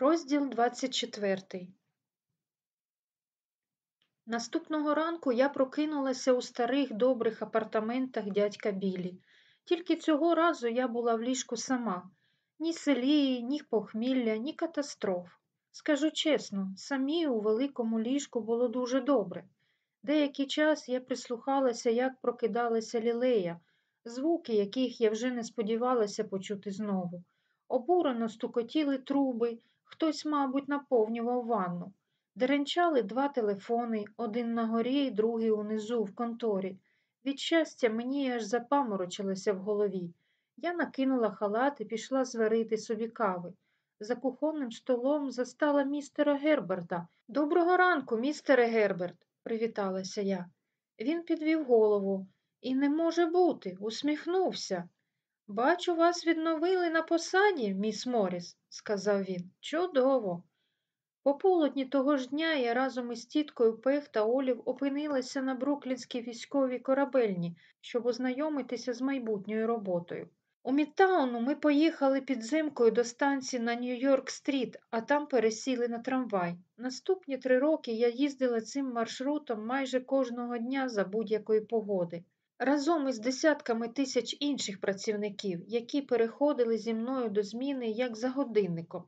Розділ 24 Наступного ранку я прокинулася у старих добрих апартаментах дядька Білі. Тільки цього разу я була в ліжку сама. Ні селії, ні похмілля, ні катастроф. Скажу чесно, самі у великому ліжку було дуже добре. Деякий час я прислухалася, як прокидалася лілея, звуки, яких я вже не сподівалася почути знову. Обурено стукотіли труби, хтось, мабуть, наповнював ванну. Деренчали два телефони, один на горі, другий унизу в конторі. Від щастя, мені аж запаморочилося в голові. Я накинула халат і пішла зварити собі кави. За кухонним столом застала містера Герберта. Доброго ранку, містере Герберт, привіталася я. Він підвів голову. І не може бути, усміхнувся. Бачу, вас відновили на посаді, міс Моріс, сказав він. Чудово. Пополудні того ж дня я разом із тіткою Пех та Олів опинилася на Бруклінській військовій корабельні, щоб ознайомитися з майбутньою роботою. У Мідтауну ми поїхали підземкою до станції на Нью-Йорк-стріт, а там пересіли на трамвай. Наступні три роки я їздила цим маршрутом майже кожного дня за будь-якої погоди. Разом із десятками тисяч інших працівників, які переходили зі мною до зміни як за годинником.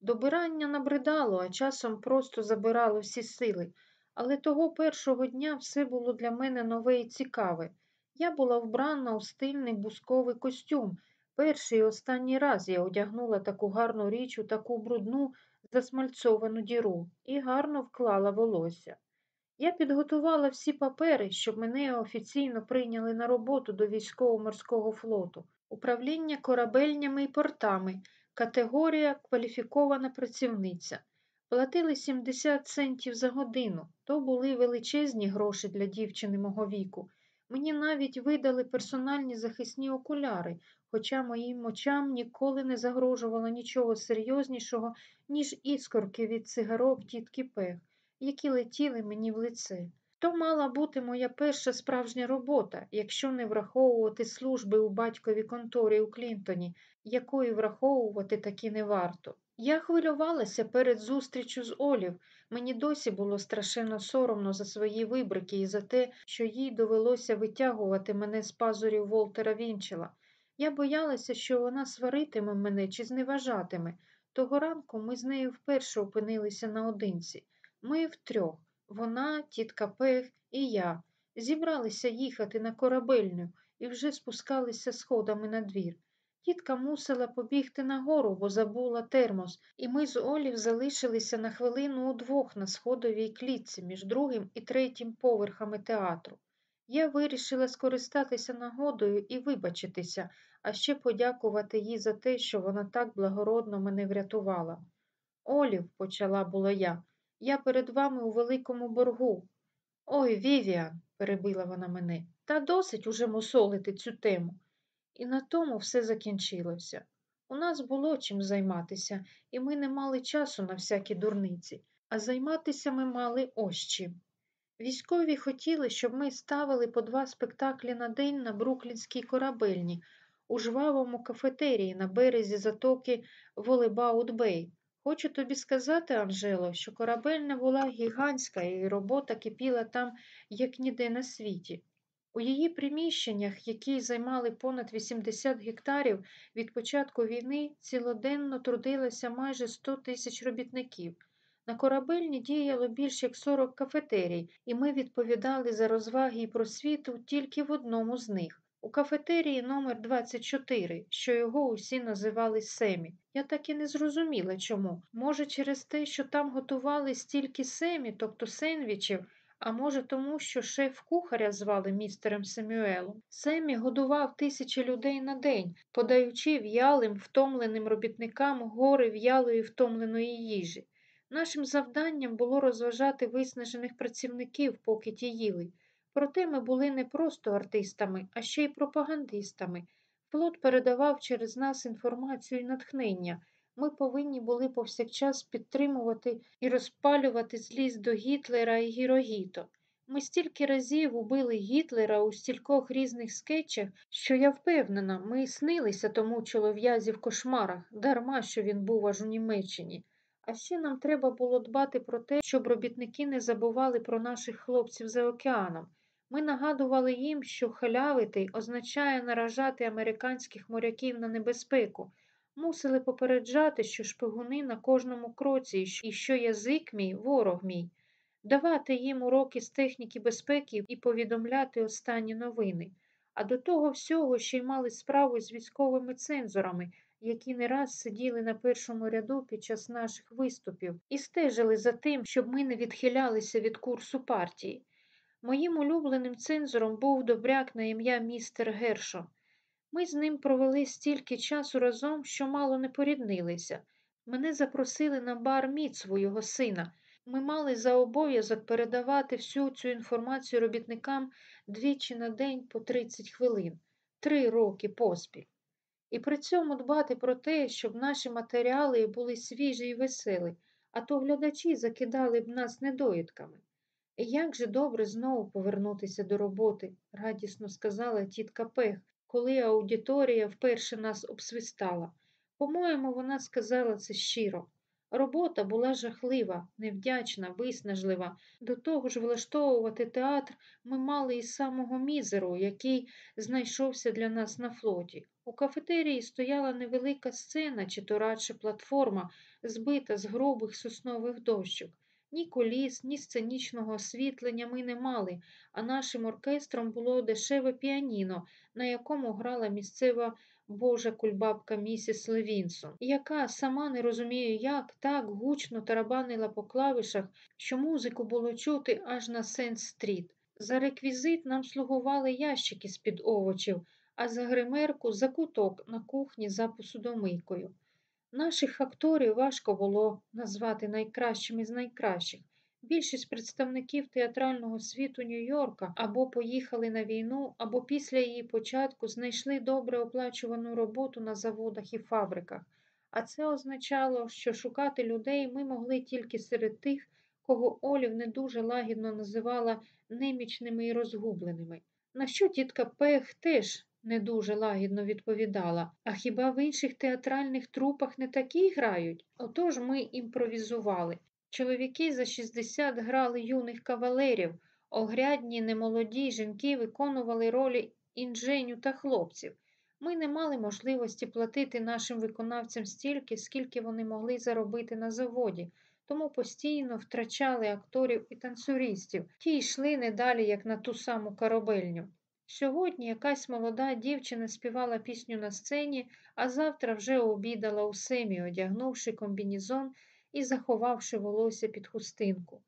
Добирання набридало, а часом просто забирало всі сили. Але того першого дня все було для мене нове і цікаве. Я була вбрана у стильний бусковий костюм. Перший і останній раз я одягнула таку гарну річ у таку брудну, засмальцовану діру і гарно вклала волосся. Я підготувала всі папери, щоб мене офіційно прийняли на роботу до військово-морського флоту, управління корабельнями і портами, категорія кваліфікована працівниця. Платили 70 центів за годину. То були величезні гроші для дівчини мого віку. Мені навіть видали персональні захисні окуляри, хоча моїм очам ніколи не загрожувало нічого серйознішого, ніж іскорки від цигарок тітки Пех, які летіли мені в лице. То мала бути моя перша справжня робота, якщо не враховувати служби у батьковій конторі у Клінтоні, якої враховувати таки не варто. Я хвилювалася перед зустрічю з Олів. Мені досі було страшенно соромно за свої вибрики і за те, що їй довелося витягувати мене з пазурів Волтера Вінчела. Я боялася, що вона сваритиме мене чи зневажатиме. Того ранку ми з нею вперше опинилися наодинці. Ми втрьох вона, тітка Пех і я. Зібралися їхати на корабельню і вже спускалися сходами на двір. Тітка мусила побігти нагору, бо забула термос, і ми з Олів залишилися на хвилину удвох на сходовій клітці між другим і третім поверхами театру. Я вирішила скористатися нагодою і вибачитися, а ще подякувати їй за те, що вона так благородно мене врятувала. Олів, почала була я, я перед вами у великому боргу. Ой, Вівіан, перебила вона мене, та досить уже мусолити цю тему. І на тому все закінчилося. У нас було чим займатися, і ми не мали часу на всякі дурниці, а займатися ми мали ось чим. Військові хотіли, щоб ми ставили по два спектаклі на день на Бруклінській корабельні у жвавому кафетерії на березі затоки Волебаут-Бей. Хочу тобі сказати, Анжело, що корабельна була гігантська і робота кипіла там, як ніде на світі. У її приміщеннях, які займали понад 80 гектарів, від початку війни цілоденно трудилося майже 100 тисяч робітників. На корабельні діяло більш як 40 кафетерій, і ми відповідали за розваги і просвіту тільки в одному з них. У кафетерії номер 24 що його усі називали Семі. Я так і не зрозуміла чому. Може, через те, що там готували стільки семі, тобто сендвічів, а може, тому, що шеф кухаря звали містером Семюелом. Семі годував тисячі людей на день, подаючи в'ялим, втомленим робітникам гори в'ялої втомленої їжі. Нашим завданням було розважати виснажених працівників, поки ті їли. Проте ми були не просто артистами, а ще й пропагандистами. Флот передавав через нас інформацію і натхнення. Ми повинні були повсякчас підтримувати і розпалювати злість до Гітлера і Гірогіто. Ми стільки разів убили Гітлера у стількох різних скетчах, що я впевнена, ми снилися тому чолов'язі в кошмарах, дарма що він був аж у Німеччині. А ще нам треба було дбати про те, щоб робітники не забували про наших хлопців за океаном. Ми нагадували їм, що халявити означає наражати американських моряків на небезпеку. Мусили попереджати, що шпигуни на кожному кроці і що язик мій ворог мій, давати їм уроки з техніки безпеки і повідомляти останні новини. А до того всього ще й мали справу з військовими цензорами, які не раз сиділи на першому ряду під час наших виступів і стежили за тим, щоб ми не відхилялися від курсу партії. Моїм улюбленим цензором був добряк на ім'я містер Гершо. Ми з ним провели стільки часу разом, що мало не поріднилися. Мене запросили на бар міцву його сина. Ми мали за обов'язок передавати всю цю інформацію робітникам двічі на день по 30 хвилин, три роки поспіль. І при цьому дбати про те, щоб наші матеріали були свіжі і веселі, а то глядачі закидали б нас недоїдками. Як же добре знову повернутися до роботи, радісно сказала тітка Пех, коли аудиторія вперше нас обсвистала. По-моєму, вона сказала це щиро. Робота була жахлива, невдячна, виснажлива. До того ж, влаштовувати театр ми мали із самого мізеру, який знайшовся для нас на флоті. У кафетерії стояла невелика сцена, чи то радше платформа, збита з грубих соснових дощок. Ні коліс, ні сценічного освітлення ми не мали, а нашим оркестром було дешеве піаніно, на якому грала місцева божа кульбабка місіс Левінсон, яка, сама не розумію як, так гучно тарабанила по клавішах, що музику було чути аж на Сент-стріт. За реквізит нам слугували ящики з-під овочів, а за гримерку закуток на кухні за посудомийкою. Наших акторів важко було назвати найкращими з найкращих. Більшість представників театрального світу Нью-Йорка або поїхали на війну, або після її початку знайшли добре оплачувану роботу на заводах і фабриках. А це означало, що шукати людей ми могли тільки серед тих, кого Олів не дуже лагідно називала немічними і розгубленими. На що тітка Пех теж не дуже лагідно відповідала. А хіба в інших театральних трупах не такі грають? Отож ми імпровізували. Чоловіки за 60 грали юних кавалерів, огрядні немолоді жінки виконували ролі інженю та хлопців. Ми не мали можливості платити нашим виконавцям стільки, скільки вони могли заробити на заводі, тому постійно втрачали акторів і танцюристів, ті йшли не далі, як на ту саму корабельню. Сьогодні якась молода дівчина співала пісню на сцені, а завтра вже обідала у семі, одягнувши комбінізон і заховавши волосся під хустинку.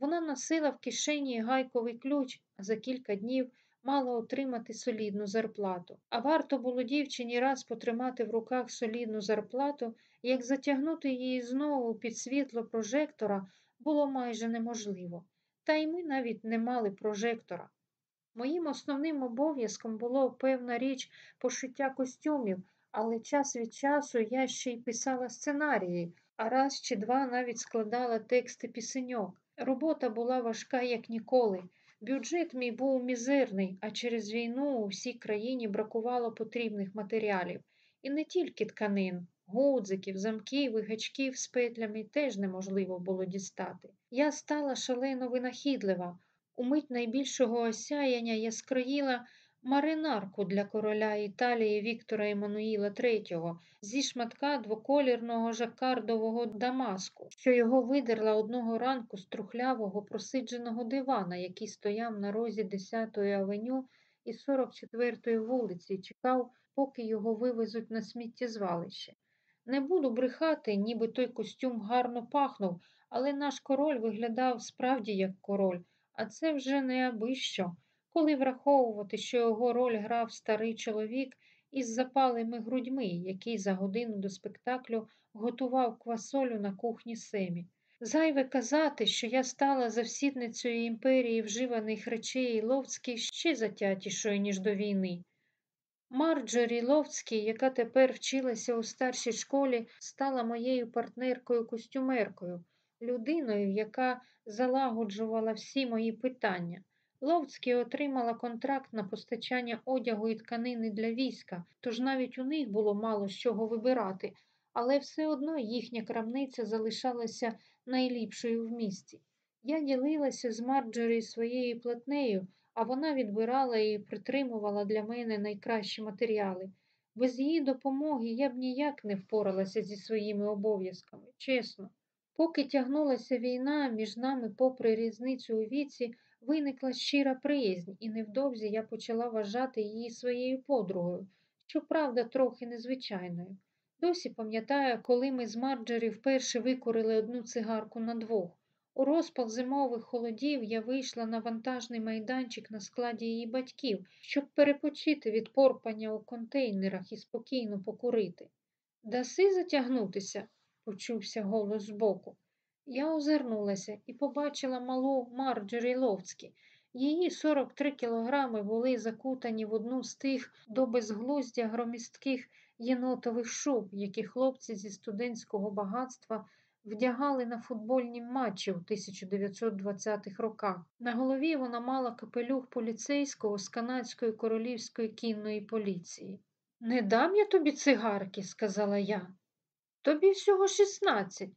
Вона носила в кишені гайковий ключ, а за кілька днів мала отримати солідну зарплату. А варто було дівчині раз потримати в руках солідну зарплату, як затягнути її знову під світло прожектора було майже неможливо. Та й ми навіть не мали прожектора. Моїм основним обов'язком було певна річ пошиття костюмів, але час від часу я ще й писала сценарії, а раз чи два навіть складала тексти пісеньок. Робота була важка, як ніколи. Бюджет мій був мізерний, а через війну у всій країні бракувало потрібних матеріалів. І не тільки тканин, гудзиків, замків і гачків з петлями теж неможливо було дістати. Я стала шалено винахідлива. У мить найбільшого осяяння я маринарку для короля Італії Віктора Еммануїла III зі шматка двоколірного жаккардового дамаску, що його видерла одного ранку з трухлявого просидженого дивана, який стояв на розі 10-ї авеню і 44-ї вулиці, і чекав, поки його вивезуть на сміттєзвалище. Не буду брехати, ніби той костюм гарно пахнув, але наш король виглядав справді як король, а це вже не аби коли враховувати, що його роль грав старий чоловік із запалими грудьми, який за годину до спектаклю готував квасолю на кухні семі. Зайве казати, що я стала завсідницею імперії вживаних речей Ловцький ще затятішою, ніж до війни. Марджорі Ловцькі, яка тепер вчилася у старшій школі, стала моєю партнеркою-костюмеркою, людиною, яка залагоджувала всі мої питання. Ловцькі отримала контракт на постачання одягу і тканини для війська, тож навіть у них було мало з чого вибирати. але все одно їхня крамниця залишалася найліпшою в місті. Я ділилася з Марджорі своєю платнею, а вона відбирала і притримувала для мене найкращі матеріали. Без її допомоги я б ніяк не впоралася зі своїми обов'язками, чесно. Поки тягнулася війна, між нами, попри різницю у віці, виникла щира приязнь, і невдовзі я почала вважати її своєю подругою, щоправда, трохи незвичайною. Досі пам'ятаю, коли ми з Марджорі вперше викурили одну цигарку на двох. У розпал зимових холодів я вийшла на вантажний майданчик на складі її батьків, щоб перепочити від порпання у контейнерах і спокійно покурити. Даси затягнутися? Почувся голос збоку. Я озирнулася і побачила малу Марджорі Ловські. Її 43 кілограми були закутані в одну з тих до безглуздя громістких єнотових шуб, які хлопці зі студентського багатства вдягали на футбольні матчі у 1920-х роках. На голові вона мала капелюх поліцейського з канадської королівської кінної поліції. Не дам я тобі цигарки, сказала я. Тобі всього 16.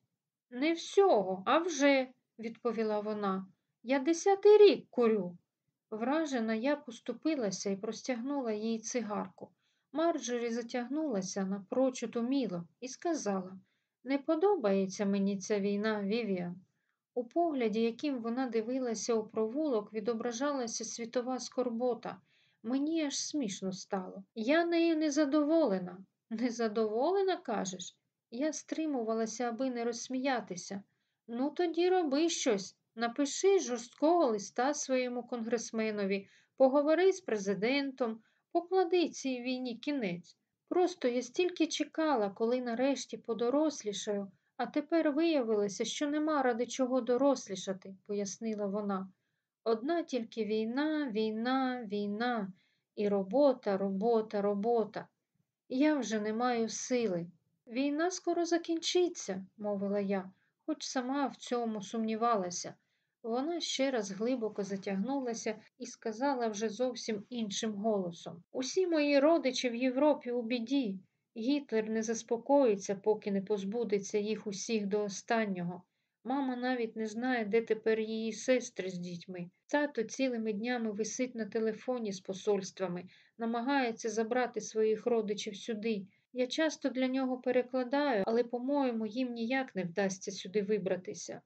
Не всього, а вже, відповіла вона. Я десятий рік курю. Вражена, я поступилася і простягнула їй цигарку. Марджорі затягнулася напрочуд уміло і сказала не подобається мені ця війна, Вівіан. У погляді, яким вона дивилася у провулок, відображалася світова скорбота. Мені аж смішно стало. Я нею незадоволена. Незадоволена, кажеш? Я стримувалася, аби не розсміятися. Ну, тоді роби щось. Напиши жорсткого листа своєму конгресменові, поговори з президентом, поклади цій війні кінець. Просто я стільки чекала, коли нарешті подорослішаю, а тепер виявилося, що нема ради чого дорослішати, пояснила вона. Одна тільки війна, війна, війна, і робота, робота, робота. Я вже не маю сили. Війна скоро закінчиться, мовила я, хоч сама в цьому сумнівалася. Вона ще раз глибоко затягнулася і сказала вже зовсім іншим голосом Усі мої родичі в Європі у біді. Гітлер не заспокоїться, поки не позбудеться їх усіх до останнього. Мама навіть не знає, де тепер її сестри з дітьми. Тато цілими днями висить на телефоні з посольствами, намагається забрати своїх родичів сюди. Я часто для нього перекладаю, але, по-моєму, їм ніяк не вдасться сюди вибратися.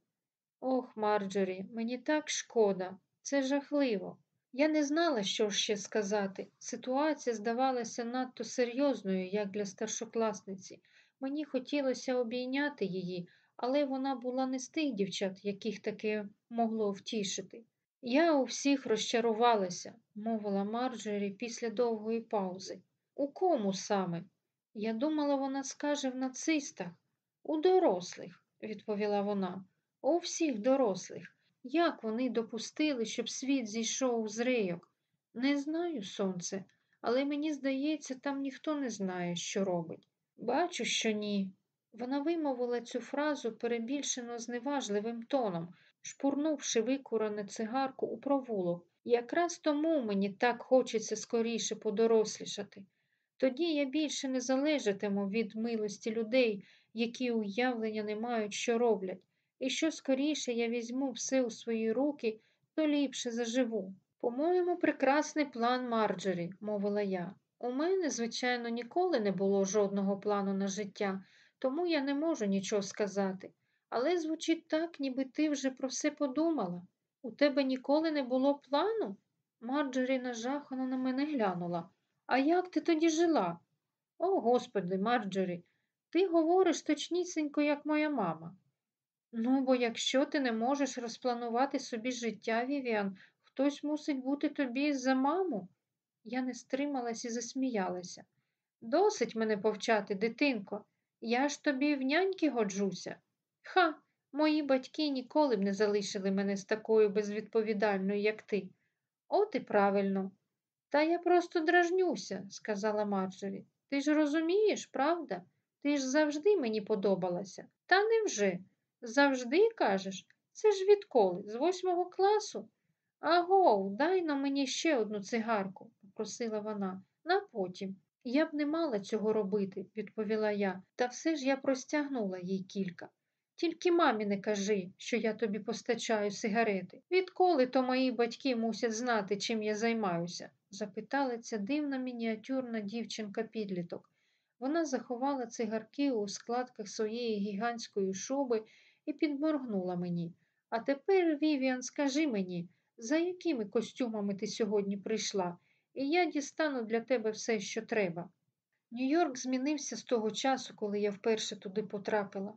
Ох, Марджорі, мені так шкода, це жахливо. Я не знала, що ще сказати. Ситуація здавалася надто серйозною, як для старшокласниці. Мені хотілося обійняти її, але вона була не з тих дівчат, яких таке могло втішити. Я у всіх розчарувалася, мовила Марджорі після довгої паузи. У кому саме? Я думала, вона скаже в нацистах. У дорослих, відповіла вона у всіх дорослих. Як вони допустили, щоб світ зійшов з рейок? Не знаю, сонце, але мені здається, там ніхто не знає, що робить. Бачу, що ні. Вона вимовила цю фразу перебільшено зневажливим тоном, шпурнувши викурену цигарку у провулок. Якраз тому мені так хочеться скоріше подорослішати. Тоді я більше не залежатиму від милості людей, які уявлення не мають, що роблять. І що скоріше я візьму все у свої руки, то ліпше заживу. По-моєму, прекрасний план Марджорі, мовила я. У мене, звичайно, ніколи не було жодного плану на життя, тому я не можу нічого сказати. Але звучить так, ніби ти вже про все подумала. У тебе ніколи не було плану? Марджорі нажахано на мене глянула. А як ти тоді жила? О, господи, Марджорі, ти говориш точнісінько, як моя мама. Ну, бо якщо ти не можеш розпланувати собі життя, Вівіан, хтось мусить бути тобі за маму. Я не стрималась і засміялася. Досить мене повчати, дитинко. Я ж тобі в няньки годжуся. Ха, мої батьки ніколи б не залишили мене з такою безвідповідальною, як ти. От і правильно. Та я просто дражнюся, сказала Марджорі. Ти ж розумієш, правда? Ти ж завжди мені подобалася. Та невже? Завжди кажеш? Це ж відколи? З восьмого класу? Агов, дай на мені ще одну цигарку, попросила вона, на потім. Я б не мала цього робити, відповіла я, та все ж я простягнула їй кілька. Тільки мамі не кажи, що я тобі постачаю сигарети. Відколи то мої батьки мусять знати, чим я займаюся? Запитала ця дивна мініатюрна дівчинка підліток. Вона заховала цигарки у складках своєї гігантської шуби і підморгнула мені. А тепер, Вівіан, скажи мені, за якими костюмами ти сьогодні прийшла, і я дістану для тебе все, що треба. Нью-Йорк змінився з того часу, коли я вперше туди потрапила.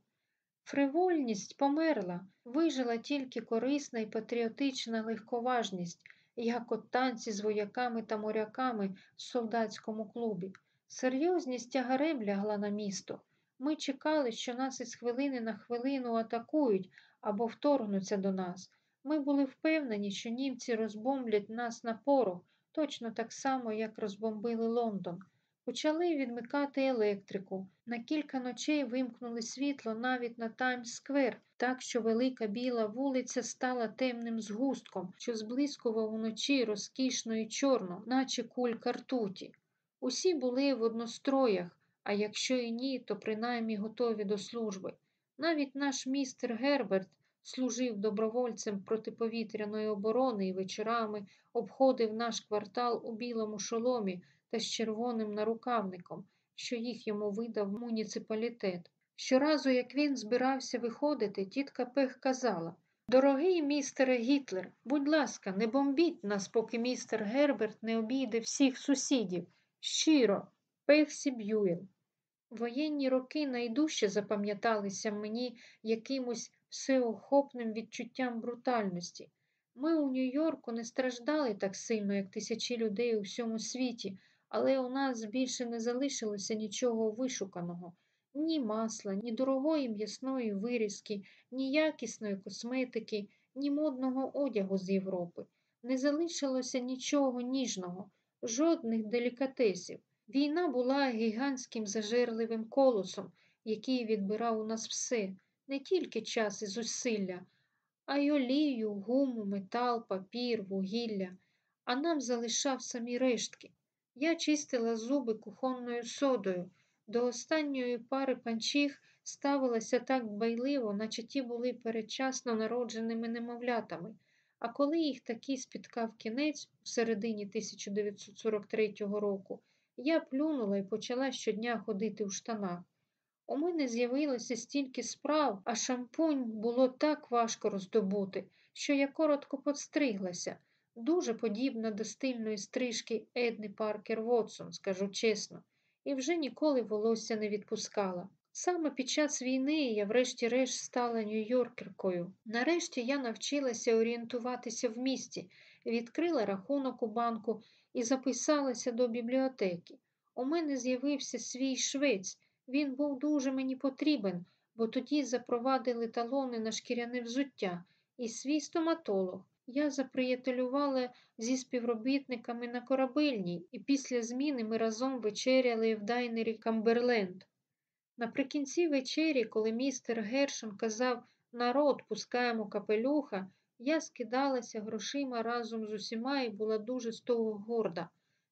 Фривольність померла, вижила тільки корисна і патріотична легковажність, як от танці з вояками та моряками в солдатському клубі. Серйозність тягарем лягла на місто. Ми чекали, що нас із хвилини на хвилину атакують або вторгнуться до нас. Ми були впевнені, що німці розбомблять нас на порох, точно так само, як розбомбили Лондон. Почали відмикати електрику. На кілька ночей вимкнули світло навіть на Таймс-сквер, так що велика біла вулиця стала темним згустком, що зблискував уночі розкішно і чорно, наче кулька ртуті. Усі були в одностроях, а якщо і ні, то принаймні готові до служби. Навіть наш містер Герберт служив добровольцем протиповітряної оборони і вечорами обходив наш квартал у білому шоломі та з червоним нарукавником, що їх йому видав муніципалітет. Щоразу, як він збирався виходити, тітка Пех казала Дорогий містере Гітлер, будь ласка, не бомбіть нас, поки містер Герберт не обійде всіх сусідів. Щиро, Пехсі Б'юєл. Воєнні роки найдужче запам'яталися мені якимось всеохопним відчуттям брутальності. Ми у Нью-Йорку не страждали так сильно, як тисячі людей у всьому світі, але у нас більше не залишилося нічого вишуканого, ні масла, ні дорогої м'ясної вирізки, ні якісної косметики, ні модного одягу з Європи. Не залишилося нічого ніжного, жодних делікатесів. Війна була гігантським зажерливим колосом, який відбирав у нас все, не тільки час і зусилля, а й олію, гуму, метал, папір, вугілля, а нам залишав самі рештки. Я чистила зуби кухонною содою. До останньої пари панчіх ставилася так байливо, наче ті були передчасно народженими немовлятами. А коли їх таки спіткав кінець у середині 1943 року, я плюнула і почала щодня ходити у штанах. У мене з'явилося стільки справ, а шампунь було так важко роздобути, що я коротко подстриглася, дуже подібна до стильної стрижки Едни Паркер Вотсон, скажу чесно, і вже ніколи волосся не відпускала. Саме під час війни я, врешті-решт, стала нью-йоркеркою. Нарешті я навчилася орієнтуватися в місті, відкрила рахунок у банку і записалася до бібліотеки. У мене з'явився свій швець. Він був дуже мені потрібен, бо тоді запровадили талони на шкіряне взуття і свій стоматолог. Я заприятелювала зі співробітниками на корабельній, і після зміни ми разом вечеряли в дайнері Камберленд. Наприкінці вечері, коли містер Гершон казав народ, пускаємо капелюха, я скидалася грошима разом з усіма і була дуже з того горда.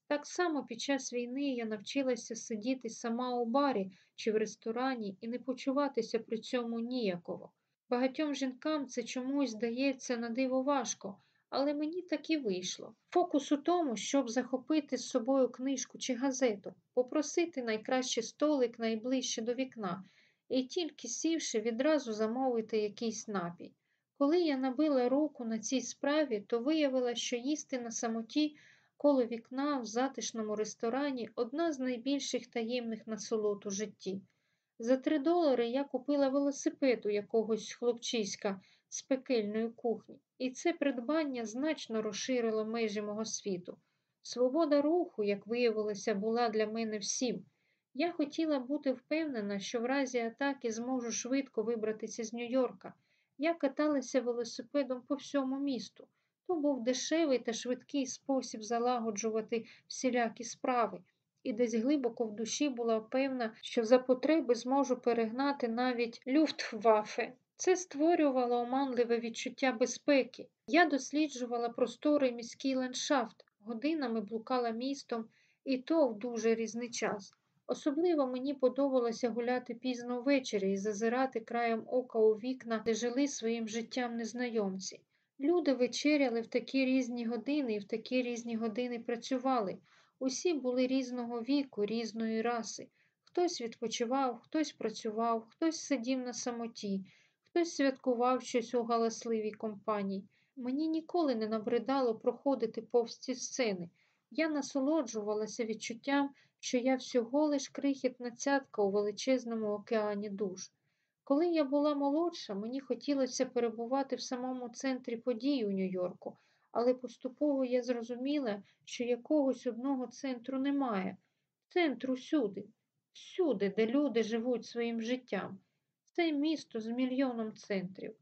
Так само під час війни я навчилася сидіти сама у барі чи в ресторані і не почуватися при цьому ніяково. Багатьом жінкам це чомусь здається на диво важко, але мені так і вийшло. Фокус у тому, щоб захопити з собою книжку чи газету, попросити найкращий столик найближче до вікна і тільки сівши, відразу замовити якийсь напій. Коли я набила руку на цій справі, то виявила, що їсти на самоті коло вікна в затишному ресторані одна з найбільших таємних насолод у житті. За три долари я купила велосипед у якогось хлопчиська з пекельної кухні, і це придбання значно розширило межі мого світу. Свобода руху, як виявилося, була для мене всім. Я хотіла бути впевнена, що в разі атаки зможу швидко вибратися з Нью-Йорка. Я каталася велосипедом по всьому місту. То був дешевий та швидкий спосіб залагоджувати всілякі справи, і десь глибоко в душі була певна, що за потреби зможу перегнати навіть люфтваффе. Це створювало оманливе відчуття безпеки. Я досліджувала просторий міський ландшафт, годинами блукала містом і то в дуже різний час. Особливо мені подобалося гуляти пізно ввечері і зазирати краєм ока у вікна, де жили своїм життям незнайомці. Люди вечеряли в такі різні години і в такі різні години працювали. Усі були різного віку, різної раси. Хтось відпочивав, хтось працював, хтось сидів на самоті, хтось святкував щось у галасливій компанії. Мені ніколи не набридало проходити повз ці сцени. Я насолоджувалася відчуттям, що я всього лиш крихітна цятка у величезному океані душ. Коли я була молодша, мені хотілося перебувати в самому центрі подій у Нью-Йорку, але поступово я зрозуміла, що якогось одного центру немає. Центр усюди, всюди, де люди живуть своїм життям. Це місто з мільйоном центрів.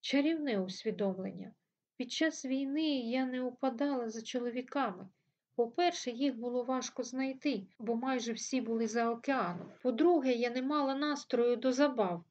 Чарівне усвідомлення. Під час війни я не упадала за чоловіками. По-перше, їх було важко знайти, бо майже всі були за океаном. По-друге, я не мала настрою до забав.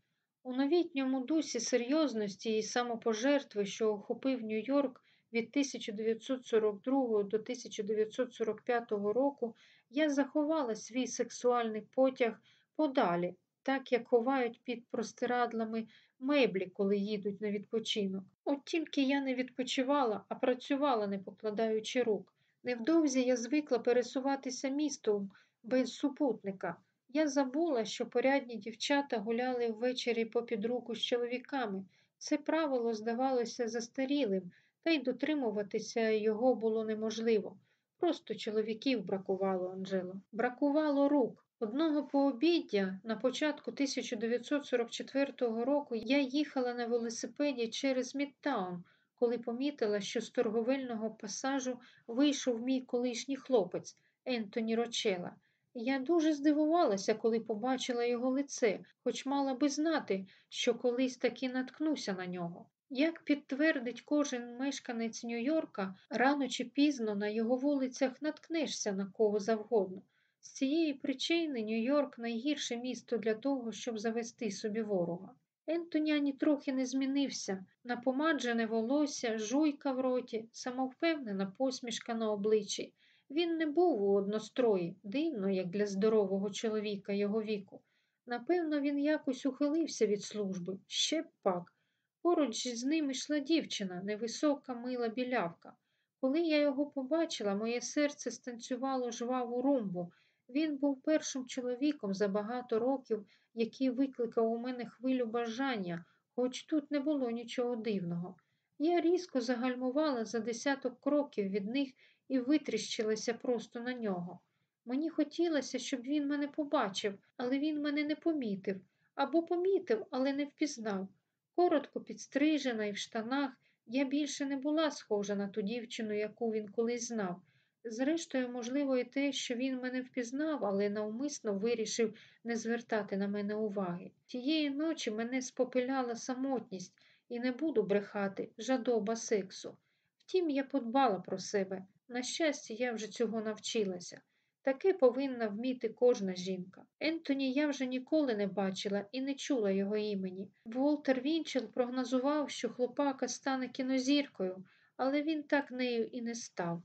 У новітньому дусі серйозності і самопожертви, що охопив Нью-Йорк від 1942 до 1945 року, я заховала свій сексуальний потяг подалі, так як ховають під простирадлами меблі, коли їдуть на відпочинок. От тільки я не відпочивала, а працювала, не покладаючи рук. Невдовзі я звикла пересуватися містом без супутника. Я забула, що порядні дівчата гуляли ввечері попід руку з чоловіками. Це правило здавалося застарілим, та й дотримуватися його було неможливо. Просто чоловіків бракувало, Анджело. Бракувало рук. Одного пообіддя на початку 1944 року я їхала на велосипеді через Мідтаун, коли помітила, що з торговельного пасажу вийшов мій колишній хлопець Ентоні Рочела. Я дуже здивувалася, коли побачила його лице, хоч мала би знати, що колись таки наткнуся на нього. Як підтвердить кожен мешканець Нью-Йорка, рано чи пізно на його вулицях наткнешся на кого завгодно. З цієї причини Нью-Йорк найгірше місто для того, щоб завести собі ворога. Ентоні ані трохи не змінився, напомаджене волосся, жуйка в роті, самовпевнена посмішка на обличчі. Він не був у однострої, дивно, як для здорового чоловіка його віку. Напевно, він якось ухилився від служби, ще б пак. Поруч з ним йшла дівчина, невисока, мила білявка. Коли я його побачила, моє серце станцювало жваву румбу. Він був першим чоловіком за багато років, який викликав у мене хвилю бажання, хоч тут не було нічого дивного. Я різко загальмувала за десяток кроків від них і витріщилася просто на нього. Мені хотілося, щоб він мене побачив, але він мене не помітив, або помітив, але не впізнав. Коротко підстрижена і в штанах, я більше не була схожа на ту дівчину, яку він колись знав. Зрештою, можливо, і те, що він мене впізнав, але навмисно вирішив не звертати на мене уваги. Тієї ночі мене спопиляла самотність і не буду брехати, жадоба сексу. Втім, я подбала про себе. На щастя, я вже цього навчилася. Таке повинна вміти кожна жінка. Ентоні я вже ніколи не бачила і не чула його імені. Волтер Вінчел прогнозував, що хлопака стане кінозіркою, але він так нею і не став.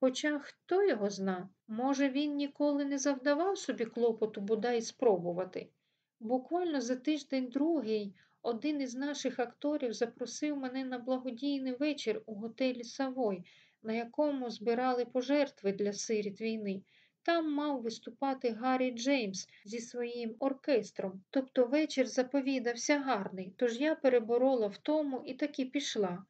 Хоча хто його зна, може, він ніколи не завдавав собі клопоту бодай спробувати. Буквально за тиждень другий один із наших акторів запросив мене на благодійний вечір у готелі Савой, на якому збирали пожертви для сиріт війни. Там мав виступати Гаррі Джеймс зі своїм оркестром, тобто вечір заповідався гарний, тож я переборола втому і таки пішла.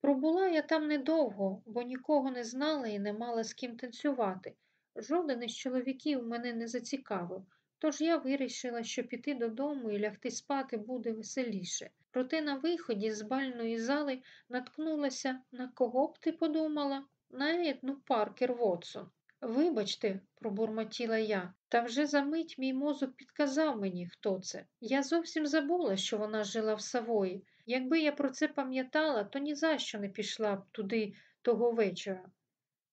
Пробула я там недовго, бо нікого не знала і не мала з ким танцювати. Жоден із чоловіків мене не зацікавив, тож я вирішила, що піти додому і лягти спати буде веселіше. Проте на виході з бальної зали наткнулася на кого б ти подумала? На Едну Паркер Вотсон. Вибачте, пробурмотіла я, та вже за мить мій мозок підказав мені, хто це. Я зовсім забула, що вона жила в Савої. Якби я про це пам'ятала, то ні за що не пішла б туди того вечора.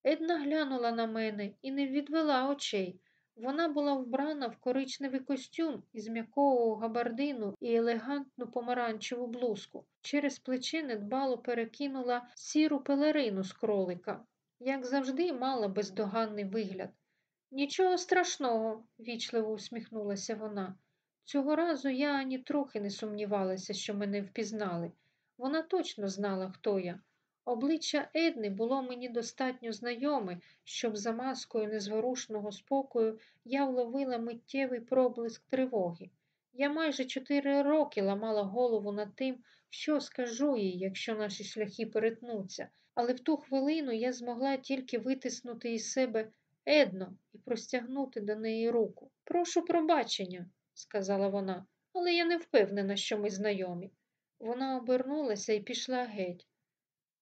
Една глянула на мене і не відвела очей. Вона була вбрана в коричневий костюм із м'якого габардину і елегантну помаранчеву блузку. Через плечі недбало перекинула сіру пелерину з кролика. Як завжди, мала бездоганний вигляд. Нічого страшного, вічливо усміхнулася вона. Цього разу я ані трохи не сумнівалася, що мене впізнали. Вона точно знала, хто я. Обличчя Едни було мені достатньо знайоме, щоб за маскою незворушного спокою я вловила миттєвий проблиск тривоги. Я майже чотири роки ламала голову над тим, що скажу їй, якщо наші шляхи перетнуться, але в ту хвилину я змогла тільки витиснути із себе Едно і простягнути до неї руку. Прошу пробачення, сказала вона, але я не впевнена, що ми знайомі. Вона обернулася і пішла геть.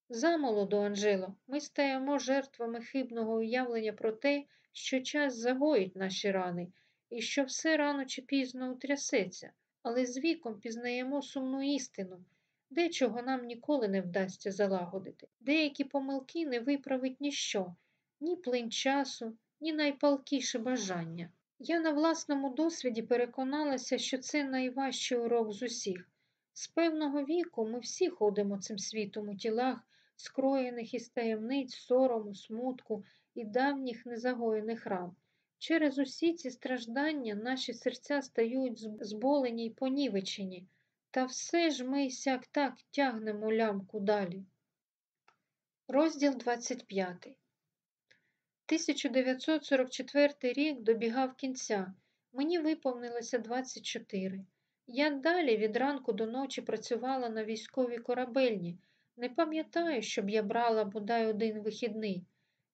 Замолоду, Анжело, ми стаємо жертвами хибного уявлення про те, що час загоїть наші рани, і що все рано чи пізно утрясеться, але з віком пізнаємо сумну істину, дечого нам ніколи не вдасться залагодити. Деякі помилки не виправить ніщо, ні плин часу, ні найпалкіше бажання. Я на власному досвіді переконалася, що це найважчий урок з усіх. З певного віку ми всі ходимо цим світом у тілах, скроєних із таємниць, сорому, смутку і давніх незагоєних ран. Через усі ці страждання наші серця стають зболені й понівечені, та все ж ми сяк так тягнемо лямку далі. Розділ 25 1944 рік добігав кінця. Мені виповнилося 24. Я далі від ранку до ночі працювала на військовій корабельні. Не пам'ятаю, щоб я брала бодай один вихідний.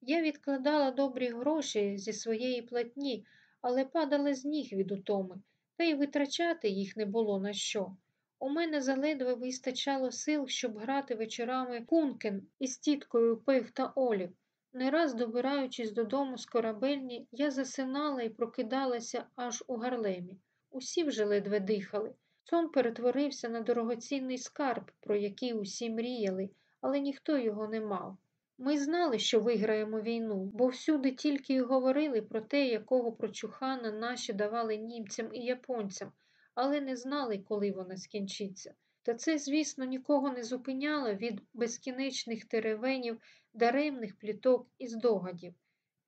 Я відкладала добрі гроші зі своєї платні, але падала з ніг від утоми, та й витрачати їх не було на що. У мене заледве вистачало сил, щоб грати вечорами кункен із тіткою Пив та Олів. Не раз добираючись додому з корабельні, я засинала і прокидалася аж у гарлемі. Усі вже ледве дихали. Сон перетворився на дорогоцінний скарб, про який усі мріяли, але ніхто його не мав. Ми знали, що виграємо війну, бо всюди тільки й говорили про те, якого прочухана наші давали німцям і японцям, але не знали, коли вона скінчиться. Та це, звісно, нікого не зупиняло від безкінечних теревенів, даремних пліток і здогадів.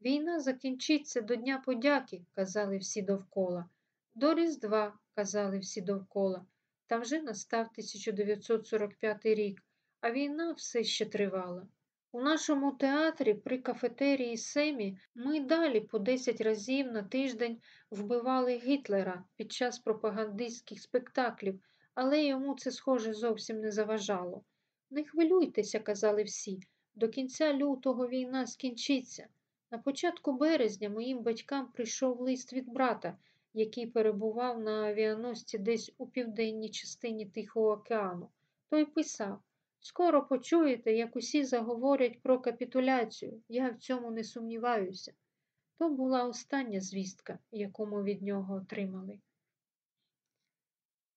Війна закінчиться до Дня подяки, казали всі довкола. До Різдва, казали всі довкола. Та вже настав 1945 рік, а війна все ще тривала. У нашому театрі при кафетерії Семі ми далі по 10 разів на тиждень вбивали Гітлера під час пропагандистських спектаклів, але йому це, схоже, зовсім не заважало. Не хвилюйтеся, казали всі, до кінця лютого війна скінчиться. На початку березня моїм батькам прийшов лист від брата, який перебував на авіаносці десь у південній частині Тихого океану. Той писав Скоро почуєте, як усі заговорять про капітуляцію, я в цьому не сумніваюся. То була остання звістка, яку ми від нього отримали.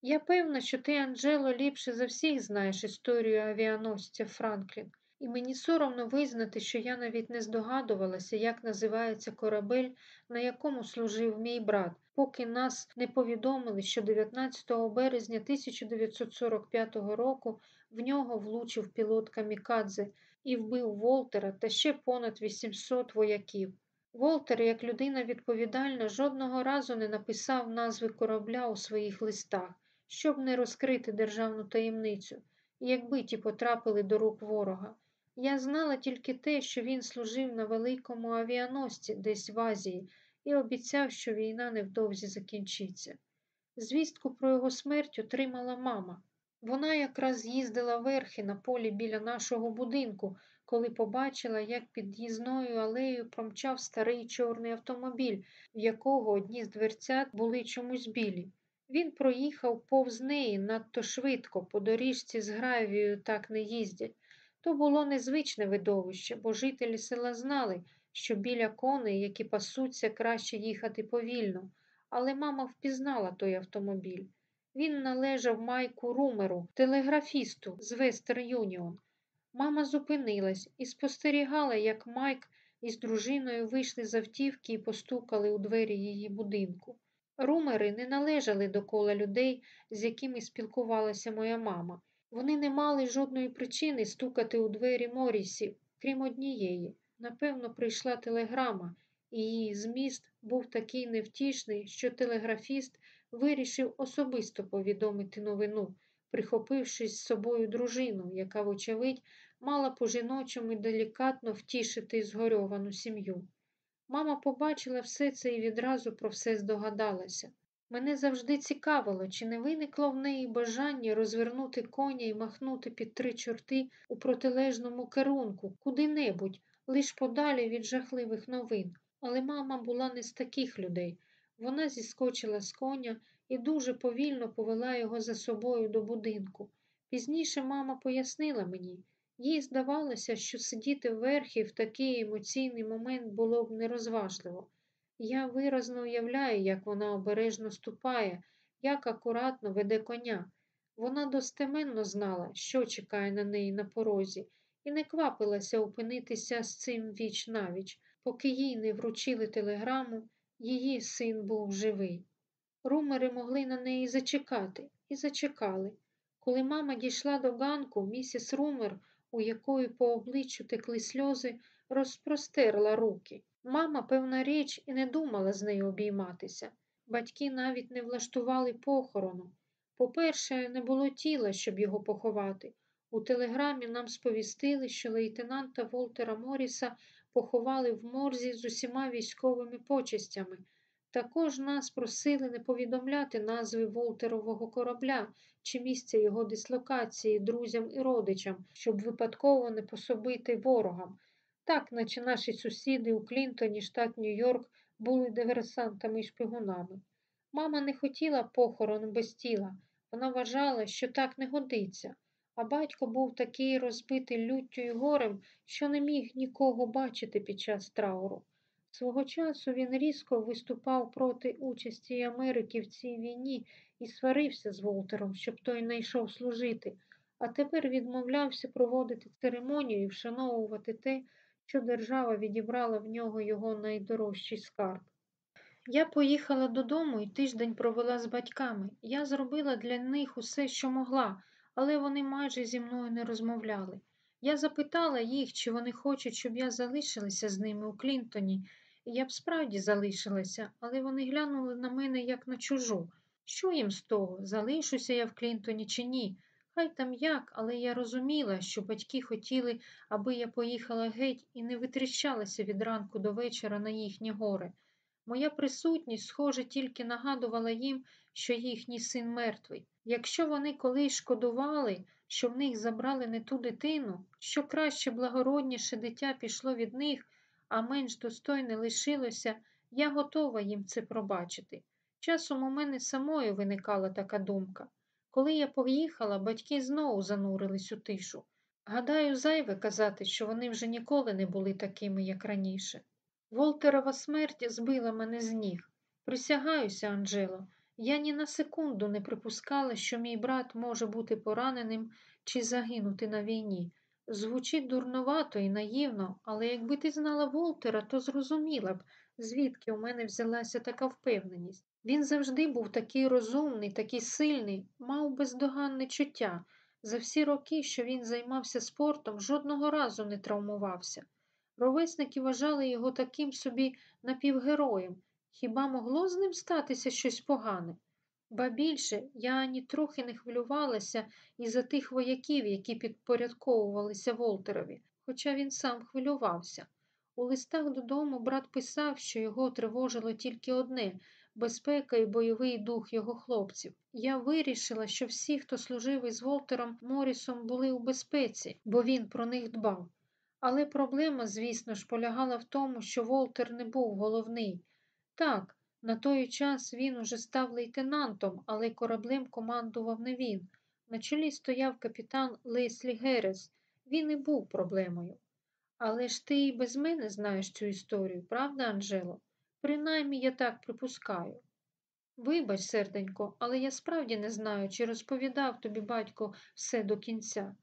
Я певна, що ти, Анджело, ліпше за всіх знаєш історію авіаносця Франклін, і мені соромно визнати, що я навіть не здогадувалася, як називається корабель, на якому служив мій брат, поки нас не повідомили, що 19 березня 1945 року в нього влучив пілот Камікадзе і вбив Волтера та ще понад 800 вояків. Волтер, як людина відповідальна, жодного разу не написав назви корабля у своїх листах, щоб не розкрити державну таємницю, якби ті потрапили до рук ворога. Я знала тільки те, що він служив на великому авіаносці десь в Азії і обіцяв, що війна невдовзі закінчиться. Звістку про його смерть отримала мама. Вона якраз їздила верхи на полі біля нашого будинку, коли побачила, як під'їзною алеєю промчав старий чорний автомобіль, в якого одні з дверцят були чомусь білі. Він проїхав повз неї надто швидко, по доріжці з гравією так не їздять. То було незвичне видовище, бо жителі села знали, що біля коней, які пасуться, краще їхати повільно, але мама впізнала той автомобіль. Він належав Майку Румеру, телеграфісту з Вестер Юніон. Мама зупинилась і спостерігала, як Майк із дружиною вийшли з автівки і постукали у двері її будинку. Румери не належали до кола людей, з якими спілкувалася моя мама. Вони не мали жодної причини стукати у двері Морісів, крім однієї. Напевно, прийшла телеграма, і її зміст був такий невтішний, що телеграфіст вирішив особисто повідомити новину, прихопивши з собою дружину, яка, вочевидь, мала по жіночому делікатно втішити згорьовану сім'ю. Мама побачила все це і відразу про все здогадалася. Мене завжди цікавило, чи не виникло в неї бажання розвернути коня і махнути під три чорти у протилежному керунку, куди-небудь, лиш подалі від жахливих новин. Але мама була не з таких людей. Вона зіскочила з коня і дуже повільно повела його за собою до будинку. Пізніше мама пояснила мені, їй здавалося, що сидіти вверхі в такий емоційний момент було б нерозважливо. Я виразно уявляю, як вона обережно ступає, як акуратно веде коня. Вона достеменно знала, що чекає на неї на порозі, і не квапилася опинитися з цим віч навіч, поки їй не вручили телеграму, її син був живий. Румери могли на неї зачекати і зачекали. Коли мама дійшла до ганку, місіс Румер, у якої по обличчю текли сльози, розпростерла руки. Мама, певна річ, і не думала з нею обійматися. Батьки навіть не влаштували похорону. По-перше, не було тіла, щоб його поховати. У телеграмі нам сповістили, що лейтенанта Волтера Моріса поховали в морзі з усіма військовими почестями. Також нас просили не повідомляти назви Волтерового корабля чи місця його дислокації друзям і родичам, щоб випадково не пособити ворогам. Так, наче наші сусіди у Клінтоні, штат Нью-Йорк, були диверсантами і шпигунами. Мама не хотіла похорону без тіла. Вона вважала, що так не годиться, а батько був такий розбитий люттю і горем, що не міг нікого бачити під час трауру. Свого часу він різко виступав проти участі Америки в цій війні і сварився з Волтером, щоб той не йшов служити, а тепер відмовлявся проводити церемонію і вшановувати те, що держава відібрала в нього його найдорожчий скарб. Я поїхала додому і тиждень провела з батьками. Я зробила для них усе, що могла, але вони майже зі мною не розмовляли. Я запитала їх, чи вони хочуть, щоб я залишилася з ними у Клінтоні, я б справді залишилася, але вони глянули на мене як на чужу. Що їм з того, залишуся я в Клінтоні чи ні? Хай там як, але я розуміла, що батьки хотіли, аби я поїхала геть і не витріщалася від ранку до вечора на їхні гори. Моя присутність, схоже, тільки нагадувала їм, що їхній син мертвий. Якщо вони колись шкодували, що в них забрали не ту дитину, що краще благородніше дитя пішло від них, а менш достойне лишилося, я готова їм це пробачити. Часом у мене самою виникала така думка. Коли я поїхала, батьки знову занурились у тишу. Гадаю, зайве казати, що вони вже ніколи не були такими, як раніше. Волтерова смерть збила мене з ніг. Присягаюся, Анджело, я ні на секунду не припускала, що мій брат може бути пораненим чи загинути на війні. Звучить дурновато і наївно, але якби ти знала Волтера, то зрозуміла б, звідки у мене взялася така впевненість. Він завжди був такий розумний, такий сильний, мав бездоганне чуття. За всі роки, що він займався спортом, жодного разу не травмувався. Ровесники вважали його таким собі напівгероєм. Хіба могло з ним статися щось погане? Ба більше я ані трохи не хвилювалася із-за тих вояків, які підпорядковувалися Волтерові, хоча він сам хвилювався. У листах додому брат писав, що його тривожило тільки одне безпека і бойовий дух його хлопців. Я вирішила, що всі, хто служив із Волтером Морісом, були у безпеці, бо він про них дбав. Але проблема, звісно ж, полягала в тому, що Волтер не був головний. Так, на той час він уже став лейтенантом, але кораблем командував не він. На чолі стояв капітан Леслі Герес. Він і був проблемою. Але ж ти і без мене знаєш цю історію, правда, Анжело? Принаймні я так припускаю. Вибач, серденько, але я справді не знаю, чи розповідав тобі батько все до кінця.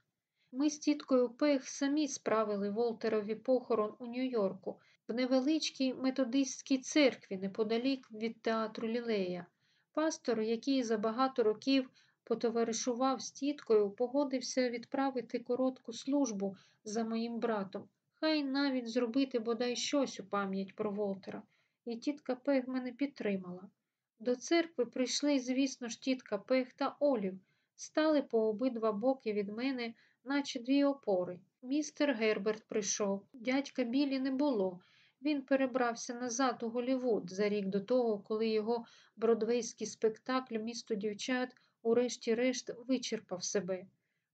Ми з тіткою Пех самі справили Волтерові похорон у Нью-Йорку в невеличкій методистській церкві неподалік від театру Лілея. Пастор, який за багато років потоваришував з тіткою, погодився відправити коротку службу за моїм братом. Хай навіть зробити бодай щось у пам'ять про Волтера, і тітка Пег мене підтримала. До церкви прийшли, звісно ж, тітка Пег та Олів, стали по обидва боки від мене, наче дві опори. Містер Герберт прийшов, дядька Білі не було. Він перебрався назад у Голівуд за рік до того, коли його бродвейський спектакль Місто дівчат урешті-решт вичерпав себе.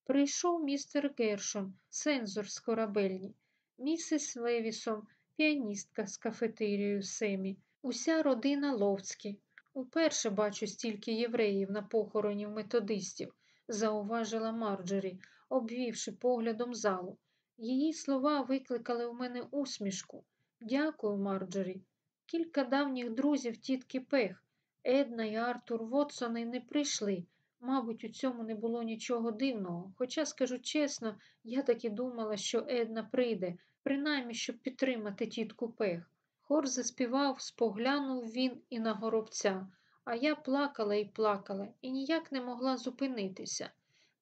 Прийшов містер Гершон, сензор з корабельні, місіс Левісон, піаністка з кафетерією Семі, уся родина Ловцькі. Уперше бачу стільки євреїв на похороні методистів, зауважила Марджорі, обвівши поглядом залу. Її слова викликали в мене усмішку. Дякую, Марджорі. Кілька давніх друзів тітки Пех, Една і Артур Вотсони не прийшли. Мабуть, у цьому не було нічого дивного, хоча, скажу чесно, я так і думала, що Една прийде, принаймні, щоб підтримати тітку Пех. Хор заспівав, споглянув він і на горобця, а я плакала і плакала і ніяк не могла зупинитися.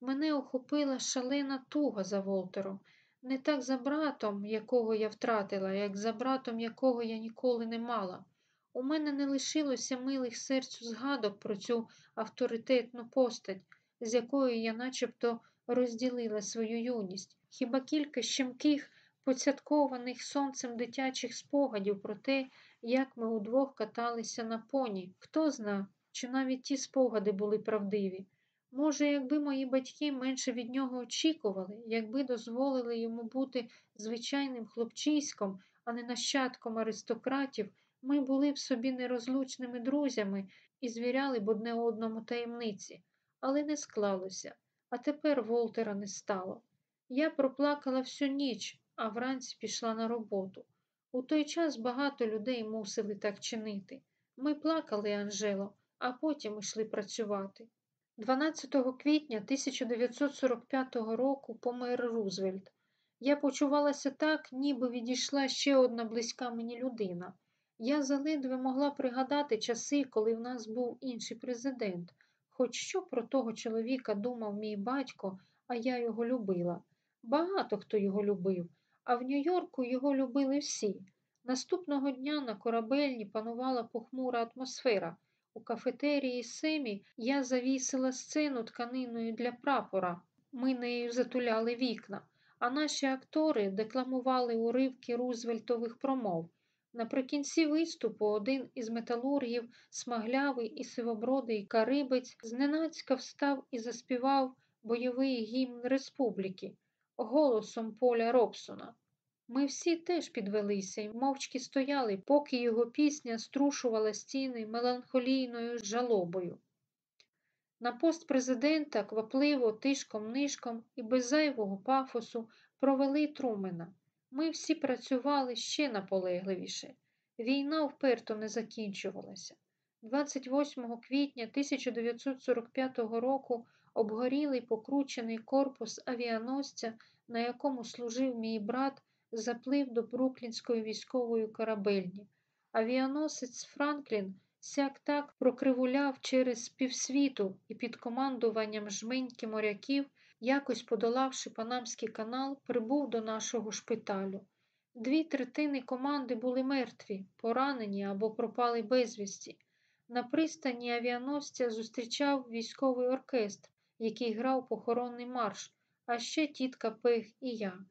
Мене охопила шалена туга за Волтером, не так за братом, якого я втратила, як за братом, якого я ніколи не мала. У мене не лишилося милих серцю згадок про цю авторитетну постать, з якою я начебто розділила свою юність, хіба кілька щемких, поцяткованих сонцем дитячих спогадів про те, як ми удвох каталися на поні. Хто зна, чи навіть ті спогади були правдиві. Може, якби мої батьки менше від нього очікували, якби дозволили йому бути звичайним хлопчиськом, а не нащадком аристократів, ми були б собі нерозлучними друзями і звіряли б одне одному таємниці, але не склалося, а тепер Волтера не стало. Я проплакала всю ніч, а вранці пішла на роботу. У той час багато людей мусили так чинити. Ми плакали, Анжело, а потім йшли працювати. 12 квітня 1945 року помер Рузвельт. Я почувалася так, ніби відійшла ще одна близька мені людина. Я заледве могла пригадати часи, коли в нас був інший президент, хоч що про того чоловіка думав мій батько, а я його любила. Багато хто його любив, а в Нью-Йорку його любили всі. Наступного дня на корабельні панувала похмура атмосфера. У кафетерії Семі я завісила сцену тканиною для прапора. Ми нею затуляли вікна, а наші актори декламували уривки Рузвельтових промов. Наприкінці виступу один із металургів, смаглявий і сивобродий карибець, зненацька встав і заспівав бойовий гімн республіки голосом Поля Робсона. Ми всі теж підвелися і мовчки стояли, поки його пісня струшувала стіни меланхолійною жалобою. На пост президента квапливо, тишком нишком і без зайвого пафосу провели Трумена. Ми всі працювали ще наполегливіше. Війна вперто не закінчувалася. 28 квітня 1945 року обгорілий покручений корпус авіаносця, на якому служив мій брат, заплив до Бруклінської військової корабельні. Авіаносець Франклін сяк так прокривуляв через півсвіту і під командуванням жменьки моряків, якось подолавши Панамський канал, прибув до нашого шпиталю. Дві третини команди були мертві, поранені або пропали безвісті. На пристані авіаносця зустрічав військовий оркестр, який грав похоронний марш, а ще тітка Пех і я.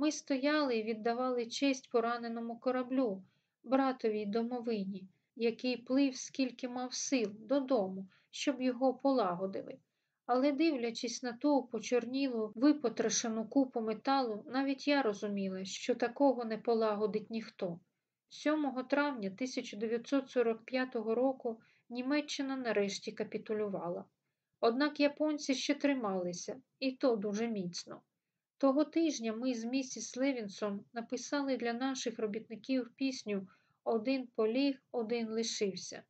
Ми стояли і віддавали честь пораненому кораблю, братовій домовині, який плив, скільки мав сил, додому, щоб його полагодили. Але, дивлячись на ту почорнілу, випотрошену купу металу, навіть я розуміла, що такого не полагодить ніхто. 7 травня 1945 року Німеччина нарешті капітулювала. Однак японці ще трималися, і то дуже міцно. Того тижня ми з місіс Левінсон написали для наших робітників пісню Один поліг, один лишився.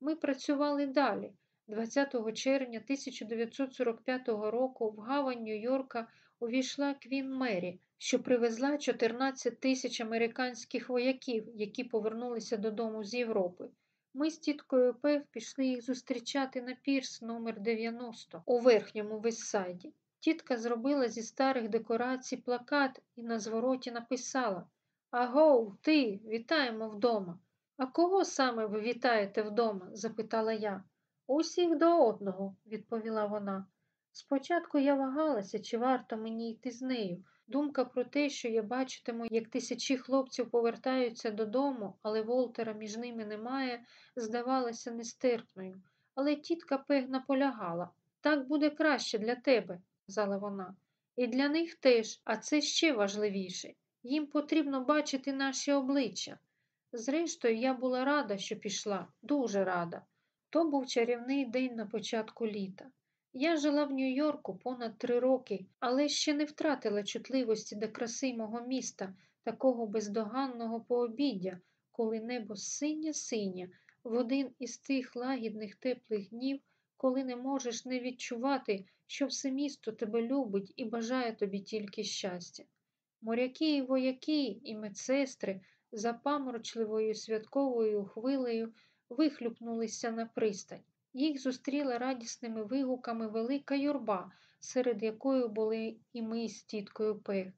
Ми працювали далі. 20 червня 1945 року в гавань Нью-Йорка увійшла Квін Мері, що привезла 14 тисяч американських вояків, які повернулися додому з Європи. Ми з тіткою Пев пішли їх зустрічати на пірс номер 90 у верхньому Вессайді. Тітка зробила зі старих декорацій плакат і на звороті написала Агоу, ти, вітаємо вдома. А кого саме ви вітаєте вдома? запитала я. Усіх до одного, відповіла вона. Спочатку я вагалася, чи варто мені йти з нею. Думка про те, що я бачитиму, як тисячі хлопців повертаються додому, але Волтера між ними немає, здавалася нестерпною. Але тітка Пег наполягала так буде краще для тебе, сказала вона. І для них теж, а це ще важливіше. Їм потрібно бачити наші обличчя. Зрештою, я була рада, що пішла, дуже рада. То був чарівний день на початку літа. Я жила в Нью-Йорку понад три роки, але ще не втратила чутливості до краси мого міста, такого бездоганного пообіддя, коли небо синє синє в один із тих лагідних теплих днів, коли не можеш не відчувати, що все місто тебе любить і бажає тобі тільки щастя. Моряки і вояки, і медсестри запаморочливою святковою хвилею вихлюпнулися на пристань. Їх зустріла радісними вигуками велика юрба, серед якої були і ми з тіткою Пег.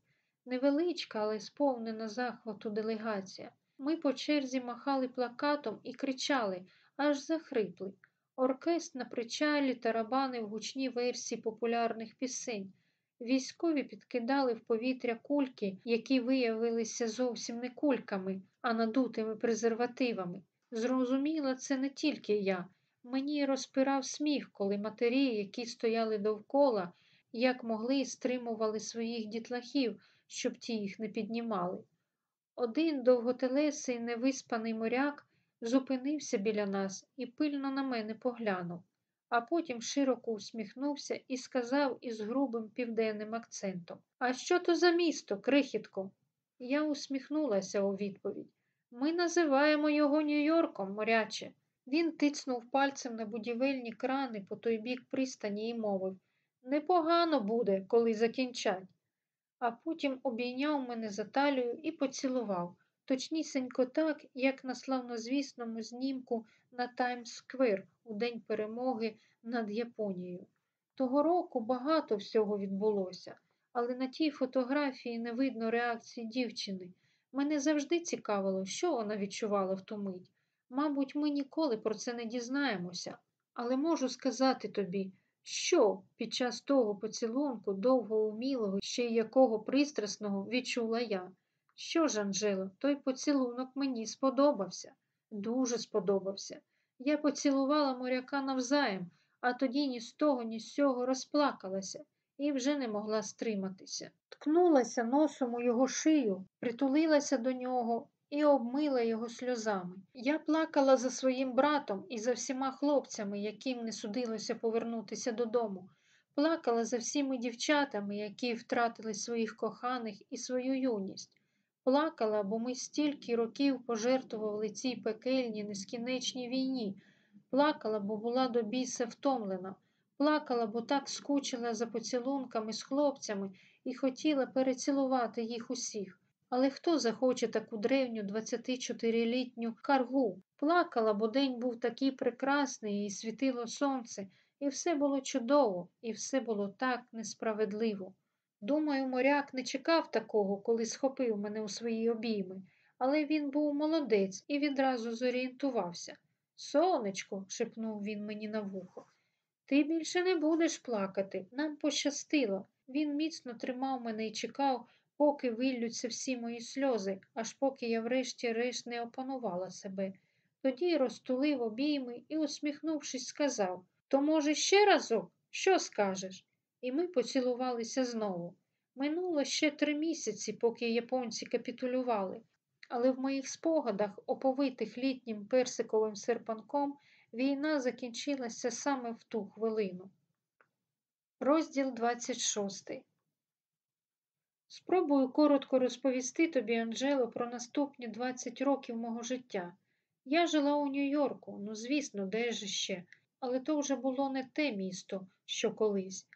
Невеличка, але сповнена захвату делегація. Ми по черзі махали плакатом і кричали, аж захрипли. Оркестр на причалі тарабанив гучні версії популярних пісень. Військові підкидали в повітря кульки, які виявилися зовсім не кульками, а надутими презервативами. Зрозуміла це не тільки я. Мені розпирав сміх, коли матері, які стояли довкола, як могли, стримували своїх дітлахів, щоб ті їх не піднімали. Один довготелесий невиспаний моряк зупинився біля нас і пильно на мене поглянув, а потім широко усміхнувся і сказав із грубим південним акцентом А що то за місто, крихітко? Я усміхнулася у відповідь. Ми називаємо його Нью-Йорком, моряче. Він тицнув пальцем на будівельні крани по той бік пристані і мовив Непогано буде, коли закінчать. А потім обійняв мене за талію і поцілував, точнісінько так, як на славнозвісному знімку на Таймс-сквер у день перемоги над Японією. Того року багато всього відбулося, але на тій фотографії не видно реакції дівчини. Мене завжди цікавило, що вона відчувала в ту мить. Мабуть, ми ніколи про це не дізнаємося, але можу сказати тобі, що під час того поцілунку, довго умілого, ще й якого пристрасного відчула я. Що ж, Анжело, той поцілунок мені сподобався, дуже сподобався. Я поцілувала моряка навзаєм, а тоді ні з того, ні з цього розплакалася і вже не могла стриматися. Ткнулася носом у його шию, притулилася до нього і обмила його сльозами. Я плакала за своїм братом і за всіма хлопцями, яким не судилося повернутися додому. Плакала за всіми дівчатами, які втратили своїх коханих і свою юність. Плакала, бо ми стільки років пожертвували цій пекельній нескінченній війні. Плакала, бо була до біса втомлена. Плакала, бо так скучила за поцілунками з хлопцями і хотіла перецілувати їх усіх. Але хто захоче таку древню 24-літню каргу? Плакала, бо день був такий прекрасний, і світило сонце, і все було чудово, і все було так несправедливо. Думаю, моряк не чекав такого, коли схопив мене у свої обійми, але він був молодець і відразу зорієнтувався. Сонечко, шепнув він мені на вухо, ти більше не будеш плакати. Нам пощастило. Він міцно тримав мене і чекав, поки виллються всі мої сльози, аж поки я врешті-решт не опанувала себе. Тоді розтулив обійми і, усміхнувшись, сказав То, може, ще разок? Що скажеш? І ми поцілувалися знову. Минуло ще три місяці, поки японці капітулювали, але в моїх спогадах, оповитих літнім персиковим серпанком, війна закінчилася саме в ту хвилину. Розділ 26 Спробую коротко розповісти тобі, Анджело, про наступні 20 років мого життя. Я жила у Нью-Йорку, ну, звісно, де ж ще, але то вже було не те місто, що колись.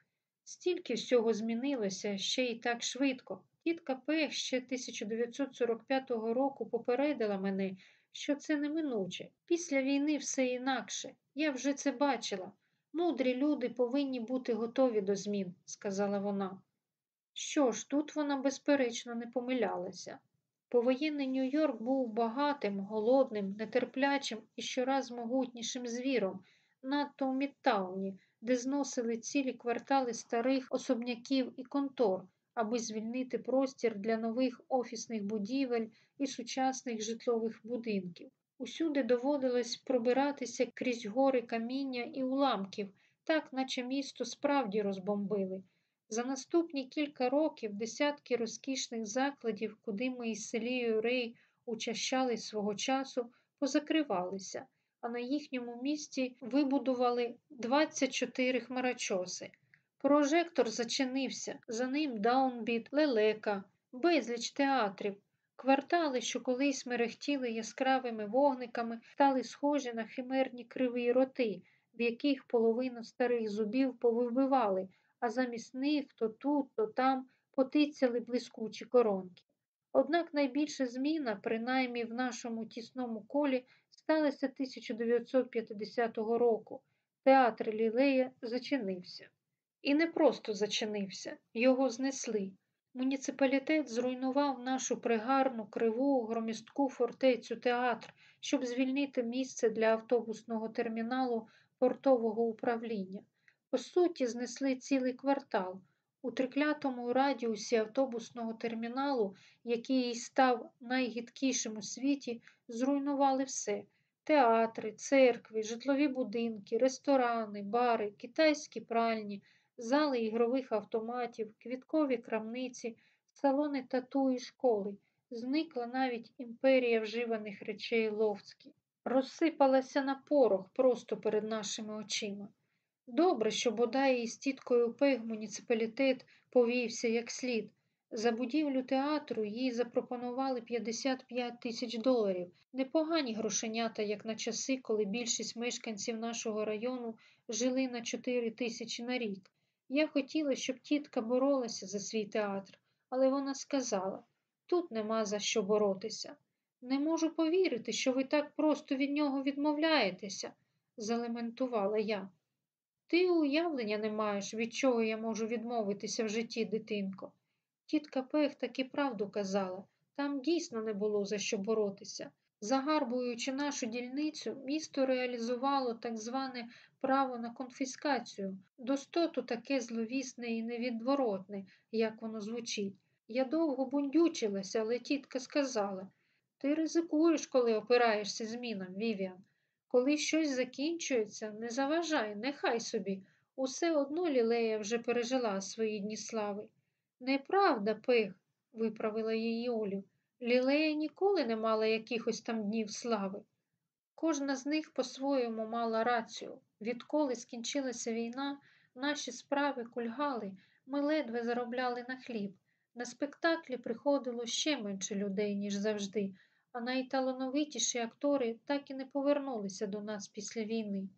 Стільки всього змінилося ще й так швидко. Тітка Пех ще 1945 року попередила мене, що це неминуче. Після війни все інакше. Я вже це бачила. Мудрі люди повинні бути готові до змін, сказала вона. Що ж, тут вона безперечно не помилялася. Повоєнний Нью-Йорк був багатим, голодним, нетерплячим і щораз могутнішим звіром, надто у Мідтауні, де зносили цілі квартали старих особняків і контор, аби звільнити простір для нових офісних будівель і сучасних житлових будинків. Усюди доводилось пробиратися крізь гори каміння і уламків, так наче місто справді розбомбили. За наступні кілька років десятки розкішних закладів, куди ми із селією Рей учащали свого часу, позакривалися, а на їхньому місці вибудували 24 хмарочоси. Прожектор зачинився, за ним даунбіт, лелека, безліч театрів. Квартали, що колись мерехтіли яскравими вогниками, стали схожі на химерні криві роти, в яких половину старих зубів повибивали, а замість них то тут, то там потицяли блискучі коронки. Однак найбільша зміна, принаймні в нашому тісному колі, сталася 1950 року. Театр Лілея зачинився. І не просто зачинився, його знесли. Муніципалітет зруйнував нашу пригарну, криву, громістку фортецю театр, щоб звільнити місце для автобусного терміналу портового управління. По суті, знесли цілий квартал. У триклятому радіусі автобусного терміналу, який став найгідкішим у світі, зруйнували все театри, церкви, житлові будинки, ресторани, бари, китайські пральні зали ігрових автоматів, квіткові крамниці, салони тату і школи. Зникла навіть імперія вживаних речей Ловські. Розсипалася на порох просто перед нашими очима. Добре, що бодай із тіткою Пег муніципалітет повівся як слід. За будівлю театру їй запропонували 55 тисяч доларів. Непогані грошенята, як на часи, коли більшість мешканців нашого району жили на 4 тисячі на рік. Я хотіла, щоб тітка боролася за свій театр, але вона сказала тут нема за що боротися. Не можу повірити, що ви так просто від нього відмовляєтеся, залементувала я. Ти уявлення не маєш, від чого я можу відмовитися в житті, дитинко. Тітка Пех таки правду казала там дійсно не було за що боротися. Загарбуючи нашу дільницю, місто реалізувало так зване право на конфіскацію, достоту таке зловісне і невідворотне, як воно звучить. Я довго бундючилася, але тітка сказала ти ризикуєш, коли опираєшся змінам, Вівіан. Коли щось закінчується, не заважай, нехай собі. Усе одно лілея вже пережила свої дні слави. Неправда, пих, виправила її Олів. Лілея ніколи не мала якихось там днів слави. Кожна з них по-своєму мала рацію. Відколи скінчилася війна, наші справи кульгали, ми ледве заробляли на хліб. На спектаклі приходило ще менше людей, ніж завжди, а найталановитіші актори так і не повернулися до нас після війни.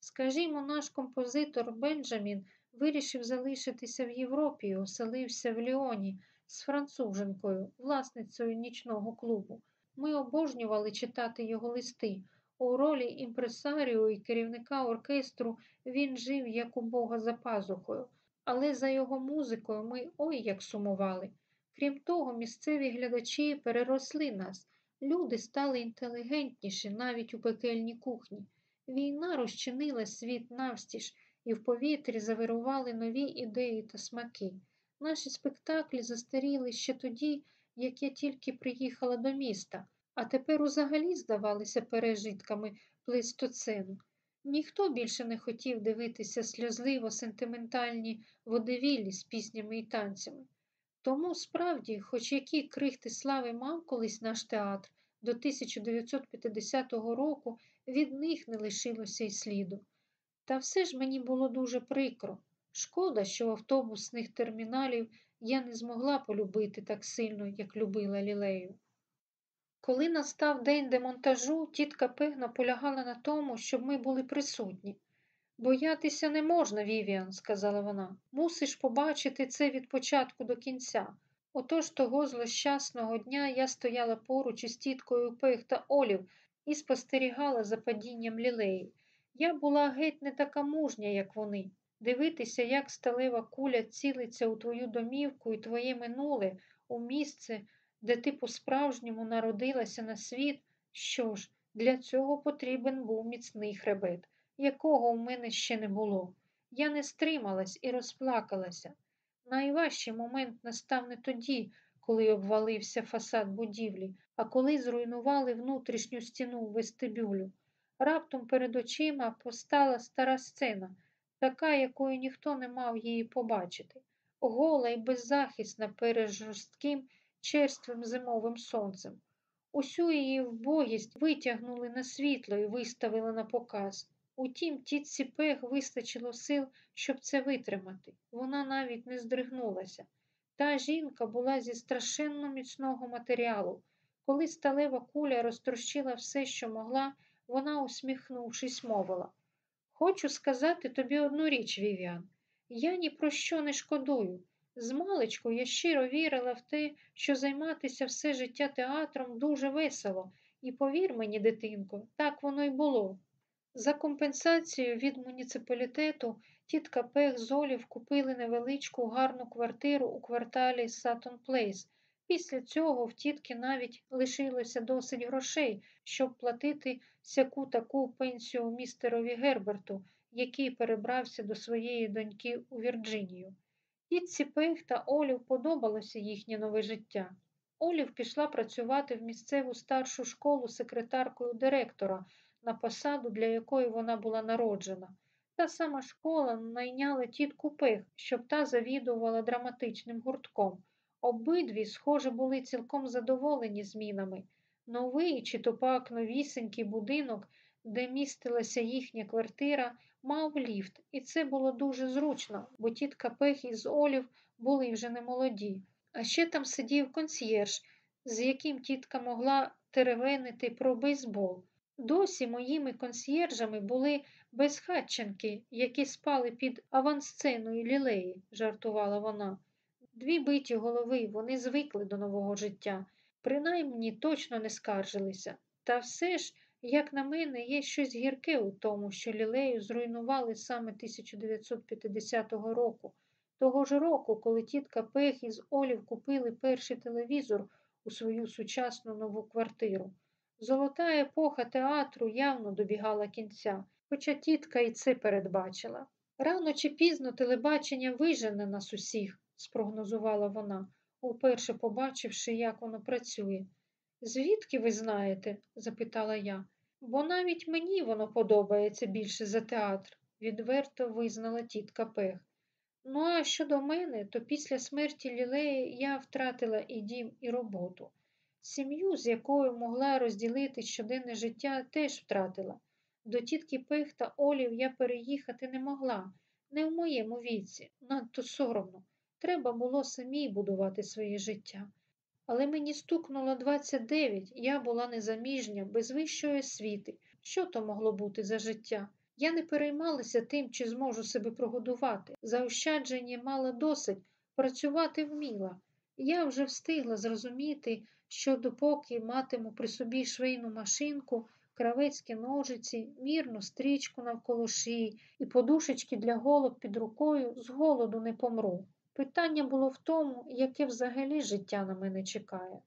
Скажімо, наш композитор Бенджамін вирішив залишитися в Європі і оселився в Ліоні з француженкою, власницею нічного клубу. Ми обожнювали читати його листи. У ролі імпресаріо і керівника оркестру він жив як у Бога за пазухою, але за його музикою ми ой як сумували. Крім того, місцеві глядачі переросли нас. Люди стали інтелігентніші навіть у пекельній кухні. Війна розчинила світ навстіж, і в повітрі завирували нові ідеї та смаки. Наші спектаклі застаріли ще тоді, як я тільки приїхала до міста, а тепер узагалі здавалися пережитками плейстоцену. Ніхто більше не хотів дивитися сльозливо сентиментальні водевіллі з піснями і танцями. Тому справді, хоч які крихти слави мав колись наш театр, до 1950 року від них не лишилося й сліду. Та все ж мені було дуже прикро. Шкода, що автобусних терміналів я не змогла полюбити так сильно, як любила лілею. Коли настав день демонтажу, тітка Пег наполягала на тому, щоб ми були присутні. Боятися не можна, Вівіан, сказала вона. Мусиш побачити це від початку до кінця. Отож того злощасного дня я стояла поруч із тіткою Пег та Олів і спостерігала за падінням лілеї. Я була геть не така мужня, як вони. Дивитися, як сталева куля цілиться у твою домівку і твоє минуле, у місце, де ти по-справжньому народилася на світ. Що ж, для цього потрібен був міцний хребет, якого у мене ще не було. Я не стрималась і розплакалася. Найважчий момент настав не тоді, коли обвалився фасад будівлі, а коли зруйнували внутрішню стіну вестибюлю. Раптом перед очима постала стара сцена, така, якою ніхто не мав її побачити, гола й беззахисна перед жорстким, черствим зимовим сонцем. Усю її вбогість витягнули на світло і виставили на показ. Утім, тітці Пег вистачило сил, щоб це витримати. Вона навіть не здригнулася. Та жінка була зі страшенно міцного матеріалу. Коли сталева куля розтрощила все, що могла, вона, усміхнувшись, мовила Хочу сказати тобі одну річ, Вів'ян. Я ні про що не шкодую. Змалечку я щиро вірила в те, що займатися все життя театром дуже весело, і повір мені, дитинко, так воно й було. За компенсацією від муніципалітету тітка Пеґ з Олів купили невеличку гарну квартиру у кварталі Саттон Плейс. Після цього в тітки навіть лишилося досить грошей, щоб платити сяку таку пенсію містерові Герберту, який перебрався до своєї доньки у Вірджинію. Тітці Пех та Олів подобалося їхнє нове життя. Олів пішла працювати в місцеву старшу школу секретаркою директора, на посаду, для якої вона була народжена. Та сама школа найняла тітку Пех, щоб та завідувала драматичним гуртком. Обидві, схоже, були цілком задоволені змінами. Новий чи то новісенький будинок, де містилася їхня квартира, мав ліфт, і це було дуже зручно, бо тітка Пех із Олів були вже не молоді. А ще там сидів консьєрж, з яким тітка могла теревенити про бейсбол. Досі моїми консьєржами були безхатченки, які спали під авансценою лілеї, жартувала вона. Дві биті голови, вони звикли до нового життя, принаймні точно не скаржилися. Та все ж, як на мене, є щось гірке у тому, що лілею зруйнували саме 1950 року, того ж року, коли тітка Пех із Олів купили перший телевізор у свою сучасну нову квартиру. Золота епоха театру явно добігала кінця, хоча тітка і це передбачила. Рано чи пізно телебачення вижене нас усіх, спрогнозувала вона, уперше побачивши, як воно працює. Звідки ви знаєте? запитала я, бо навіть мені воно подобається більше за театр, відверто визнала тітка Пех. Ну, а щодо мене, то після смерті Лілеї я втратила і дім, і роботу. Сім'ю, з якою могла розділити щоденне життя, теж втратила. До тітки Пех та Олів я переїхати не могла, не в моєму віці, надто соромно. Треба було самій будувати своє життя. Але мені стукнуло 29, я була незаміжня, без вищої освіти. Що то могло бути за життя? Я не переймалася тим, чи зможу себе прогодувати. Заощадження мала досить, працювати вміла. Я вже встигла зрозуміти, що допоки матиму при собі швейну машинку, кравецькі ножиці, мірну стрічку навколо шиї і подушечки для голок під рукою, з голоду не помру. Питання було в тому, яке взагалі життя на мене чекає.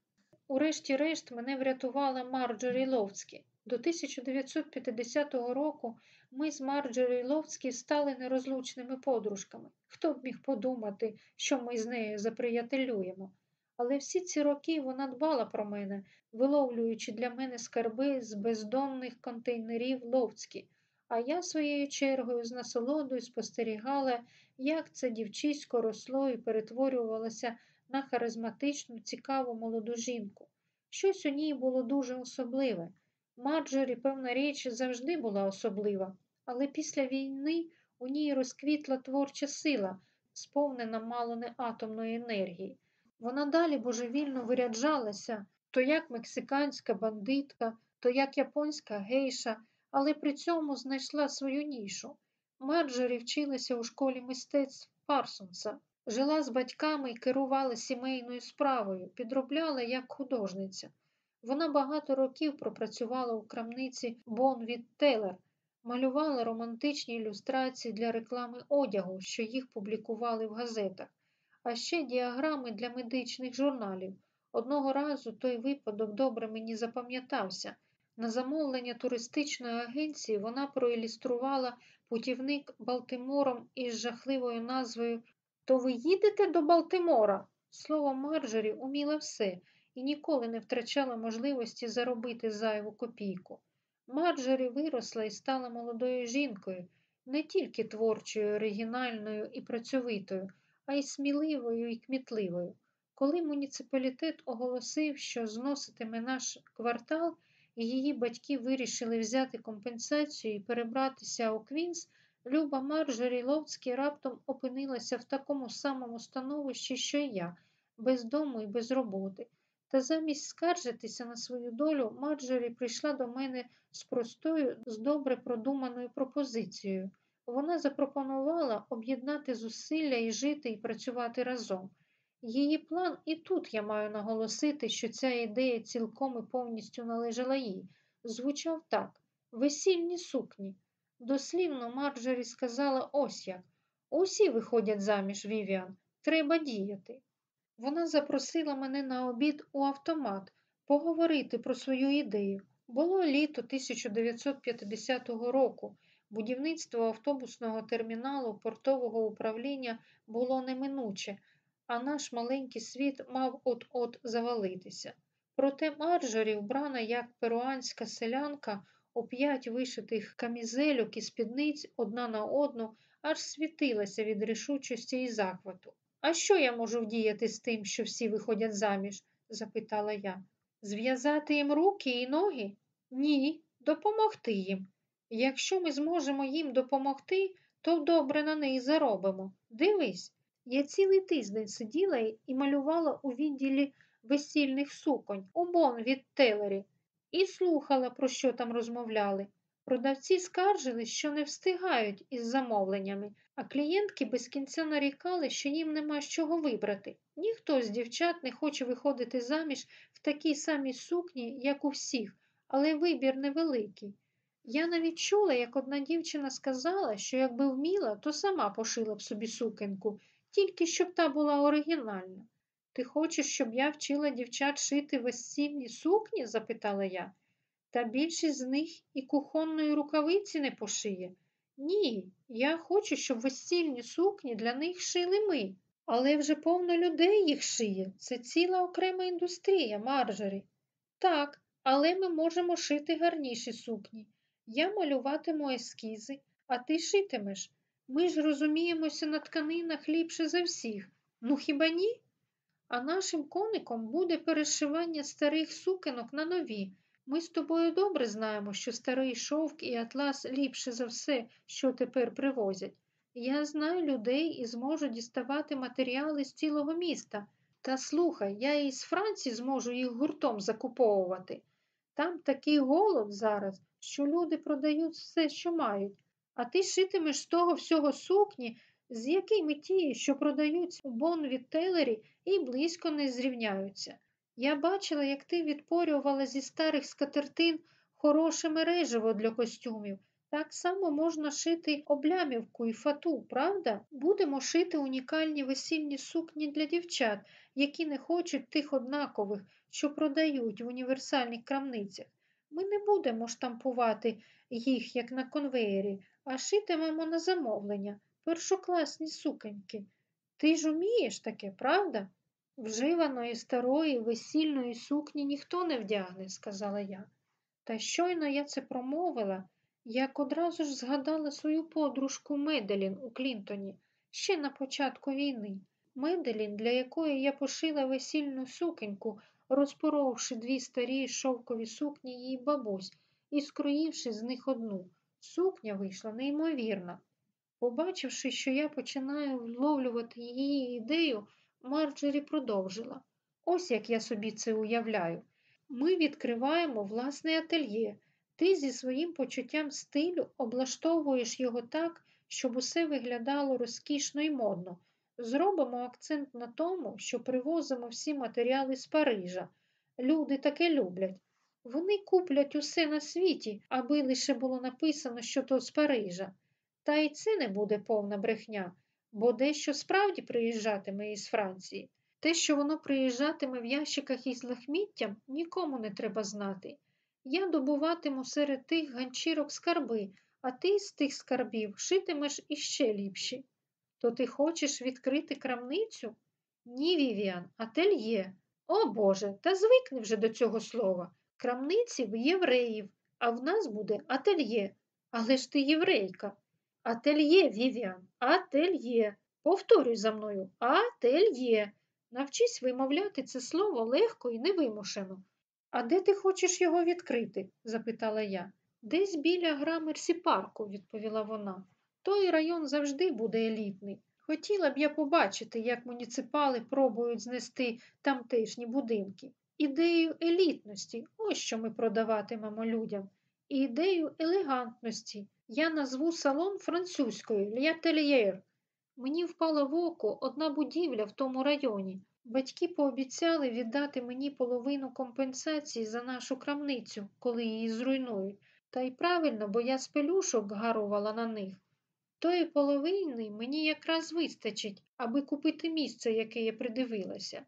Урешті-решт мене врятувала Марджорі Ловцькі. До 1950 року ми з Марджорі Ловцькі стали нерозлучними подружками. Хто б міг подумати, що ми з нею заприятелюємо? Але всі ці роки вона дбала про мене, виловлюючи для мене скарби з бездонних контейнерів Ловські, а я своєю чергою з насолодою спостерігала, як це дівчисько росло і перетворювалося на харизматичну, цікаву молоду жінку. Щось у ній було дуже особливе. Марджорі, певна річ, завжди була особлива, але після війни у ній розквітла творча сила, сповнена мало не атомної енергії. Вона далі божевільно виряджалася то як мексиканська бандитка, то як японська гейша, але при цьому знайшла свою нішу. Марджорі вчилася у школі мистецтв Парсонса, жила з батьками і керувала сімейною справою, підробляла як художниця. Вона багато років пропрацювала у крамниці Бонвіт Телер. малювала романтичні ілюстрації для реклами одягу, що їх публікували в газетах, а ще діаграми для медичних журналів. Одного разу той випадок добре мені запам'ятався. На замовлення туристичної агенції вона проілюструвала путівник Балтимором із жахливою назвою То ви їдете до Балтимора? Словом, Марджорі уміла все і ніколи не втрачала можливості заробити зайву копійку. Марджорі виросла і стала молодою жінкою, не тільки творчою, оригінальною і працьовитою, а й сміливою і кмітливою. Коли муніципалітет оголосив, що зноситиме наш квартал, і її батьки вирішили взяти компенсацію і перебратися у Квінс, Люба Марджорі Ловцькі раптом опинилася в такому самому становищі, що й я, без дому і без роботи. Та замість скаржитися на свою долю, Марджорі прийшла до мене з простою, з добре продуманою пропозицією. Вона запропонувала об'єднати зусилля і жити і працювати разом. Її план, і тут я маю наголосити, що ця ідея цілком і повністю належала їй, звучав так весільні сукні. Дослівно Марджорі сказала ось як усі виходять заміж, Вівіан, треба діяти. Вона запросила мене на обід у автомат поговорити про свою ідею. Було літо 1950 року. Будівництво автобусного терміналу портового управління було неминуче, а наш маленький світ мав от-от завалитися. Проте Марджорі, вбрана як перуанська селянка, у п'ять вишитих камізельок і спідниць одна на одну, аж світилася від рішучості і захвату. А що я можу вдіяти з тим, що всі виходять заміж? запитала я. Зв'язати їм руки і ноги? Ні, допомогти їм. Якщо ми зможемо їм допомогти, то добре на них заробимо. Дивись, я цілий тиждень сиділа і малювала у відділі весільних суконь у бон від телері і слухала, про що там розмовляли. Продавці скаржились, що не встигають із замовленнями, а клієнтки без кінця нарікали, що їм нема з чого вибрати. Ніхто з дівчат не хоче виходити заміж в такій самій сукні, як у всіх, але вибір невеликий. Я навіть чула, як одна дівчина сказала, що якби вміла, то сама пошила б собі сукенку, тільки щоб та була оригінальна. Ти хочеш, щоб я вчила дівчат шити весільні сукні? запитала я. Та більшість з них і кухонної рукавиці не пошиє. Ні, я хочу, щоб весільні сукні для них шили ми. Але вже повно людей їх шиє. Це ціла окрема індустрія, Марджорі. Так, але ми можемо шити гарніші сукні. Я малюватиму ескізи, а ти шитимеш. Ми ж розуміємося на тканинах ліпше за всіх. Ну хіба ні? А нашим коником буде перешивання старих сукенок на нові. Ми з тобою добре знаємо, що старий шовк і атлас ліпше за все, що тепер привозять. Я знаю людей і зможу діставати матеріали з цілого міста. Та слухай, я і з Франції зможу їх гуртом закуповувати. Там такий голод зараз, що люди продають все, що мають, а ти шитимеш з того всього сукні, з якими ті, що продають у бон від телері, і близько не зрівняються. Я бачила, як ти відпорювала зі старих скатертин хороше мереживо для костюмів. Так само можна шити облямівку і фату, правда? Будемо шити унікальні весільні сукні для дівчат, які не хочуть тих однакових, що продають в універсальних крамницях. Ми не будемо штампувати їх, як на конвеєрі, а шитимемо на замовлення, першокласні суконьки. Ти ж умієш таке, правда? Вживаної старої весільної сукні ніхто не вдягне, сказала я. Та щойно я це промовила, як одразу ж згадала свою подружку Меделін у Клінтоні ще на початку війни. Меделін, для якої я пошила весільну сукеньку, розпоровши дві старі шовкові сукні її бабусь і скроївши з них одну. Сукня вийшла неймовірна. Побачивши, що я починаю вловлювати її ідею, Марджорі продовжила. Ось як я собі це уявляю. Ми відкриваємо власне ательє. Ти зі своїм почуттям стилю облаштовуєш його так, щоб усе виглядало розкішно і модно. Зробимо акцент на тому, що привозимо всі матеріали з Парижа. Люди таке люблять. Вони куплять усе на світі, аби лише було написано, що то з Парижа. Та й це не буде повна брехня, бо дещо справді приїжджатиме із Франції. Те, що воно приїжджатиме в ящиках із лахміттям, нікому не треба знати. Я добуватиму серед тих ганчірок скарби, а ти з тих скарбів шитимеш іще ліпші. То ти хочеш відкрити крамницю? Ні, Вівіан, ательє. О Боже, та звикни вже до цього слова. Крамниці в євреїв, а в нас буде ательє. Але ж ти єврейка. Ательє, Вівіан, ательє. Повторюй за мною, ательє. Навчись вимовляти це слово легко і невимушено. А де ти хочеш його відкрити? запитала я. Десь біля Грамерсі парку, відповіла вона. Той район завжди буде елітний. Хотіла б я побачити, як муніципали пробують знести тамтешні будинки. Ідею елітності ось що ми продаватимемо людям. І ідею елегантності. Я назву салон французькою Л'Ятельєр. Мені впала в око одна будівля в тому районі. Батьки пообіцяли віддати мені половину компенсації за нашу крамницю, коли її зруйнують. Та й правильно, бо я з пелюшок гарувала на них. Тої половини мені якраз вистачить, аби купити місце, яке я придивилася.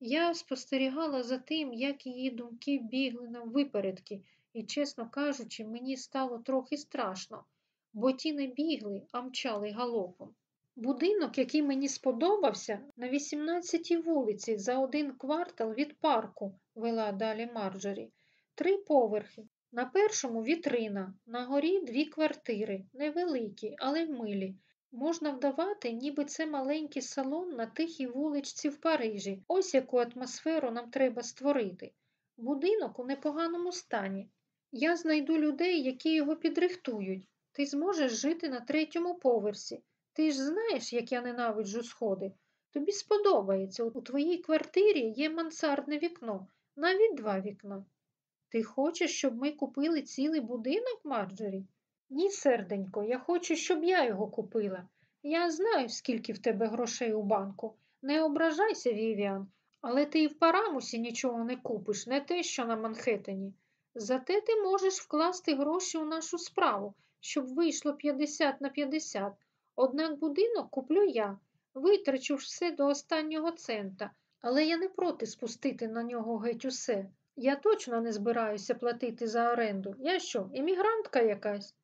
Я спостерігала за тим, як її думки бігли нам випередки, і, чесно кажучи, мені стало трохи страшно, бо ті не бігли, а мчали галопом. Будинок, який мені сподобався, на 18-й вулиці за один квартал від парку, вела далі Марджорі. Три поверхи. На першому вітрина, на горі дві квартири, невеликі, але милі. Можна вдавати, ніби це маленький салон на тихій вуличці в Парижі. Ось яку атмосферу нам треба створити. Будинок у непоганому стані. Я знайду людей, які його підрихтують. Ти зможеш жити на третьому поверсі. Ти ж знаєш, як я ненавиджу сходи. Тобі сподобається. У твоїй квартирі є мансардне вікно, навіть два вікна. Ти хочеш, щоб ми купили цілий будинок, Марджорі? Ні, серденько, я хочу, щоб я його купила. Я знаю, скільки в тебе грошей у банку. Не ображайся, Вівіан, але ти і в Парамусі нічого не купиш, не те, що на Манхеттені. Зате ти можеш вкласти гроші у нашу справу, щоб вийшло 50 на 50. Однак будинок куплю я, витрачу все до останнього цента, але я не проти спустити на нього геть усе. Я точно не збираюся платити за оренду. Я що, емігрантка якась?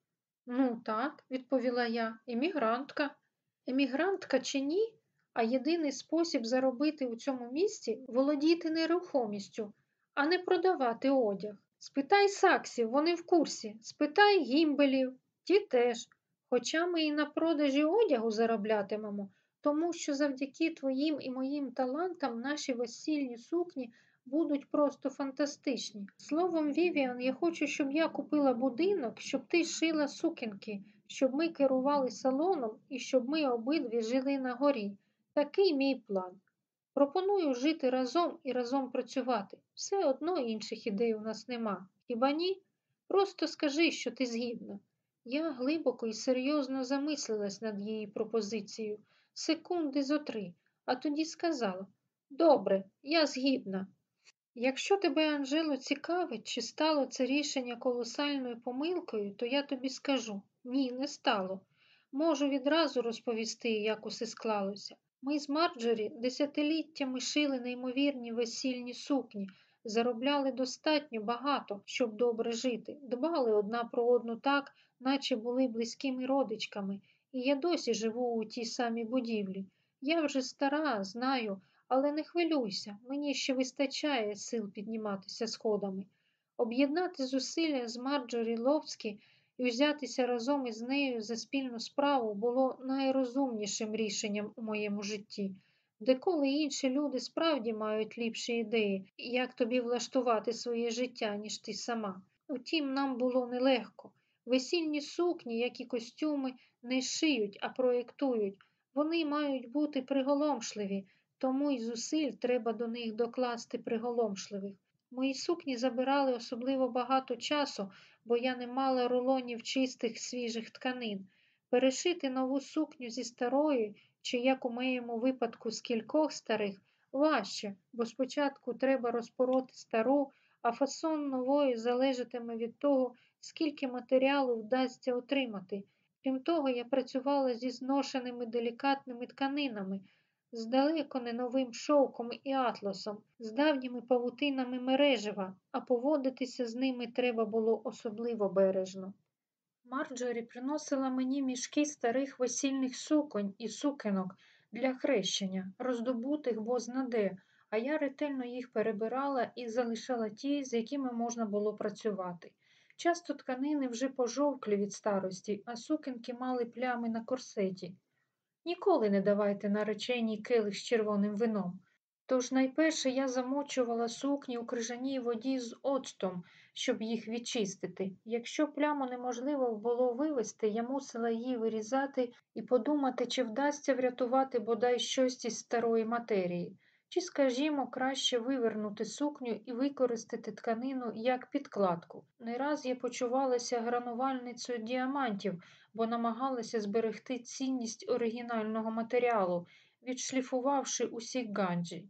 Ну, так, відповіла я, емігрантка. Емігрантка чи ні? А єдиний спосіб заробити у цьому місті володіти нерухомістю, а не продавати одяг. Спитай саксів, вони в курсі, спитай гімбелів, ті теж. Хоча ми і на продажі одягу зароблятимемо, тому що завдяки твоїм і моїм талантам наші весільні сукні будуть просто фантастичні. Словом, Вівіан, я хочу, щоб я купила будинок, щоб ти шила сукінки, щоб ми керували салоном і щоб ми обидві жили на горі. Такий мій план. Пропоную жити разом і разом працювати. Все одно інших ідей у нас нема. Хіба ні? Просто скажи, що ти згідна. Я глибоко і серйозно замислилась над її пропозицією, секунди зо три, а тоді сказала Добре, я згідна. Якщо тебе, Анжело, цікавить, чи стало це рішення колосальною помилкою, то я тобі скажу ні, не стало. Можу відразу розповісти, як усе склалося. Ми з Марджорі десятиліттями шили неймовірні весільні сукні, заробляли достатньо багато, щоб добре жити, дбали одна про одну так, наче були близькими родичками, і я досі живу у тій самій будівлі. Я вже стара, знаю, але не хвилюйся, мені ще вистачає сил підніматися сходами. Об'єднати зусилля з Марджорі Ловцкі і взятися разом із нею за спільну справу було найрозумнішим рішенням у моєму житті. Деколи інші люди справді мають ліпші ідеї, як тобі влаштувати своє життя, ніж ти сама. Утім, нам було нелегко. Весільні сукні, як і костюми, не шиють, а проєктують. Вони мають бути приголомшливі, тому й зусиль треба до них докласти приголомшливих. Мої сукні забирали особливо багато часу, бо я не мала рулонів чистих свіжих тканин. Перешити нову сукню зі старої, чи, як у моєму випадку, з кількох старих, важче, бо спочатку треба розпороти стару, а фасон нової залежатиме від того, скільки матеріалу вдасться отримати. Крім того, я працювала зі зношеними делікатними тканинами, з далеко не новим шовком і атласом, з давніми павутинами мережева, а поводитися з ними треба було особливо бережно. Марджорі приносила мені мішки старих весільних суконь і сукенок для хрещення, роздобутих бознаде, а я ретельно їх перебирала і залишала ті, з якими можна було працювати. Часто тканини вже пожовклі від старості, а сукенки мали плями на корсеті. Ніколи не давайте нареченій килих з червоним вином. Тож найперше я замочувала сукні у крижаній воді з оцтом, щоб їх відчистити. Якщо пляму неможливо було вивести, я мусила її вирізати і подумати, чи вдасться врятувати бодай щось із старої матерії, чи, скажімо, краще вивернути сукню і використати тканину як підкладку. Не раз я почувалася гранувальницею діамантів, бо намагалася зберегти цінність оригінального матеріалу, відшліфувавши усі ганджі.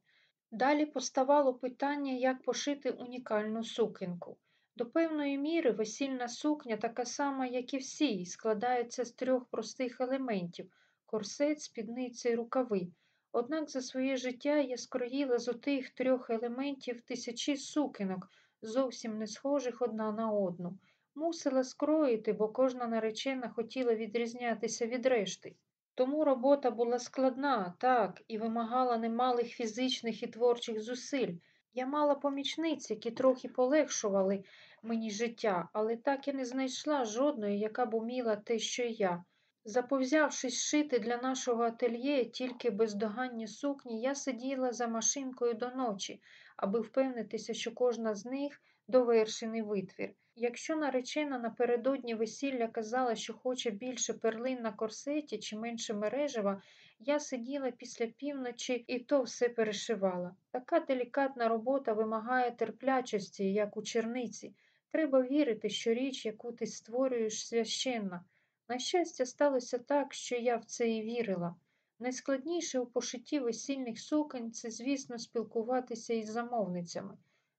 Далі поставало питання, як пошити унікальну сукенку. До певної міри весільна сукня така сама, як і всі, складається з трьох простих елементів корсет, спідниця і рукави. Однак за своє життя я скроїла з отих трьох елементів тисячі сукенок, зовсім не схожих одна на одну. Мусила скроїти, бо кожна наречена хотіла відрізнятися від решти. Тому робота була складна, так, і вимагала немалих фізичних і творчих зусиль. Я мала помічниць, які трохи полегшували мені життя, але так і не знайшла жодної, яка б уміла те, що я. Заповзявшись шити для нашого ательє тільки бездоганні сукні, я сиділа за машинкою до ночі, аби впевнитися, що кожна з них довершений витвір. Якщо наречена напередодні весілля казала, що хоче більше перлин на корсеті чи менше мережева, я сиділа після півночі і то все перешивала. Така делікатна робота вимагає терплячості, як у черниці. Треба вірити, що річ, яку ти створюєш, священна. На щастя, сталося так, що я в це і вірила. Найскладніше у пошитті весільних суконь це, звісно, спілкуватися із замовницями.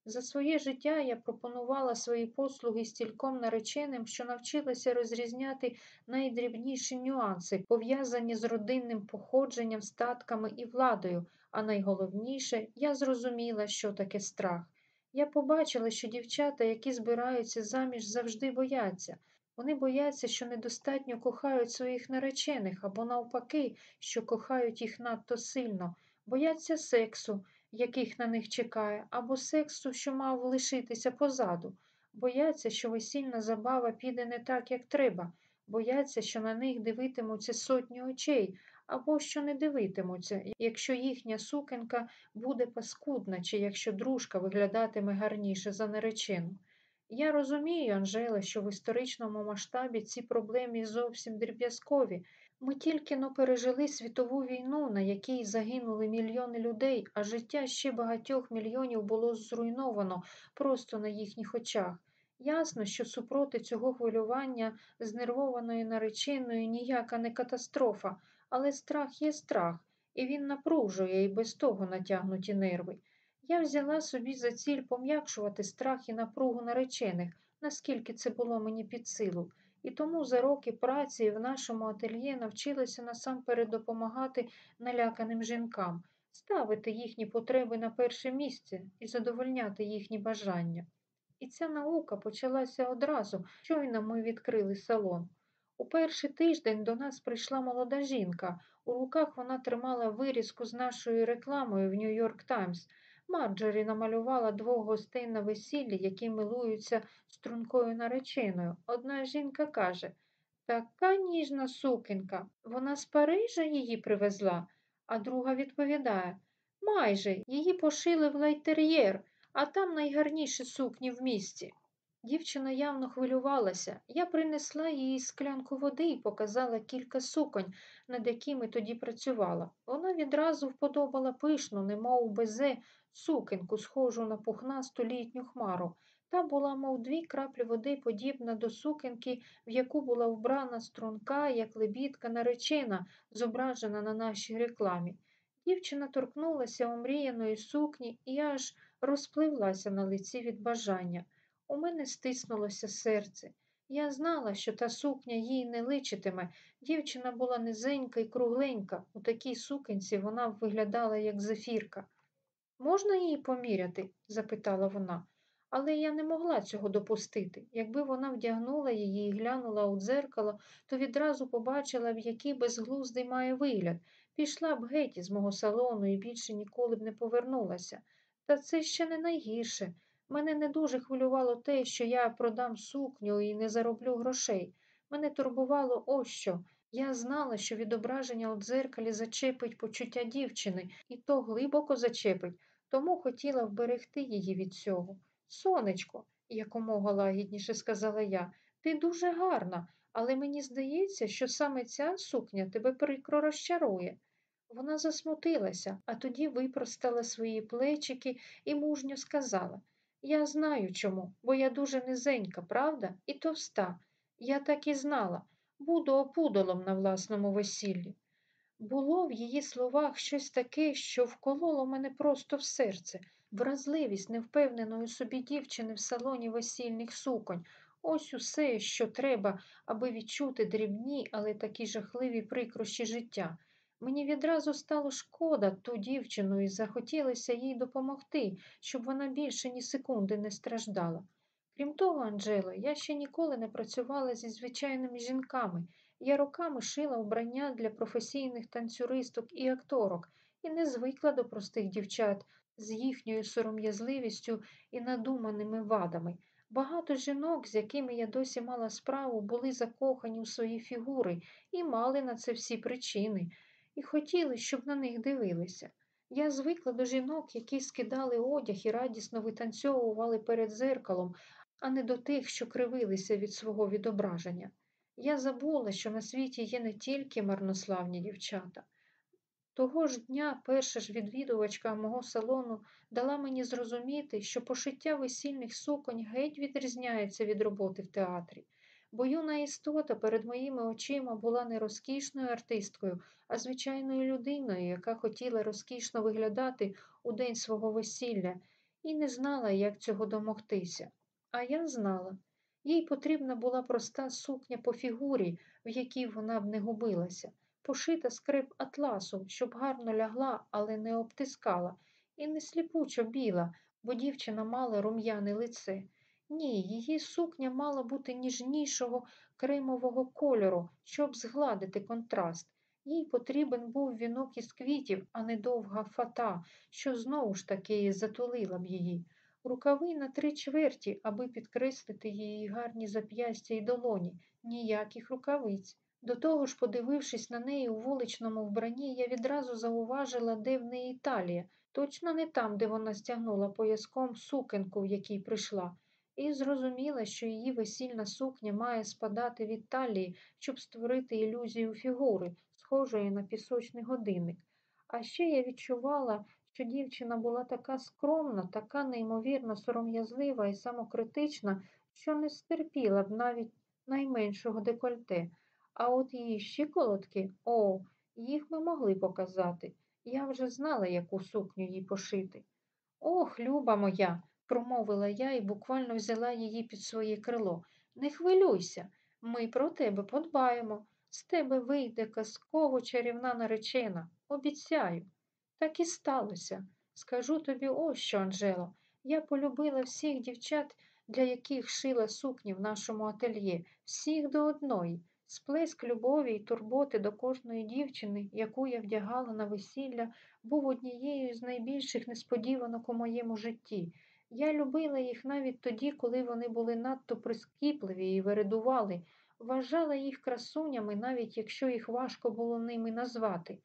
За своє життя я пропонувала свої послуги стільком нареченим, що навчилася розрізняти найдрібніші нюанси, пов'язані з родинним походженням, статками і владою, а найголовніше, я зрозуміла, що таке страх. Я побачила, що дівчата, які збираються заміж, завжди бояться. Вони бояться, що недостатньо кохають своїх наречених або навпаки, що кохають їх надто сильно, бояться сексу, яких на них чекає, або сексу, що мав лишитися позаду, бояться, що весільна забава піде не так, як треба, бояться, що на них дивитимуться сотні очей, або що не дивитимуться, якщо їхня сукенка буде паскудна, чи якщо дружка виглядатиме гарніше за наречену. Я розумію, Анжела, що в історичному масштабі ці проблеми зовсім дріб'язкові. Ми тільки но пережили світову війну, на якій загинули мільйони людей, а життя ще багатьох мільйонів було зруйновано просто на їхніх очах. Ясно, що супроти цього хвилювання знервованої нареченою ніяка не катастрофа, але страх є страх, і він напружує і без того натягнуті нерви. Я взяла собі за ціль пом'якшувати страх і напругу наречених, наскільки це було мені під силу, і тому за роки праці в нашому ательє навчилася насамперед допомагати наляканим жінкам, ставити їхні потреби на перше місце і задовольняти їхні бажання. І ця наука почалася одразу, щойно ми відкрили салон. У перший тиждень до нас прийшла молода жінка. У руках вона тримала вирізку з нашою рекламою в Нью-Йорк Таймс. Марджорі намалювала двох гостей на весіллі, які милуються стрункою нареченою. Одна жінка каже така ніжна сукінка, вона з Парижа її привезла, а друга відповідає майже її пошили в Л'Ательє, а там найгарніші сукні в місті. Дівчина явно хвилювалася. Я принесла їй склянку води і показала кілька суконь, над якими тоді працювала. Вона відразу вподобала пишну, немов безе, сукенку, схожу на пухнасту літню хмару. Та була, мов дві краплі води, подібна до сукенки, в яку була вбрана струнка, як лебідка наречена, зображена на нашій рекламі. Дівчина торкнулася омріяної сукні і аж розпливлася на лиці від бажання. У мене стиснулося серце. Я знала, що та сукня їй не личитиме. Дівчина була низенька і кругленька. У такій сукенці вона виглядала, як зефірка. Можна її поміряти? запитала вона. Але я не могла цього допустити. Якби вона вдягнула її і глянула у дзеркало, то відразу побачила б, який безглуздий має вигляд. Пішла б геть із мого салону і більше ніколи б не повернулася. Та це ще не найгірше. Мене не дуже хвилювало те, що я продам сукню і не зароблю грошей. Мене турбувало ось що. Я знала, що відображення у дзеркалі зачепить почуття дівчини, і то глибоко зачепить, тому хотіла вберегти її від цього. Сонечко, якомога лагідніше сказала я, ти дуже гарна, але мені здається, що саме ця сукня тебе прикро розчарує. Вона засмутилася, а тоді випростала свої плечики і мужньо сказала Я знаю чому, бо я дуже низенька, правда, і товста. Я так і знала, буду опудолом на власному весіллі. Було в її словах щось таке, що вкололо мене просто в серце, вразливість невпевненої собі дівчини в салоні весільних суконь. Ось усе, що треба, аби відчути дрібні, але такі жахливі прикрощі життя. Мені відразу стало шкода ту дівчину і захотілося їй допомогти, щоб вона більше ні секунди не страждала. Крім того, Анджело, я ще ніколи не працювала зі звичайними жінками. Я роками шила вбрання для професійних танцюристок і акторок і не звикла до простих дівчат з їхньою сором'язливістю і надуманими вадами. Багато жінок, з якими я досі мала справу, були закохані у свої фігури і мали на це всі причини, і хотіли, щоб на них дивилися. Я звикла до жінок, які скидали одяг і радісно витанцьовували перед зеркалом, а не до тих, що кривилися від свого відображення. Я забула, що на світі є не тільки марнославні дівчата. Того ж дня перша ж відвідувачка мого салону дала мені зрозуміти, що пошиття весільних суконь геть відрізняється від роботи в театрі, бо юна істота перед моїми очима була не розкішною артисткою, а звичайною людиною, яка хотіла розкішно виглядати у день свого весілля, і не знала, як цього домогтися. А я знала. Їй потрібна була проста сукня по фігурі, в якій вона б не губилася, пошита скрип атласу, щоб гарно лягла, але не обтискала, і не сліпучо біла, бо дівчина мала рум'яне лице. Ні, її сукня мала бути ніжнішого кремового кольору, щоб згладити контраст. Їй потрібен був вінок із квітів, а не довга фата, що знову ж таки затулила б її рукави на три чверті, аби підкреслити її гарні зап'ястя й долоні, ніяких рукавиць. До того ж, подивившись на неї у вуличному вбранні, я відразу зауважила, де в неї талія, точно не там, де вона стягнула пояском сукенку, в якій прийшла, і зрозуміла, що її весільна сукня має спадати від талії, щоб створити ілюзію фігури, схожої на пісочний годинник. А ще я відчувала, що дівчина була така скромна, така неймовірно сором'язлива і самокритична, що не стерпіла б навіть найменшого декольте. А от її щиколотки, о, їх ми могли показати. Я вже знала, яку сукню їй пошити. Ох, люба моя, промовила я і буквально взяла її під своє крило. Не хвилюйся, ми про тебе подбаємо. З тебе вийде казково чарівна наречена. Обіцяю. Так і сталося. Скажу тобі ось що, Анжело. Я полюбила всіх дівчат, для яких шила сукні в нашому ательє, всіх до одної. Сплеск любові й турботи до кожної дівчини, яку я вдягала на весілля, був однією з найбільших несподіванок у моєму житті. Я любила їх навіть тоді, коли вони були надто прискіпливі і вередували, вважала їх красунями, навіть якщо їх важко було ними назвати.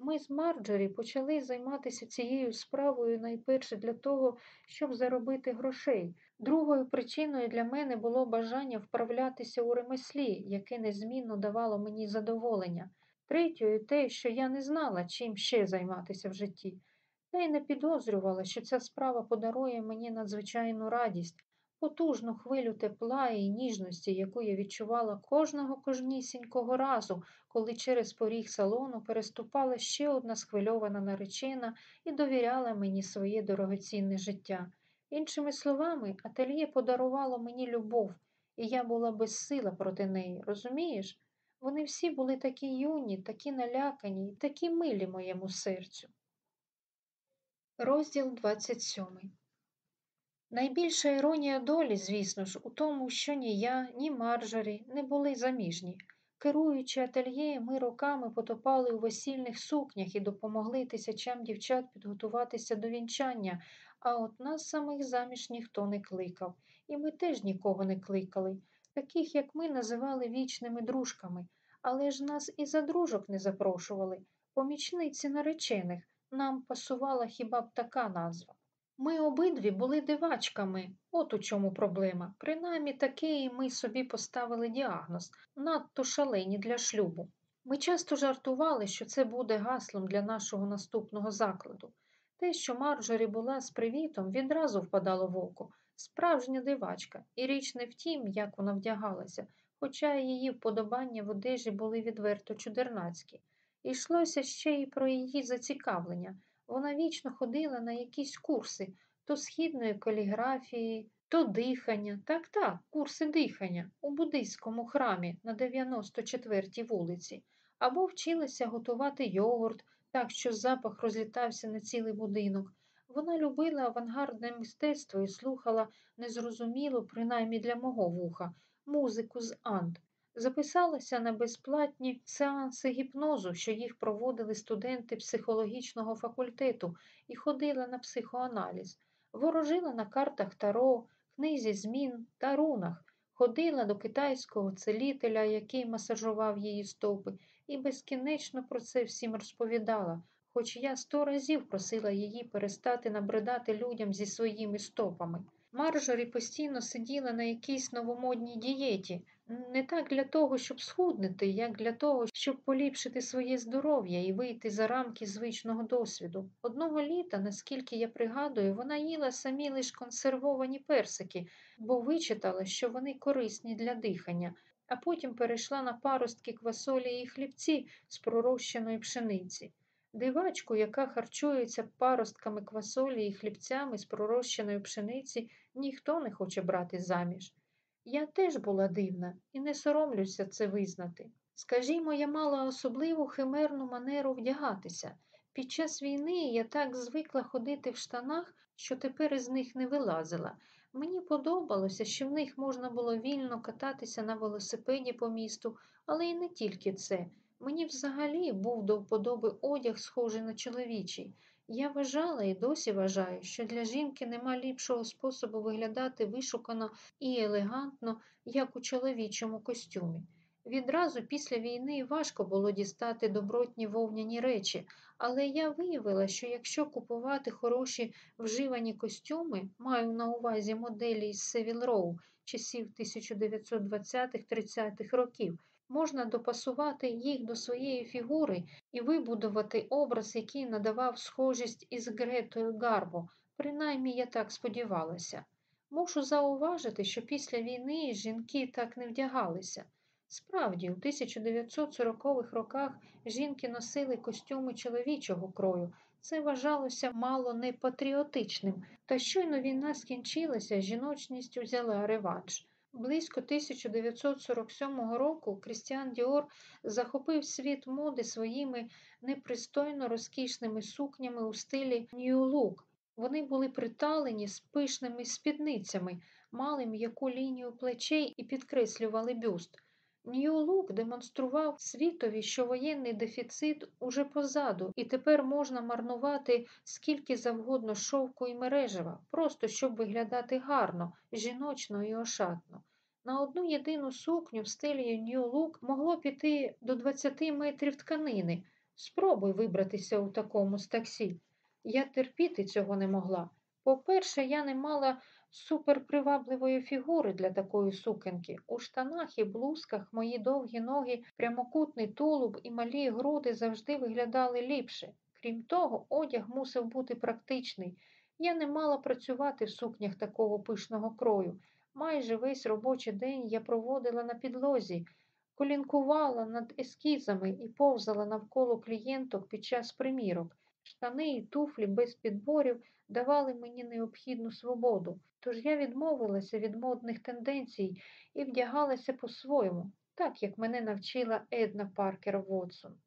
Ми з Марджорі почали займатися цією справою найперше для того, щоб заробити грошей. Другою причиною для мене було бажання вправлятися у ремеслі, яке незмінно давало мені задоволення. Третьою те, що я не знала, чим ще займатися в житті. Та й не підозрювала, що ця справа подарує мені надзвичайну радість. потужну хвилю тепла і ніжності, яку я відчувала кожного кожнісінького разу, коли через поріг салону переступала ще одна схвильована наречена і довіряла мені своє дорогоцінне життя. Іншими словами, ательє подарувало мені любов, і я була безсила проти неї, розумієш? Вони всі були такі юні, такі налякані і такі милі моєму серцю. Розділ 27 Найбільша іронія долі, звісно ж, у тому, що ні я, ні Марджорі не були заміжні. Керуючи ательє, ми роками потопали у весільних сукнях і допомогли тисячам дівчат підготуватися до вінчання, а от нас самих заміж ніхто не кликав, і ми теж нікого не кликали. Таких, як ми, називали вічними дружками, але ж нас і за дружок не запрошували. Помічниці наречених нам пасувала хіба б така назва. Ми обидві були дивачками, от у чому проблема. Принаймні такий ми собі поставили діагноз, надто шалені для шлюбу. Ми часто жартували, що це буде гаслом для нашого наступного закладу. Те, що Марджорі була з привітом, відразу впадало в око. Справжня дивачка, і річ не в тім, як вона вдягалася, хоча її вподобання в одежі були відверто чудернацькі. Йшлося ще й про її зацікавлення. Вона вічно ходила на якісь курси то східної каліграфії, то дихання. Так, так, курси дихання у буддийському храмі на 94-й вулиці, або вчилася готувати йогурт, так що запах розлітався на цілий будинок. Вона любила авангардне мистецтво і слухала незрозумілу, принаймні для мого вуха, музику з Анд. Записалася на безплатні сеанси гіпнозу, що їх проводили студенти психологічного факультету, і ходила на психоаналіз, ворожила на картах таро, книзі змін та рунах, ходила до китайського целітеля, який масажував її стопи, і безкінечно про це всім розповідала, хоч я сто разів просила її перестати набридати людям зі своїми стопами. Маржорі постійно сиділа на якійсь новомодній дієті, не так для того, щоб схуднити, як для того, щоб поліпшити своє здоров'я і вийти за рамки звичного досвіду. Одного літа, наскільки я пригадую, вона їла самі лише консервовані персики, бо вичитала, що вони корисні для дихання, а потім перейшла на паростки квасолі і хлібці з пророщеної пшениці. Дивачку, яка харчується паростками квасолі і хлібцями з пророщеної пшениці, ніхто не хоче брати заміж. Я теж була дивна і не соромлюся це визнати. Скажімо, я мала особливу химерну манеру вдягатися. Під час війни я так звикла ходити в штанах, що тепер із них не вилазила. Мені подобалося, що в них можна було вільно кататися на велосипеді по місту, але й не тільки це. Мені взагалі був до вподоби одяг, схожий на чоловічий. Я вважала і досі вважаю, що для жінки нема ліпшого способу виглядати вишукано і елегантно, як у чоловічому костюмі. Відразу після війни важко було дістати добротні вовняні речі, але я виявила, що якщо купувати хороші вживані костюми, маю на увазі моделі із Севіл Роу часів 1920-30-х років, можна допасувати їх до своєї фігури і вибудувати образ, який надавав схожість із Гретою Гарбо, принаймні я так сподівалася. Мушу зауважити, що після війни жінки так не вдягалися. Справді, у 1940-х роках жінки носили костюми чоловічого крою. Це вважалося мало не патріотичним, та щойно війна скінчилася, жіночність взяла реванш. Близько 1947 року Крістіан Діор захопив світ моди своїми непристойно розкішними сукнями у стилі нью-лук. Вони були приталені з пишними спідницями, мали м'яку лінію плечей і підкреслювали бюст. Нью-лук демонстрував світові, що воєнний дефіцит уже позаду, і тепер можна марнувати скільки завгодно шовку і мережива, просто щоб виглядати гарно, жіночно і ошатно. На одну єдину сукню в стилі нью-лук могло піти до 20 метрів тканини. Спробуй вибратися у такому з таксі. Я терпіти цього не могла. По-перше, я не мала суперпривабливої фігури для такої сукенки. У штанах і блузках мої довгі ноги, прямокутний тулуб і малі груди завжди виглядали ліпше. Крім того, одяг мусив бути практичний. Я не мала працювати в сукнях такого пишного крою. Майже весь робочий день я проводила на підлозі, колінкувала над ескізами і повзала навколо клієнток під час примірок. Штани і туфлі без підборів давали мені необхідну свободу, тож я відмовилася від модних тенденцій і вдягалася по-своєму, так як мене навчила Една Паркер Вотсон.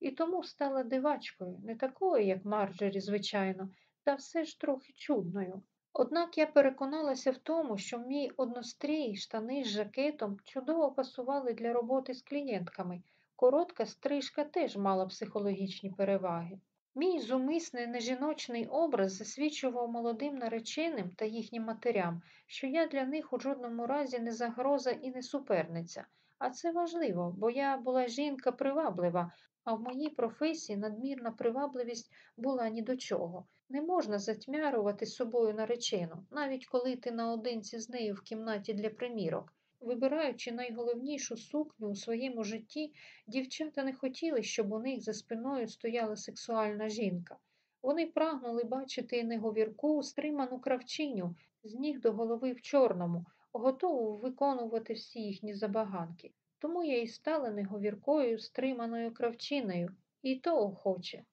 І тому стала дивачкою, не такою, як Марджері, звичайно, та все ж трохи чудною. Однак я переконалася в тому, що мій однострій, штани з жакетом чудово пасували для роботи з клієнтками. Коротка стрижка теж мала психологічні переваги. Мій зумисний нежіночний образ засвідчував молодим нареченим та їхнім матерям, що я для них у жодному разі не загроза і не суперниця. А це важливо, бо я була жінка приваблива, а в моїй професії надмірна привабливість була ні до чого. Не можна затьмярувати собою наречену, навіть коли ти наодинці з нею в кімнаті для примірок. Вибираючи найголовнішу сукню у своєму житті, дівчата не хотіли, щоб у них за спиною стояла сексуальна жінка. Вони прагнули бачити неговірку, стриману кравчиню, з ніг до голови в чорному, готову виконувати всі їхні забаганки. Тому я і стала неговіркою, стриманою кравчиною, і то охоче.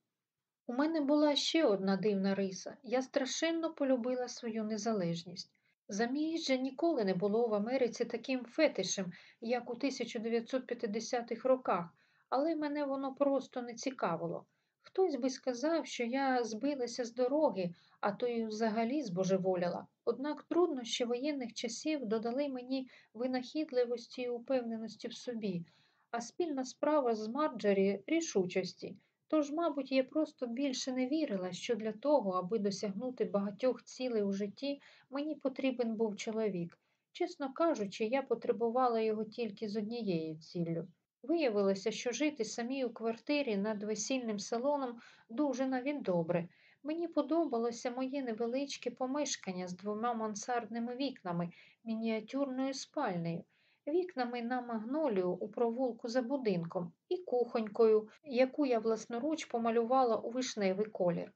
У мене була ще одна дивна риса. Я страшенно полюбила свою незалежність. Заміжжя ніколи не було в Америці таким фетишем, як у 1950-х роках, але мене воно просто не цікавило. Хтось би сказав, що я збилася з дороги, а то й взагалі збожеволіла. Однак труднощі воєнних часів додали мені винахідливості і упевненості в собі, а спільна справа з Марджері рішучості. Тож, мабуть, я просто більше не вірила, що для того, аби досягнути багатьох цілей у житті, мені потрібен був чоловік. Чесно кажучи, я потребувала його тільки з однією ціллю. Виявилося, що жити самій у квартирі над весільним салоном дуже навіть добре. Мені подобалося моє невеличке помешкання з двома мансардними вікнами, мініатюрною спальнею вікнами на магнолію у провулку за будинком і кухонькою, яку я власноруч помалювала у вишневий колір.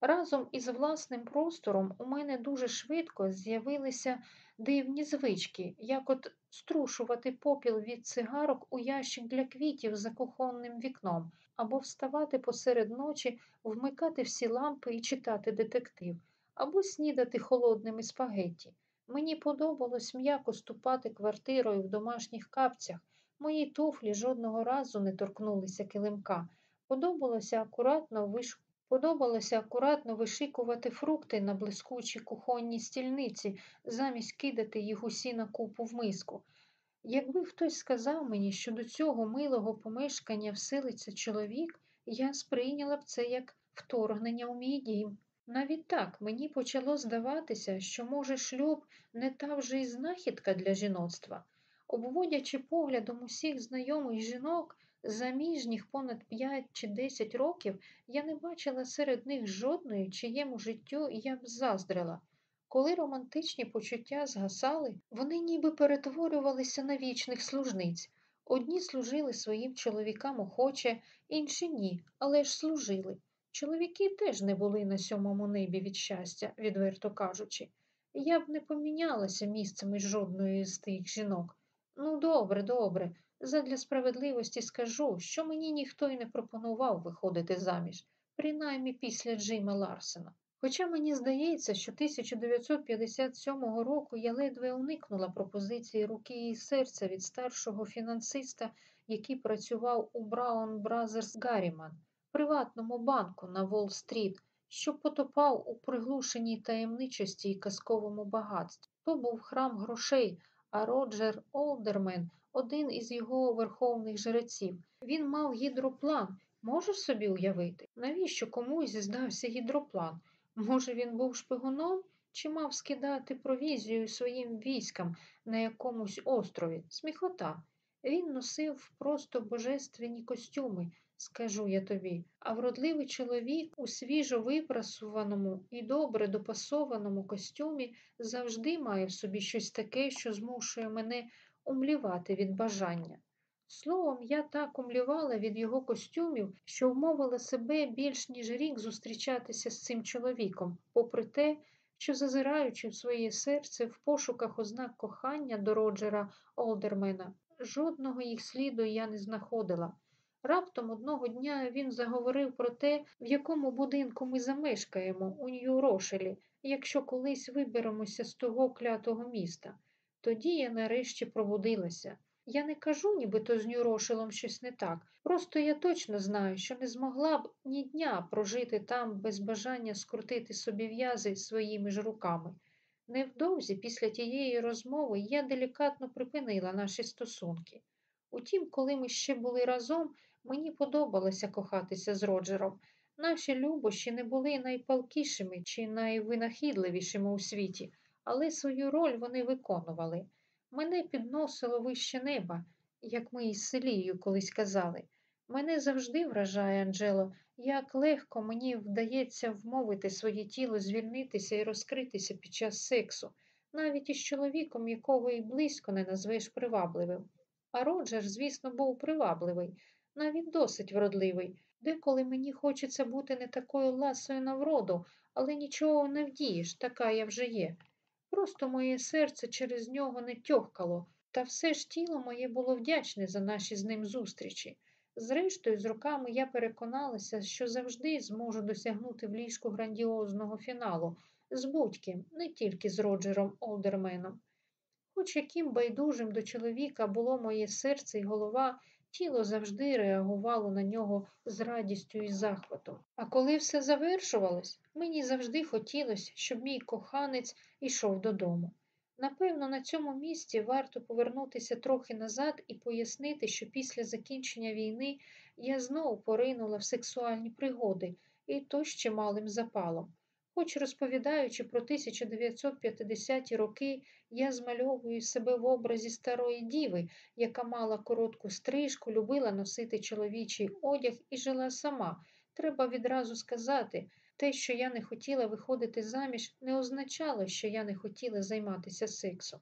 Разом із власним простором у мене дуже швидко з'явилися дивні звички, як от струшувати попіл від цигарок у ящик для квітів за кухонним вікном, або вставати посеред ночі, вмикати всі лампи і читати детектив, або снідати холодними спагетті. Мені подобалось м'яко ступати квартирою в домашніх капцях. Мої туфлі жодного разу не торкнулися килимка. Подобалося акуратно виш... Подобалося акуратно вишикувати фрукти на блискучій кухонній стільниці, замість кидати їх усі на купу в миску. Якби хтось сказав мені, що до цього милого помешкання вселиться чоловік, я сприйняла б це як вторгнення у мій дім. Навіть так мені почало здаватися, що, може, шлюб не та вже й знахідка для жіноцтва. Обводячи поглядом усіх знайомих жінок, заміжніх понад 5 чи 10 років, я не бачила серед них жодної, чиєму життю я б заздрила. Коли романтичні почуття згасали, вони ніби перетворювалися на вічних служниць. Одні служили своїм чоловікам охоче, інші ні, але ж служили. Чоловіки теж не були на сьомому небі від щастя, відверто кажучи. Я б не помінялася місцями жодної з тих жінок. Ну, добре, добре. Задля справедливості скажу, що мені ніхто й не пропонував виходити заміж, принаймні після Джима Ларсена. Хоча мені здається, що 1957 року я ледве уникнула пропозиції руки і серця від старшого фінансиста, який працював у Браун Бразерс Гарріман приватному банку на Волл-стріт, що потопав у приглушеній таємничості і казковому багатстві. То був храм грошей, а Роджер Олдермен один із його верховних жреців. Він мав гідроплан. Можеш собі уявити, навіщо комусь здався гідроплан? Може, він був шпигуном чи мав скидати провізію своїм військам на якомусь острові? Сміхота. Він носив просто божественні костюми, скажу я тобі, а вродливий чоловік у свіжо випрасуваному і добре допасованому костюмі завжди має в собі щось таке, що змушує мене умлівати від бажання. Словом, я так умлівала від його костюмів, що вмовила себе більш ніж рік зустрічатися з цим чоловіком, попри те, що, зазираючи в своє серце в пошуках ознак кохання до Роджера Олдермена, жодного їх сліду я не знаходила. Раптом одного дня він заговорив про те, в якому будинку ми замешкаємо у Нью-Рошелі, якщо колись виберемося з того клятого міста. Тоді я нарешті пробудилася. Я не кажу, нібито з Нюрошелом щось не так. Просто я точно знаю, що не змогла б ні дня прожити там без бажання скрутити собі в'язи своїми ж руками. Невдовзі після тієї розмови я делікатно припинила наші стосунки. Утім, коли ми ще були разом, мені подобалося кохатися з Роджером. Наші любощі не були найпалкішими чи найвинахідливішими у світі, але свою роль вони виконували. Мене підносило вище неба, як ми із Селією колись казали. Мене завжди вражає, Анджело, як легко мені вдається вмовити своє тіло звільнитися і розкритися під час сексу, навіть із чоловіком, якого і близько не назвеш привабливим. А Роджер, звісно, був привабливий, навіть досить вродливий. Деколи мені хочеться бути не такою ласою на вроду, але нічого не вдієш, така я вже є. Просто моє серце через нього не тьохкало, та все ж тіло моє було вдячне за наші з ним зустрічі. Зрештою, з роками я переконалася, що завжди зможу досягнути в ліжку грандіозного фіналу з будь-ким, не тільки з Роджером Олдерменом. Хоч яким байдужим до чоловіка було моє серце і голова, тіло завжди реагувало на нього з радістю і захватом. А коли все завершувалось, мені завжди хотілося, щоб мій коханець ішов додому. Напевно, на цьому місці варто повернутися трохи назад і пояснити, що після закінчення війни я знову поринула в сексуальні пригоди, і то з чималим запалом. Хоч розповідаючи про 1950-ті роки, я змальовую себе в образі старої діви, яка мала коротку стрижку, любила носити чоловічий одяг і жила сама. Треба відразу сказати, те, що я не хотіла виходити заміж, не означало, що я не хотіла займатися сексом.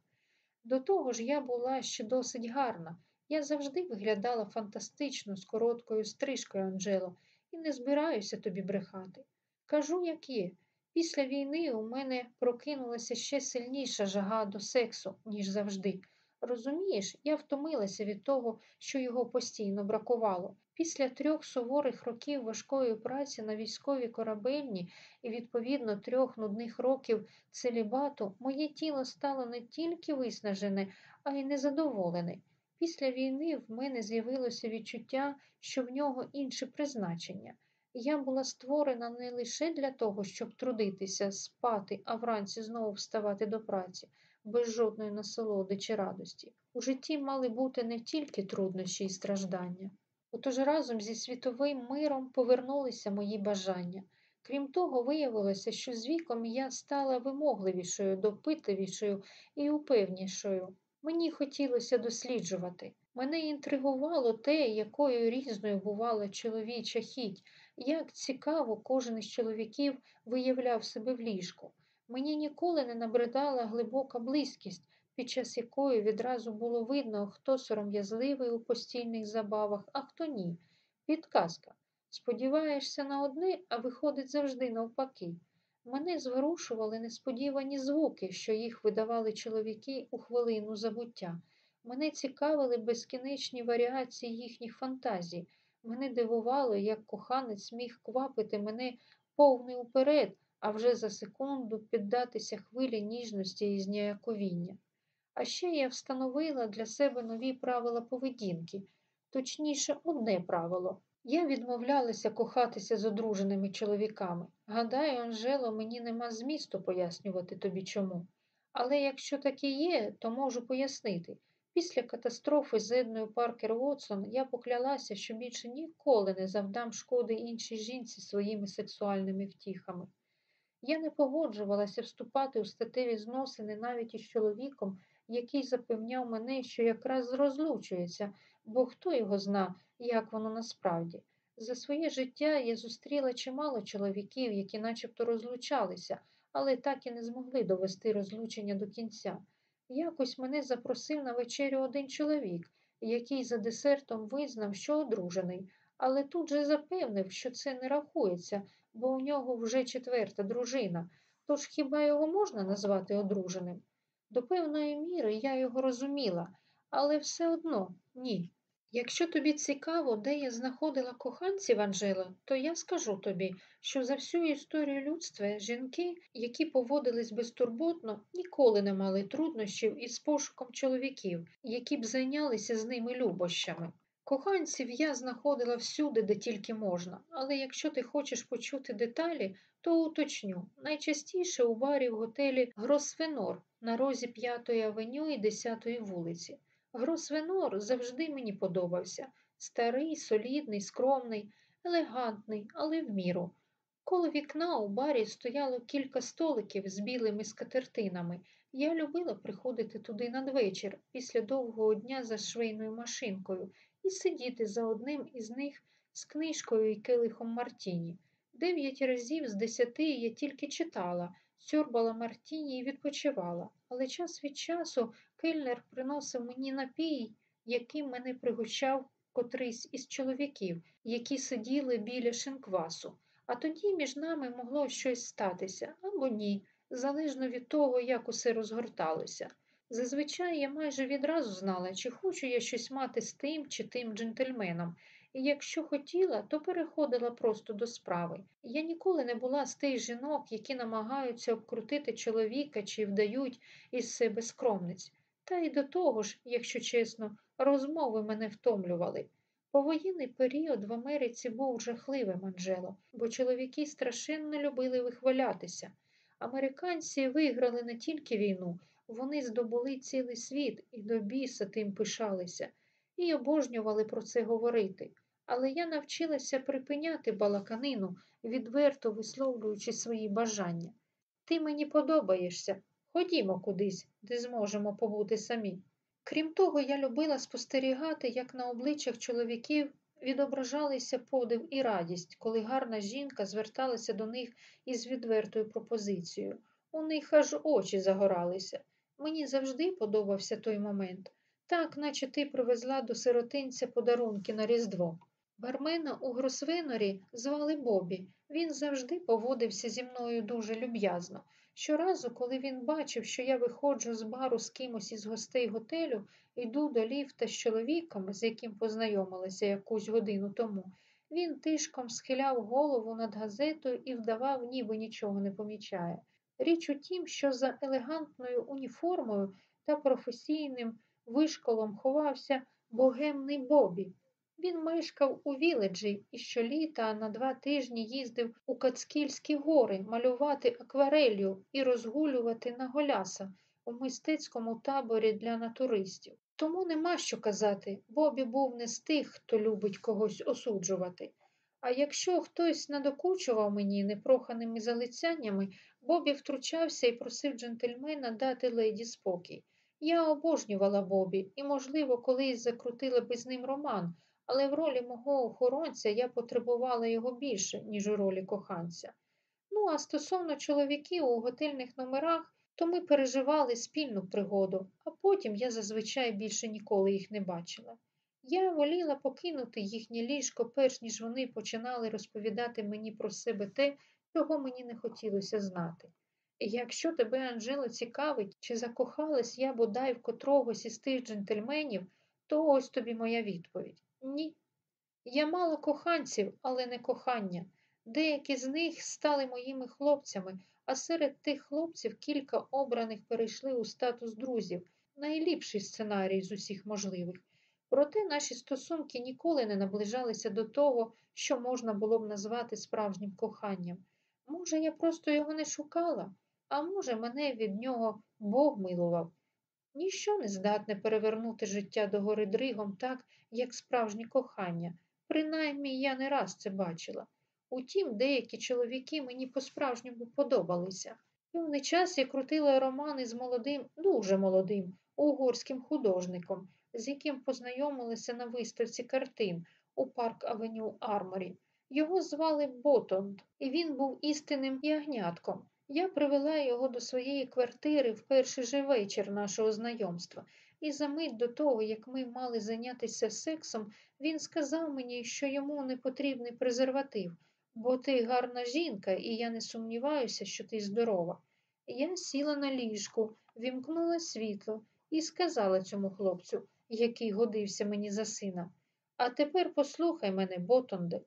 До того ж, я була ще досить гарна. Я завжди виглядала фантастично з короткою стрижкою, Анджело, і не збираюся тобі брехати. Кажу, як є. Після війни у мене прокинулася ще сильніша жага до сексу, ніж завжди. Розумієш, я втомилася від того, що його постійно бракувало. Після трьох суворих років важкої праці на військовій корабельні і, відповідно, трьох нудних років целібату, моє тіло стало не тільки виснажене, а й незадоволене. Після війни в мене з'явилося відчуття, що в нього інше призначення. Я була створена не лише для того, щоб трудитися, спати, а вранці знову вставати до праці, без жодної насолоди чи радості. У житті мали бути не тільки труднощі і страждання. Отож разом зі світовим миром повернулися мої бажання. Крім того, виявилося, що з віком я стала вимогливішою, допитливішою і упевнішою. Мені хотілося досліджувати. Мене інтригувало те, якою різною бувала чоловіча хіть, як цікаво кожен із чоловіків виявляв себе в ліжку. Мені ніколи не набридала глибока близькість, під час якої відразу було видно, хто сором'язливий у постільних забавах, а хто ні. Підказка. Сподіваєшся на одне, а виходить завжди навпаки. Мене зворушували несподівані звуки, що їх видавали чоловіки у хвилину забуття. Мене цікавили безкінечні варіації їхніх фантазій. Мене дивувало, як коханець міг квапити мене повний уперед, а вже за секунду піддатися хвилі ніжності і зніяковіння. А ще я встановила для себе нові правила поведінки, точніше, одне правило. Я відмовлялася кохатися з одруженими чоловіками. Гадаю, Анжело, мені нема змісту пояснювати тобі чому. Але якщо таке є, то можу пояснити. Після катастрофи з Едною Паркер Вотсон я поклялася, що більше ніколи не завдам шкоди іншій жінці своїми сексуальними втіхами. Я не погоджувалася вступати у статеві зносини навіть із чоловіком, який запевняв мене, що якраз розлучується, бо хто його зна, як воно насправді. За своє життя я зустріла чимало чоловіків, які начебто розлучалися, але так і не змогли довести розлучення до кінця. Якось мене запросив на вечерю один чоловік. який за десертом визнав, що одружений, але тут же запевнив, що це не рахується, бо у нього вже четверта дружина. Тож хіба його можна назвати одруженим? До певної міри я його розуміла, але все одно ні. Якщо тобі цікаво, де я знаходила коханців Анжела, то я скажу тобі, що за всю історію людства жінки, які поводились безтурботно, ніколи не мали труднощів із пошуком чоловіків, які б зайнялися з ними любощами. Коханців я знаходила всюди, де тільки можна, але якщо ти хочеш почути деталі, то уточню. Найчастіше у барі в готелі Гросвенор на розі 5-ї авеню і 10-ї вулиці. Гросвенор завжди мені подобався. Старий, солідний, скромний, елегантний, але в міру. Коло вікна у барі стояло кілька столиків з білими скатертинами. Я любила приходити туди надвечір, після довгого дня за швейною машинкою, і сидіти за одним із них з книжкою і келихом Мартіні. Дев'ять разів з десяти я тільки читала, сьорбала Мартіні і відпочивала, але час від часу кельнер приносив мені напій, яким мене пригощав котрийсь із чоловіків, які сиділи біля шинквасу. А тоді між нами могло щось статися або ні, залежно від того, як усе розгорталося. Зазвичай я майже відразу знала, чи хочу я щось мати з тим чи тим джентльменом, і якщо хотіла, то переходила просто до справи. Я ніколи не була з тих жінок, які намагаються обкрутити чоловіка чи вдають із себе скромниць. Та й до того ж, якщо чесно, розмови мене втомлювали. Повоєнний період в Америці був жахливим, Анжело, бо чоловіки страшенно любили вихвалятися. Американці виграли не тільки війну, вони здобули цілий світ і до біса тим пишалися, і обожнювали про це говорити. Але я навчилася припиняти балаканину, відверто висловлюючи свої бажання. Ти мені подобаєшся. Ходімо кудись, де зможемо побути самі. Крім того, я любила спостерігати, як на обличчях чоловіків відображалися подив і радість, коли гарна жінка зверталася до них із відвертою пропозицією. У них аж очі загоралися. Мені завжди подобався той момент, так, наче ти привезла до сиротинця подарунки на Різдво. Бармена у Гросвенорі звали Бобі. Він завжди поводився зі мною дуже люб'язно. Щоразу, коли він бачив, що я виходжу з бару з кимось із гостей готелю, йду до ліфта з чоловіком, з яким познайомилася якусь годину тому, він тишком схиляв голову над газетою і вдавав, ніби нічого не помічає. Річ у тім, що за елегантною уніформою та професійним вишколом ховався богемний Бобі. Він мешкав у Віледжі і щоліта на два тижні їздив у Кацкільські гори малювати акварелью і розгулювати на голяса у мистецькому таборі для натуристів. Тому нема що казати, Бобі був не з тих, хто любить когось осуджувати. А якщо хтось надокучував мені непроханими залицяннями, Бобі втручався і просив джентльмена дати леді спокій. Я обожнювала Бобі і, можливо, колись закрутила би з ним роман, але в ролі мого охоронця я потребувала його більше, ніж у ролі коханця. Ну, а стосовно чоловіків у готельних номерах, то ми переживали спільну пригоду, а потім я зазвичай більше ніколи їх не бачила. Я воліла покинути їхнє ліжко, перш ніж вони починали розповідати мені про себе те, чого мені не хотілося знати. Якщо тебе, Анжело, цікавить, чи закохалась я бодай в котрогось із тих джентльменів, то ось тобі моя відповідь. Ні. Я мала коханців, але не кохання. Деякі з них стали моїми хлопцями, а серед тих хлопців кілька обраних перейшли у статус друзів, найліпший сценарій з усіх можливих. Проте наші стосунки ніколи не наближалися до того, що можна було б назвати справжнім коханням. Може, я просто його не шукала, а може, мене від нього Бог милував. Ніщо не здатне перевернути життя догори дригом так, як справжнє кохання. Принаймні я не раз це бачила. Утім, деякі чоловіки мені по-справжньому подобалися. Певний час я крутила романи з молодим, дуже молодим, угорським художником, з яким познайомилася на виставці картин у парк Авеню Арморі. Його звали Ботонд, і він був істинним ягнятком. Я привела його до своєї квартири в перший же вечір нашого знайомства. і за мить до того, як ми мали зайнятися сексом, він сказав мені, що йому не потрібний презерватив, бо ти гарна жінка, і я не сумніваюся, що ти здорова. Я сіла на ліжку, вімкнула світло і сказала цьому хлопцю, який годився мені за сина. А тепер послухай мене, Ботонде.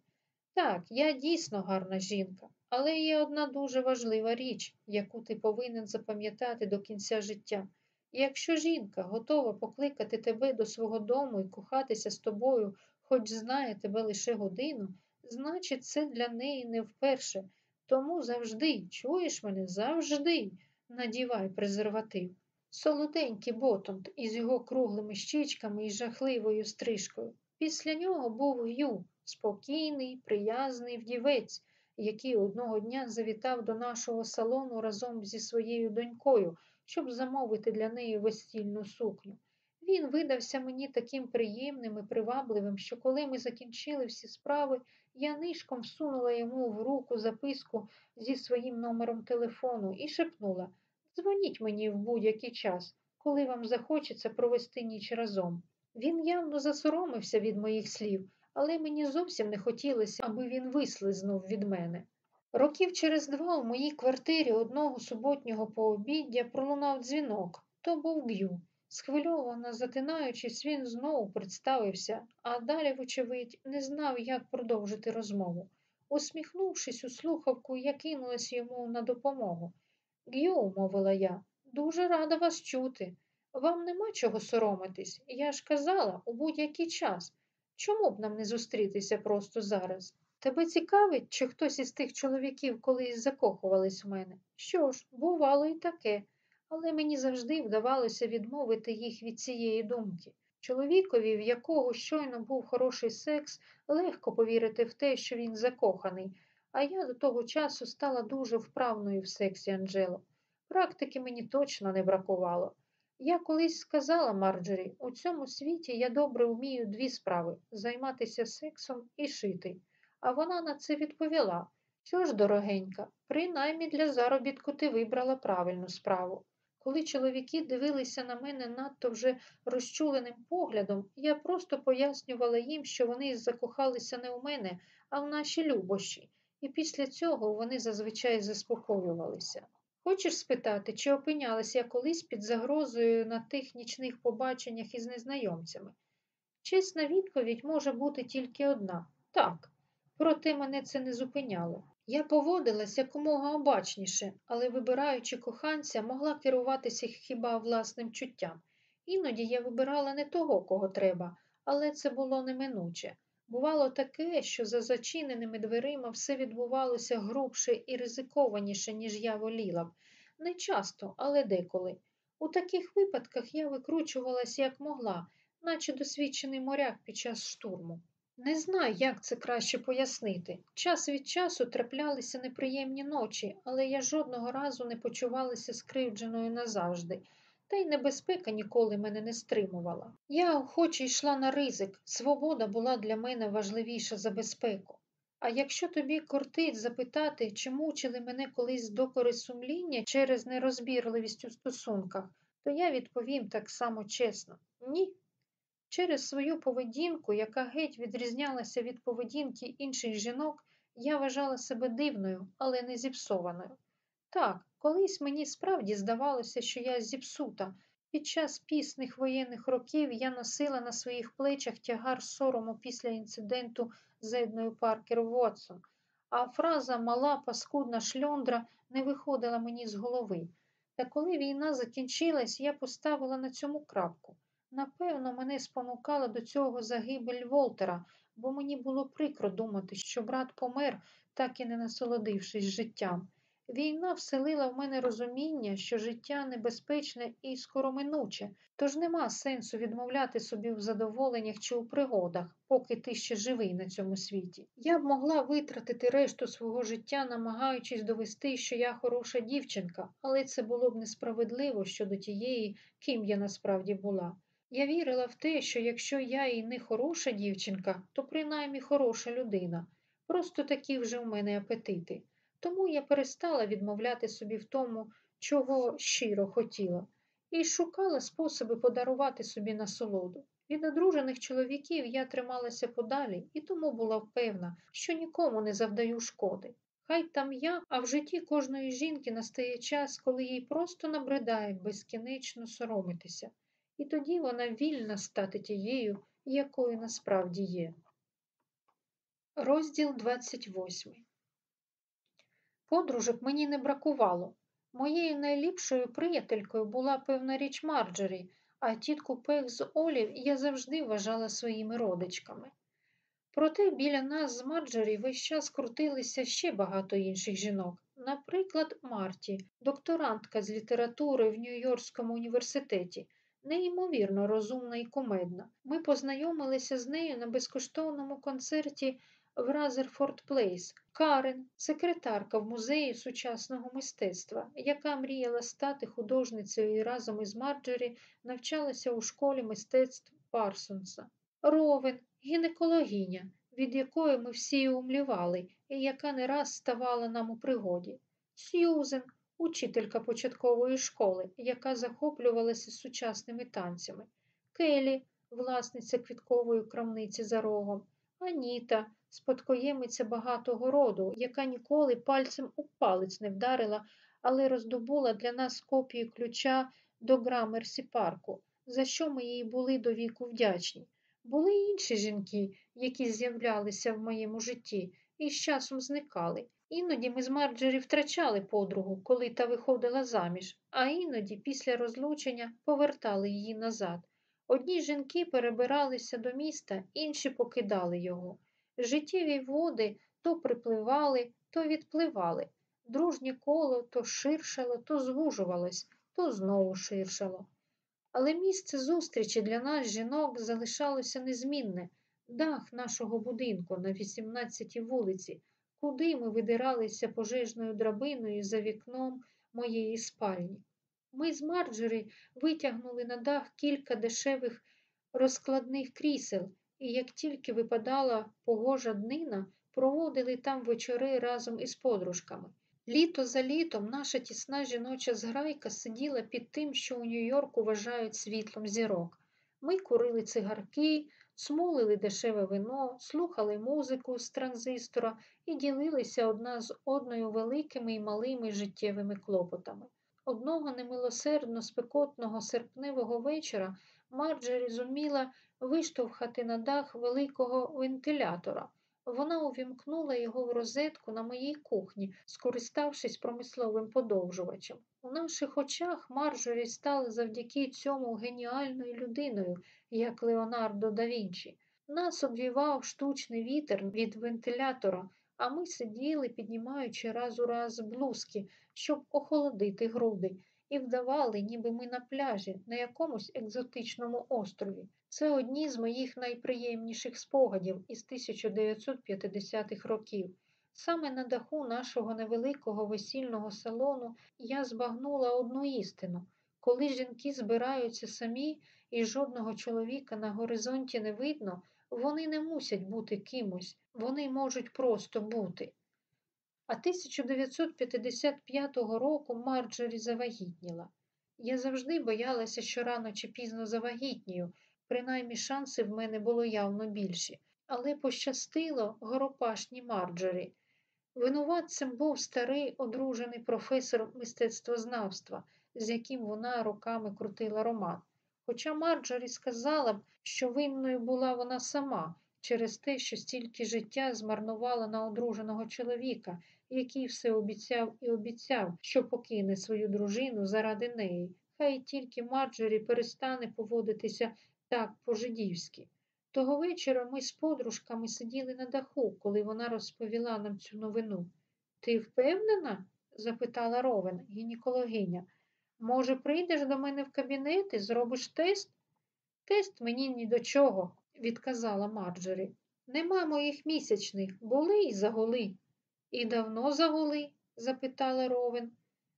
Так, я дійсно гарна жінка, але є одна дуже важлива річ, яку ти повинен запам'ятати до кінця життя. Якщо жінка готова покликати тебе до свого дому і кохатися з тобою, хоч знає тебе лише годину, значить, це для неї не вперше. Тому завжди, чуєш мене, завжди надівай презерватив. Солоденький Ботонд із його круглими щічками і жахливою стрижкою. Після нього був Гю, спокійний, приязний вдівець, який одного дня завітав до нашого салону разом зі своєю донькою, щоб замовити для неї весільну сукню. Він видався мені таким приємним і привабливим, що коли ми закінчили всі справи, я нишком всунула йому в руку записку зі своїм номером телефону і шепнула Дзвоніть мені в будь-який час, коли вам захочеться провести ніч разом. Він явно засоромився від моїх слів, але мені зовсім не хотілося, аби він вислизнув від мене. Років через два у моїй квартирі одного суботнього пообіддя пролунав дзвінок. То був Г'ю. Схвильовано затинаючись, він знову представився, а далі, вочевидь, не знав, як продовжити розмову. Усміхнувшись у слухавку, я кинулась йому на допомогу. Г'ю, мовила я, дуже рада вас чути. Вам нема чого соромитись. Я ж казала у будь-який час. Чому б нам не зустрітися просто зараз? Тебе цікавить, чи хтось із тих чоловіків колись закохувались в мене? Що ж, бувало і таке, але мені завжди вдавалося відмовити їх від цієї думки. Чоловікові, в якого щойно був хороший секс, легко повірити в те, що він закоханий, а я до того часу стала дуже вправною в сексі Анджело. Практики мені точно не бракувало. Я колись сказала Марджорі, у цьому світі я добре вмію дві справи займатися сексом і шити. А вона на це відповіла. Що ж, дорогенька, принаймні для заробітку ти вибрала правильну справу. Коли чоловіки дивилися на мене надто вже розчуленим поглядом, я просто пояснювала їм, що вони закохалися не у мене, а в наші любощі, і після цього вони зазвичай заспокоювалися. Хочеш спитати, чи опинялася я колись під загрозою на тих нічних побаченнях із незнайомцями? Чесна відповідь може бути тільки одна так. Проте мене це не зупиняло. Я поводилась якомога обачніше, але, вибираючи коханця, могла керуватися хіба власним чуттям. Іноді я вибирала не того, кого треба, але це було неминуче. Бувало таке, що за зачиненими дверима все відбувалося грубше і ризикованіше, ніж я воліла б. Не часто, але деколи. У таких випадках я викручувалась як могла, наче досвідчений моряк під час штурму. Не знаю, як це краще пояснити. Час від часу траплялися неприємні ночі, але я жодного разу не почувалася скривдженою назавжди та й небезпека ніколи мене не стримувала. Я охоче йшла на ризик, свобода була для мене важливіша за безпеку. А якщо тобі кортить запитати, чи мучили мене колись докори сумління через нерозбірливість у стосунках, то я відповім так само чесно ні. Через свою поведінку, яка геть відрізнялася від поведінки інших жінок, я вважала себе дивною, але не зіпсованою. Так, колись мені справді здавалося, що я зіпсута. Під час пісних воєнних років я носила на своїх плечах тягар сорому після інциденту з Едною Паркер Вотсон, а фраза мала паскудна шльондра не виходила мені з голови. Та коли війна закінчилась, я поставила на цьому крапку. Напевно, мене спонукала до цього загибель Волтера, бо мені було прикро думати, що брат помер, так і не насолодившись життям. Війна вселила в мене розуміння, що життя небезпечне і скороминуче, тож нема сенсу відмовляти собі в задоволеннях чи у пригодах, поки ти ще живий на цьому світі. Я б могла витратити решту свого життя, намагаючись довести, що я хороша дівчинка, але це було б несправедливо щодо тієї, ким я насправді була. Я вірила в те, що якщо я і не хороша дівчинка, то принаймні хороша людина. Просто такі вже в мене апетити. Тому я перестала відмовляти собі в тому, чого щиро хотіла. і шукала способи подарувати собі насолоду. Від одружених чоловіків я трималася подалі і тому була впевна, що нікому не завдаю шкоди. Хай там я, а в житті кожної жінки настає час, коли їй просто набридає безкінечно соромитися, і тоді вона вільна стати тією, якою насправді є. Розділ 28 Подружок мені не бракувало. Моєю найліпшою приятелькою була певна річ Марджорі, а тітку Пеґ з Олів я завжди вважала своїми родичками. Проте біля нас з Марджорі весь час крутилися ще багато інших жінок. Наприклад, Марті, докторантка з літератури в Нью-Йоркському університеті, неймовірно розумна і кумедна. Ми познайомилися з нею на безкоштовному концерті в Разерфорд Плейс. Карен, секретарка в музеї сучасного мистецтва, яка мріяла стати художницею і разом із Марджорі навчалася у школі мистецтв Парсонса. Ровен, гінекологиня, від якої ми всі умлівали, і яка не раз ставала нам у пригоді. Сьюзен, учителька початкової школи, яка захоплювалася сучасними танцями. Келі, власниця квіткової крамниці за рогом. Аніта, спадкоємиця багатого роду, яка ніколи пальцем у палець не вдарила, але роздобула для нас копію ключа до Грамерсі парку, за що ми їй були до віку вдячні. Були й інші жінки, які з'являлися в моєму житті і з часом зникали. Іноді ми з Марджері втрачали подругу, коли та виходила заміж, а іноді після розлучення повертали її назад. Одні жінки перебиралися до міста, інші покидали його. Життєві води то припливали, то відпливали. Дружнє коло то ширшало, то звужувалось, то знову ширшало. Але місце зустрічі для нас, жінок, залишалося незмінне дах нашого будинку на 18-й вулиці, куди ми видиралися пожежною драбиною за вікном моєї спальні. Ми з Марджері витягнули на дах кілька дешевих розкладних крісел, і як тільки випадала погожа днина, проводили там вечори разом із подружками. Літо за літом наша тісна жіноча зграйка сиділа під тим, що у Нью-Йорку вважають світлом зірок. Ми курили цигарки, смолили дешеве вино, слухали музику з транзистора і ділилися одна з одною великими і малими життєвими клопотами. Одного немилосердно спекотного серпневого вечора Марджері зуміла виштовхати на дах великого вентилятора. Вона увімкнула його в розетку на моїй кухні, скориставшись промисловим подовжувачем. У наших очах Марджорі стала завдяки цьому геніальною людиною, як Леонардо да Вінчі. Нас обвівав штучний вітер від вентилятора, а ми сиділи, піднімаючи раз у раз блузки, щоб охолодити груди, і вдавали, ніби ми на пляжі, на якомусь екзотичному острові. Це одні з моїх найприємніших спогадів із 1950-х років. Саме на даху нашого невеликого весільного салону я збагнула одну істину. Коли жінки збираються самі і жодного чоловіка на горизонті не видно, вони не мусять бути кимось, вони можуть просто бути. А 1955 року Марджорі завагітніла. Я завжди боялася, що рано чи пізно завагітнію, принаймні шанси в мене було явно більші. Але пощастило горопашній Марджорі. Винуватцем був старий одружений професор мистецтвознавства, з яким вона роками крутила роман. Хоча Марджорі сказала б, що винною була вона сама через те, що стільки життя змарнувала на одруженого чоловіка, який все обіцяв і обіцяв, що покине свою дружину заради неї. Хай тільки Марджорі перестане поводитися так по-жидівськи. Того вечора ми з подружками сиділи на даху, коли вона розповіла нам цю новину. Ти впевнена? запитала Ровен, гінекологиня. Може, прийдеш до мене в кабінет і зробиш тест? Тест мені ні до чого, відказала Марджорі. Нема моїх місячних, були й загули. І давно загули? запитала Ровен.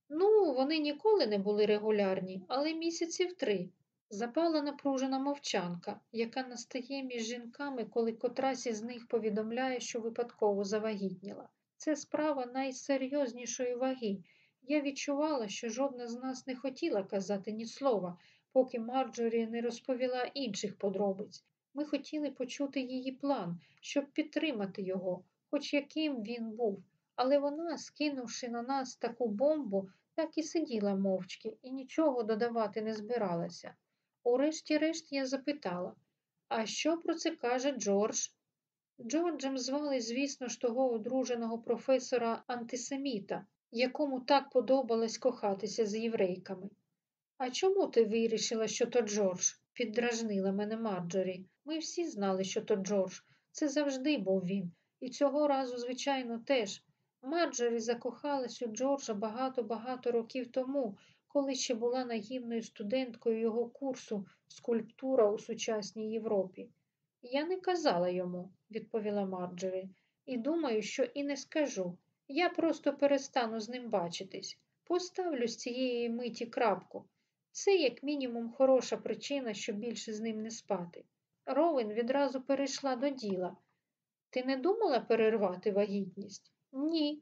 Ну, вони ніколи не були регулярні, але місяців три. Запала напружена мовчанка, яка настає між жінками, коли котрась із них повідомляє, що випадково завагітніла. Це справа найсерйознішої ваги. Я відчувала, що жодна з нас не хотіла казати ні слова, поки Марджорі не розповіла інших подробиць. Ми хотіли почути її план, щоб підтримати його, хоч яким він був. Але вона, скинувши на нас таку бомбу, так і сиділа мовчки і нічого додавати не збиралася. Урешті-решт я запитала, а що про це каже Джордж? Джорджем звали, звісно ж, того одруженого професора антисеміта, якому так подобалось кохатися з єврейками. А чому ти вирішила, що то Джордж? піддражнила мене Марджорі. Ми всі знали, що то Джордж. Це завжди був він. І цього разу, звичайно, теж. Марджорі закохалась у Джорджа багато-багато років тому, коли ще була наївною студенткою його курсу скульптура у сучасній Європі. Я не казала йому, відповіла Марджорі, і думаю, що і не скажу. Я просто перестану з ним бачитись. Поставлю з цієї миті крапку. Це, як мінімум, хороша причина, щоб більше з ним не спати. Ровен відразу перейшла до діла. Ти не думала перервати вагітність? Ні.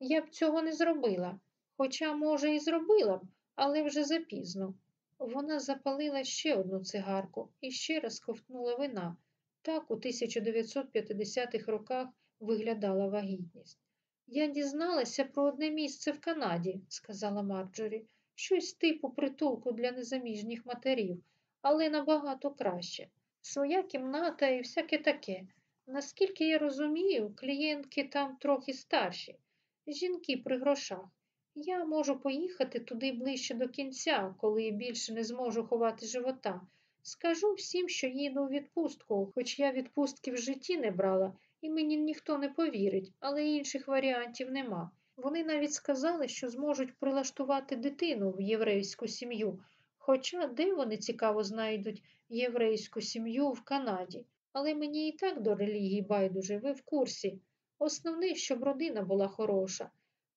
Я б цього не зробила. Хоча, може, і зробила б, але вже запізно. Вона запалила ще одну цигарку і ще раз ковтнула вина. Так у 1950-х роках виглядала вагітність. Я дізналася про одне місце в Канаді, сказала Марджорі, щось типу притулку для незаміжніх матерів, але набагато краще. Своя кімната і всяке таке. Наскільки я розумію, клієнтки там трохи старші, жінки при грошах. Я можу поїхати туди ближче до кінця, коли більше не зможу ховати живота. Скажу всім, що їду у відпустку, хоч я відпустки в житті не брала, і мені ніхто не повірить, але інших варіантів нема. Вони навіть сказали, що зможуть прилаштувати дитину в єврейську сім'ю. Хоча де вони цікаво знайдуть єврейську сім'ю в Канаді. Але мені і так до релігії байдуже, ви в курсі. Основне, щоб родина була хороша.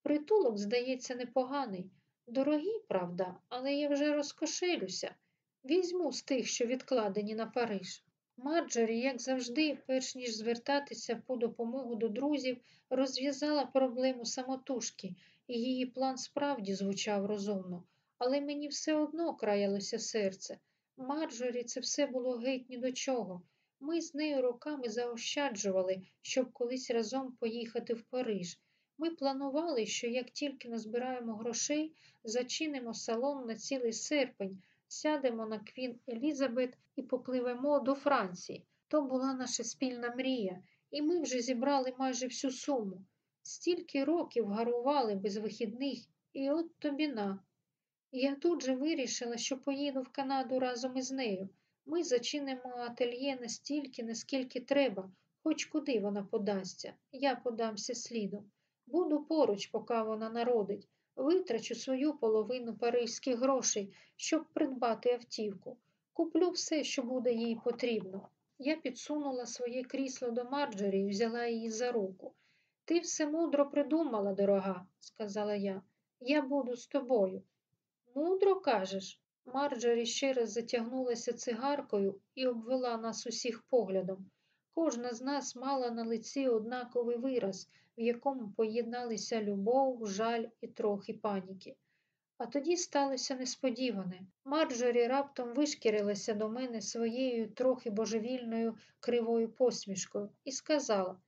Притулок, здається, непоганий. Дорогий, правда, але я вже розкошелюся. Візьму з тих, що відкладені на Париж. Марджорі, як завжди, перш ніж звертатися по допомогу до друзів, розв'язала проблему самотужки, і її план справді звучав розумно, але мені все одно краялося серце. Марджорі це все було геть ні до чого. Ми з нею роками заощаджували, щоб колись разом поїхати в Париж. Ми планували, що як тільки назбираємо грошей, зачинимо салон на цілий серпень, сядемо на Квін Елізабет і попливемо до Франції. То була наша спільна мрія, і ми вже зібрали майже всю суму. Стільки років гарували без вихідних, і от тобі на. Я тут же вирішила, що поїду в Канаду разом із нею. Ми зачинимо ательє настільки, наскільки треба, хоч куди вона подасться. Я подамся слідом. Буду поруч, поки вона народить. Витрачу свою половину паризьких грошей, щоб придбати автівку. Куплю все, що буде їй потрібно. Я підсунула своє крісло до Марджорі і взяла її за руку. Ти все мудро придумала, дорога, сказала я. Я буду з тобою. Мудро кажеш? Марджорі ще раз затягнулася цигаркою і обвела нас усіх поглядом. Кожна з нас мала на лиці однаковий вираз, в якому поєдналися любов, жаль і трохи паніки. А тоді сталося несподіване. Марджорі раптом вишкірилася до мене своєю трохи божевільною кривою посмішкою і сказала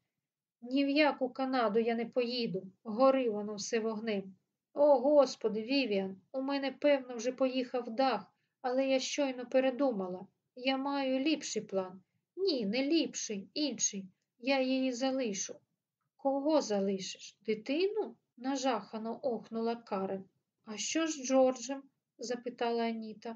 ні в яку Канаду я не поїду, гори воно все вогнем. О, Господи, Вівіан, у мене, певно, вже поїхав дах, але я щойно передумала. Я маю ліпший план. Ні, не ліпший, інший. Я її залишу. Кого залишиш? Дитину? нажахано охнула Карен. А що ж з Джорджем? запитала Аніта.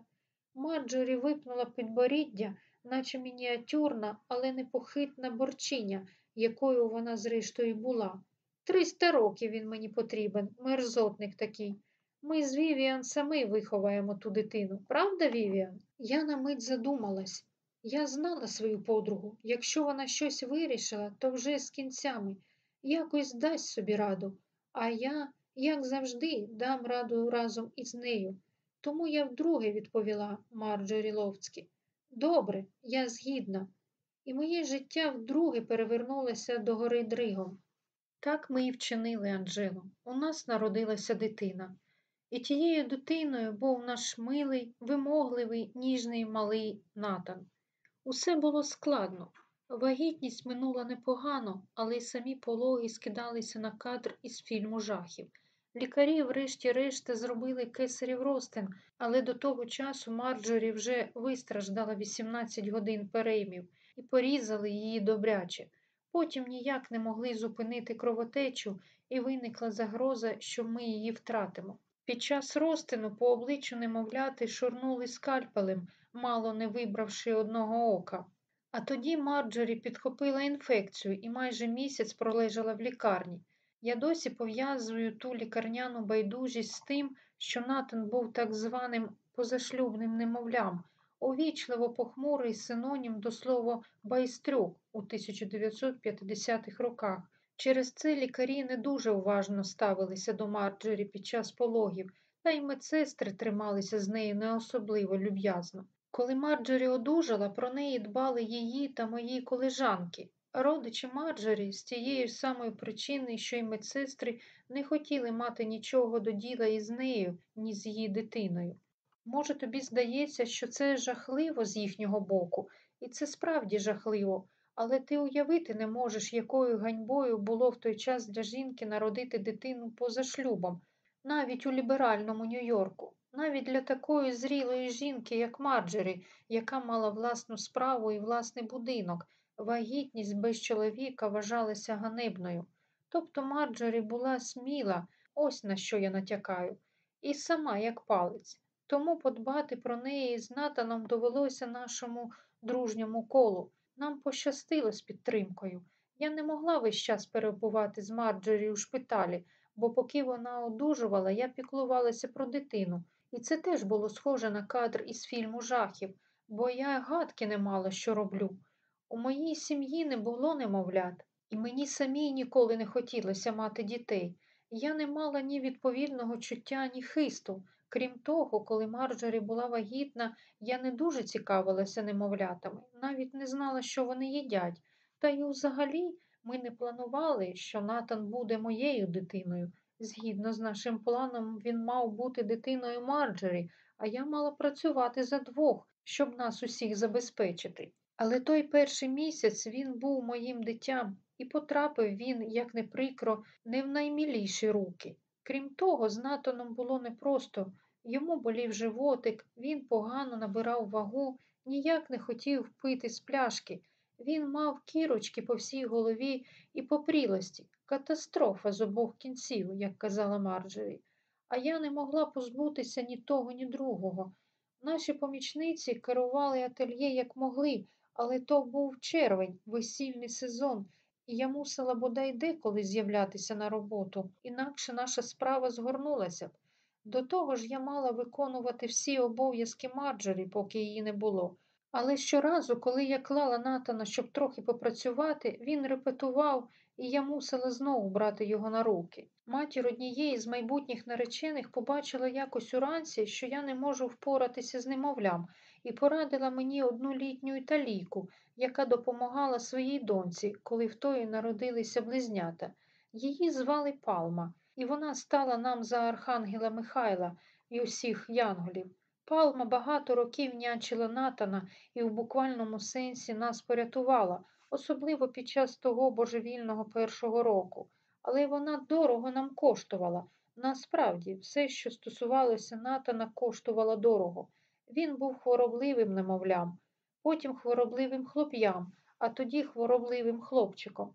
Марджорі випнула підборіддя, наче мініатюрна, але непохитна борчиня, якою вона зрештою була. Триста років він мені потрібен, мерзотник такий. Ми з Вівіан самі виховаємо ту дитину, правда, Вівіан? Я на мить задумалась. Я знала свою подругу. Якщо вона щось вирішила, то вже з кінцями. Якось дасть собі раду. А я, як завжди, дам раду разом із нею. Тому я вдруге відповіла Марджорі Ловцкі. Добре, я згідна. І моє життя вдруге перевернулося до гори дригом. Так ми і вчинили, Анджело. У нас народилася дитина. І тією дитиною був наш милий, вимогливий, ніжний малий натан. Усе було складно. Вагітність минула непогано, але й самі пологи скидалися на кадр із фільму жахів. Лікарі, врешті-решт, зробили кесарів ростин, але до того часу Марджорі вже вистраждала 18 годин переймів і порізали її добряче. Потім ніяк не могли зупинити кровотечу, і виникла загроза, що ми її втратимо. Під час розтину по обличчю немовляти шурнули скальпелем, мало не вибравши одного ока. А тоді Марджорі підхопила інфекцію і майже місяць пролежала в лікарні. Я досі пов'язую ту лікарняну байдужість з тим, що Натан був так званим позашлюбним немовлям, увічливо похмурий синонім до слова байстрюк у 1950-х роках. Через це лікарі не дуже уважно ставилися до Марджорі під час пологів, та й медсестри трималися з нею не особливо люб'язно. Коли Марджорі одужала, про неї дбали її та мої колежанки. Родичі Марджорі з тією самою причиною, що й медсестри не хотіли мати нічого до діла із нею, ні з її дитиною. Може, тобі здається, що це жахливо з їхнього боку, і це справді жахливо, але ти уявити не можеш, якою ганьбою було в той час для жінки народити дитину поза шлюбом, навіть у ліберальному Нью-Йорку, навіть для такої зрілої жінки, як Марджорі, яка мала власну справу і власний будинок. Вагітність без чоловіка вважалася ганебною. Тобто Марджорі була сміла, ось на що я натякаю, і сама як палець. Тому подбати про неї з Натаном довелося нашому дружньому колу. Нам пощастило з підтримкою. Я не могла весь час перебувати з Марджорі у шпиталі, бо поки вона одужувала, я піклувалася про дитину. І це теж було схоже на кадр із фільму жахів, бо я гадки не мала, що роблю. У моїй сім'ї не було немовлят, і мені самій ніколи не хотілося мати дітей. Я не мала ні відповідного чуття, ні хисту. Крім того, коли Марджорі була вагітна, я не дуже цікавилася немовлятами, навіть не знала, що вони їдять. Та й взагалі ми не планували, що Натан буде моєю дитиною. Згідно з нашим планом, він мав бути дитиною Марджорі, а я мала працювати за двох, щоб нас усіх забезпечити. Але той перший місяць він був моїм дитям, і потрапив він, як не прикро, не в найміліші руки. Крім того, з Натаном було непросто. Йому болів животик, він погано набирав вагу, ніяк не хотів пити з пляшки. Він мав кірочки по всій голові і по прілості. Катастрофа з обох кінців, як казала Марджорі. А я не могла позбутися ні того, ні другого. Наші помічниці керували ательє як могли, але то був червень, весільний сезон, і я мусила бодай деколи з'являтися на роботу, інакше наша справа згорнулася б. До того ж я мала виконувати всі обов'язки Марджорі, поки її не було. Але щоразу, коли я клала Натана, щоб трохи попрацювати, він репетував, і я мусила знову брати його на руки. Матір однієї з майбутніх наречених побачила якось уранці, що я не можу впоратися з немовлям, і порадила мені одну літню італійку, яка допомагала своїй доньці, коли в тої народилися близнята. Її звали Палма, і вона стала нам за архангела Михайла і усіх янголів. Палма багато років нянчила натана і в буквальному сенсі нас порятувала, особливо під час того божевільного першого року. Але вона дорого нам коштувала. Насправді, все, що стосувалося натана, коштувало дорого. Він був хворобливим немовлям, потім хворобливим хлоп'ям, а тоді хворобливим хлопчиком.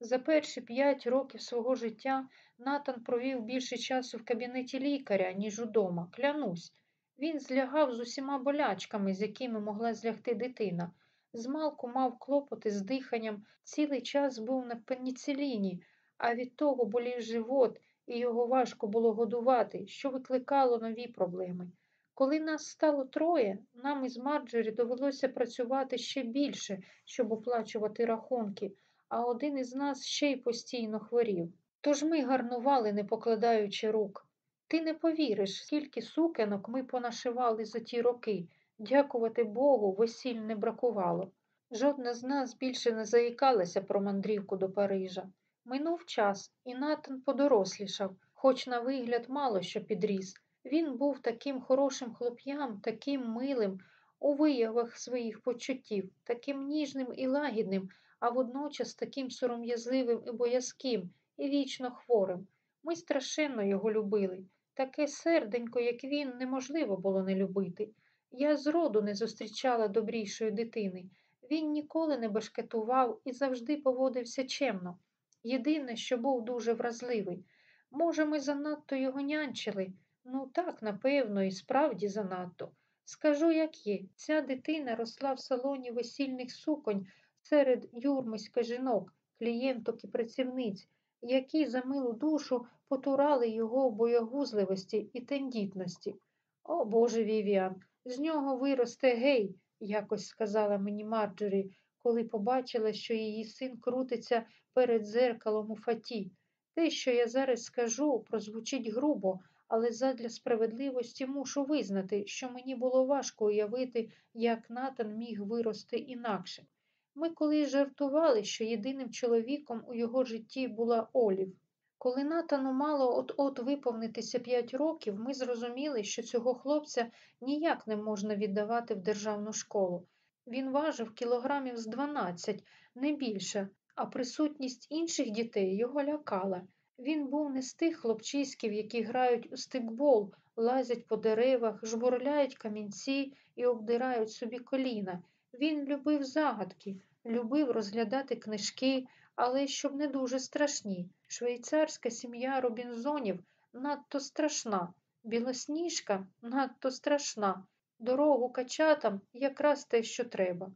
За перші п'ять років свого життя Натан провів більше часу в кабінеті лікаря, ніж удома, клянусь. Він злягав з усіма болячками, з якими могла злягти дитина. Змалку мав клопоти з диханням, цілий час був на пеніциліні, а від того болів живот, і його важко було годувати, що викликало нові проблеми. Коли нас стало троє, нам із Марджорі довелося працювати ще більше, щоб оплачувати рахунки, а один із нас ще й постійно хворів. Тож ми гарнували, не покладаючи рук. Ти не повіриш, скільки сукенок ми понашивали за ті роки. Дякувати Богу, весіль не бракувало. Жодна з нас більше не заїкалася про мандрівку до Парижа. Минув час, і Натан подорослішав, хоч на вигляд мало що підріс. Він був таким хорошим хлоп'ям, таким милим у виявах своїх почуттів, таким ніжним і лагідним, а водночас таким сором'язливим і боязким, і вічно хворим. Ми страшенно його любили. Таке серденько, як він, неможливо було не любити. Я зроду не зустрічала добрішої дитини. Він ніколи не бешкетував і завжди поводився чемно. Єдине, що був дуже вразливий. Може, ми занадто його нянчили? Ну так, напевно, і справді занадто. Скажу, як є, ця дитина росла в салоні весільних суконь серед юрмиська жінок, клієнток і працівниць, які за милу душу потурали його боягузливості і тендітності. О, Боже Вівіан, з нього виросте гей, якось сказала мені Марджорі, коли побачила, що її син крутиться перед зеркалом у фаті. Те, що я зараз скажу, прозвучить грубо, але задля справедливості мушу визнати, що мені було важко уявити, як Натан міг вирости інакше. Ми колись жартували, що єдиним чоловіком у його житті була Олів. Коли Натану мало от-от виповнитися п'ять років, ми зрозуміли, що цього хлопця ніяк не можна віддавати в державну школу. Він важив кілограмів з 12, не більше, а присутність інших дітей його лякала. Він був не з тих хлопчиськів, які грають у стикбол, лазять по деревах, жбурляють камінці і обдирають собі коліна. Він любив загадки, любив розглядати книжки, але щоб не дуже страшні. Швейцарська сім'я Робінзонів надто страшна, білосніжка надто страшна, дорогу качатам якраз те, що треба.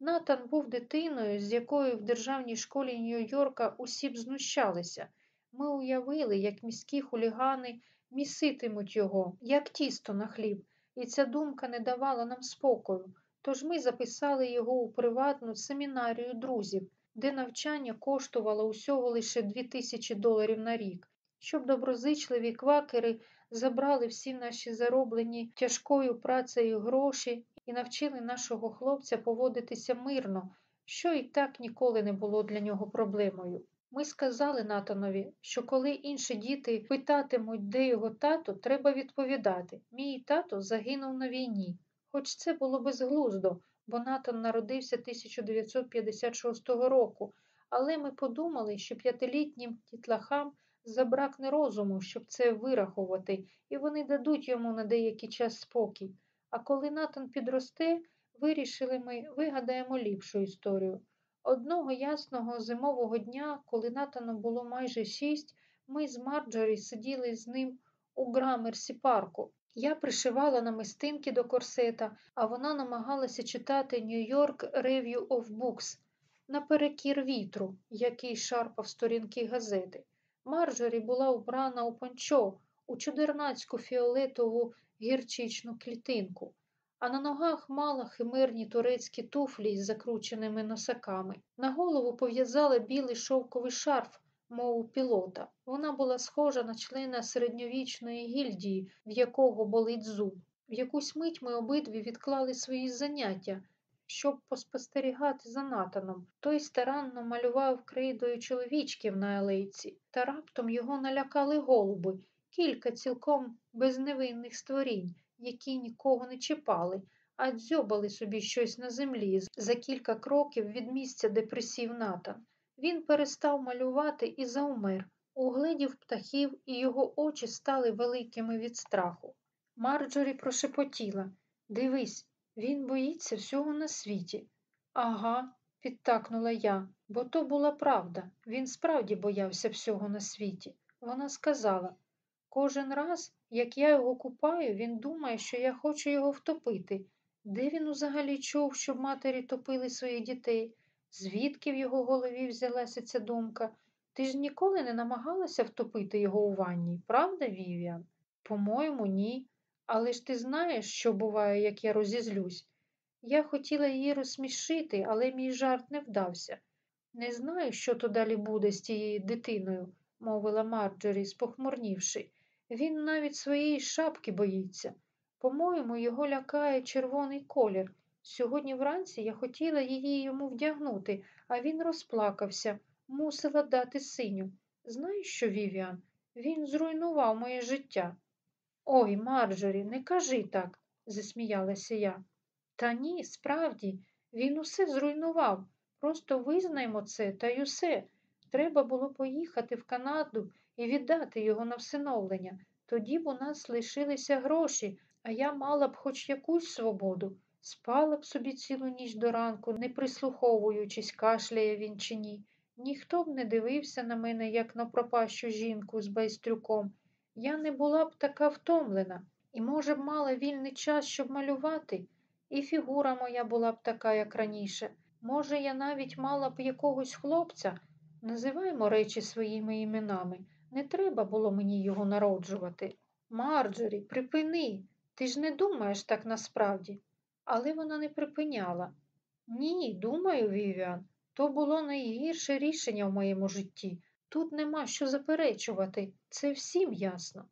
Натан був дитиною, з якою в державній школі Нью-Йорка усі б знущалися. Ми уявили, як міські хулігани міситимуть його, як тісто на хліб, і ця думка не давала нам спокою. Тож ми записали його у приватну семінарію друзів, де навчання коштувало усього лише дві тисячі доларів на рік, щоб доброзичливі квакери забрали всі наші зароблені тяжкою працею гроші і навчили нашого хлопця поводитися мирно, що і так ніколи не було для нього проблемою. Ми сказали Натанові, що коли інші діти питатимуть, де його тато, треба відповідати мій тато загинув на війні. Хоч це було безглуздо, бо Натан народився 1956 року, але ми подумали, що п'ятилітнім дітлахам забракне розуму, щоб це вирахувати, і вони дадуть йому на деякий час спокій. А коли Натан підросте, вирішили ми вигадаємо ліпшу історію. Одного ясного зимового дня, коли Натану було майже шість, ми з Марджорі сиділи з ним у Грамерсі парку. Я пришивала намистинки до корсета, а вона намагалася читати New York Review of Books наперекір вітру, який шарпав сторінки газети. Марджорі була вбрана у пончо, у чудернацьку фіолетову гірчичну клітинку, а на ногах мала химерні турецькі туфлі із закрученими носаками. На голову пов'язала білий шовковий шарф, мов пілота. Вона була схожа на члена середньовічної гільдії, в якого болить зуб. В якусь мить ми обидві відклали свої заняття, щоб поспостерігати за Натаном. Той старанно малював крейдою чоловічків на алейці, та раптом його налякали голуби, кілька цілком безневинних створінь, які нікого не чіпали, а дзьобали собі щось на землі за кілька кроків від місця, де присів Натан. Він перестав малювати і заумер, угледів птахів, і його очі стали великими від страху. Марджорі прошепотіла Дивись, він боїться всього на світі. Ага, підтакнула я, бо то була правда. Він справді боявся всього на світі. Вона сказала кожен раз, як я його купаю, він думає, що я хочу його втопити. Де він взагалі чув, щоб матері топили своїх дітей? Звідки в його голові взялася ця думка? Ти ж ніколи не намагалася втопити його у ванні, правда, Вівіан? По-моєму, ні. Але ж ти знаєш, що буває, як я розізлюсь. Я хотіла її розсмішити, але мій жарт не вдався. Не знаю, що то далі буде з тією дитиною, мовила Марджорі, спохмурнівши. Він навіть своєї шапки боїться. По-моєму, його лякає червоний колір. Сьогодні вранці я хотіла її йому вдягнути, а він розплакався, мусила дати синю. Знаєш що, Вівіан? Він зруйнував моє життя. Ой, Марджорі, не кажи так, засміялася я. Та ні, справді, він усе зруйнував. Просто визнаймо це та й усе. Треба було поїхати в Канаду і віддати його на всиновлення. Тоді б у нас лишилися гроші, а я мала б хоч якусь свободу. Спала б собі цілу ніч до ранку, не прислуховуючись, кашляє він чи ні. Ніхто б не дивився на мене, як на пропащу жінку з байстрюком. Я не була б така втомлена і, може б, мала вільний час, щоб малювати, і фігура моя була б така, як раніше. Може, я навіть мала б якогось хлопця. Називаймо речі своїми іменами. Не треба було мені його народжувати. Марджорі, припини. Ти ж не думаєш так насправді. Але вона не припиняла. Ні, думаю, Вівіан, то було найгірше рішення в моєму житті. Тут нема що заперечувати, це всім ясно.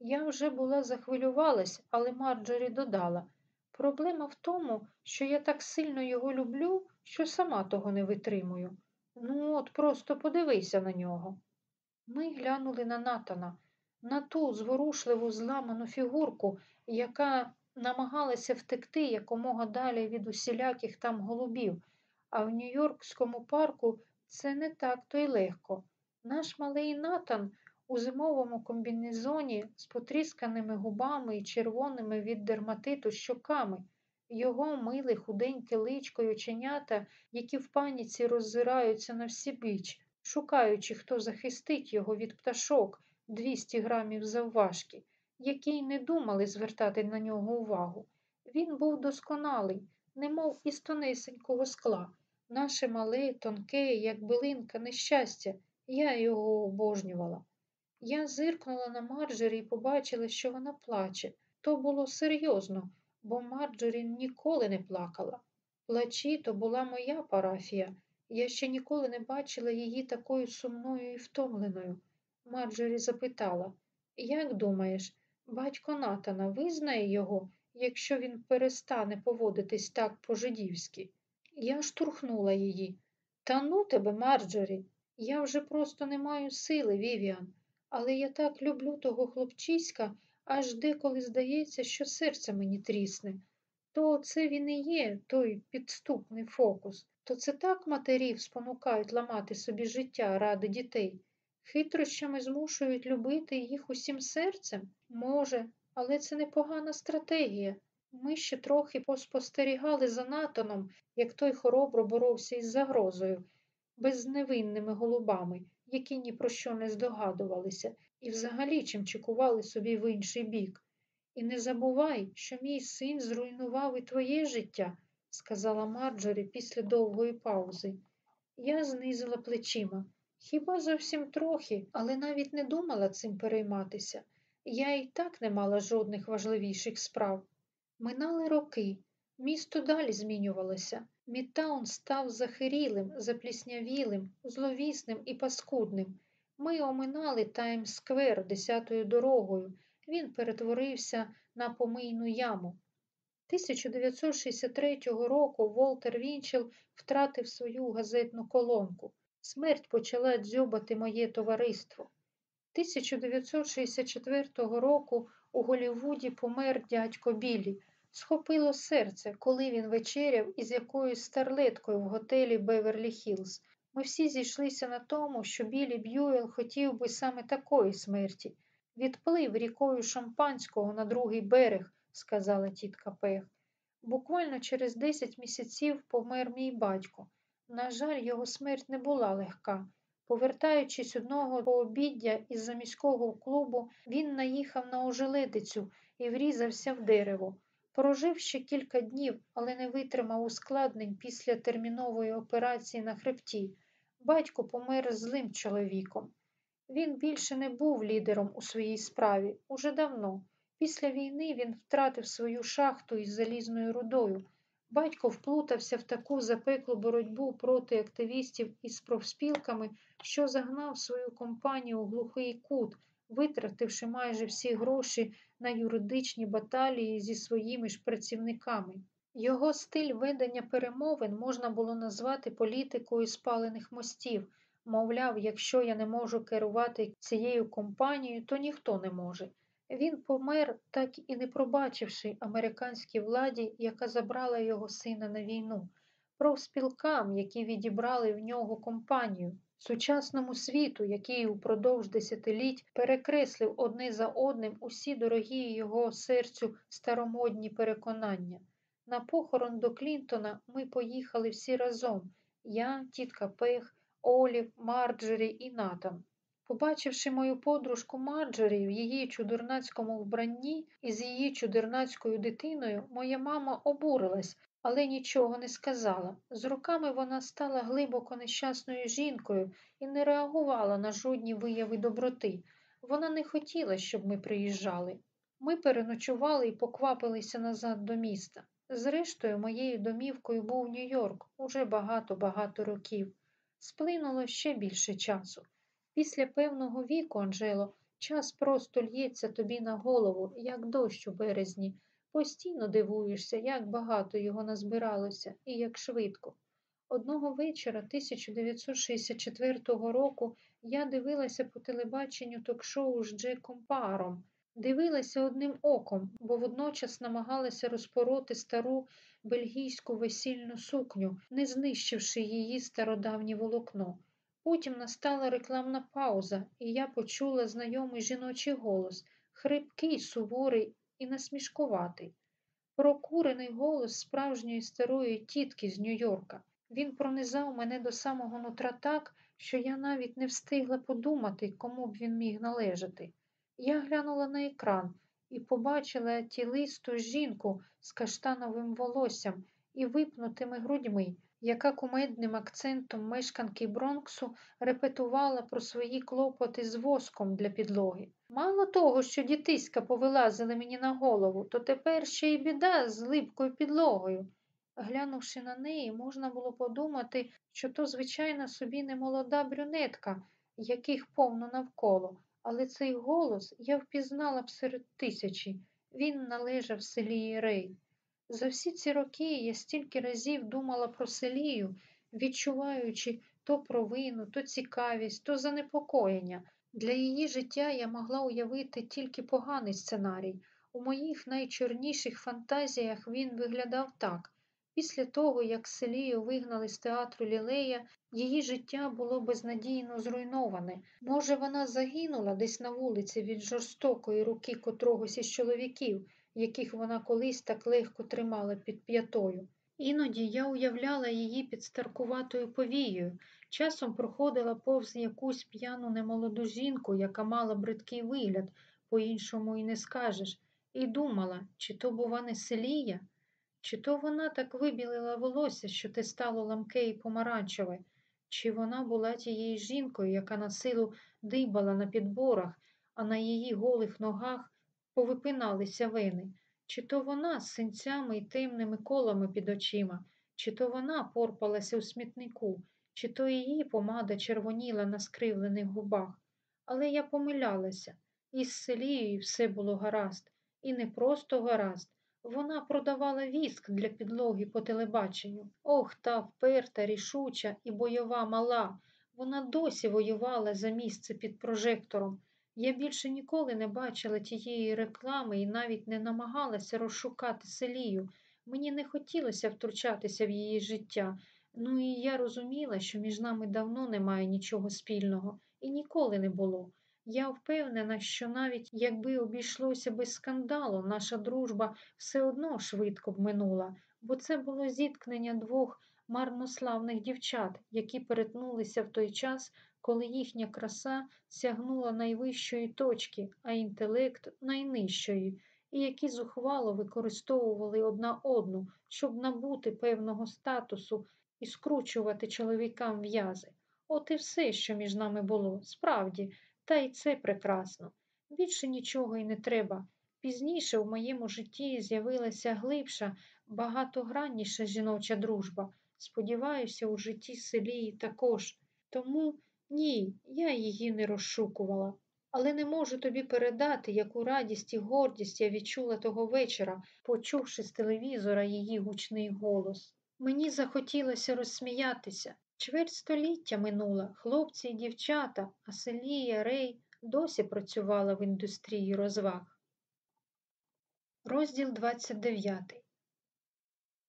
Я вже була захвилювалась, але Марджорі додала. Проблема в тому, що я так сильно його люблю, що сама того не витримую. Ну, от просто подивися на нього. Ми глянули на Натана, на ту зворушливу зламану фігурку, яка намагалася втекти якомога далі від усіляких там голубів, а в Нью-Йоркському парку це не так то й легко. Наш малий Натан у зимовому комбінезоні з потрісканими губами і червоними від дерматиту щоками, його миле худеньке личко й оченята, які в паніці роззираються на всі біч, шукаючи, хто захистить його від пташок 200 грамів завважки, які й не думали звертати на нього увагу. Він був досконалий, немов із тонесенького скла. Наше мале, тонке, як билинка, нещастя, я його обожнювала. Я зиркнула на Марджорі і побачила, що вона плаче. То було серйозно, бо Марджорі ніколи не плакала. Плачі то була моя парафія. Я ще ніколи не бачила її такою сумною і втомленою. Марджорі запитала, як думаєш, батько Натана визнає його, якщо він перестане поводитись так по-жидівськи? Я штурхнула її. Та ну тебе, Марджорі, я вже просто не маю сили, Вівіан, але я так люблю того хлопчиська, аж деколи здається, що серце мені трісне. То це він і є, той підступний фокус. То це так матерів спонукають ламати собі життя ради дітей. Хитрощами змушують любити їх усім серцем? Може, але це непогана стратегія. Ми ще трохи поспостерігали за Натаном, як той хоробро боровся із загрозою, безневинними голубами, які ні про що не здогадувалися, і взагалі чим чекували собі в інший бік. І не забувай, що мій син зруйнував і твоє життя, сказала Марджорі після довгої паузи. Я знизила плечима. Хіба зовсім трохи, але навіть не думала цим перейматися. Я і так не мала жодних важливіших справ. Минали роки. Місто далі змінювалося. Мідтаун став захирілим, запліснявілим, зловісним і паскудним. Ми оминали Таймс-сквер десятою дорогою. Він перетворився на помийну яму. 1963 року Волтер Вінчел втратив свою газетну колонку. Смерть почала дзьобати моє товариство. 1964 року у Голівуді помер дядько Біллі. Схопило серце, коли він вечеряв із якоюсь старлеткою в готелі Беверлі Хіллз. Ми всі зійшлися на тому, що Білі Б'юел хотів би саме такої смерті. Відплив рікою шампанського на другий берег, сказала тітка Пех. Буквально через 10 місяців помер мій батько. На жаль, його смерть не була легка. Повертаючись одного пообіддя із заміського клубу, він наїхав на ожеледицю і врізався в дерево. Прожив ще кілька днів, але не витримав ускладнень після термінової операції на хребті. Батько помер злим чоловіком. Він більше не був лідером у своїй справі уже давно. Після війни він втратив свою шахту із залізною рудою. Батько вплутався в таку запеклу боротьбу проти активістів із профспілками, що загнав свою компанію у глухий кут, витративши майже всі гроші на юридичні баталії зі своїми ж працівниками. Його стиль ведення перемовин можна було назвати політикою спалених мостів. Мовляв, якщо я не можу керувати цією компанією, то ніхто не може. Він помер, так і не пробачивши американській владі, яка забрала його сина на війну, профспілкам, які відібрали в нього компанію, сучасному світу, який упродовж десятиліть перекреслив одне за одним усі дорогі його серцю старомодні переконання. На похорон до Клінтона ми поїхали всі разом я, тітка Пех, Олів, Марджері і Натан. Побачивши мою подружку Марджері в її чудернацькому вбранні і з її чудернацькою дитиною, моя мама обурилась, але нічого не сказала. З роками вона стала глибоко нещасною жінкою і не реагувала на жодні вияви доброти. Вона не хотіла, щоб ми приїжджали. Ми переночували і поквапилися назад до міста. Зрештою, моєю домівкою був Нью-Йорк уже багато-багато років. Сплинуло ще більше часу. Після певного віку, Анжело, час просто л'ється тобі на голову, як дощ у березні. Постійно дивуєшся, як багато його назбиралося і як швидко. Одного вечора 1964 року я дивилася по телебаченню ток-шоу з Джеком Паром. Дивилася одним оком, бо водночас намагалася розпороти стару бельгійську весільну сукню, не знищивши її стародавнє волокно. Потім настала рекламна пауза, і я почула знайомий жіночий голос, хрипкий, суворий і насмішкуватий. Прокурений голос справжньої старої тітки з Нью-Йорка. Він пронизав мене до самого нутра так, що я навіть не встигла подумати, кому б він міг належати. Я глянула на екран і побачила тілисту жінку з каштановим волоссям і випнутими грудьми, яка кумедним акцентом мешканки Бронксу репетувала про свої клопоти з воском для підлоги. Мало того, що дітиська повилазили мені на голову, то тепер ще й біда з липкою підлогою. Глянувши на неї, можна було подумати, що то, звичайно, собі немолода брюнетка, яких повно навколо, але цей голос я впізнала б серед тисячі. Він належав селії Рей. За всі ці роки я стільки разів думала про селію, відчуваючи то провину, то цікавість, то занепокоєння. Для її життя я могла уявити тільки поганий сценарій. У моїх найчорніших фантазіях він виглядав так. Після того, як Селію вигнали з театру Лілея, її життя було безнадійно зруйноване. Може, вона загинула десь на вулиці від жорстокої руки котрогось із чоловіків, яких вона колись так легко тримала під п'ятою. Іноді я уявляла її під старкуватою повією, часом проходила повз якусь п'яну немолоду жінку, яка мала бридкий вигляд, по-іншому і не скажеш, і думала, чи то, бува, не селія, чи то вона так вибілила волосся, що те стало ламке і помаранчеве, чи вона була тією жінкою, яка на силу дибала на підборах, а на її голих ногах повипиналися вени, чи то вона з синцями й темними колами під очима, чи то вона порпалася у смітнику, чи то її помада червоніла на скривлених губах. Але я помилялася, із селією все було гаразд, і не просто гаразд. Вона продавала віск для підлоги по телебаченню. Ох, та вперта, рішуча і бойова мала. Вона досі воювала за місце під прожектором. Я більше ніколи не бачила тієї реклами і навіть не намагалася розшукати селію. Мені не хотілося втручатися в її життя. Ну і я розуміла, що між нами давно немає нічого спільного і ніколи не було. Я впевнена, що навіть якби обійшлося без скандалу, наша дружба все одно швидко б минула, бо це було зіткнення двох марнославних дівчат, які перетнулися в той час, коли їхня краса сягнула найвищої точки, а інтелект найнижчої, і які зухвало використовували одна одну, щоб набути певного статусу і скручувати чоловікам в'язи. От і все, що між нами було, справді, та й це прекрасно. Більше нічого й не треба. Пізніше в моєму житті з'явилася глибша, багатогранніша жіноча дружба. Сподіваюся, у житті селії також. Тому ні, я її не розшукувала. Але не можу тобі передати, яку радість і гордість я відчула того вечора, почувши з телевізора її гучний голос. Мені захотілося розсміятися, Чверть століття минула, хлопці і дівчата, а Селія Рей досі працювала в індустрії розваг. Розділ 29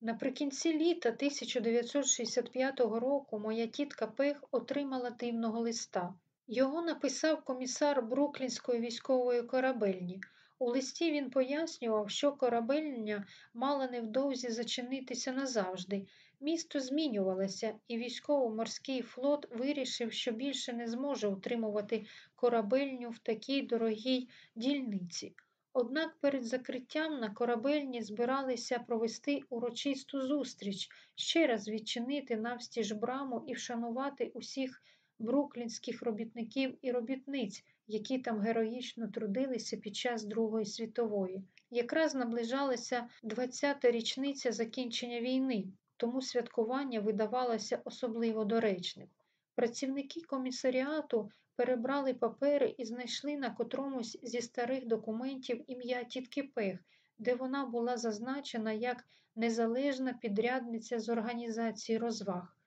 Наприкінці літа 1965 року моя тітка Пех отримала дивного листа. Його написав комісар Бруклінської військової корабельні. У листі він пояснював, що корабельня мала невдовзі зачинитися назавжди. Місто змінювалося, і військово-морський флот вирішив, що більше не зможе утримувати корабельню в такій дорогій дільниці. Однак перед закриттям на корабельні збиралися провести урочисту зустріч, ще раз відчинити навстіж браму і вшанувати усіх бруклінських робітників і робітниць, які там героїчно трудилися під час Другої світової. Якраз наближалася 20-та річниця закінчення війни, тому святкування видавалося особливо доречним. Працівники комісаріату перебрали папери і знайшли на котромусь зі старих документів ім'я тітки Пех, де вона була зазначена як незалежна підрядниця з організації розваг.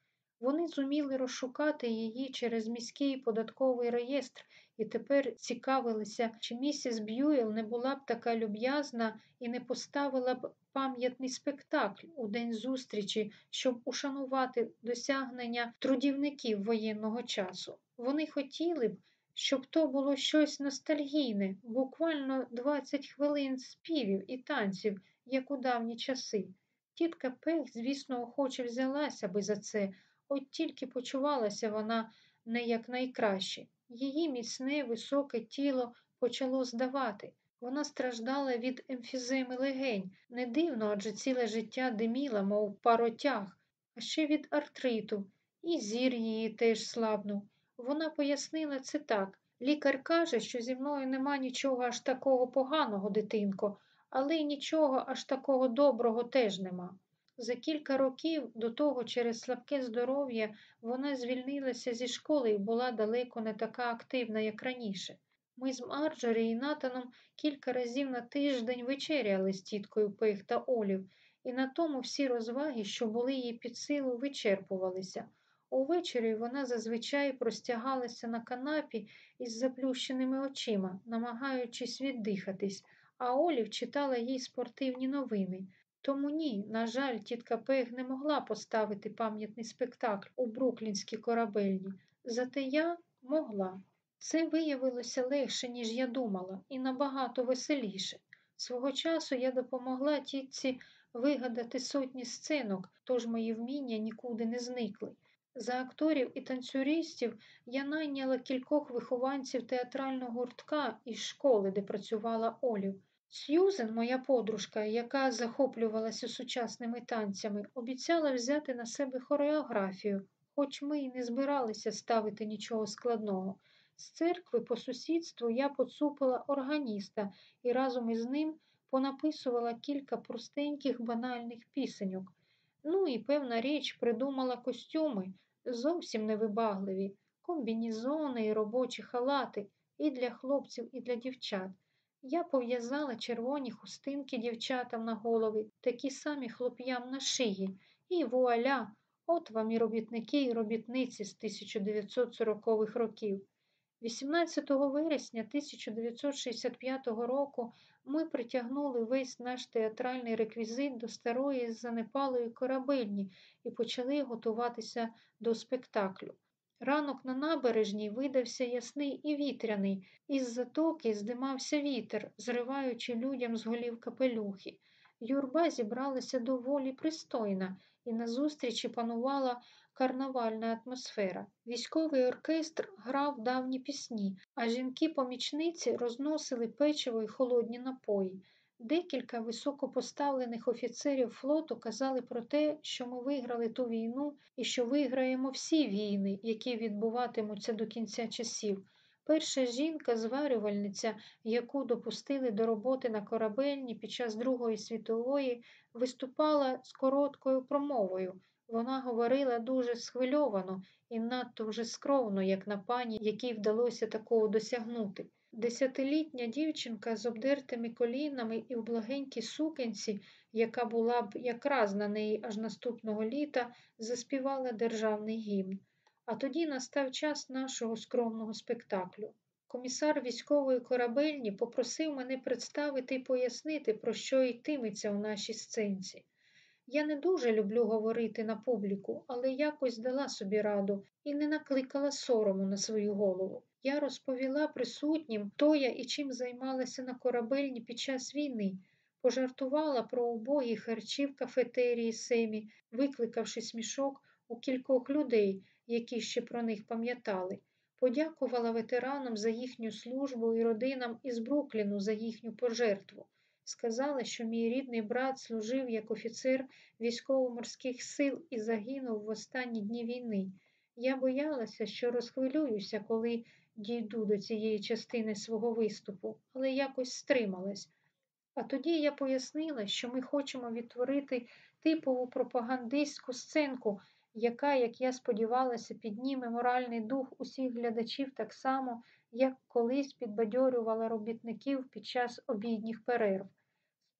Вони зуміли розшукати її через міський податковий реєстр і тепер цікавилися, чи місіс Б'юел не була б така люб'язна і не поставила б пам'ятний спектакль у день зустрічі, щоб ушанувати досягнення трудівників воєнного часу. Вони хотіли б, щоб то було щось ностальгійне, буквально 20 хвилин співів і танців, як у давні часи. Тітка Пех, звісно, охоче взялася би за це, от тільки почувалася вона не як найкраще. Її міцне, високе тіло почало здавати. Вона страждала від емфіземи легень. Не дивно, адже ціле життя диміла, мов паротяг, а ще від артриту, і зір її теж слабнув. Вона пояснила це так. Лікар каже, що зі мною нема нічого аж такого поганого, дитинко, але й нічого аж такого доброго теж нема. За кілька років до того через слабке здоров'я вона звільнилася зі школи і була далеко не така активна, як раніше. Ми з Марджорі і Натаном кілька разів на тиждень вечеряли з тіткою Пех та Олів, і на тому всі розваги, що були їй під силу, вичерпувалися. Увечері вона зазвичай простягалася на канапі із заплющеними очима, намагаючись віддихатись, а Олів читала їй спортивні новини. Тому ні, на жаль, тітка Пег не могла поставити пам'ятний спектакль у бруклінській корабельні, зате я могла. Це виявилося легше, ніж я думала, і набагато веселіше. Свого часу я допомогла тітці вигадати сотні сценок, тож мої вміння нікуди не зникли. За акторів і танцюристів я найняла кількох вихованців театрального гуртка із школи, де працювала Олів. Сьюзен, моя подружка, яка захоплювалася сучасними танцями, обіцяла взяти на себе хореографію, хоч ми й не збиралися ставити нічого складного. З церкви по сусідству я поцупила органіста і разом із ним понаписувала кілька простеньких банальних пісеньок. Ну і певна річ придумала костюми, зовсім невибагливі, комбінізони і робочі халати і для хлопців, і для дівчат. Я пов'язала червоні хустинки дівчатам на голови, такі самі хлоп'ям на шиї, і вуаля, от вам і робітники і робітниці з 1940-х років. 18 вересня 1965 року ми притягнули весь наш театральний реквізит до старої занепалої корабельні і почали готуватися до спектаклю. Ранок на набережній видався ясний і вітряний, із затоки здимався вітер, зриваючи людям з голів капелюхи. Юрба зібралася доволі пристойна, і на зустрічі панувала карнавальна атмосфера. Військовий оркестр грав давні пісні, а жінки-помічниці розносили печиво й холодні напої. Декілька високопоставлених офіцерів флоту казали про те, що ми виграли ту війну і що виграємо всі війни, які відбуватимуться до кінця часів. Перша жінка-зварювальниця, яку допустили до роботи на корабельні під час Другої світової, виступала з короткою промовою. Вона говорила дуже схвильовано і надто вже скромно, як на пані, якій вдалося такого досягнути. Десятилітня дівчинка з обдертими колінами і в благенькій сукенці яка була б якраз на неї аж наступного літа, заспівала державний гімн. А тоді настав час нашого скромного спектаклю. Комісар військової корабельні попросив мене представити і пояснити, про що йтиметься у нашій сценці. Я не дуже люблю говорити на публіку, але якось дала собі раду і не накликала сорому на свою голову. Я розповіла присутнім, хто я і чим займалася на корабельні під час війни, пожартувала про убогі харчі в кафетерії Семі, викликавши смішок у кількох людей, які ще про них пам'ятали. Подякувала ветеранам за їхню службу і родинам із Брукліну за їхню пожертву. Сказала, що мій рідний брат служив як офіцер військово-морських сил і загинув в останні дні війни. Я боялася, що розхвилююся, коли дійду до цієї частини свого виступу, але якось стрималась. А тоді я пояснила, що ми хочемо відтворити типову пропагандистську сценку, яка, як я сподівалася, підніме моральний дух усіх глядачів так само, як колись підбадьорювала робітників під час обідніх перерв.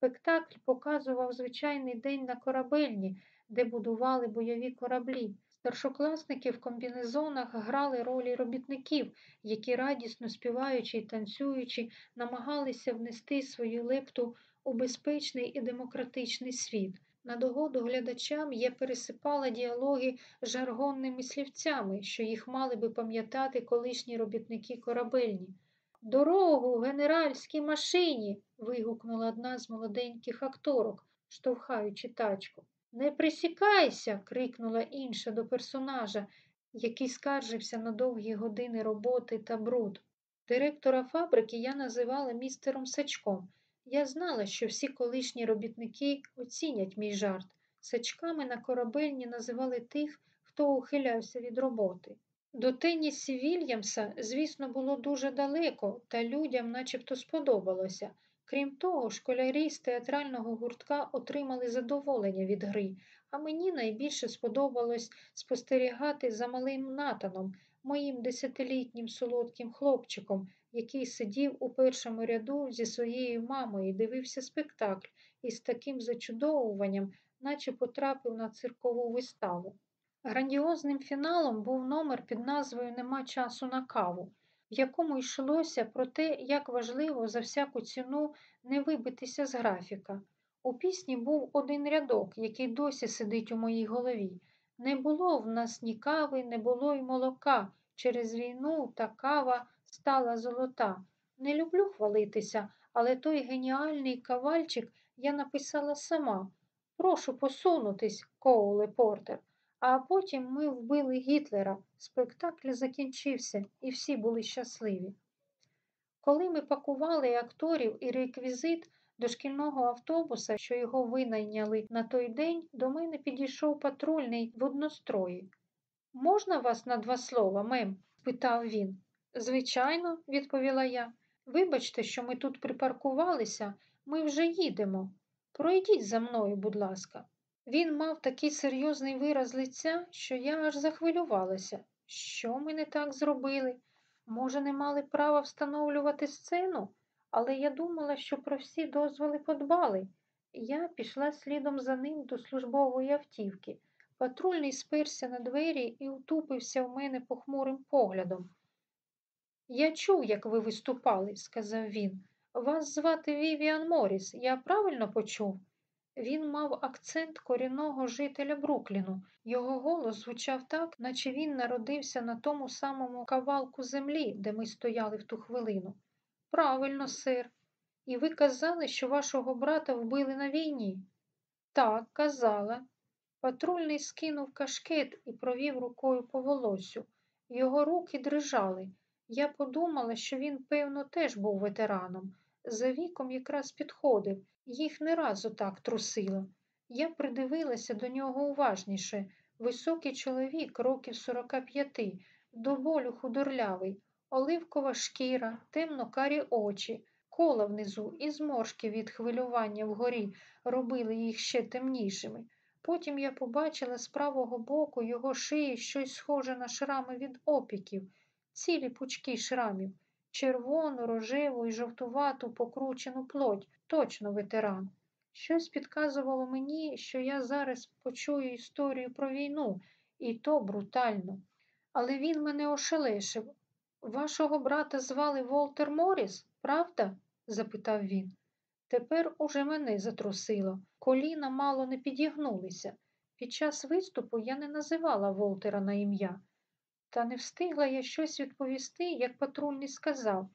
Спектакль показував звичайний день на корабельні, де будували бойові кораблі. Старшокласники в комбінезонах грали ролі робітників, які радісно співаючи й танцюючи, намагалися внести свою лепту у безпечний і демократичний світ. На догоду глядачам я пересипала діалоги жаргонними слівцями, що їх мали би пам'ятати колишні робітники корабельні. Дорогу генеральській машині. вигукнула одна з молоденьких акторок, штовхаючи тачку. Не присікайся, крикнула інша до персонажа, який скаржився на довгі години роботи та бруд. Директора фабрики я називала містером Сачком. Я знала, що всі колишні робітники оцінять мій жарт. Сачками на корабельні називали тих, хто ухилявся від роботи. До Теннісі Вільямса, звісно, було дуже далеко, та людям начебто сподобалося. Крім того, школярі з театрального гуртка отримали задоволення від гри, а мені найбільше сподобалось спостерігати за малим натаном, моїм десятилітнім солодким хлопчиком, який сидів у першому ряду зі своєю мамою і дивився спектакль із таким зачудовуванням, наче потрапив на циркову виставу. Грандіозним фіналом був номер під назвою Нема часу на каву, в якому йшлося про те, як важливо за всяку ціну не вибитися з графіка. У пісні був один рядок, який досі сидить у моїй голові. Не було в нас ні кави, не було й молока. Через війну та кава стала золота. Не люблю хвалитися, але той геніальний кавальчик я написала сама. Прошу посунутись, Коуле Портер. А потім ми вбили Гітлера. Спектакль закінчився, і всі були щасливі. Коли ми пакували акторів і реквізит до шкільного автобуса, що його винайняли на той день, до мене підійшов патрульний в однострої. Можна вас на два слова, мем? спитав він. Звичайно, відповіла я. Вибачте, що ми тут припаркувалися, ми вже їдемо. Пройдіть за мною, будь ласка. Він мав такий серйозний вираз лиця, що я аж захвилювалася. Що ми не так зробили? Може, не мали права встановлювати сцену, але я думала, що про всі дозволи подбали. Я пішла слідом за ним до службової автівки. Патрульний сперся на двері і утупився в мене похмурим поглядом. Я чув, як ви виступали, сказав він. Вас звати Вівіан Моріс. Я правильно почув? Він мав акцент корінного жителя Брукліну. Його голос звучав так, наче він народився на тому самому кавалку землі, де ми стояли в ту хвилину. Правильно, сир. І ви казали, що вашого брата вбили на війні? Так, казала. Патрульний скинув кашкет і провів рукою по волосю. Його руки дрижали. Я подумала, що він, певно, теж був ветераном. За віком якраз підходив, їх не разу так трусило. Я придивилася до нього уважніше. Високий чоловік, років 45, до болю худорлявий, оливкова шкіра, темно карі очі, кола внизу і зморшки від хвилювання вгорі робили їх ще темнішими. Потім я побачила з правого боку його шиї щось схоже на шрами від опіків, цілі пучки шрамів, червону, рожеву і жовтувату покручену плоть, точно ветеран. Щось підказувало мені, що я зараз почую історію про війну, і то брутально. Але він мене ошелешив. Вашого брата звали Волтер Моріс, правда? запитав він. Тепер уже мене затрусило. Коліна мало не підігнулися. Під час виступу я не називала Волтера на ім'я. Та не встигла я щось відповісти, як патрульний сказав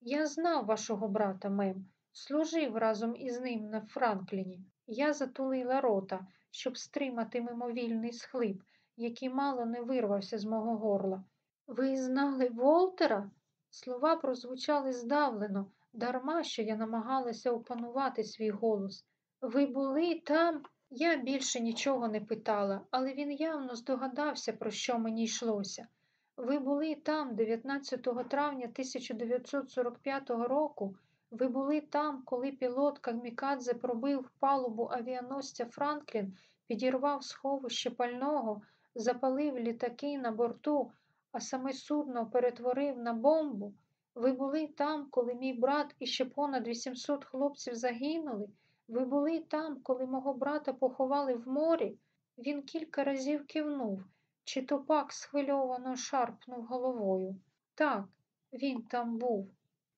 Я знав вашого брата, мем, служив разом із ним на Франкліні. Я затулила рота, щоб стримати мимовільний схлип, який мало не вирвався з мого горла. Ви знали Волтера? Слова прозвучали здавлено, дарма що я намагалася опанувати свій голос. Ви були там? Я більше нічого не питала, але він явно здогадався, про що мені йшлося. Ви були там 19 травня 1945 року. Ви були там, коли пілот Камікадзе пробив палубу авіаносця Франклін, підірвав сховище пального, запалив літаки на борту, а саме судно перетворив на бомбу. Ви були там, коли мій брат і ще понад 800 хлопців загинули. Ви були там, коли мого брата поховали в морі. Він кілька разів кивнув, чи то пак схвильовано шарпнув головою. Так, він там був.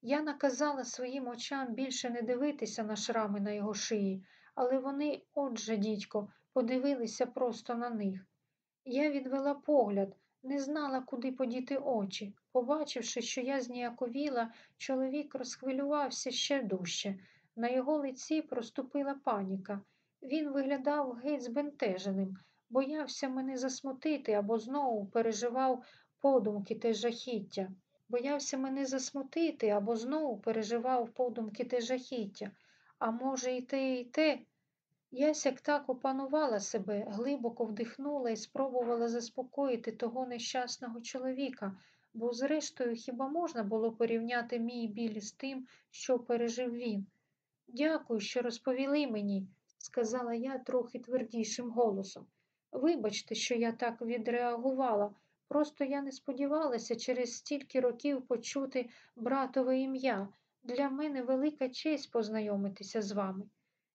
Я наказала своїм очам більше не дивитися на шрами на його шиї, але вони, отже, дідько, подивилися просто на них. Я відвела погляд, не знала, куди подіти очі. Побачивши, що я зніяковіла, чоловік розхвилювався ще дужче. На його лиці проступила паніка. Він виглядав геть збентеженим, боявся мене засмутити або знову переживав подумки те жахіття. Боявся мене засмутити або знову переживав подумки те жахіття. А може, і те, і те. Ясяк так опанувала себе, глибоко вдихнула і спробувала заспокоїти того нещасного чоловіка, бо, зрештою, хіба можна було порівняти мій біль з тим, що пережив він? Дякую, що розповіли мені, сказала я трохи твердішим голосом. Вибачте, що я так відреагувала. Просто я не сподівалася через стільки років почути братове ім'я. Для мене велика честь познайомитися з вами.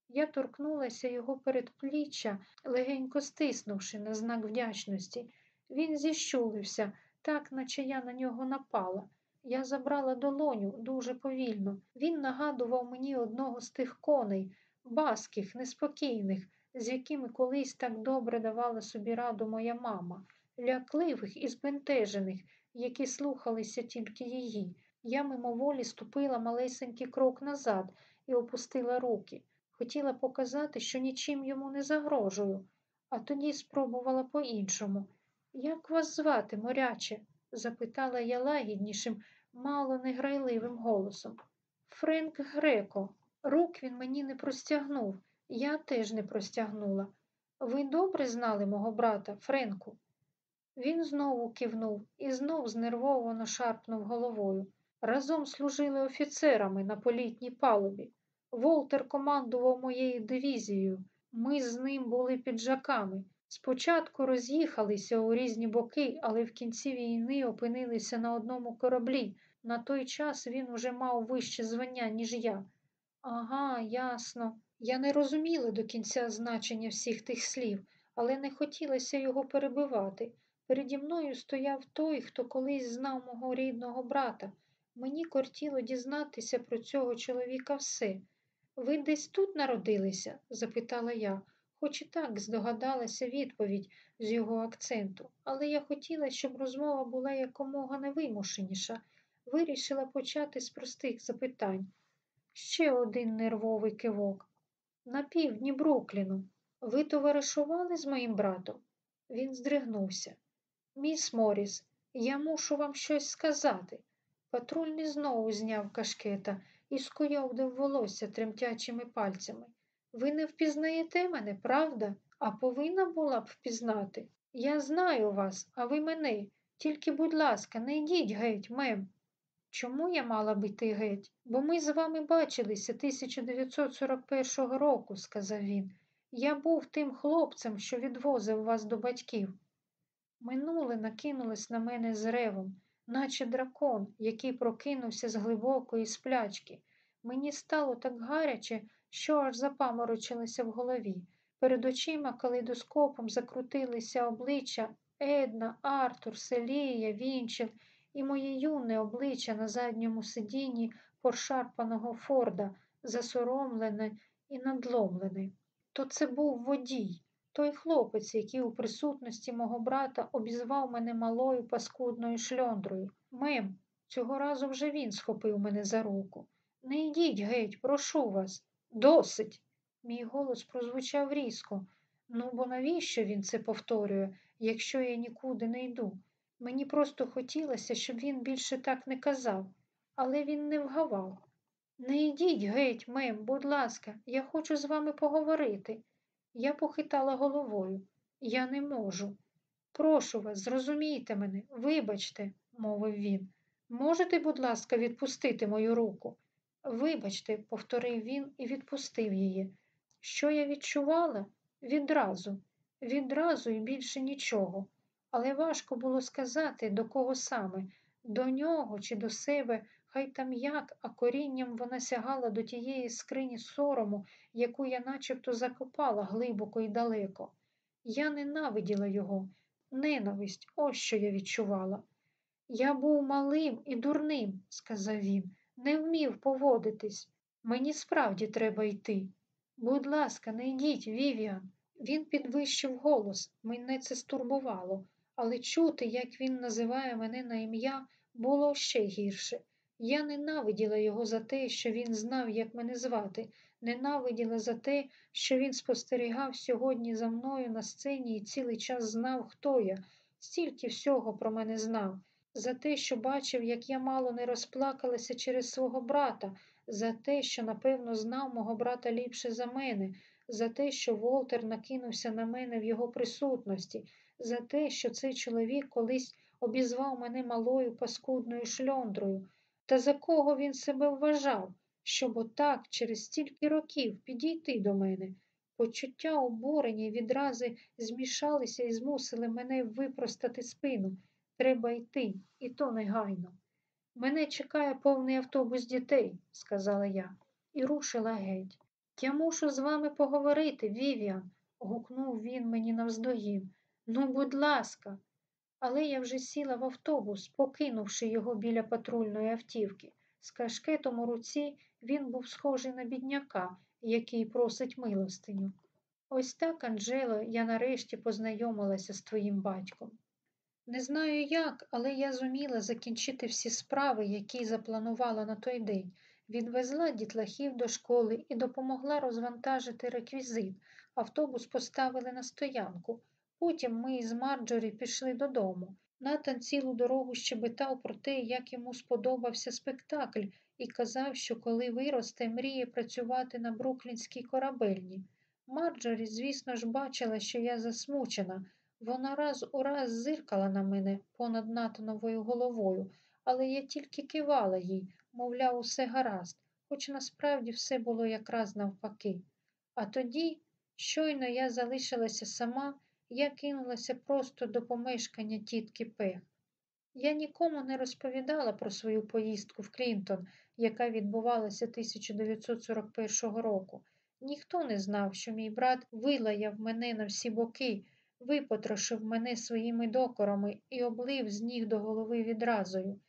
Я торкнулася його передпліччя, легенько стиснувши на знак вдячності. Він зіщулився, так наче я на нього напала. Я забрала долоню дуже повільно. Він нагадував мені одного з тих коней, баских, неспокійних, з якими колись так добре давала собі раду моя мама, лякливих і збентежених, які слухалися тільки її. Я мимоволі ступила малесенький крок назад і опустила руки. Хотіла показати, що нічим йому не загрожую, а тоді спробувала по-іншому. Як вас звати, моряче? запитала я лагіднішим, мало неграйливим голосом. Френк Греко. Рук він мені не простягнув, я теж не простягнула. Ви добре знали мого брата, Френку? Він знову кивнув і знов знервовано шарпнув головою. Разом служили офіцерами на політній палубі. Волтер командував моєю дивізією. Ми з ним були піджаками. Спочатку роз'їхалися у різні боки, але в кінці війни опинилися на одному кораблі. На той час він уже мав вище звання, ніж я. Ага, ясно. Я не розуміла до кінця значення всіх тих слів, але не хотілося його перебивати. Переді мною стояв той, хто колись знав мого рідного брата. Мені кортіло дізнатися про цього чоловіка все. Ви десь тут народилися? запитала я, хоч і так здогадалася відповідь з його акценту, але я хотіла, щоб розмова була якомога невимушеніша. Вирішила почати з простих запитань. Ще один нервовий кивок. На півдні Брукліну. Ви товаришували з моїм братом? Він здригнувся. Міс Моріс, я мушу вам щось сказати. Патрульний знову зняв кашкета і скуйовдив волосся тремтячими пальцями. Ви не впізнаєте мене, правда? А повинна була б впізнати. Я знаю вас, а ви мене. Тільки, будь ласка, не йдіть геть, мем. Чому я мала б іти геть? Бо ми з вами бачилися 1941 року, сказав він. Я був тим хлопцем, що відвозив вас до батьків. Минуле накинулось на мене з ревом, наче дракон, який прокинувся з глибокої сплячки. Мені стало так гаряче, що аж запаморочилося в голові. Перед очима калейдоскопом закрутилися обличчя Една, Артур, Селія, Вінчел і моє юне обличчя на задньому сидінні поршарпаного Форда, засоромлене і надломлене. То це був водій, той хлопець, який у присутності мого брата обізвав мене малою паскудною шльондрою. Мем, цього разу вже він схопив мене за руку. Не йдіть геть, прошу вас. Досить. Мій голос прозвучав різко. Ну, бо навіщо він це повторює, якщо я нікуди не йду? Мені просто хотілося, щоб він більше так не казав, але він не вгавав. Не йдіть геть, мем, будь ласка, я хочу з вами поговорити. Я похитала головою. Я не можу. Прошу вас, зрозумійте мене, вибачте, мовив він. Можете, будь ласка, відпустити мою руку? Вибачте, повторив він і відпустив її. Що я відчувала? Відразу, відразу і більше нічого. Але важко було сказати, до кого саме, до нього чи до себе, хай там як, а корінням вона сягала до тієї скрині сорому, яку я начебто закопала глибоко і далеко. Я ненавиділа його, ненависть, ось що я відчувала. Я був малим і дурним, сказав він, не вмів поводитись. Мені справді треба йти. Будь ласка, не йдіть, Вівіан. Він підвищив голос, мене це стурбувало, але чути, як він називає мене на ім'я, було ще гірше. Я ненавиділа його за те, що він знав, як мене звати, ненавиділа за те, що він спостерігав сьогодні за мною на сцені і цілий час знав, хто я, стільки всього про мене знав, за те, що бачив, як я мало не розплакалася через свого брата, за те, що, напевно, знав мого брата ліпше за мене, за те, що Волтер накинувся на мене в його присутності, за те, що цей чоловік колись обізвав мене малою паскудною шльондрою, та за кого він себе вважав, щоб отак через стільки років підійти до мене. Почуття обурення відрази змішалися і змусили мене випростати спину. Треба йти, і то негайно. Мене чекає повний автобус дітей, сказала я, і рушила геть. Я мушу з вами поговорити, Вівіан, гукнув він мені навздогін. Ну, будь ласка. Але я вже сіла в автобус, покинувши його біля патрульної автівки. З кашкетом у руці він був схожий на бідняка, який просить милостиню. Ось так, Анджело, я нарешті познайомилася з твоїм батьком. Не знаю як, але я зуміла закінчити всі справи, які запланувала на той день. Відвезла дітлахів до школи і допомогла розвантажити реквізит. Автобус поставили на стоянку. Потім ми із Марджорі пішли додому. Натан цілу дорогу щебетав про те, як йому сподобався спектакль, і казав, що коли виросте, мріє працювати на бруклінській корабельні. Марджорі, звісно ж, бачила, що я засмучена. Вона раз у раз зиркала на мене понад Натановою головою, але я тільки кивала їй, мовляв, усе гаразд, хоч насправді все було якраз навпаки. А тоді, щойно я залишилася сама, я кинулася просто до помешкання тітки Пех. Я нікому не розповідала про свою поїздку в Клінтон, яка відбувалася 1941 року. Ніхто не знав, що мій брат вилаяв мене на всі боки, випотрошив мене своїми докорами і облив з ніг до голови відразою.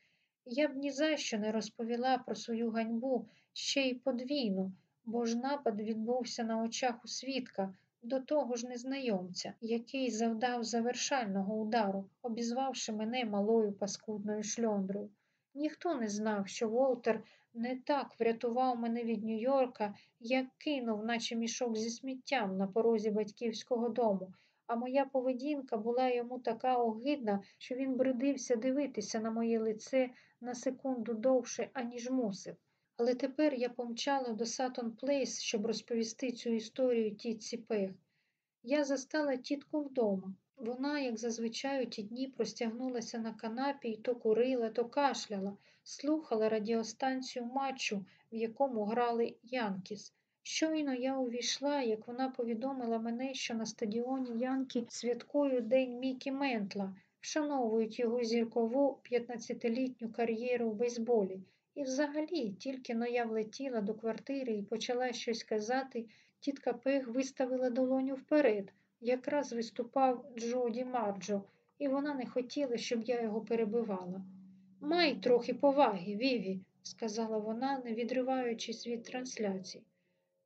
Я б ні за що не розповіла про свою ганьбу ще й подвійну, бо ж напад відбувся на очах у свідка, до того ж незнайомця, який завдав завершального удару, обізвавши мене малою паскудною шльондрою. Ніхто не знав, що Волтер не так врятував мене від Нью-Йорка, як кинув, наче мішок зі сміттям на порозі батьківського дому, а моя поведінка була йому така огидна, що він бридився дивитися на моє лице на секунду довше, аніж мусив. Але тепер я помчала до Сатон Плейс, щоб розповісти цю історію тітці Пеґ. Я застала тітку вдома. Вона, як зазвичай, у ті дні простягнулася на канапі і то курила, то кашляла, слухала радіостанцію матчу, в якому грали Янкіс. Щойно я увійшла, як вона повідомила мене, що на стадіоні Янкі святкують День Мікі Ментла, вшановують його зіркову 15-літню кар'єру в бейсболі. І взагалі, тільки но я влетіла до квартири і почала щось казати, тітка Пег виставила долоню вперед. Якраз виступав Джоді Марджо, і вона не хотіла, щоб я його перебивала. Май трохи поваги, Віві, сказала вона, не відриваючись від трансляції.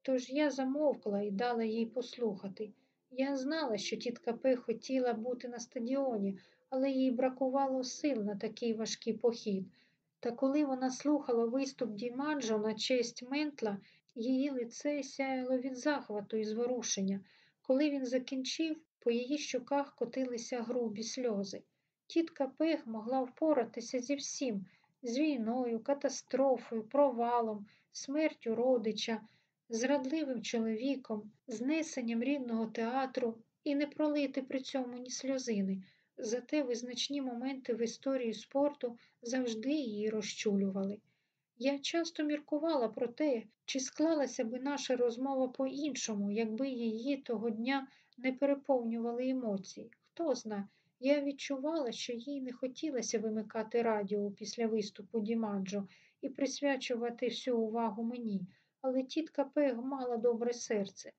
Тож я замовкла і дала їй послухати. Я знала, що тітка П хотіла бути на стадіоні, але їй бракувало сил на такий важкий похід. Та коли вона слухала виступ Дімаджо на честь ментла, її лице сяяло від захвату і зворушення. Коли він закінчив, по її щоках котилися грубі сльози. Тітка Пех могла впоратися зі всім з війною, катастрофою, провалом, смертю родича, зрадливим чоловіком, знесенням рідного театру і не пролити при цьому ні сльозини. Зате визначні моменти в історії спорту завжди її розчулювали. Я часто міркувала про те, чи склалася би наша розмова по-іншому, якби її того дня не переповнювали емоції. Хто зна, я відчувала, що їй не хотілося вимикати радіо після виступу Дімаджо і присвячувати всю увагу мені, але тітка Пег мала добре серце.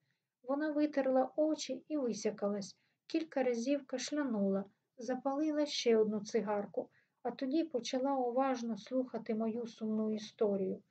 Вона витерла очі і висякалась, кілька разів кашлянула, запалила ще одну цигарку, а тоді почала уважно слухати мою сумну історію.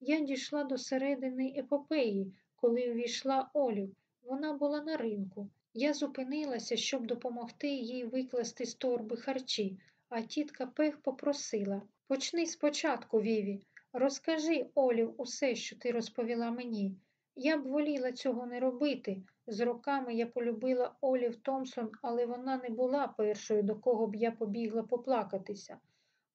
Я дійшла до середини епопеї, коли увійшла Олів. Вона була на ринку. Я зупинилася, щоб допомогти їй викласти з торби харчі, а тітка Пех попросила Почни спочатку, Віві. Розкажи Олів усе, що ти розповіла мені. Я б воліла цього не робити. З роками я полюбила Олів Томсон, але вона не була першою, до кого б я побігла поплакатися.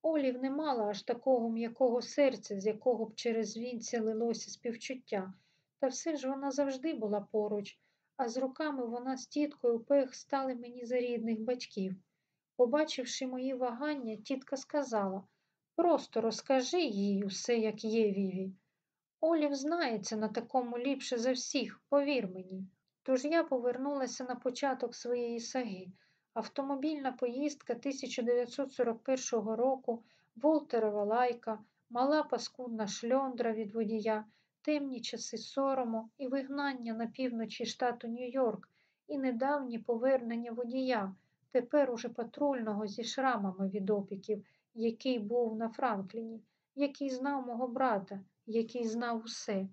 Олів не мала аж такого м'якого серця, з якого б через вінця лилося співчуття, та все ж вона завжди була поруч, а з роками вона з тіткою пех стали мені за рідних батьків. Побачивши мої вагання, тітка сказала просто розкажи їй усе, як є, Віві. Олів знається на такому ліпше за всіх, повір мені. Тож я повернулася на початок своєї саги. Автомобільна поїздка 1941 року, Волтерова лайка, мала паскудна шльондра від водія, темні часи сорому і вигнання на півночі штату Нью-Йорк, і недавнє повернення водія, тепер уже патрульного зі шрамами від опіків, який був на Франкліні, який знав мого брата, який знав усе.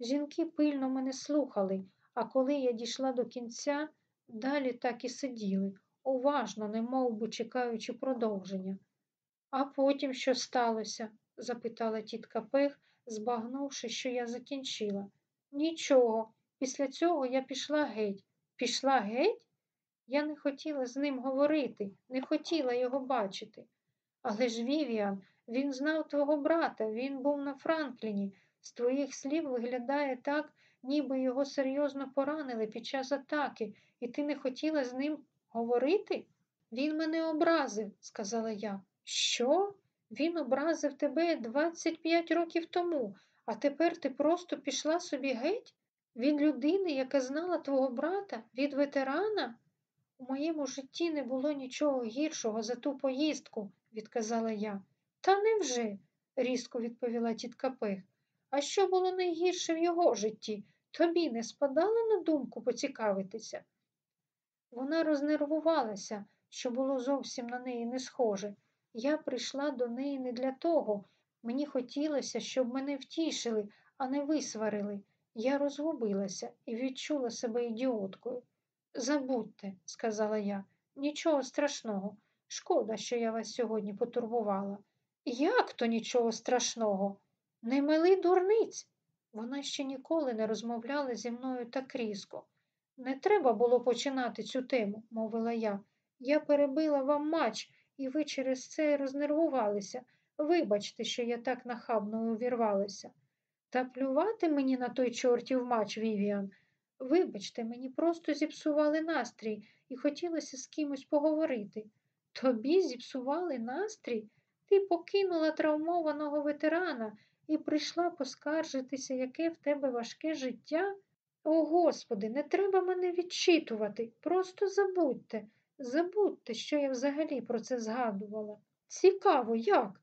Жінки пильно мене слухали, а коли я дійшла до кінця, далі так і сиділи, уважно, не би чекаючи продовження. А потім що сталося? запитала тітка Пех, збагнувши, що я закінчила. Нічого. Після цього я пішла геть. Пішла геть? Я не хотіла з ним говорити, не хотіла його бачити. Але ж Вівіан, він знав твого брата, він був на Франкліні. З твоїх слів виглядає так, ніби його серйозно поранили під час атаки, і ти не хотіла з ним говорити? Він мене образив, сказала я. Що? Він образив тебе 25 років тому, а тепер ти просто пішла собі геть? Від людини, яка знала твого брата, від ветерана? У моєму житті не було нічого гіршого за ту поїздку, відказала я. Та невже? різко відповіла тітка Пех. А що було найгірше в його житті? Тобі не спадало на думку поцікавитися? Вона рознервувалася, що було зовсім на неї не схоже. Я прийшла до неї не для того. Мені хотілося, щоб мене втішили, а не висварили. Я розгубилася і відчула себе ідіоткою. Забудьте, сказала я, нічого страшного. Шкода, що я вас сьогодні потурбувала. Як то нічого страшного? Не мили дурниць. Вона ще ніколи не розмовляла зі мною так різко. Не треба було починати цю тему, мовила я. Я перебила вам матч, і ви через це рознервувалися. Вибачте, що я так нахабно увірвалася. Та плювати мені на той чортів матч, Вівіан. Вибачте, мені просто зіпсували настрій і хотілося з кимось поговорити. Тобі зіпсували настрій? Ти покинула травмованого ветерана і прийшла поскаржитися, яке в тебе важке життя? О, Господи, не треба мене відчитувати. Просто забудьте, забудьте, що я взагалі про це згадувала. Цікаво, як?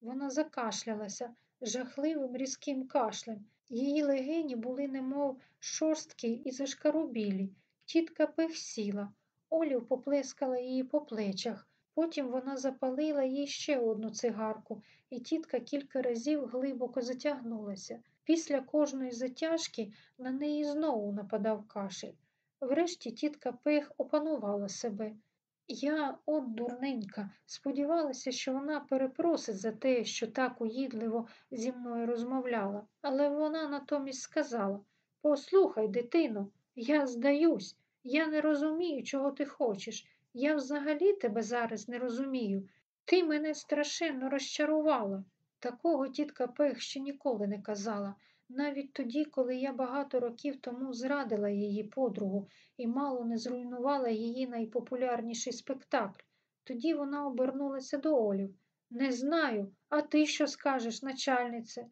Вона закашлялася жахливим різким кашлем. Її легені були немов шорсткі і зашкарубілі. Тітка Пех сіла. Олів поплескала її по плечах. Потім вона запалила їй ще одну цигарку, і тітка кілька разів глибоко затягнулася. Після кожної затяжки на неї знову нападав кашель. Врешті тітка Пех опанувала себе. Я, от дурненька, сподівалася, що вона перепросить за те, що так уїдливо зі мною розмовляла, але вона натомість сказала Послухай, дитино, я здаюсь, я не розумію, чого ти хочеш. Я взагалі тебе зараз не розумію. Ти мене страшенно розчарувала. Такого тітка Пех ще ніколи не казала, навіть тоді, коли я багато років тому зрадила її подругу і мало не зруйнувала її найпопулярніший спектакль. Тоді вона обернулася до Олів. Не знаю, а ти що скажеш, начальнице?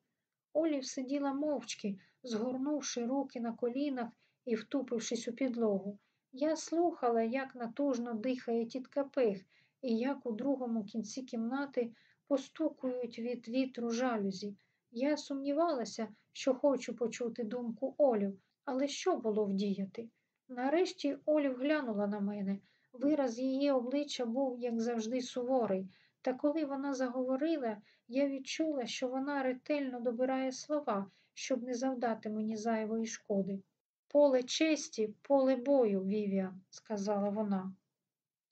Олів сиділа мовчки, згорнувши руки на колінах і втупившись у підлогу. Я слухала, як натужно дихає тітка Пех і як у другому кінці кімнати постукують від вітру жалюзі. Я сумнівалася, що хочу почути думку Олів, але що було вдіяти? Нарешті Олів глянула на мене. Вираз її обличчя був, як завжди, суворий, та коли вона заговорила, я відчула, що вона ретельно добирає слова, щоб не завдати мені зайвої шкоди. Поле честі, поле бою, Вівіан, сказала вона.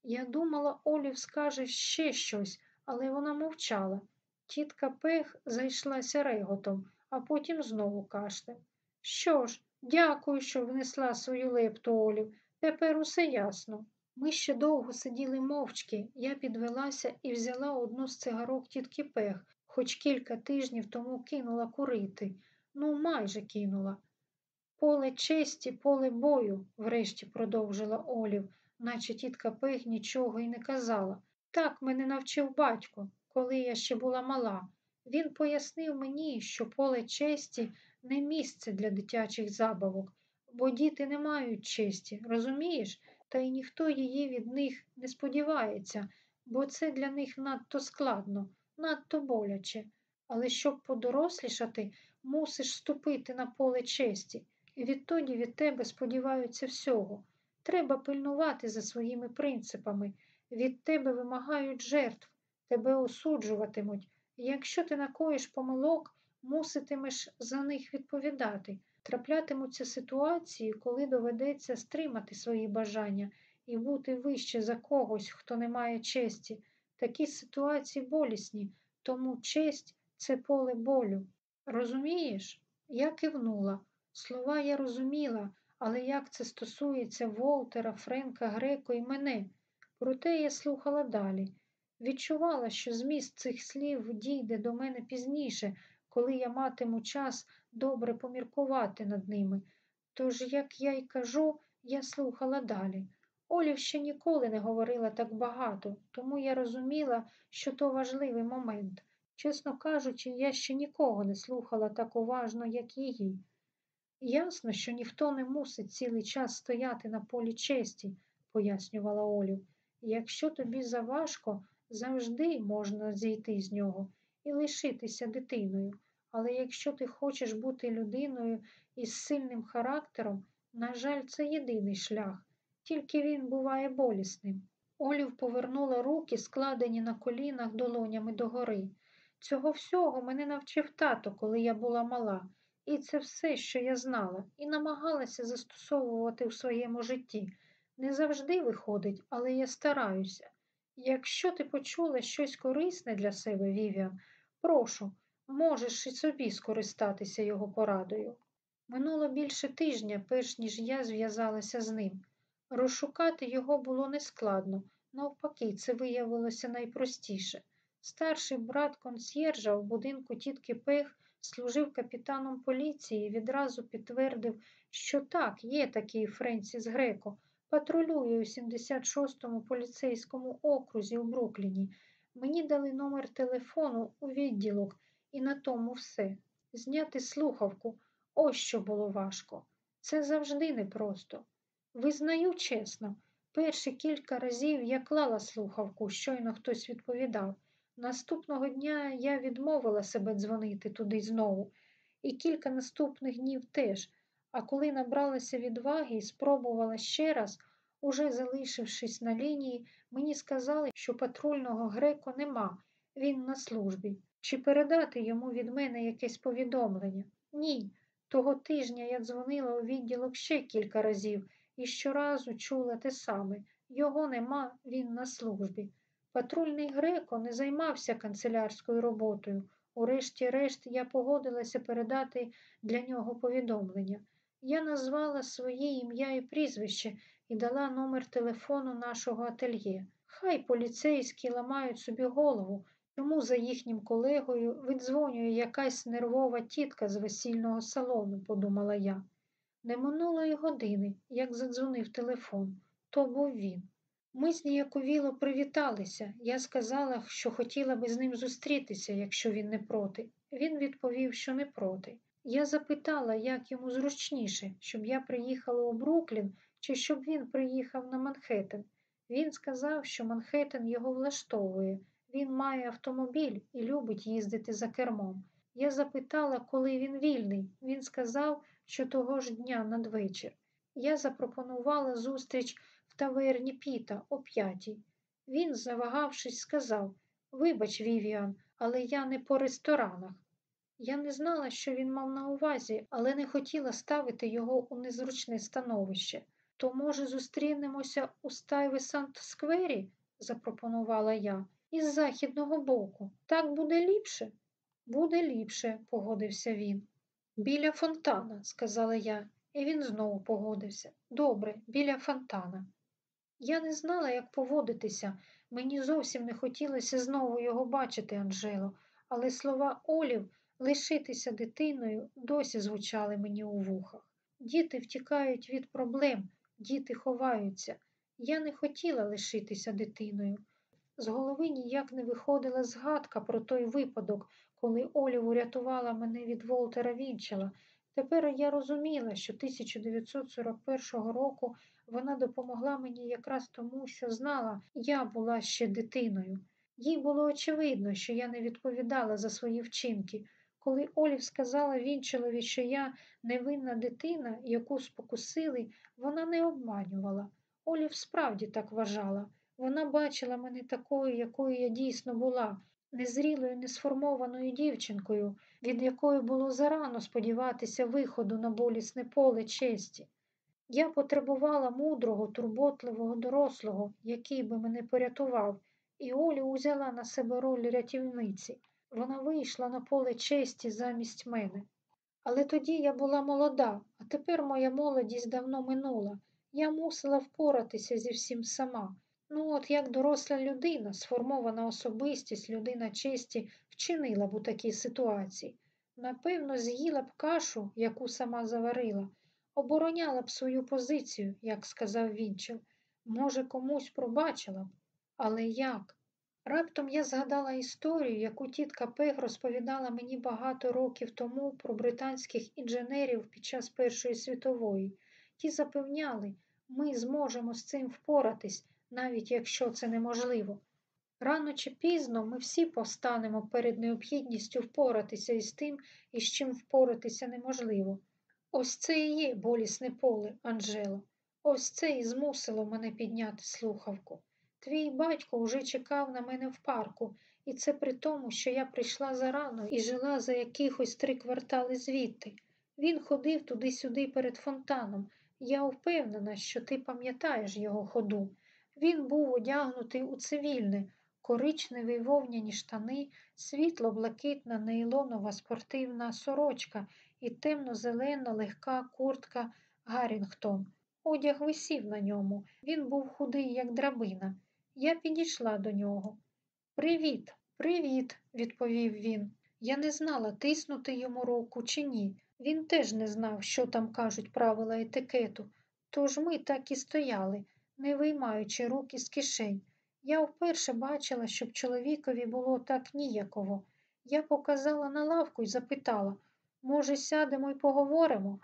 Я думала, Олів скаже ще щось, але вона мовчала. Тітка Пех зайшлася реготом, а потім знову кашлем. Що ж, дякую, що внесла свою лепту Олів. Тепер усе ясно. Ми ще довго сиділи мовчки. Я підвелася і взяла одну з цигарок тітки Пех, хоч кілька тижнів тому кинула курити. Ну, майже кинула. Поле честі, поле бою, врешті продовжила Олів, наче тітка Пех нічого й не казала. Так мене навчив батько, коли я ще була мала. Він пояснив мені, що поле честі не місце для дитячих забавок, бо діти не мають честі, розумієш? Та й ніхто її від них не сподівається, бо це для них надто складно, надто боляче. Але щоб подорослішати, мусиш ступити на поле честі, і відтоді від тебе сподіваються всього. Треба пильнувати за своїми принципами, від тебе вимагають жертв, тебе осуджуватимуть. Якщо ти накоїш помилок, муситимеш за них відповідати. Траплятимуться ситуації, коли доведеться стримати свої бажання і бути вище за когось, хто не має честі. Такі ситуації болісні, тому честь це поле болю. Розумієш? Я кивнула. Слова я розуміла, але як це стосується Волтера, Френка, Греко і мене? Проте я слухала далі. Відчувала, що зміст цих слів дійде до мене пізніше, коли я матиму час добре поміркувати над ними. Тож, як я й кажу, я слухала далі. Олів ще ніколи не говорила так багато, тому я розуміла, що то важливий момент. Чесно кажучи, я ще нікого не слухала так уважно, як її. Ясно, що ніхто не мусить цілий час стояти на полі честі, пояснювала Олів. Якщо тобі заважко, завжди можна зійти з нього і лишитися дитиною. Але якщо ти хочеш бути людиною із сильним характером, на жаль, це єдиний шлях, тільки він буває болісним. Олів повернула руки, складені на колінах долонями догори. Цього всього мене навчив тато, коли я була мала, і це все, що я знала, і намагалася застосовувати в своєму житті. Не завжди виходить, але я стараюся. Якщо ти почула щось корисне для себе, Вівіан, прошу, можеш і собі скористатися його порадою. Минуло більше тижня, перш ніж я зв'язалася з ним. Розшукати його було нескладно, навпаки, це виявилося найпростіше. Старший брат консьєржа в будинку тітки Пех служив капітаном поліції і відразу підтвердив, що так, є такий Френсіс Греко, патрулює у 76-му поліцейському окрузі у Брукліні. Мені дали номер телефону у відділок, і на тому все. Зняти слухавку ось що було важко. Це завжди непросто. Визнаю чесно, перші кілька разів я клала слухавку, щойно хтось відповідав, Наступного дня я відмовила себе дзвонити туди знову, і кілька наступних днів теж. А коли набралася відваги і спробувала ще раз, уже залишившись на лінії, мені сказали, що патрульного греко нема, він на службі. Чи передати йому від мене якесь повідомлення? Ні. Того тижня я дзвонила у відділок ще кілька разів і щоразу чула те саме його нема, він на службі. Патрульний греко не займався канцелярською роботою. Урешті-решт я погодилася передати для нього повідомлення. Я назвала своє ім'я і прізвище і дала номер телефону нашого ательє. Хай поліцейські ламають собі голову, чому за їхнім колегою видзвонює якась нервова тітка з весільного салону, подумала я. Не минуло й години, як задзвонив телефон. То був він. Ми зніяковіло привіталися. Я сказала, що хотіла би з ним зустрітися, якщо він не проти. Він відповів, що не проти. Я запитала, як йому зручніше, щоб я приїхала у Бруклін чи щоб він приїхав на Манхеттен. Він сказав, що Манхеттен його влаштовує. Він має автомобіль і любить їздити за кермом. Я запитала, коли він вільний. Він сказав, що того ж дня надвечір. Я запропонувала зустріч таверні Піта о п'ятій. Він, завагавшись, сказав Вибач, Вівіан, але я не по ресторанах. Я не знала, що він мав на увазі, але не хотіла ставити його у незручне становище. То, може, зустрінемося у Стайвесант сквері? запропонувала я, із західного боку. Так буде ліпше? Буде ліпше, погодився він. Біля фонтана, сказала я, і він знову погодився. Добре, біля фонтана. Я не знала, як поводитися. Мені зовсім не хотілося знову його бачити, Анжело, але слова Олів лишитися дитиною досі звучали мені у вухах. Діти втікають від проблем, діти ховаються. Я не хотіла лишитися дитиною. З голови ніяк не виходила згадка про той випадок, коли Олів урятувала мене від Волтера Вінчела. Тепер я розуміла, що 1941 року вона допомогла мені якраз тому, що знала, я була ще дитиною. Їй було очевидно, що я не відповідала за свої вчинки. Коли Олів сказала Вінчелові, що я невинна дитина, яку спокусили, вона не обманювала. Олів справді так вважала. Вона бачила мене такою, якою я дійсно була, незрілою, несформованою дівчинкою, від якої було зарано сподіватися виходу на болісне поле честі. Я потребувала мудрого, турботливого дорослого, який би мене порятував, і Олі узяла на себе роль рятівниці. Вона вийшла на поле честі замість мене. Але тоді я була молода, а тепер моя молодість давно минула. Я мусила впоратися зі всім сама. Ну, от як доросла людина, сформована особистість, людина честі, вчинила б у такій ситуації. Напевно, з'їла б кашу, яку сама заварила, обороняла б свою позицію, як сказав Вінчел. Може, комусь пробачила б. Але як? Раптом я згадала історію, яку тітка Пег розповідала мені багато років тому про британських інженерів під час Першої світової. Ті запевняли, ми зможемо з цим впоратись, навіть якщо це неможливо. Рано чи пізно ми всі постанемо перед необхідністю впоратися із тим, із чим впоратися неможливо. Ось це і є болісне поле, Анжело. Ось це і змусило мене підняти слухавку. Твій батько уже чекав на мене в парку, і це при тому, що я прийшла зарано і жила за якихось три квартали звідти. Він ходив туди-сюди перед фонтаном. Я впевнена, що ти пам'ятаєш його ходу. Він був одягнутий у цивільне, коричневі вовняні штани, світло-блакитна нейлонова спортивна сорочка і темно-зелена легка куртка Гаррінгтон. Одяг висів на ньому. Він був худий, як драбина. Я підійшла до нього. Привіт, привіт, відповів він. Я не знала, тиснути йому руку чи ні. Він теж не знав, що там кажуть правила етикету. Тож ми так і стояли, не виймаючи руки з кишень. Я вперше бачила, щоб чоловікові було так ніяково. Я показала на лавку і запитала може, сядемо і поговоримо?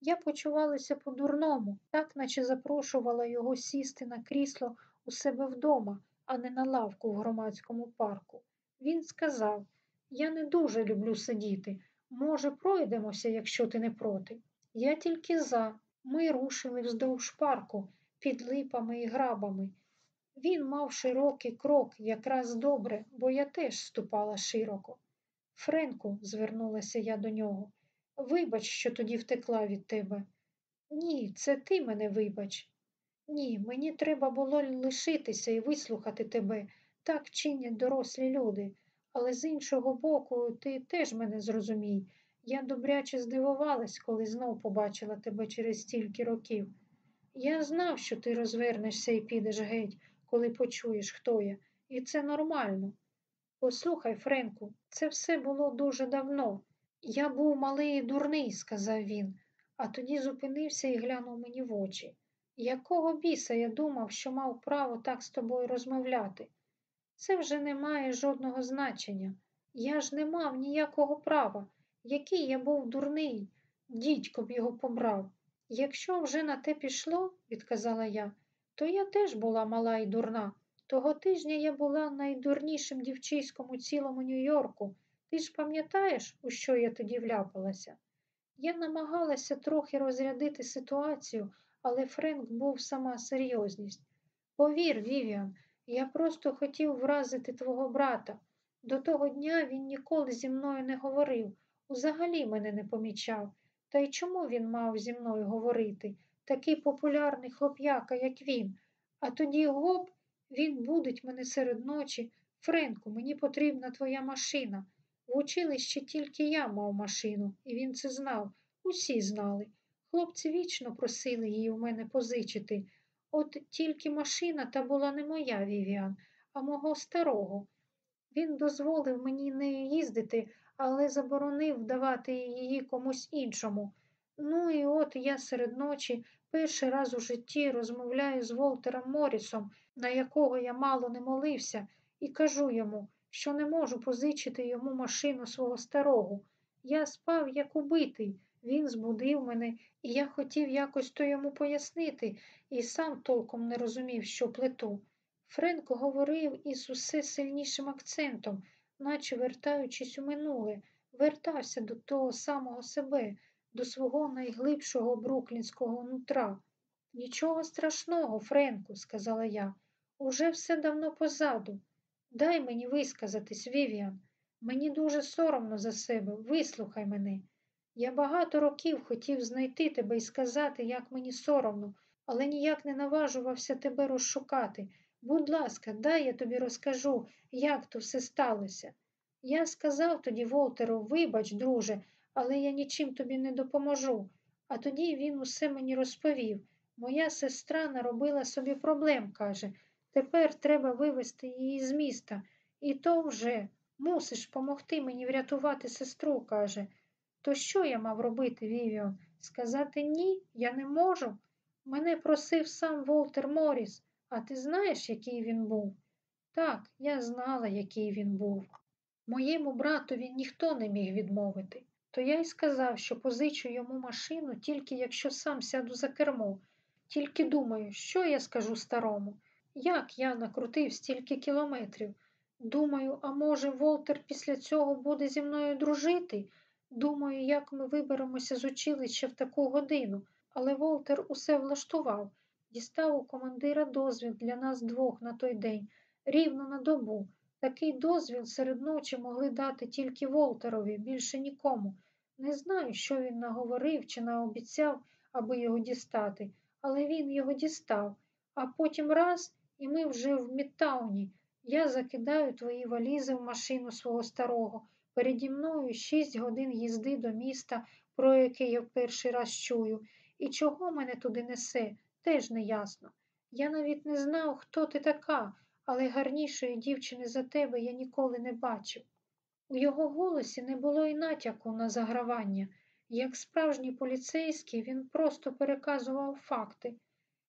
Я почувалася по-дурному, так наче запрошувала його сісти на крісло у себе вдома, а не на лавку в громадському парку. Він сказав Я не дуже люблю сидіти. Може, пройдемося, якщо ти не проти. Я тільки за. Ми рушили вздовж парку під липами і грабами. Він мав широкий крок якраз добре, бо я теж ступала широко. Френку, звернулася я до нього, вибач, що тоді втекла від тебе. Ні, це ти мене вибач. Ні, мені треба було лишитися і вислухати тебе. Так чинять дорослі люди. Але з іншого боку, ти теж мене зрозумій. Я добряче здивувалась, коли знов побачила тебе через стільки років. Я знав, що ти розвернешся і підеш геть, коли почуєш, хто я, і це нормально. Послухай, Френку, це все було дуже давно. Я був малий і дурний, сказав він, а тоді зупинився і глянув мені в очі. Якого біса я думав, що мав право так з тобою розмовляти? Це вже не має жодного значення. Я ж не мав ніякого права. Який я був дурний, дідько б його побрав. Якщо вже на те пішло, відказала я, то я теж була мала і дурна. Того тижня я була найдурнішим дівчиськом у цілому Нью-Йорку. Ти ж пам'ятаєш, у що я тоді вляпалася? Я намагалася трохи розрядити ситуацію, але Френк був сама серйозність. Повір, Вівіан, я просто хотів вразити твого брата. До того дня він ніколи зі мною не говорив, взагалі мене не помічав. Та й чому він мав зі мною говорити? Такий популярний хлоп'яка, як він. А тоді гоп, він будить мене серед ночі. Френку, мені потрібна твоя машина. В училищі тільки я мав машину, і він це знав. Усі знали. Хлопці вічно просили її у мене позичити. От тільки машина та була не моя, Вівіан, а мого старого. Він дозволив мені нею їздити, але заборонив давати її комусь іншому. Ну і от я серед ночі перший раз у житті розмовляю з Волтером Морісом, на якого я мало не молився, і кажу йому, що не можу позичити йому машину свого старого. Я спав, як убитий. Він збудив мене, і я хотів якось то йому пояснити, і сам толком не розумів, що плету. Френко говорив із усе сильнішим акцентом, наче вертаючись у минуле, вертався до того самого себе, до свого найглибшого бруклінського нутра. Нічого страшного, Френку, сказала я, уже все давно позаду. Дай мені висказатись, Вівіан. Мені дуже соромно за себе, вислухай мене. Я багато років хотів знайти тебе і сказати, як мені соромно, але ніяк не наважувався тебе розшукати. Будь ласка, дай я тобі розкажу, як то все сталося. Я сказав тоді Волтеру, вибач, друже, але я нічим тобі не допоможу. А тоді він усе мені розповів. Моя сестра наробила собі проблем, каже. Тепер треба вивезти її з міста. І то вже мусиш помогти мені врятувати сестру, каже. То що я мав робити, Вівіон? Сказати ні, я не можу. Мене просив сам Волтер Моріс, а ти знаєш, який він був? Так, я знала, який він був. Моєму братові ніхто не міг відмовити. То я й сказав, що позичу йому машину тільки якщо сам сяду за кермо. Тільки думаю, що я скажу старому, як я накрутив стільки кілометрів. Думаю, а може, Волтер після цього буде зі мною дружити? Думаю, як ми виберемося з училища в таку годину, але Волтер усе влаштував, дістав у командира дозвіл для нас двох на той день, рівно на добу. Такий дозвіл серед ночі могли дати тільки Волтерові, більше нікому. Не знаю, що він наговорив чи наобіцяв, аби його дістати, але він його дістав. А потім раз, і ми вже в Мідтауні. Я закидаю твої валізи в машину свого старого. Переді мною шість годин їзди до міста, про яке я перший раз чую, і чого мене туди несе, теж не ясно. Я навіть не знав, хто ти така, але гарнішої дівчини за тебе я ніколи не бачив. У його голосі не було й натяку на загравання. Як справжній поліцейський, він просто переказував факти.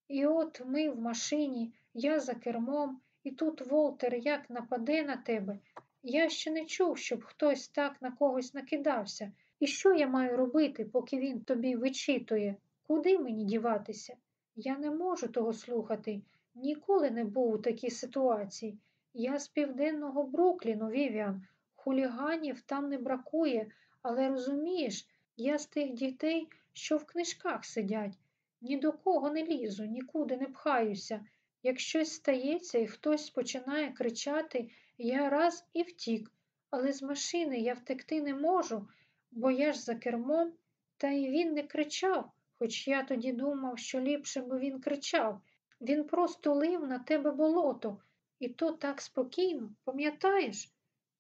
І от ми в машині, я за кермом, і тут Волтер як нападе на тебе. Я ще не чув, щоб хтось так на когось накидався. І що я маю робити, поки він тобі вичитує? Куди мені діватися? Я не можу того слухати. Ніколи не був у такій ситуації. Я з південного Брукліну, Вівіан. Хуліганів там не бракує, але розумієш, я з тих дітей, що в книжках сидять. Ні до кого не лізу, нікуди не пхаюся. Як щось стається і хтось починає кричати, я раз і втік, але з машини я втекти не можу, бо я ж за кермом, та й він не кричав, хоч я тоді думав, що ліпше би він кричав. Він просто лив на тебе болото, і то так спокійно, пам'ятаєш?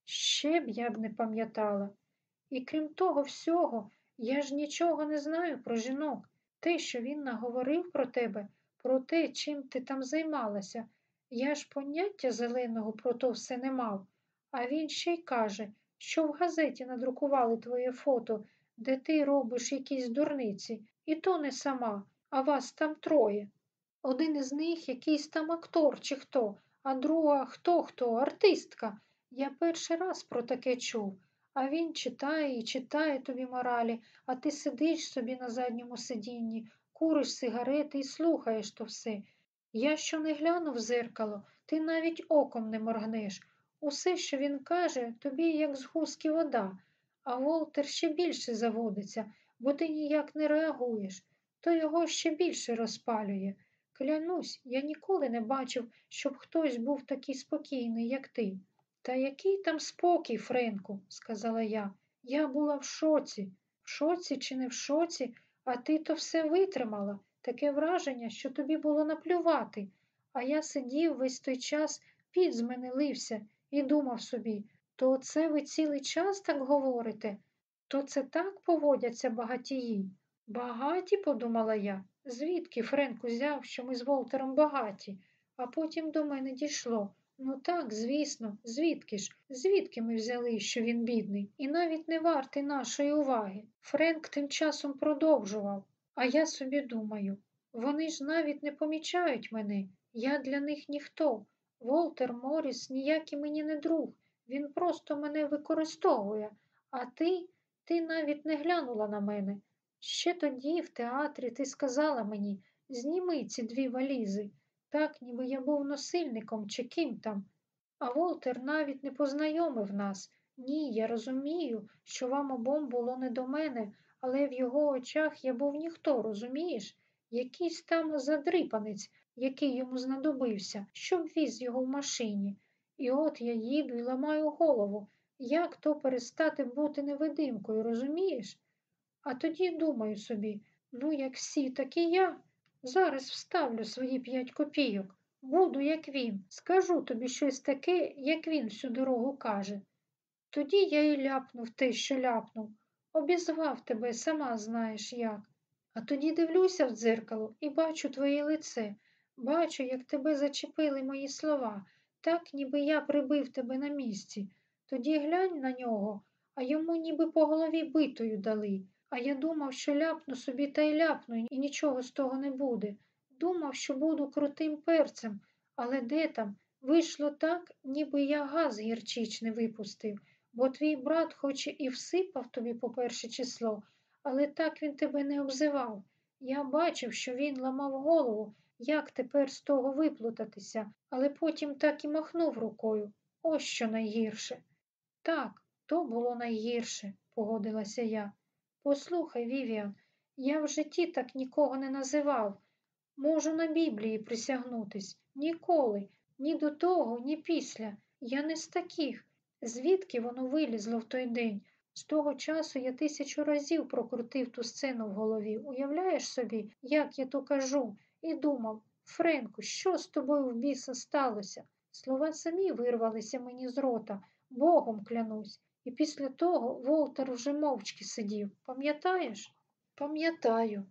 Ще б я б не пам'ятала. І крім того всього, я ж нічого не знаю про жінок. Те, що він наговорив про тебе, про те, чим ти там займалася. Я ж поняття зеленого про то все не мав. А він ще й каже, що в газеті надрукували твоє фото, де ти робиш якісь дурниці, і то не сама, а вас там троє. Один із них якийсь там актор чи хто, а друга хто хто, артистка. Я перший раз про таке чув. А він читає і читає тобі моралі, а ти сидиш собі на задньому сидінні, куриш сигарети і слухаєш то все. Я що не гляну в зеркало, ти навіть оком не моргнеш. Усе, що він каже, тобі як з гуски вода, а Волтер ще більше заводиться, бо ти ніяк не реагуєш, то його ще більше розпалює. Клянусь, я ніколи не бачив, щоб хтось був такий спокійний, як ти. Та який там спокій, Френку, сказала я. Я була в шоці. В шоці чи не в шоці, а ти то все витримала. Таке враження, що тобі було наплювати. А я сидів весь той час, під з мене лився, і думав собі, то оце ви цілий час так говорите, то це так поводяться багатії. Багаті, подумала я, звідки Френк узяв, що ми з Волтером багаті, а потім до мене дійшло. Ну так, звісно, звідки ж? Звідки ми взяли, що він бідний, і навіть не вартий нашої уваги. Френк тим часом продовжував, а я собі думаю, вони ж навіть не помічають мене, я для них ніхто. Волтер Моріс ніякий мені не друг, він просто мене використовує, а ти, ти навіть не глянула на мене. Ще тоді, в театрі, ти сказала мені, зніми ці дві валізи так, ніби я був носильником чи ким там. А Волтер навіть не познайомив нас. Ні, я розумію, що вам обом було не до мене, але в його очах я був ніхто, розумієш? Якийсь там задрипанець, який йому знадобився, щоб віз його в машині. І от я їду і ламаю голову. Як то перестати бути невидимкою, розумієш? А тоді думаю собі, ну, як всі, так і я. Зараз вставлю свої п'ять копійок. Буду, як він, скажу тобі щось таке, як він всю дорогу каже. Тоді я і ляпнув те, що ляпнув, обізвав тебе, сама знаєш як. А тоді дивлюся в дзеркало і бачу твоє лице, бачу, як тебе зачепили мої слова, так, ніби я прибив тебе на місці. Тоді глянь на нього, а йому ніби по голові битою дали. А я думав, що ляпну собі та й ляпну, і нічого з того не буде. Думав, що буду крутим перцем, але де там? Вийшло так, ніби я газ гірчичний випустив, бо твій брат хоч і всипав тобі по перше число, але так він тебе не обзивав. Я бачив, що він ламав голову, як тепер з того виплутатися, але потім так і махнув рукою. Ось що найгірше. Так, то було найгірше, погодилася я. Послухай, Вівіан, я в житті так нікого не називав. Можу на Біблії присягнутись. Ніколи, ні до того, ні після. Я не з таких. Звідки воно вилізло в той день? З того часу я тисячу разів прокрутив ту сцену в голові. Уявляєш собі, як я то кажу, і думав, Френку, що з тобою в біса сталося? Слова самі вирвалися мені з рота, Богом клянусь. І після того Волтер вже мовчки сидів. Пам'ятаєш? Пам'ятаю.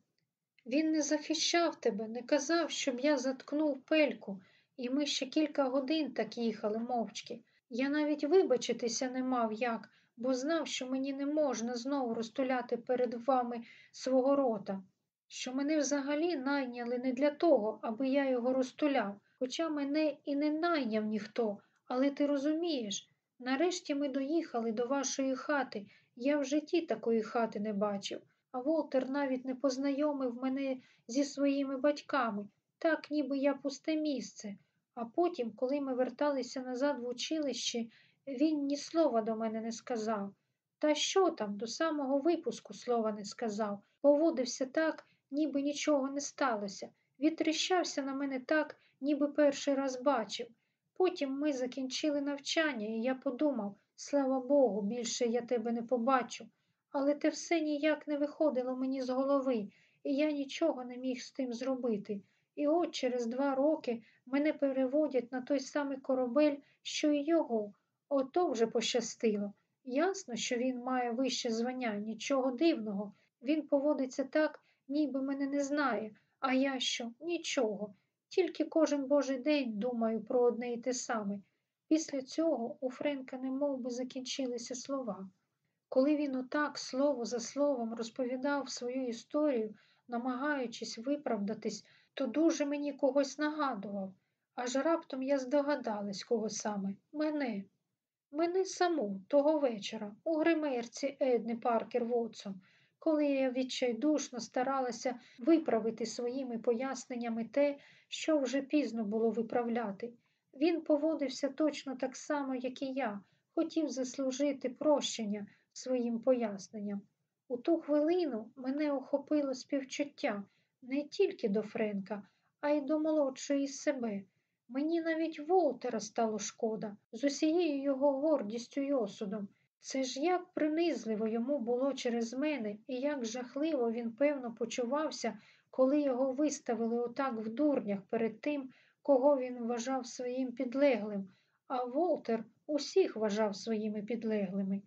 Він не захищав тебе, не казав, щоб я заткнув пельку, і ми ще кілька годин так їхали мовчки. Я навіть вибачитися не мав як, бо знав, що мені не можна знову розтуляти перед вами свого рота, що мене взагалі найняли не для того, аби я його розтуляв, хоча мене і не найняв ніхто, але ти розумієш. Нарешті ми доїхали до вашої хати. Я в житті такої хати не бачив, а Волтер навіть не познайомив мене зі своїми батьками, так ніби я пусте місце. А потім, коли ми верталися назад в училище, він ні слова до мене не сказав. Та що там, до самого випуску слова не сказав. Поводився так, ніби нічого не сталося. Відтріщався на мене так, ніби перший раз бачив. Потім ми закінчили навчання, і я подумав, слава Богу, більше я тебе не побачу. Але те все ніяк не виходило мені з голови, і я нічого не міг з тим зробити. І от через два роки мене переводять на той самий корабель, що й його. Ото вже пощастило. Ясно, що він має вище звання, нічого дивного. Він поводиться так, ніби мене не знає, а я що? Нічого. Тільки кожен божий день думаю про одне й те саме. Після цього у Френка немов би закінчилися слова. Коли він отак, слово за словом, розповідав свою історію, намагаючись виправдатись, то дуже мені когось нагадував. Аж раптом я здогадалась, кого саме мене. Мене саму того вечора у гримерці Едни Паркер Вотсон, коли я відчайдушно старалася виправити своїми поясненнями те, що вже пізно було виправляти. Він поводився точно так само, як і я, хотів заслужити прощення своїм поясненням. У ту хвилину мене охопило співчуття не тільки до Френка, а й до молодшої себе. Мені навіть Волтера стало шкода з усією його гордістю й осудом. Це ж як принизливо йому було через мене, і як жахливо він, певно, почувався, коли його виставили отак в дурнях перед тим, кого він вважав своїм підлеглим, а Волтер усіх вважав своїми підлеглими.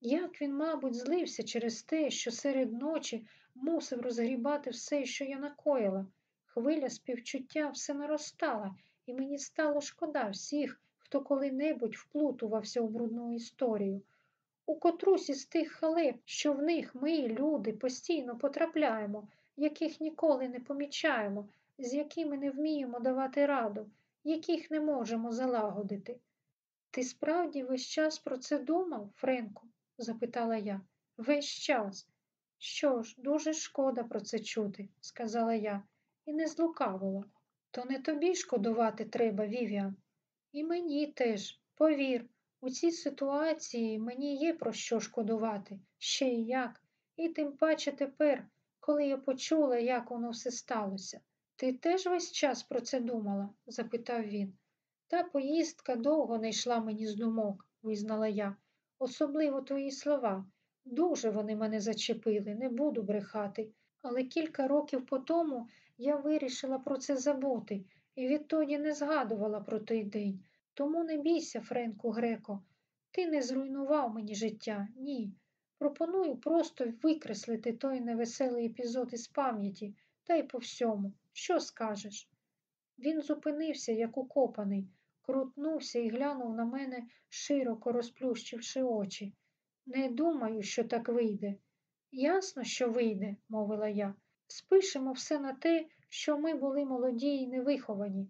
Як він, мабуть, злився через те, що серед ночі мусив розгрібати все, що я накоїла. Хвиля співчуття все наростала, і мені стало шкода всіх, хто коли-небудь вплутувався у брудну історію. У котрусь із тих халеп, що в них ми, люди, постійно потрапляємо, яких ніколи не помічаємо, з якими не вміємо давати раду, яких не можемо залагодити. Ти справді весь час про це думав, Френку? запитала я. Весь час. Що ж, дуже шкода про це чути, сказала я, і не злукавила. То не тобі шкодувати треба, Вівіан. І мені теж, повір, у цій ситуації мені є про що шкодувати, ще й як, і тим паче тепер, коли я почула, як воно все сталося. Ти теж весь час про це думала? запитав він. Та поїздка довго не йшла мені з думок, визнала я, особливо твої слова. Дуже вони мене зачепили, не буду брехати. Але кілька років по тому я вирішила про це забути і відтоді не згадувала про той день. Тому не бійся, Френку Греко, ти не зруйнував мені життя, ні. Пропоную просто викреслити той невеселий епізод із пам'яті та й по всьому. Що скажеш? Він зупинився, як укопаний, крутнувся і глянув на мене, широко розплющивши очі. Не думаю, що так вийде. Ясно, що вийде, мовила я. Спишемо все на те, що ми були молоді й невиховані.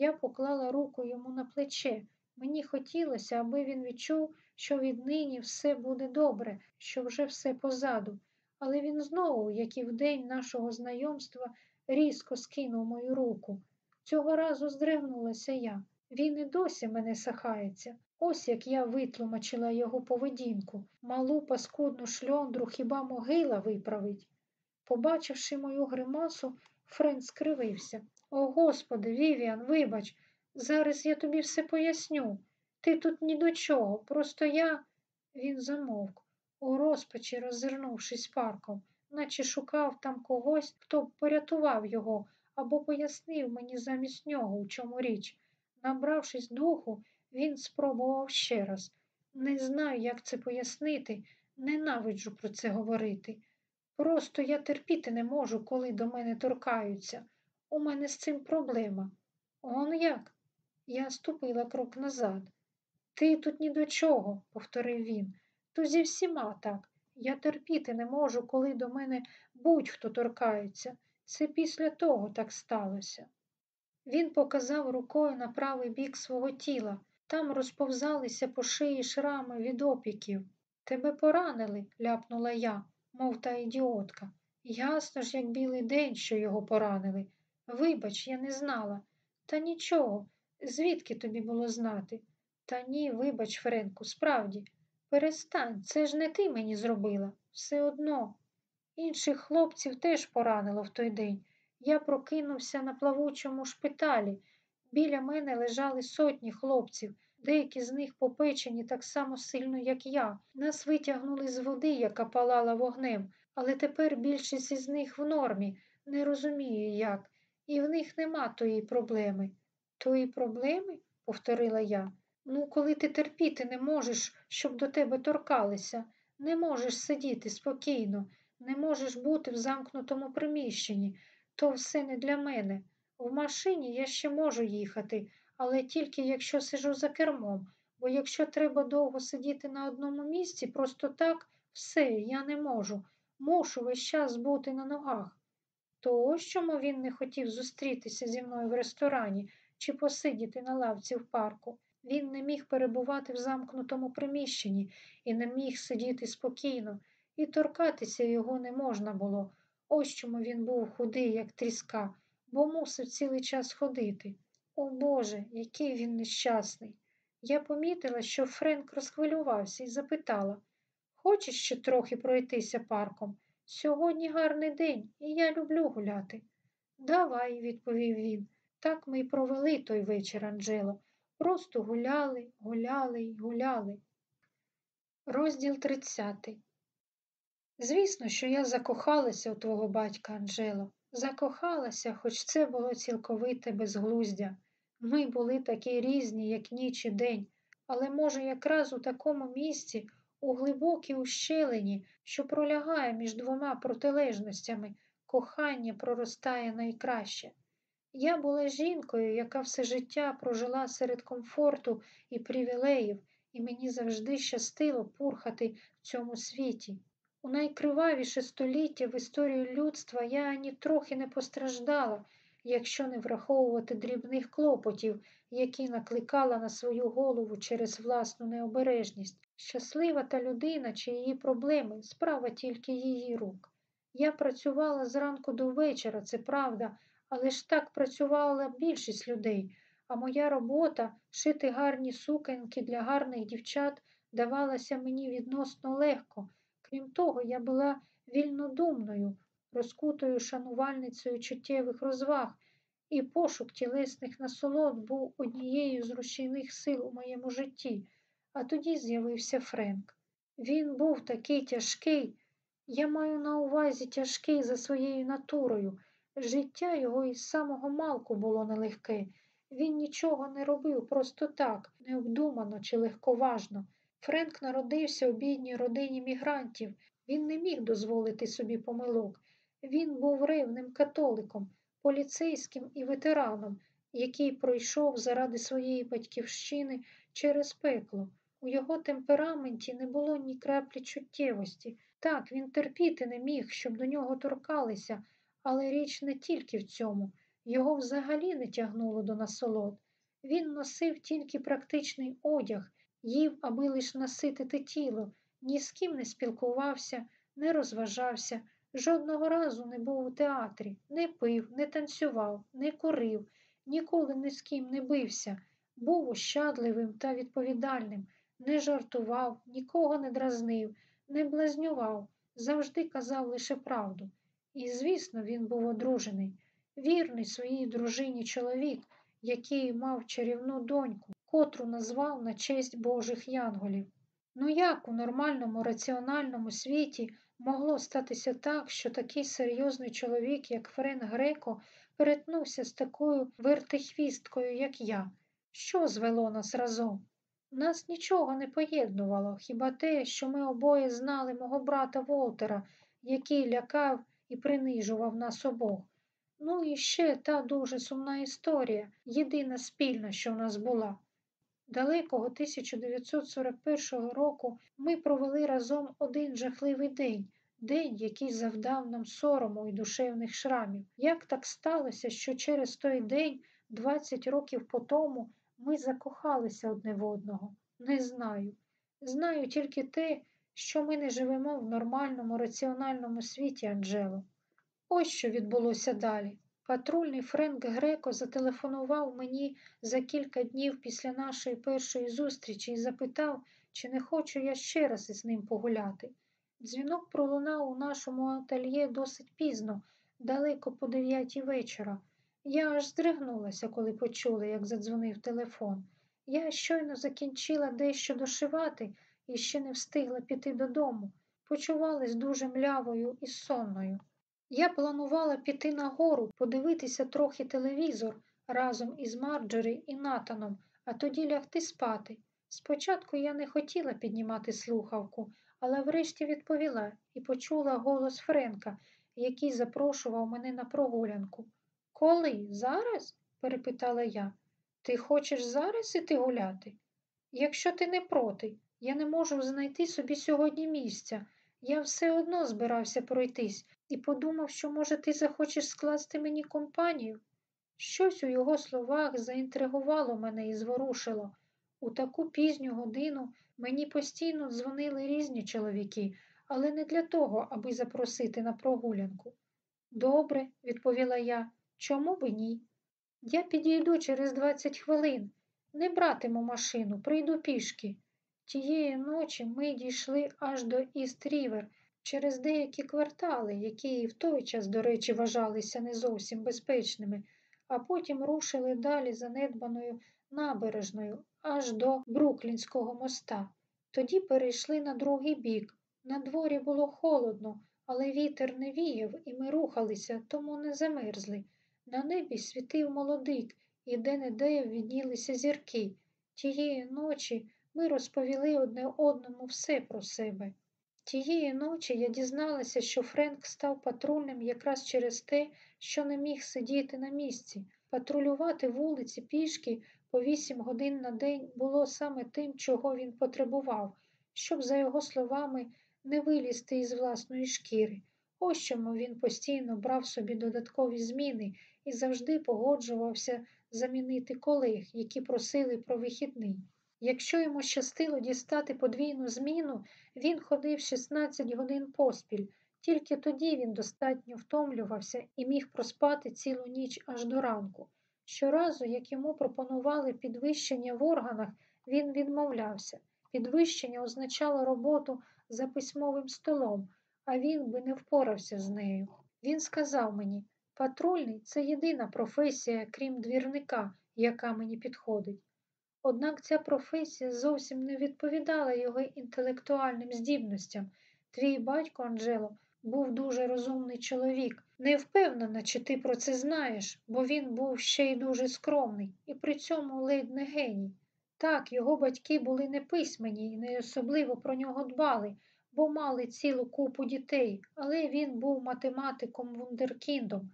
Я поклала руку йому на плече. Мені хотілося, аби він відчув, що віднині все буде добре, що вже все позаду. Але він знову, як і в день нашого знайомства, різко скинув мою руку. Цього разу здригнулася я. Він і досі мене сахається. Ось як я витлумачила його поведінку. Малу паскудну шльондру хіба могила виправить. Побачивши мою гримасу, Френк скривився. О, Господи, Вівіан, вибач, зараз я тобі все поясню. Ти тут ні до чого, просто я. Він замовк, у розпачі роззирнувшись парком, наче шукав там когось, хто б порятував його або пояснив мені замість нього, у чому річ. Набравшись духу, він спробував ще раз. Не знаю, як це пояснити, ненавиджу про це говорити. Просто я терпіти не можу, коли до мене торкаються. У мене з цим проблема. Он як? Я ступила крок назад. Ти тут ні до чого, повторив він. То зі всіма так. Я терпіти не можу, коли до мене будь-хто торкається. Це після того так сталося. Він показав рукою на правий бік свого тіла. Там розповзалися по шиї шрами від опіків. Тебе поранили, ляпнула я, мов та ідіотка. Ясно ж, як білий день, що його поранили. Вибач, я не знала. Та нічого, Звідки тобі було знати? Та ні, вибач, Френку, справді. Перестань, це ж не ти мені зробила. Все одно. Інших хлопців теж поранило в той день. Я прокинувся на плавучому шпиталі. Біля мене лежали сотні хлопців, деякі з них попечені так само сильно, як я. Нас витягнули з води, яка палала вогнем, але тепер більшість із них в нормі, не розумію як, і в них нема тої проблеми. Тої проблеми? повторила я. Ну, коли ти терпіти не можеш, щоб до тебе торкалися, не можеш сидіти спокійно, не можеш бути в замкнутому приміщенні, то все не для мене. В машині я ще можу їхати, але тільки якщо сижу за кермом, бо якщо треба довго сидіти на одному місці, просто так, все, я не можу. Мушу весь час бути на ногах. То ось чому він не хотів зустрітися зі мною в ресторані чи посидіти на лавці в парку. Він не міг перебувати в замкнутому приміщенні і не міг сидіти спокійно, і торкатися його не можна було. Ось чому він був худий, як тріска, бо мусив цілий час ходити. О Боже, який він нещасний. Я помітила, що Френк розхвилювався і запитала Хочеш ще трохи пройтися парком? Сьогодні гарний день, і я люблю гуляти. Давай, відповів він. Так ми й провели той вечір, Анджело. Просто гуляли, гуляли й гуляли. Розділ 30 Звісно, що я закохалася у твого батька Анджело. Закохалася, хоч це було цілковите безглуздя. Ми були такі різні, як ніч і день, але, може, якраз у такому місці, у глибокій ущелині, що пролягає між двома протилежностями, кохання проростає найкраще. Я була жінкою, яка все життя прожила серед комфорту і привілеїв, і мені завжди щастило пурхати в цьому світі. У найкривавіше століття в історії людства я ані трохи не постраждала, якщо не враховувати дрібних клопотів, які накликала на свою голову через власну необережність. Щаслива та людина чи її проблеми справа тільки її рук. Я працювала зранку до вечора, це правда, але ж так працювала більшість людей, а моя робота шити гарні сукенки для гарних дівчат давалася мені відносно легко. Крім того, я була вільнодумною, розкутою шанувальницею чуттєвих розваг, і пошук тілесних насолод був однією з рушійних сил у моєму житті. А тоді з'явився Френк. Він був такий тяжкий, я маю на увазі тяжкий за своєю натурою. Життя його із самого малку було нелегке. Він нічого не робив просто так, необдумано чи легковажно. Френк народився у бідній родині мігрантів. Він не міг дозволити собі помилок. Він був ревним католиком, поліцейським і ветераном, який пройшов заради своєї батьківщини через пекло. У його темпераменті не було ні краплі чуттєвості. Так, він терпіти не міг, щоб до нього торкалися, але річ не тільки в цьому. Його взагалі не тягнуло до насолод. Він носив тільки практичний одяг, їв, аби лиш наситити тіло, ні з ким не спілкувався, не розважався, жодного разу не був у театрі, не пив, не танцював, не курив, ніколи ні з ким не бився, був ощадливим та відповідальним, не жартував, нікого не дразнив, не блазнював, завжди казав лише правду. І, звісно, він був одружений, вірний своїй дружині чоловік, який мав чарівну доньку, котру назвав на честь Божих янголів. Ну як у нормальному раціональному світі могло статися так, що такий серйозний чоловік, як Френ Греко, перетнувся з такою вертихвісткою, як я? Що звело нас разом? Нас нічого не поєднувало, хіба те, що ми обоє знали мого брата Волтера, який лякав і принижував нас обох. Ну і ще та дуже сумна історія, єдина спільна, що в нас була. Далекого 1941 року ми провели разом один жахливий день, день, який завдав нам сорому і душевних шрамів. Як так сталося, що через той день, 20 років по тому, ми закохалися одне в одного? Не знаю. Знаю тільки те, що ми не живемо в нормальному раціональному світі, Анджело. Ось що відбулося далі. Патрульний Френк Греко зателефонував мені за кілька днів після нашої першої зустрічі і запитав, чи не хочу я ще раз із ним погуляти. Дзвінок пролунав у нашому ательє досить пізно, далеко по дев'ятій вечора. Я аж здригнулася, коли почула, як задзвонив телефон. Я щойно закінчила дещо дошивати і ще не встигла піти додому. Почувалась дуже млявою і сонною. Я планувала піти нагору, подивитися трохи телевізор разом із Марджорі і Натаном, а тоді лягти спати. Спочатку я не хотіла піднімати слухавку, але врешті відповіла і почула голос Френка, який запрошував мене на прогулянку. Коли? Зараз? перепитала я. Ти хочеш зараз іти гуляти? Якщо ти не проти, я не можу знайти собі сьогодні місця. Я все одно збирався пройтись і подумав, що, може, ти захочеш скласти мені компанію. Щось у його словах заінтригувало мене і зворушило. У таку пізню годину мені постійно дзвонили різні чоловіки, але не для того, аби запросити на прогулянку. Добре, відповіла я, чому б ні? Я підійду через 20 хвилин. Не братиму машину, прийду пішки. Тієї ночі ми дійшли аж до Іст-Рівер через деякі квартали, які в той час, до речі, вважалися не зовсім безпечними, а потім рушили далі занедбаною набережною аж до Бруклінського моста. Тоді перейшли на другий бік. На дворі було холодно, але вітер не віяв, і ми рухалися, тому не замерзли. На небі світив молодик, і де-не-де віднілися зірки. Тієї ночі ми розповіли одне одному все про себе. Тієї ночі я дізналася, що Френк став патрульним якраз через те, що не міг сидіти на місці. Патрулювати вулиці пішки по вісім годин на день було саме тим, чого він потребував, щоб, за його словами, не вилізти із власної шкіри. Ось чому він постійно брав собі додаткові зміни і завжди погоджувався замінити колег, які просили про вихідний. Якщо йому щастило дістати подвійну зміну, він ходив 16 годин поспіль, тільки тоді він достатньо втомлювався і міг проспати цілу ніч аж до ранку. Щоразу, як йому пропонували підвищення в органах, він відмовлявся. Підвищення означало роботу за письмовим столом, а він би не впорався з нею. Він сказав мені, патрульний це єдина професія, крім двірника, яка мені підходить. Однак ця професія зовсім не відповідала його інтелектуальним здібностям. Твій батько, Анджело, був дуже розумний чоловік. Не впевнена, чи ти про це знаєш, бо він був ще й дуже скромний і при цьому ледь не геній. Так, його батьки були неписьмені і не особливо про нього дбали, бо мали цілу купу дітей, але він був математиком вундеркіндом.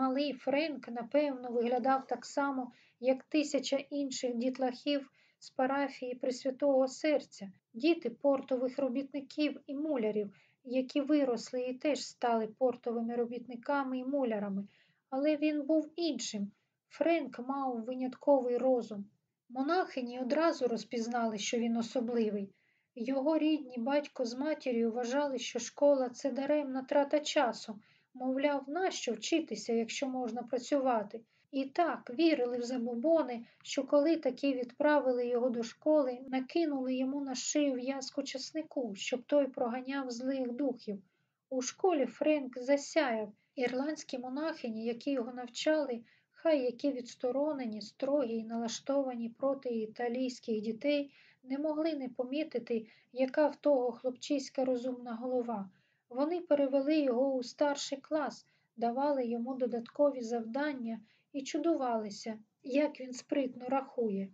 Малий Френк, напевно, виглядав так само, як тисяча інших дітлахів з парафії Пресвятого Серця, діти портових робітників і мулярів, які виросли і теж стали портовими робітниками і мулярами, але він був іншим. Френк мав винятковий розум. Монахині одразу розпізнали, що він особливий. Його рідні батько з матір'ю вважали, що школа це даремна трата часу, мовляв, нащо вчитися, якщо можна працювати. І так вірили в забобони, що коли таки відправили його до школи, накинули йому на шию в'язку часнику, щоб той проганяв злих духів. У школі Френк засяяв ірландські монахині, які його навчали, хай які відсторонені, строгі й налаштовані проти італійських дітей, не могли не помітити, яка в того хлопчиська розумна голова. Вони перевели його у старший клас, давали йому додаткові завдання і чудувалися, як він спритно рахує.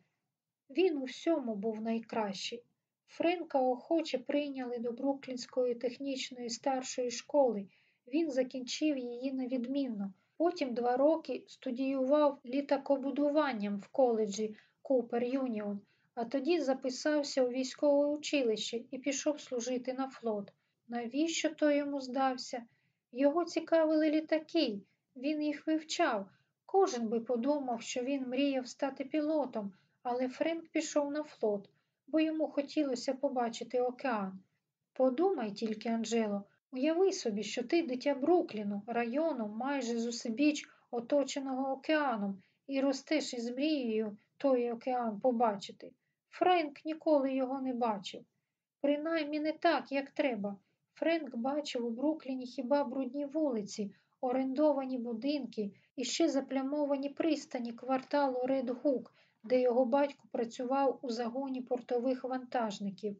Він у всьому був найкращий. Френка охоче прийняли до Бруклінської технічної старшої школи. Він закінчив її невідмінно. Потім два роки студіював літакобудуванням в коледжі Купер Юніон, а тоді записався у військове училище і пішов служити на флот. Навіщо то йому здався? Його цікавили літаки, він їх вивчав. Кожен би подумав, що він мріяв стати пілотом, але Френк пішов на флот, бо йому хотілося побачити океан. Подумай тільки, Анджело, уяви собі, що ти дитя Брукліну, району майже зусебіч оточеного океаном, і ростеш із мрією той океан побачити. Френк ніколи його не бачив. Принаймні не так, як треба. Френк бачив у Брукліні хіба брудні вулиці, орендовані будинки і ще заплямовані пристані кварталу Ред Гук, де його батько працював у загоні портових вантажників.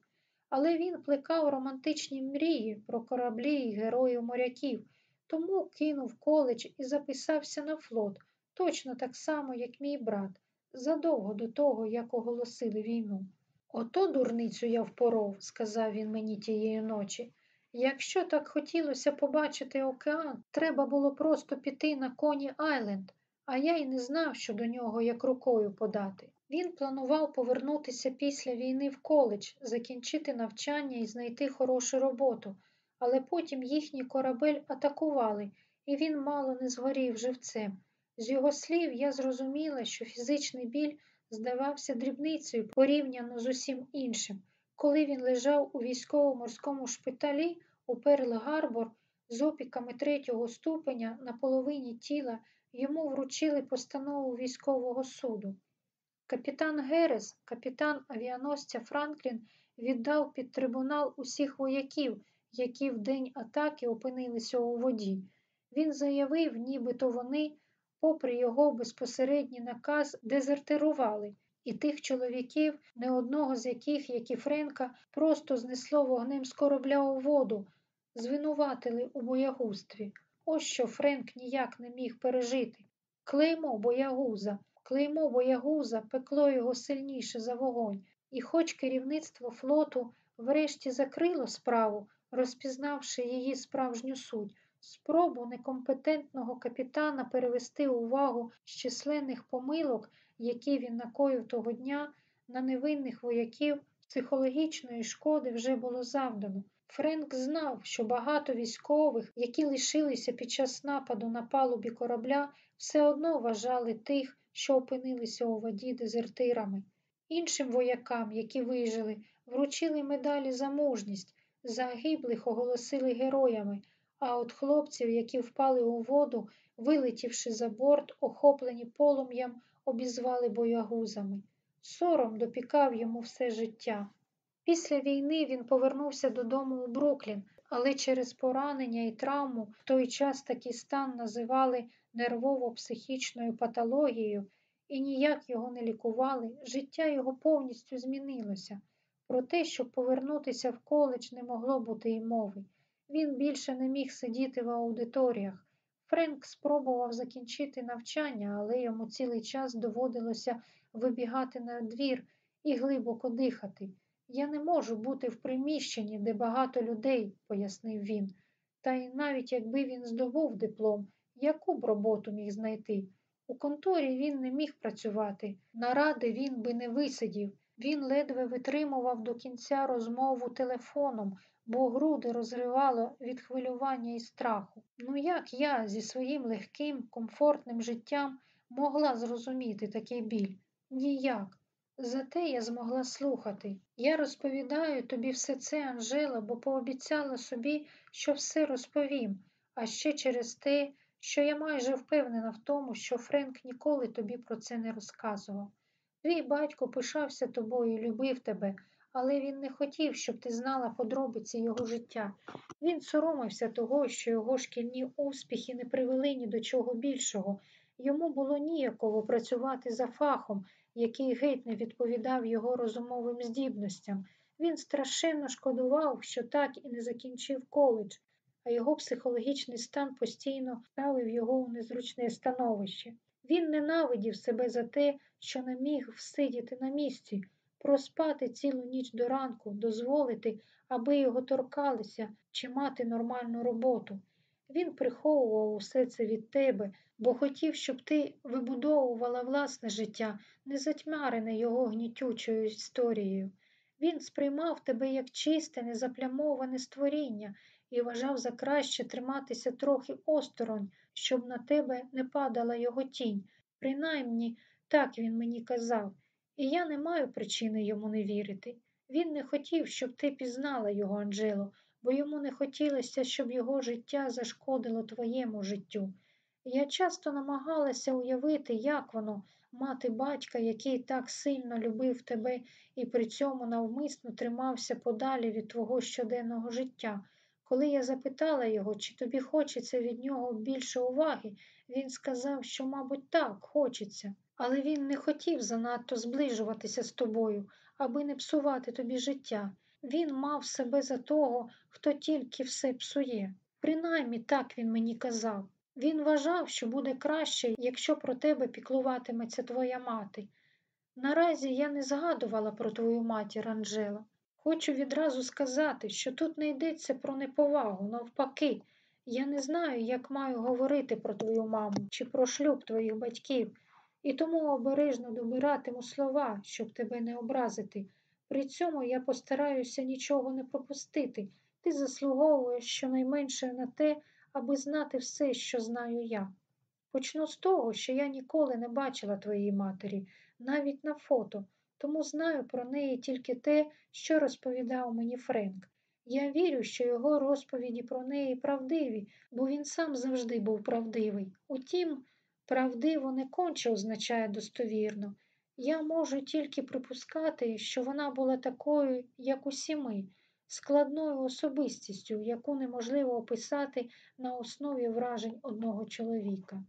Але він плекав романтичні мрії про кораблі і героїв моряків, тому кинув коледж і записався на флот, точно так само, як мій брат, задовго до того, як оголосили війну. Ото дурницю я впоров, сказав він мені тієї ночі. Якщо так хотілося побачити океан, треба було просто піти на коні Айленд, а я й не знав, що до нього як рукою подати. Він планував повернутися після війни в коледж, закінчити навчання і знайти хорошу роботу, але потім їхній корабель атакували, і він мало не згорів живцем. З його слів я зрозуміла, що фізичний біль здавався дрібницею порівняно з усім іншим. Коли він лежав у військово-морському шпиталі у Перл-Гарбор з опіками третього ступеня на половині тіла, йому вручили постанову військового суду. Капітан Герес, капітан авіаносця Франклін, віддав під трибунал усіх вояків, які в день атаки опинилися у воді. Він заявив, нібито вони, попри його безпосередній наказ, дезертирували, і тих чоловіків, не одного з яких, як і Френка, просто знесло вогнем з корабля у воду, звинуватили у боягузтві. Ось що Френк ніяк не міг пережити. Клеймо боягуза. Клеймо боягуза пекло його сильніше за вогонь, і хоч керівництво флоту врешті закрило справу, розпізнавши її справжню суть, спробу некомпетентного капітана перевести увагу з численних помилок, які він накоїв того дня, на невинних вояків, психологічної шкоди вже було завдано. Френк знав, що багато військових, які лишилися під час нападу на палубі корабля, все одно вважали тих, що опинилися у воді дезертирами. Іншим воякам, які вижили, вручили медалі за мужність, загиблих оголосили героями, а от хлопців, які впали у воду, вилетівши за борт, охоплені полум'ям, обізвали боягузами. Сором допікав йому все життя. Після війни він повернувся додому у Бруклін, але через поранення і травму в той час такий стан називали нервово-психічною патологією, і ніяк його не лікували, життя його повністю змінилося. Про те, щоб повернутися в коледж, не могло бути й мови. Він більше не міг сидіти в аудиторіях. Френк спробував закінчити навчання, але йому цілий час доводилося вибігати на двір і глибоко дихати. Я не можу бути в приміщенні, де багато людей, пояснив він. Та й навіть якби він здобув диплом, яку б роботу міг знайти? У конторі він не міг працювати, наради він би не висидів. Він ледве витримував до кінця розмову телефоном, бо груди розривало від хвилювання і страху. Ну як я зі своїм легким, комфортним життям могла зрозуміти такий біль? Ніяк. Зате я змогла слухати. Я розповідаю тобі все це, Анжела, бо пообіцяла собі, що все розповім, а ще через те, що я майже впевнена в тому, що Френк ніколи тобі про це не розказував. Твій батько пишався тобою любив тебе, але він не хотів, щоб ти знала подробиці його життя. Він соромився того, що його шкільні успіхи не привели ні до чого більшого. Йому було ніяково працювати за фахом, який геть не відповідав його розумовим здібностям. Він страшенно шкодував, що так і не закінчив коледж, а його психологічний стан постійно ставив його у незручне становище. Він ненавидів себе за те, що не міг всидіти на місці, проспати цілу ніч до ранку, дозволити, аби його торкалися чи мати нормальну роботу. Він приховував усе це від тебе, бо хотів, щоб ти вибудовувала власне життя, не затьмарене його гнітючою історією. Він сприймав тебе як чисте, незаплямоване створіння і вважав за краще триматися трохи осторонь, щоб на тебе не падала його тінь. Принаймні, так він мені казав, і я не маю причини йому не вірити. Він не хотів, щоб ти пізнала його, Анджело, бо йому не хотілося, щоб його життя зашкодило твоєму життю. Я часто намагалася уявити, як воно мати батька, який так сильно любив тебе і при цьому навмисно тримався подалі від твого щоденного життя. Коли я запитала його, чи тобі хочеться від нього більше уваги, він сказав, що, мабуть, так, хочеться, але він не хотів занадто зближуватися з тобою, аби не псувати тобі життя. Він мав себе за того, хто тільки все псує. Принаймні так він мені казав. Він вважав, що буде краще, якщо про тебе піклуватиметься твоя мати. Наразі я не згадувала про твою матір, Анжела. Хочу відразу сказати, що тут не йдеться про неповагу, навпаки. Я не знаю, як маю говорити про твою маму чи про шлюб твоїх батьків, і тому обережно добиратиму слова, щоб тебе не образити. При цьому я постараюся нічого не пропустити. Ти заслуговуєш щонайменше на те, аби знати все, що знаю я. Почну з того, що я ніколи не бачила твоєї матері, навіть на фото, тому знаю про неї тільки те, що розповідав мені Френк. Я вірю, що його розповіді про неї правдиві, бо він сам завжди був правдивий. Утім, правдиво не конче означає достовірно. Я можу тільки припускати, що вона була такою, як усі ми, складною особистістю, яку неможливо описати на основі вражень одного чоловіка.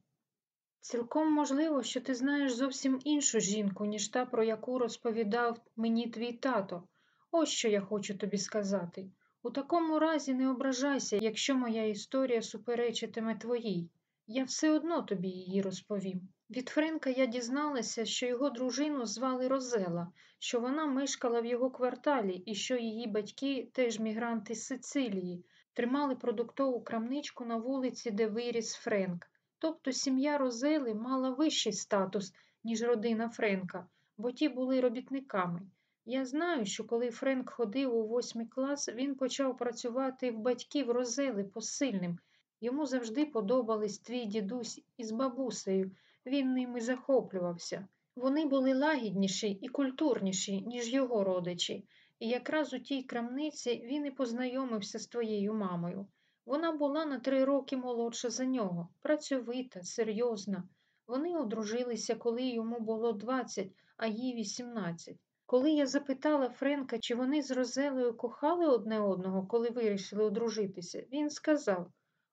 Цілком можливо, що ти знаєш зовсім іншу жінку, ніж та, про яку розповідав мені твій тато. Ось що я хочу тобі сказати. У такому разі не ображайся, якщо моя історія суперечитиме твоїй. Я все одно тобі її розповім. Від Френка я дізналася, що його дружину звали Розела, що вона мешкала в його кварталі і що її батьки, теж мігранти з Сицилії, тримали продуктову крамничку на вулиці, де виріс Френк. Тобто сім'я Розели мала вищий статус, ніж родина Френка, бо ті були робітниками. Я знаю, що коли Френк ходив у восьмий клас, він почав працювати в батьків Розели посильним. Йому завжди подобались твій дідусь із бабусею, він ними захоплювався. Вони були лагідніші і культурніші, ніж його родичі, і якраз у тій крамниці він і познайомився з твоєю мамою. Вона була на три роки молодша за нього, працьовита, серйозна. Вони одружилися, коли йому було двадцять, а їй вісімнадцять. Коли я запитала Френка, чи вони з Розелею кохали одне одного, коли вирішили одружитися, він сказав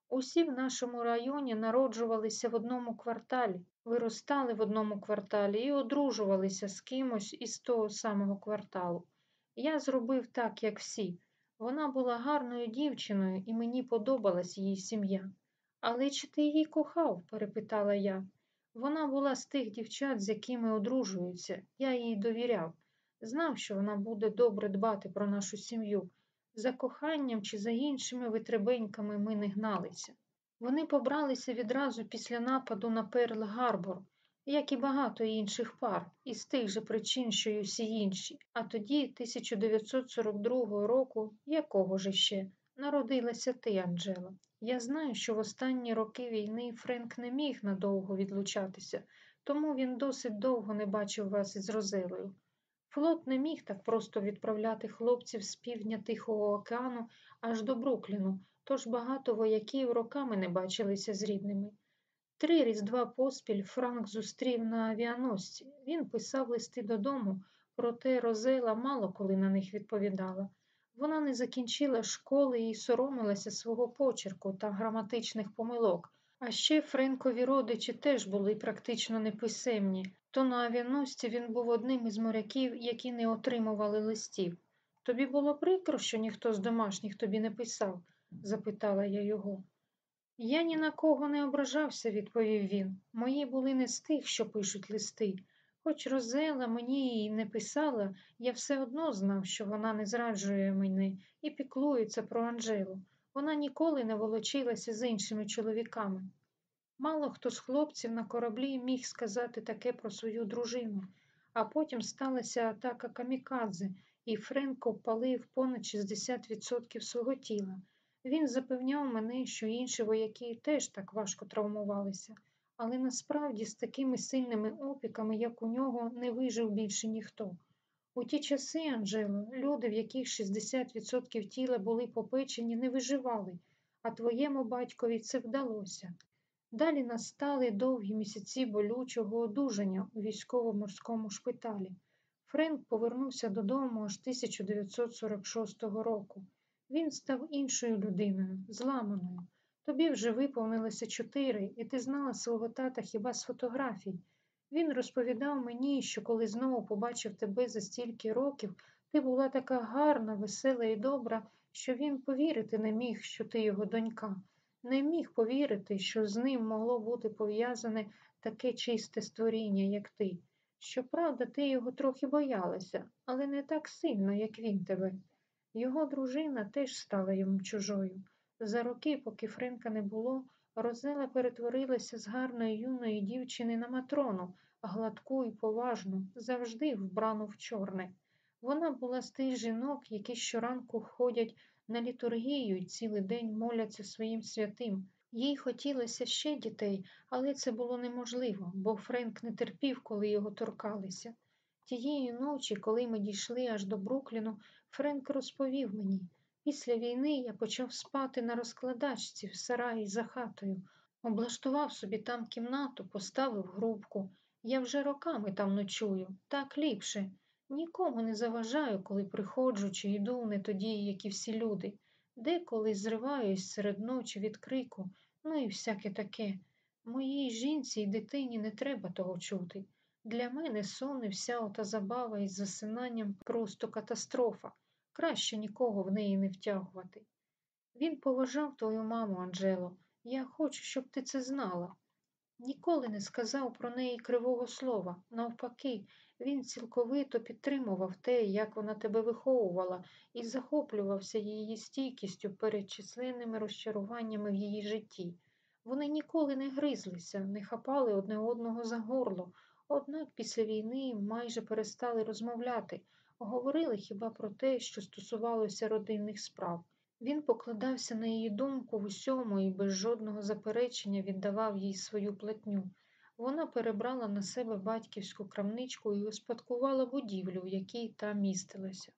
усі в нашому районі народжувалися в одному кварталі, виростали в одному кварталі і одружувалися з кимось із того самого кварталу. Я зробив так, як всі. Вона була гарною дівчиною, і мені подобалась її сім'я. Але чи ти її кохав? перепитала я. Вона була з тих дівчат, з якими одружуються. Я їй довіряв. Знав, що вона буде добре дбати про нашу сім'ю. За коханням чи за іншими витребеньками ми не гналися. Вони побралися відразу після нападу на Перл Гарбор, як і багато інших пар, із тих же причин, що й усі інші. А тоді, 1942 року, якого ж ще, народилася ти, Анджела. Я знаю, що в останні роки війни Френк не міг надовго відлучатися, тому він досить довго не бачив вас із Розелою. Флот не міг так просто відправляти хлопців з півдня Тихого океану аж до Брукліну, тож багато вояків роками не бачилися з рідними. Три різдва поспіль Франк зустрів на авіаносці. Він писав листи додому, проте Розела мало коли на них відповідала. Вона не закінчила школи і соромилася свого почерку та граматичних помилок. А ще Френкові родичі теж були практично неписемні, то на авіаносці він був одним із моряків, які не отримували листів. Тобі було прикро, що ніхто з домашніх тобі не писав? запитала я його. Я ні на кого не ображався, відповів він. Мої були не з тих, що пишуть листи. Хоч Розела мені її не писала, я все одно знав, що вона не зраджує мене і піклується про Анжелу. Вона ніколи не волочилася з іншими чоловіками. Мало хто з хлопців на кораблі міг сказати таке про свою дружину, а потім сталася атака камікадзе, і Френко палив понад 60% свого тіла. Він запевняв мене, що інші вояки теж так важко травмувалися, але насправді з такими сильними опіками, як у нього, не вижив більше ніхто. У ті часи, Анжело, люди, в яких 60% тіла були попечені, не виживали, а твоєму батькові це вдалося. Далі настали довгі місяці болючого одужання у військово-морському шпиталі. Френк повернувся додому аж 1946 року. Він став іншою людиною, зламаною. Тобі вже виповнилося чотири, і ти знала свого тата хіба з фотографій. Він розповідав мені, що коли знову побачив тебе за стільки років, ти була така гарна, весела і добра, що він повірити не міг, що ти його донька, не міг повірити, що з ним могло бути пов'язане таке чисте створіння, як ти. Щоправда, ти його трохи боялася, але не так сильно, як він тебе. Його дружина теж стала йому чужою. За роки, поки Френка не було, Розела перетворилася з гарної юної дівчини на матрону, гладку і поважну, завжди вбрану в чорне. Вона була з тих жінок, які щоранку ходять на літургію і цілий день моляться своїм святим. Їй хотілося ще дітей, але це було неможливо, бо Френк не терпів, коли його торкалися. Тієї ночі, коли ми дійшли аж до Брукліну, Френк розповів мені. Після війни я почав спати на розкладачці в сараї за хатою, облаштував собі там кімнату, поставив грубку. Я вже роками там ночую, так ліпше. Нікому не заважаю, коли приходжу чи йду не тоді, як і всі люди. Деколи зриваюсь серед ночі від крику, ну і всяке таке. Моїй жінці й дитині не треба того чути. Для мене сон і вся ота забава із засинанням просто катастрофа. Краще нікого в неї не втягувати. Він поважав твою маму, Анджело. Я хочу, щоб ти це знала. Ніколи не сказав про неї кривого слова. Навпаки, він цілковито підтримував те, як вона тебе виховувала, і захоплювався її стійкістю перед численними розчаруваннями в її житті. Вони ніколи не гризлися, не хапали одне одного за горло, однак після війни майже перестали розмовляти, говорили хіба про те, що стосувалося родинних справ. Він покладався на її думку в усьому і без жодного заперечення віддавав їй свою платню. Вона перебрала на себе батьківську крамничку і успадкувала будівлю, в якій та містилася.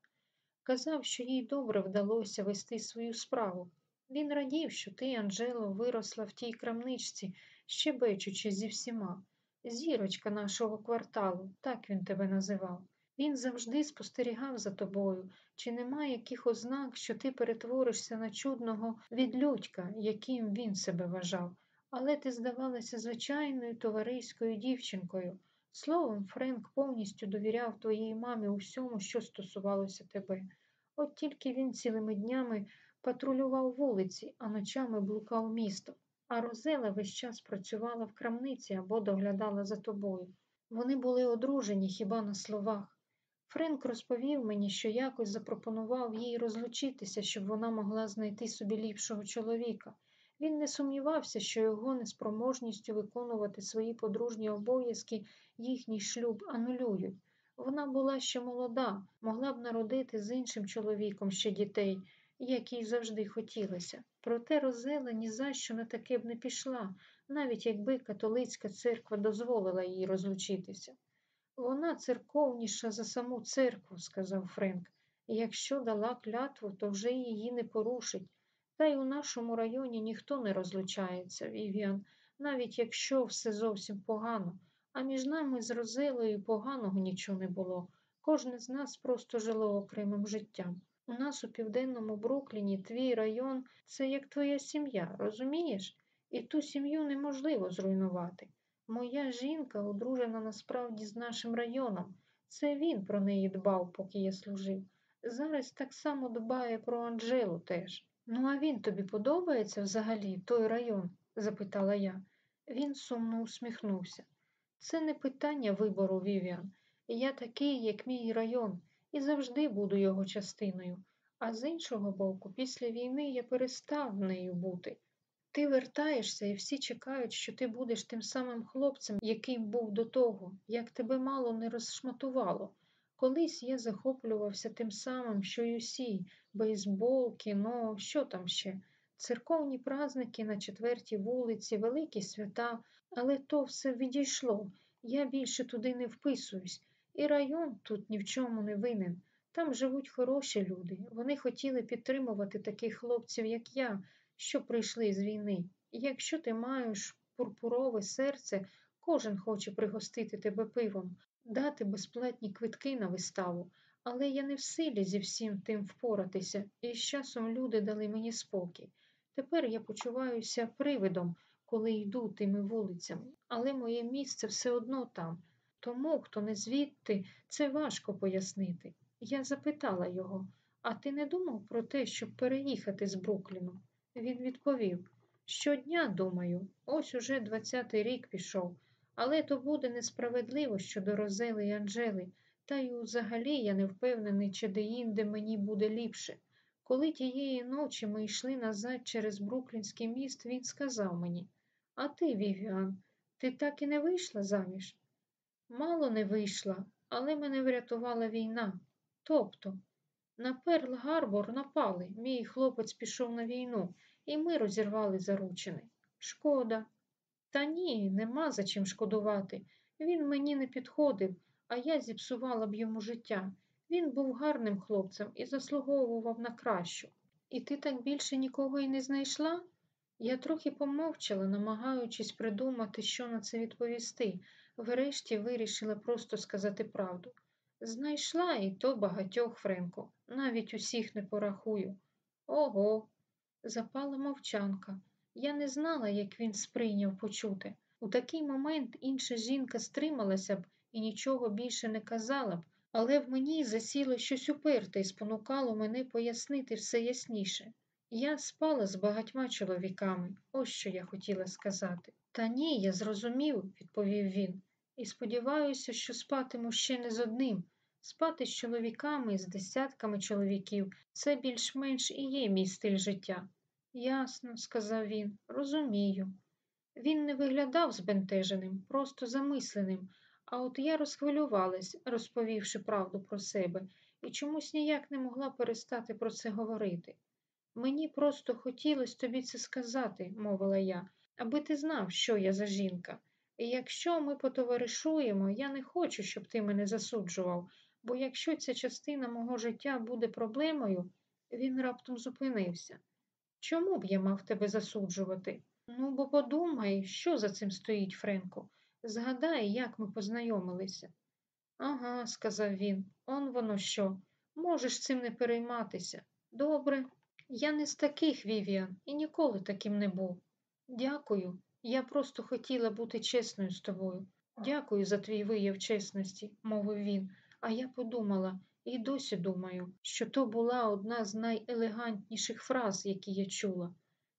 Казав, що їй добре вдалося вести свою справу. Він радів, що ти, Анжело, виросла в тій крамничці, щебечучи зі всіма. Зірочка нашого кварталу, так він тебе називав. Він завжди спостерігав за тобою, чи нема яких ознак, що ти перетворишся на чудного відлюдька, яким він себе вважав, але ти здавалася звичайною товариською дівчинкою. Словом, Френк повністю довіряв твоїй мамі у всьому, що стосувалося тебе. От тільки він цілими днями патрулював вулиці, а ночами блукав місто, а Розела весь час працювала в крамниці або доглядала за тобою. Вони були одружені хіба на словах. Френк розповів мені, що якось запропонував їй розлучитися, щоб вона могла знайти собі ліпшого чоловіка. Він не сумнівався, що його неспроможністю виконувати свої подружні обов'язки їхній шлюб анулюють. Вона була ще молода, могла б народити з іншим чоловіком ще дітей, як їй завжди хотілося. Проте Розела ні за що на таке б не пішла, навіть якби католицька церква дозволила їй розлучитися. Вона церковніша за саму церкву, сказав Френк. Якщо дала клятву, то вже її не порушить. Та й у нашому районі ніхто не розлучається, Вівіан, навіть якщо все зовсім погано. А між нами з Розелою поганого нічого не було. Кожне з нас просто жило окремим життям. У нас у південному Брукліні твій район це як твоя сім'я, розумієш? І ту сім'ю неможливо зруйнувати. Моя жінка одружена насправді з нашим районом. Це він про неї дбав, поки я служив. Зараз так само дбає про Анжелу теж. Ну, а він тобі подобається взагалі, той район? запитала я. Він сумно усміхнувся. Це не питання вибору, Вівіан. Я такий, як мій район, і завжди буду його частиною. А з іншого боку, після війни я перестав нею бути. Ти вертаєшся, і всі чекають, що ти будеш тим самим хлопцем, яким був до того, як тебе мало не розшматувало. Колись я захоплювався тим самим, що й усі бейсбол, кіно, що там ще, церковні праздники на четвертій вулиці, великі свята, але то все відійшло. Я більше туди не вписуюсь, і район тут ні в чому не винен. Там живуть хороші люди. Вони хотіли підтримувати таких хлопців, як я що прийшли з війни. Якщо ти маєш пурпурове серце, кожен хоче пригостити тебе пивом, дати безплатні квитки на виставу. Але я не в силі зі всім тим впоратися, і з часом люди дали мені спокій. Тепер я почуваюся привидом, коли йду тими вулицями, але моє місце все одно там. Тому, хто не звідти, це важко пояснити. Я запитала його, а ти не думав про те, щоб переїхати з Брукліну? Він відповів щодня думаю, ось уже двадцятий рік пішов, але то буде несправедливо щодо Розели і Анжели, та й взагалі я не впевнений, чи де-інде мені буде ліпше. Коли тієї ночі ми йшли назад через Бруклінський міст, він сказав мені А ти, Вівіан, ти так і не вийшла заміж? Мало не вийшла, але мене врятувала війна. Тобто, на Перл Гарбор напали, мій хлопець пішов на війну, і ми розірвали заручини. Шкода. Та ні, нема за чим шкодувати. Він мені не підходив, а я зіпсувала б йому життя. Він був гарним хлопцем і заслуговував на кращу. І ти так більше нікого й не знайшла? Я трохи помовчала, намагаючись придумати, що на це відповісти. Врешті вирішила просто сказати правду. Знайшла і то багатьох, Френко, навіть усіх не порахую. Ого, запала мовчанка. Я не знала, як він сприйняв почути. У такий момент інша жінка стрималася б і нічого більше не казала б, але в мені засіло щось уперте і спонукало мене пояснити все ясніше. Я спала з багатьма чоловіками, ось що я хотіла сказати. Та ні, я зрозумів, відповів він, і сподіваюся, що спатиму ще не з одним. Спати з чоловіками, з десятками чоловіків це більш-менш і є мій стиль життя. Ясно, сказав він, розумію. Він не виглядав збентеженим, просто замисленим, а от я розхвилювалась, розповівши правду про себе, і чомусь ніяк не могла перестати про це говорити. Мені просто хотілося тобі це сказати, мовила я, аби ти знав, що я за жінка. І якщо ми потоваришуємо, я не хочу, щоб ти мене засуджував, бо якщо ця частина мого життя буде проблемою, він раптом зупинився. Чому б я мав тебе засуджувати? Ну, бо подумай, що за цим стоїть, Френко. Згадай, як ми познайомилися. Ага, сказав він, он воно що. Можеш цим не перейматися. Добре. Я не з таких, Вівіан, і ніколи таким не був. Дякую. Я просто хотіла бути чесною з тобою. Дякую за твій вияв чесності, мовив він. А я подумала і досі думаю, що то була одна з найелегантніших фраз, які я чула.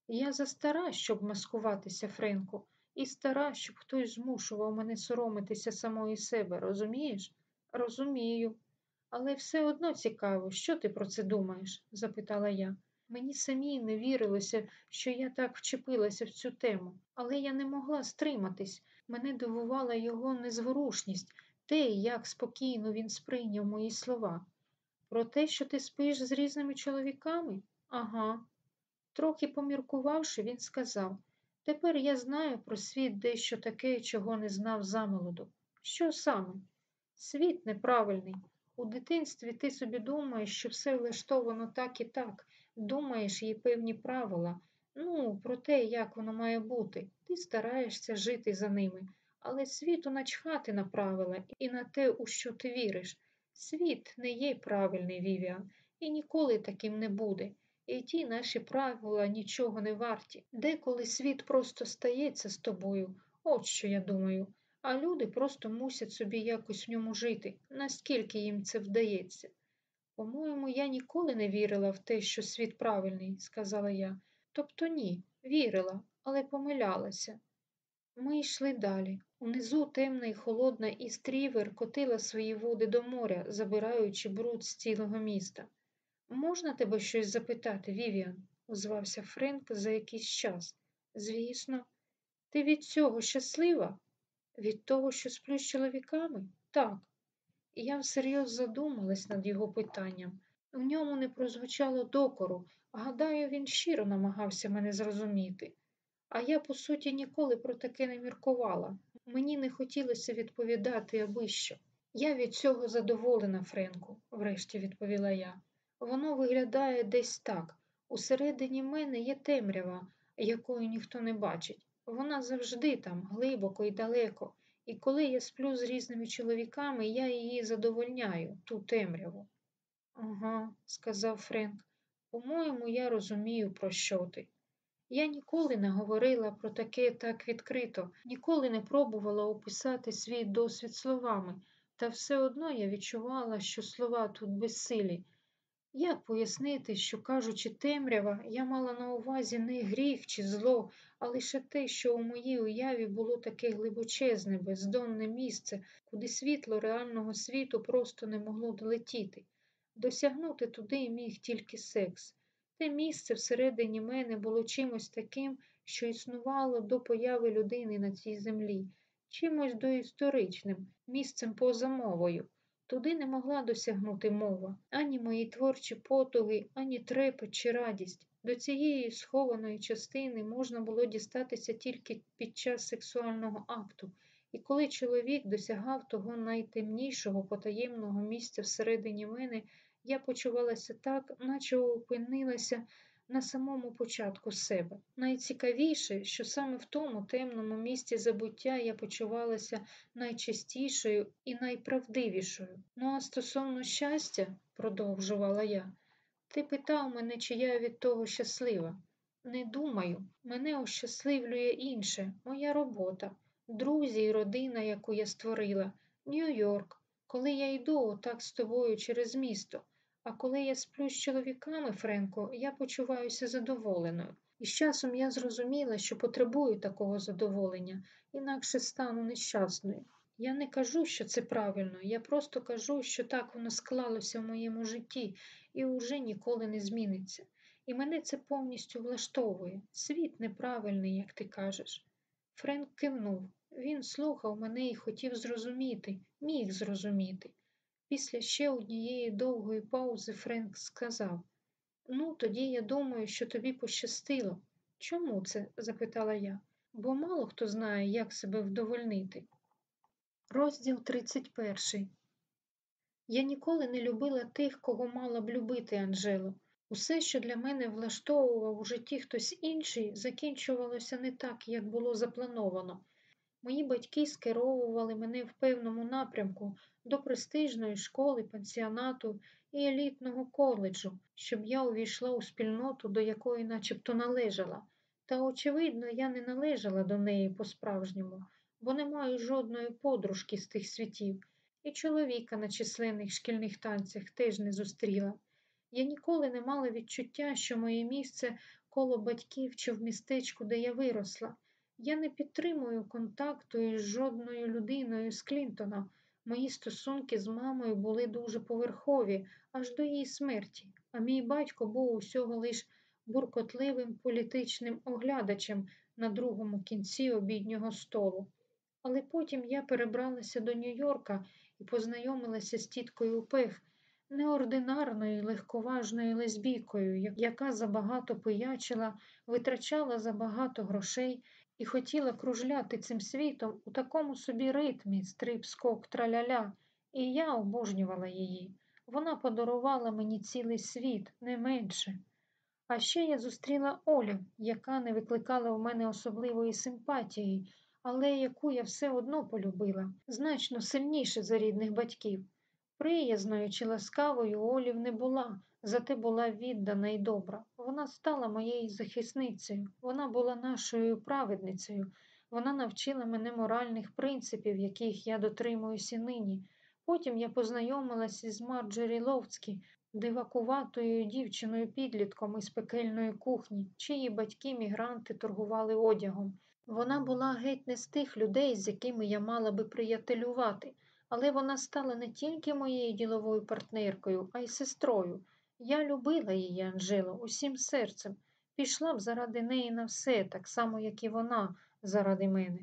Я застара, щоб маскуватися, Френку, і стара, щоб хтось змушував мене соромитися самої себе, розумієш? Розумію. Але все одно цікаво, що ти про це думаєш? запитала я. Мені самій не вірилося, що я так вчепилася в цю тему, але я не могла стриматись. Мене дивувала його незворушність, те, як спокійно він сприйняв мої слова. Про те, що ти спиш з різними чоловіками? Ага. Трохи поміркувавши, він сказав Тепер я знаю про світ дещо таке, чого не знав замолоду. Що саме? Світ неправильний. У дитинстві ти собі думаєш, що все влаштовано так і так, думаєш є певні правила, ну, про те, як воно має бути. Ти стараєшся жити за ними, але світу начхати на правила і на те, у що ти віриш. Світ не є правильний, Вівіан, і ніколи таким не буде. І ті наші правила нічого не варті. Деколи світ просто стається з тобою, от що я думаю, а люди просто мусять собі якось в ньому жити, наскільки їм це вдається. По-моєму, я ніколи не вірила в те, що світ правильний, сказала я. Тобто ні, вірила, але помилялася. Ми йшли далі. Унизу темна і холодна істрівер котила свої води до моря, забираючи бруд з цілого міста. Можна тебе щось запитати, Вівіан? озвався Френк за якийсь час. Звісно, ти від цього щаслива? Від того, що сплю з чоловіками? Так. Я всерйоз задумалась над його питанням. В ньому не прозвучало докору, гадаю, він щиро намагався мене зрозуміти. А я, по суті, ніколи про таке не міркувала. Мені не хотілося відповідати аби що. Я від цього задоволена, Френку, врешті відповіла я. Воно виглядає десь так. Усередині мене є темрява, якої ніхто не бачить. Вона завжди там, глибоко і далеко, і коли я сплю з різними чоловіками, я її задовольняю, ту темряву. Ага, сказав Френк, по-моєму, я розумію, про що ти. Я ніколи не говорила про таке так відкрито, ніколи не пробувала описати свій досвід словами, та все одно я відчувала, що слова тут безсилі. Як пояснити, що, кажучи темрява, я мала на увазі не гріх чи зло, а лише те, що у моїй уяві було таке глибочезне, бездонне місце, куди світло реального світу просто не могло долетіти. Досягнути туди міг тільки секс. Те місце всередині мене було чимось таким, що існувало до появи людини на цій землі, чимось доісторичним, місцем поза мовою. Туди не могла досягнути мова, ані мої творчі потуги, ані трепет чи радість. До цієї схованої частини можна було дістатися тільки під час сексуального акту, і коли чоловік досягав того найтемнішого потаємного місця всередині мене, я почувалася так, наче опинилася на самому початку себе. Найцікавіше, що саме в тому темному місці забуття я почувалася найчастішою і найправдивішою. Ну а стосовно щастя, продовжувала я, ти питав мене, чи я від того щаслива. Не думаю, мене ощасливлює інше, моя робота, друзі і родина, яку я створила, Нью-Йорк, коли я йду отак з тобою через місто. А коли я сплю з чоловіками, Френко, я почуваюся задоволеною. І з часом я зрозуміла, що потребую такого задоволення, інакше стану нещасною. Я не кажу, що це правильно, я просто кажу, що так воно склалося в моєму житті і уже ніколи не зміниться. І мене це повністю влаштовує. Світ неправильний, як ти кажеш. Френк кивнув. Він слухав мене і хотів зрозуміти, міг зрозуміти. Після ще однієї довгої паузи Френк сказав Ну, тоді я думаю, що тобі пощастило. Чому це? запитала я, бо мало хто знає, як себе вдовольнити. Розділ 31. Я ніколи не любила тих, кого мала б любити Анжело. Усе, що для мене влаштовував у житті хтось інший, закінчувалося не так, як було заплановано. Мої батьки скеровували мене в певному напрямку до престижної школи, пансіонату і елітного коледжу, щоб я увійшла у спільноту, до якої начебто належала. Та, очевидно, я не належала до неї по-справжньому, бо не маю жодної подружки з тих світів, і чоловіка на численних шкільних танцях теж не зустріла. Я ніколи не мала відчуття, що моє місце коло батьків чи в містечку, де я виросла. Я не підтримую контакту із жодною людиною з Клінтона. Мої стосунки з мамою були дуже поверхові, аж до її смерті, а мій батько був усього лиш буркотливим політичним оглядачем на другому кінці обіднього столу. Але потім я перебралася до Нью-Йорка і познайомилася з тіткою Пех, неординарною легковажною лесбійкою, яка забагато пиячила, витрачала забагато грошей і хотіла кружляти цим світом у такому собі ритмі стрип, скок, траляля, і я обожнювала її. Вона подарувала мені цілий світ, не менше. А ще я зустріла Олю, яка не викликала в мене особливої симпатії, але яку я все одно полюбила, значно сильніше за рідних батьків. Приязною чи ласкавою Олів не була, зате була віддана і добра. Вона стала моєю захисницею, вона була нашою праведницею, вона навчила мене моральних принципів, яких я дотримуюся нині. Потім я познайомилася з Марджері Ловцькі, дивакуватою дівчиною підлітком із пекельної кухні, чиї батьки мігранти торгували одягом. Вона була геть не з тих людей, з якими я мала би приятелювати, але вона стала не тільки моєю діловою партнеркою, а й сестрою. Я любила її, Анжело, усім серцем, пішла б заради неї на все, так само, як і вона заради мене.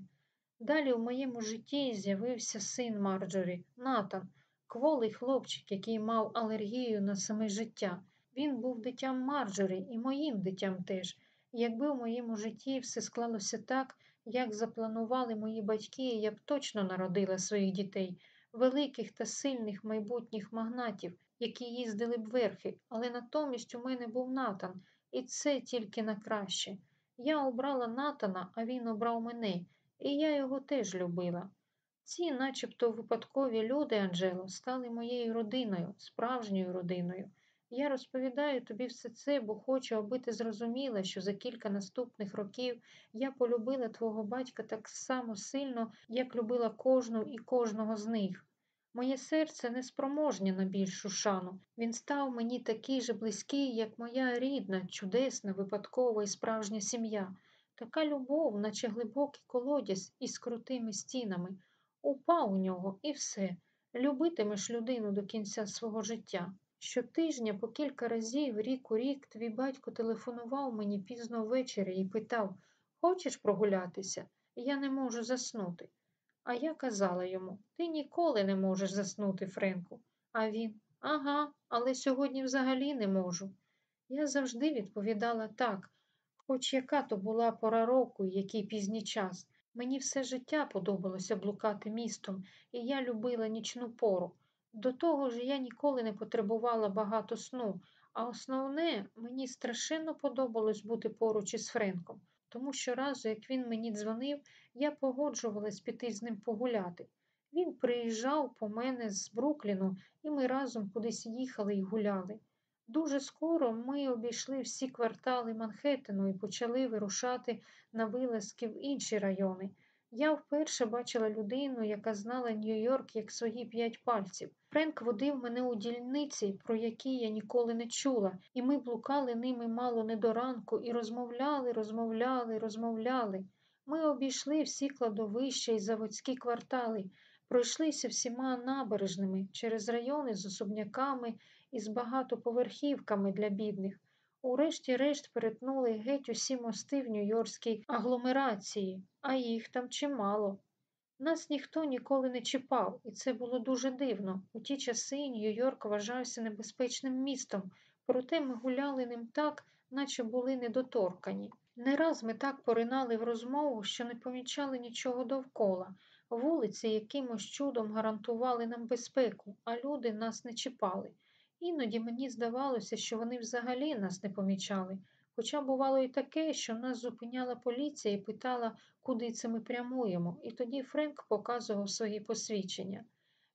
Далі в моєму житті з'явився син Марджорі, Натан, кволий хлопчик, який мав алергію на саме життя. Він був дитям Марджорі і моїм дитям теж. Якби в моєму житті все склалося так, як запланували мої батьки, я б точно народила своїх дітей, великих та сильних майбутніх магнатів, які їздили б верхи, але натомість у мене був Натан, і це тільки на краще. Я обрала Натана, а він обрав мене, і я його теж любила. Ці, начебто випадкові люди, Анджело, стали моєю родиною, справжньою родиною. Я розповідаю тобі все це, бо хочу, аби ти зрозуміла, що за кілька наступних років я полюбила твого батька так само сильно, як любила кожну і кожного з них. Моє серце не спроможне на більшу шану. Він став мені такий же близький, як моя рідна, чудесна, випадкова і справжня сім'я. Така любов, наче глибокий колодязь із крутими стінами. Упав у нього і все. Любитимеш людину до кінця свого життя. Щотижня по кілька разів, рік у рік, твій батько телефонував мені пізно ввечері і питав Хочеш прогулятися? Я не можу заснути. А я казала йому Ти ніколи не можеш заснути, Френку. А він Ага, але сьогодні взагалі не можу. Я завжди відповідала так, хоч яка то була пора року який пізній час. Мені все життя подобалося блукати містом, і я любила нічну пору. До того ж, я ніколи не потребувала багато сну, а основне, мені страшенно подобалось бути поруч із Френком, тому що разу, як він мені дзвонив, я погоджувалась піти з ним погуляти. Він приїжджав по мене з Брукліну, і ми разом кудись їхали і гуляли. Дуже скоро ми обійшли всі квартали Манхеттену і почали вирушати на вилазки в інші райони. Я вперше бачила людину, яка знала Нью-Йорк як свої п'ять пальців. Френк водив мене у дільниці, про які я ніколи не чула, і ми блукали ними мало не до ранку і розмовляли, розмовляли, розмовляли. Ми обійшли всі кладовища і заводські квартали, пройшлися всіма набережними через райони з особняками і з багатоповерхівками для бідних. Урешті-решт перетнули геть усі мости в Нью-Йоркській агломерації, а їх там чимало. Нас ніхто ніколи не чіпав, і це було дуже дивно. У ті часи Нью-Йорк вважався небезпечним містом, проте ми гуляли ним так, наче були недоторкані. Не раз ми так поринали в розмову, що не помічали нічого довкола. Вулиці якимось чудом гарантували нам безпеку, а люди нас не чіпали. Іноді мені здавалося, що вони взагалі нас не помічали, хоча бувало і таке, що нас зупиняла поліція і питала, куди це ми прямуємо, і тоді Френк показував свої посвідчення.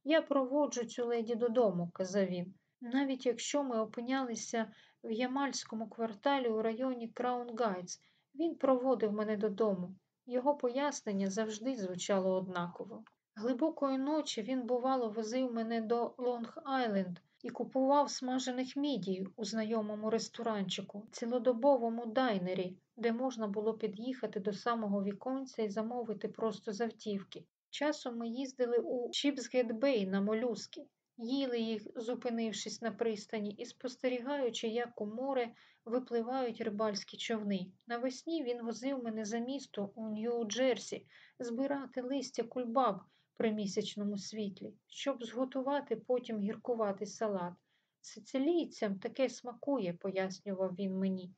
Я проводжу цю леді додому, казав він. Навіть якщо ми опинялися в ямайському кварталі у районі Краун Гайтс, він проводив мене додому. Його пояснення завжди звучало однаково. Глибокої ночі він, бувало, возив мене до Лонг Айленд і купував смажених мідій у знайомому ресторанчику, цілодобовому дайнері, де можна було під'їхати до самого віконця і замовити просто завтівки. Часом ми їздили у Чіпсгет-Бей на молюски, їли їх, зупинившись на пристані, і спостерігаючи, як у море випливають рибальські човни. Навесні він возив мене за місто у Нью-Джерсі збирати листя кульбаб при місячному світлі, щоб зготувати потім гіркуватий салат. Сицилійцям таке смакує, пояснював він мені.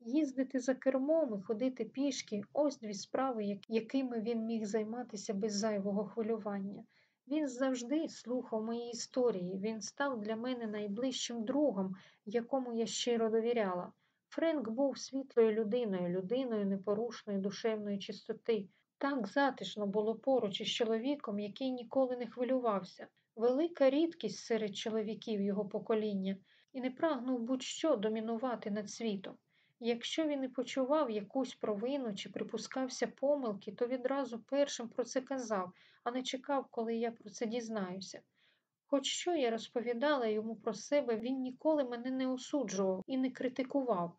Їздити за кермом і ходити пішки ось дві справи, якими він міг займатися без зайвого хвилювання. Він завжди слухав мої історії, він став для мене найближчим другом, якому я щиро довіряла. Френк був світлою людиною, людиною непорушної душевної чистоти. Так затишно було поруч із чоловіком, який ніколи не хвилювався. Велика рідкість серед чоловіків його покоління і не прагнув будь-що домінувати над світом. Якщо він і почував якусь провину чи припускався помилки, то відразу першим про це казав, а не чекав, коли я про це дізнаюся. Хоч що я розповідала йому про себе, він ніколи мене не осуджував і не критикував.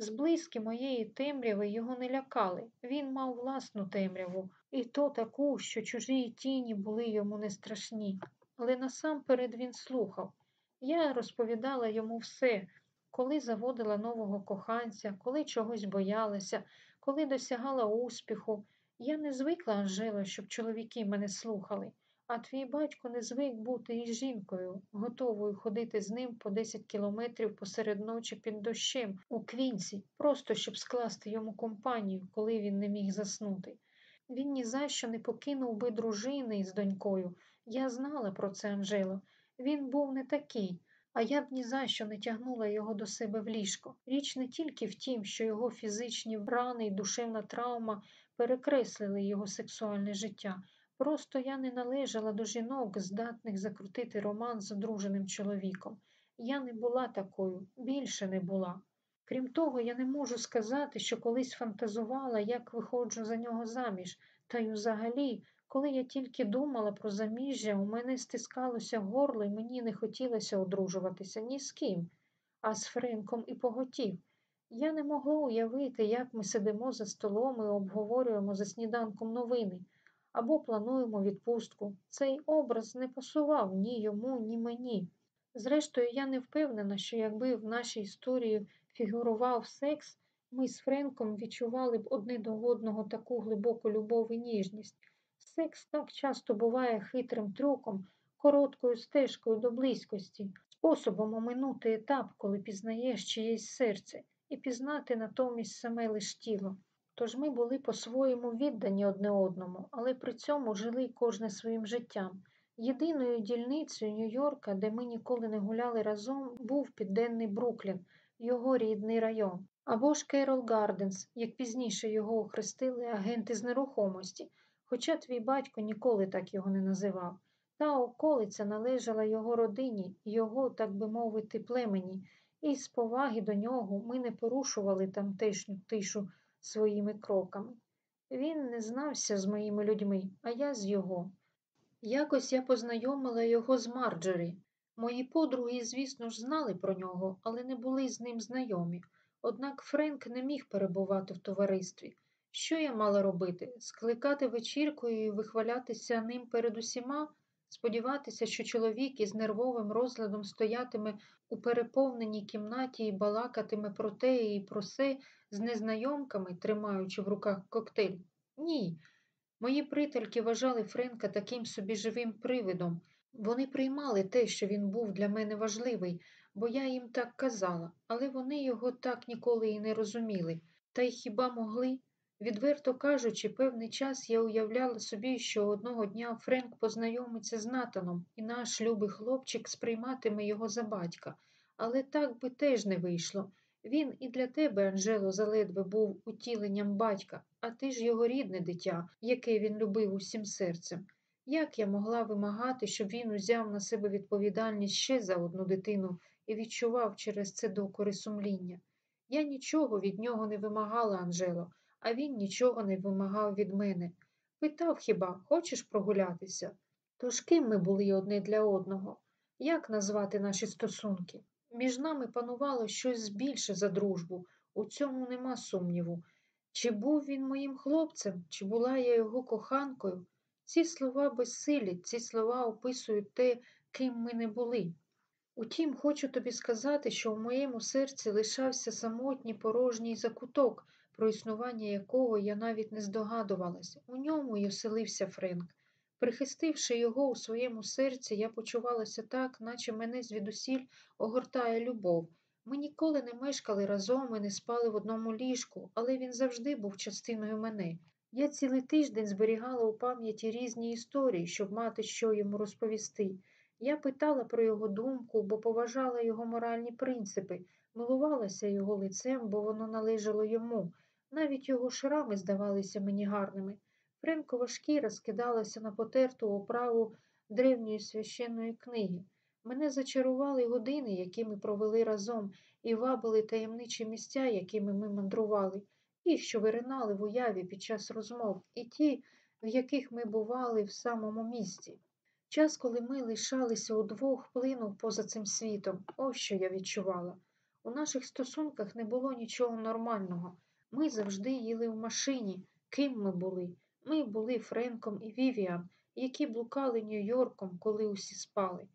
Зблизьки моєї темряви його не лякали. Він мав власну темряву, і то таку, що чужі тіні були йому не страшні. Але насамперед він слухав. Я розповідала йому все, коли заводила нового коханця, коли чогось боялася, коли досягала успіху. Я не звикла, Анжела, щоб чоловіки мене слухали, а твій батько не звик бути із жінкою, готовою ходити з ним по 10 кілометрів посеред ночі під дощем у квінці, просто щоб скласти йому компанію, коли він не міг заснути. Він ні за що не покинув би дружини із донькою. Я знала про це, Анжело. Він був не такий. а я б ні за що не тягнула його до себе в ліжко. Річ не тільки в тім, що його фізичні рани і душевна травма перекреслили його сексуальне життя. Просто я не належала до жінок, здатних закрутити роман з одруженим чоловіком. Я не була такою, більше не була. Крім того, я не можу сказати, що колись фантазувала, як виходжу за нього заміж, та й взагалі, коли я тільки думала про заміжжя, у мене стискалося горло і мені не хотілося одружуватися ні з ким, а з Френком і поготів. Я не могла уявити, як ми сидимо за столом і обговорюємо за сніданком новини або плануємо відпустку. Цей образ не пасував ні йому, ні мені. Зрештою, я не впевнена, що якби в нашій історії фігурував секс, ми з Френком відчували б одне до одного таку глибоку любов і ніжність. Секс так часто буває хитрим трюком, короткою стежкою до близькості, способом оминути етап, коли пізнаєш чиєсь серце, і пізнати натомість саме лиш тіло. Тож ми були по-своєму віддані одне одному, але при цьому жили кожне своїм життям. Єдиною дільницею Нью-Йорка, де ми ніколи не гуляли разом, був південний Бруклін, його рідний район. Або ж Керол Гарденс, як пізніше його охрестили агенти з нерухомості, хоча твій батько ніколи так його не називав. Та околиця належала його родині, його, так би мовити, племені, і з поваги до нього ми не порушували тамтешню тишу своїми кроками. Він не знався з моїми людьми, а я з його. Якось я познайомила його з Марджорі. Мої подруги, звісно ж, знали про нього, але не були з ним знайомі. Однак Френк не міг перебувати в товаристві. Що я мала робити? Скликати вечіркою і вихвалятися ним перед усіма, сподіватися, що чоловік із нервовим розладом стоятиме у переповненій кімнаті і балакатиме про те і про се з незнайомками, тримаючи в руках коктейль? Ні. Мої прительки вважали Френка таким собі живим привидом. Вони приймали те, що він був для мене важливий, бо я їм так казала, але вони його так ніколи і не розуміли. Та й хіба могли? Відверто кажучи, певний час я уявляла собі, що одного дня Френк познайомиться з Натаном, і наш любий хлопчик сприйматиме його за батька. Але так би теж не вийшло. Він і для тебе, Анжело, заледве був утіленням батька, а ти ж його рідне дитя, яке він любив усім серцем. Як я могла вимагати, щоб він узяв на себе відповідальність ще за одну дитину і відчував через це докори сумління? Я нічого від нього не вимагала, Анжело, а він нічого не вимагав від мене. Питав хіба, хочеш прогулятися? Тож ким ми були одне для одного? Як назвати наші стосунки? Між нами панувало щось більше за дружбу, у цьому нема сумніву. Чи був він моїм хлопцем, чи була я його коханкою? Ці слова безсилі, ці слова описують те, ким ми не були. Утім, хочу тобі сказати, що в моєму серці лишався самотній порожній закуток, про існування якого я навіть не здогадувалася. У ньому й оселився Френк. Прихистивши його у своєму серці, я почувалася так, наче мене звідусіль огортає любов. Ми ніколи не мешкали разом і не спали в одному ліжку, але він завжди був частиною мене. Я цілий тиждень зберігала у пам'яті різні історії, щоб мати що йому розповісти. Я питала про його думку, бо поважала його моральні принципи, милувалася його лицем, бо воно належало йому. Навіть його шрами здавалися мені гарними. Френкова шкіра скидалася на потерту оправу древньої священної книги. Мене зачарували години, які ми провели разом, і вабили таємничі місця, якими ми мандрували, ті, що виринали в уяві під час розмов, і ті, в яких ми бували в самому місті. Час, коли ми лишалися удвох, плинув поза цим світом, ось що я відчувала. У наших стосунках не було нічого нормального. Ми завжди їли в машині, ким ми були. Ми були Френком і Вівіан, які блукали Нью-Йорком, коли усі спали.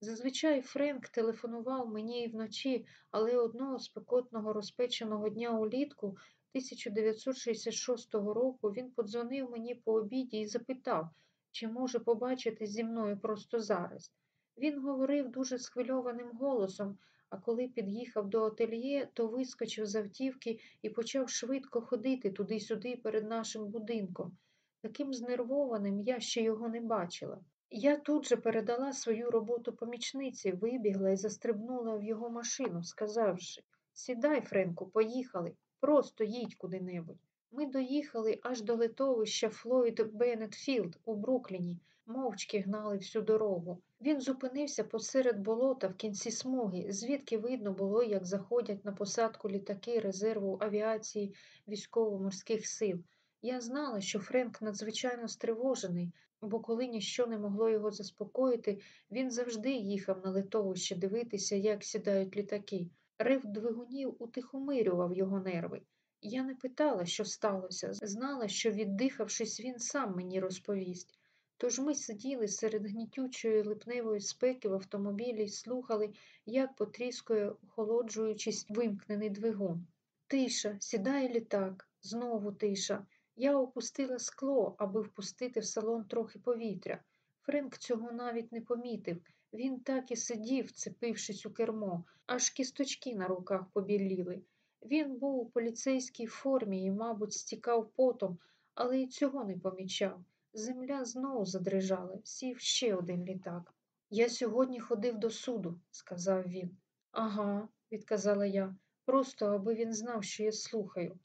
Зазвичай Френк телефонував мені і вночі, але одного спекотного розпеченого дня улітку 1966 року він подзвонив мені по обіді і запитав, чи може побачити зі мною просто зараз. Він говорив дуже схвильованим голосом, а коли під'їхав до ательє, то вискочив з автівки і почав швидко ходити туди-сюди перед нашим будинком. Таким знервованим я ще його не бачила. Я тут же передала свою роботу помічниці, вибігла і застрибнула в його машину, сказавши Сідай, Френку, поїхали, просто їдь куди-небудь. Ми доїхали аж до летовища Флойд Беннет-Філд у Брукліні, мовчки гнали всю дорогу. Він зупинився посеред болота в кінці смуги, звідки видно було, як заходять на посадку літаки резерву авіації військово-морських сил. Я знала, що Френк надзвичайно стривожений, бо коли ніщо не могло його заспокоїти, він завжди їхав на литовище дивитися, як сідають літаки. Рев двигунів утихомирював його нерви. Я не питала, що сталося, знала, що, віддихавшись, він сам мені розповість. Тож ми сиділи серед гнітючої липневої спеки в автомобілі і слухали, як потріскує, охолоджуючись, вимкнений двигун. Тиша, сідає літак, знову тиша. Я опустила скло, аби впустити в салон трохи повітря. Френк цього навіть не помітив. Він так і сидів, вцепившись у кермо, аж кісточки на руках побіліли. Він був у поліцейській формі і, мабуть, стікав потом, але й цього не помічав. Земля знову задрижала, сів ще один літак. Я сьогодні ходив до суду, сказав він. Ага, відказала я, просто аби він знав, що я слухаю.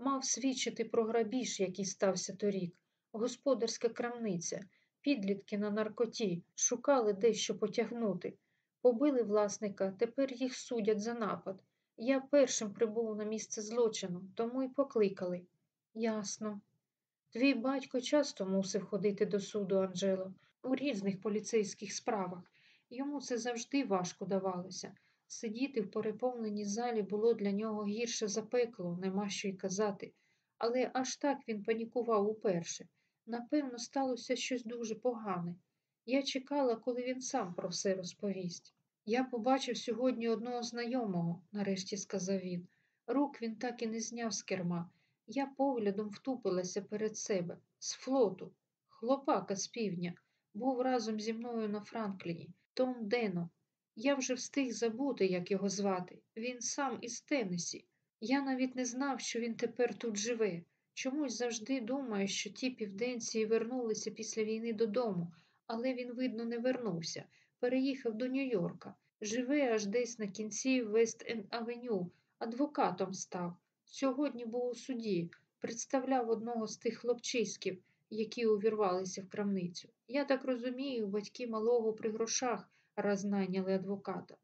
Мав свідчити про грабіж, який стався торік, господарська крамниця, підлітки на наркоті, шукали дещо потягнути. Побили власника, тепер їх судять за напад. Я першим прибув на місце злочину, тому й покликали. Ясно. Твій батько часто мусив ходити до суду, Анджело, у різних поліцейських справах. Йому це завжди важко давалося. Сидіти в переповненій залі було для нього гірше за пекло, нема що й казати. Але аж так він панікував уперше. Напевно, сталося щось дуже погане. Я чекала, коли він сам про все розповість. Я побачив сьогодні одного знайомого, нарешті сказав він. Рук він так і не зняв з керма. Я поглядом втупилася перед себе, з флоту, хлопака з півдня, був разом зі мною на Франкліні, Том Дено. Я вже встиг забути, як його звати. Він сам із Теннесі. Я навіть не знав, що він тепер тут живе. Чомусь завжди думаю, що ті південці вернулися після війни додому, але він, видно, не вернувся. Переїхав до Нью-Йорка. Живе аж десь на кінці Вест-Авеню, адвокатом став. Сьогодні був у суді, представляв одного з тих хлопчиськів, які увірвалися в крамницю. Я так розумію, батьки малого при грошах раз найняли адвоката.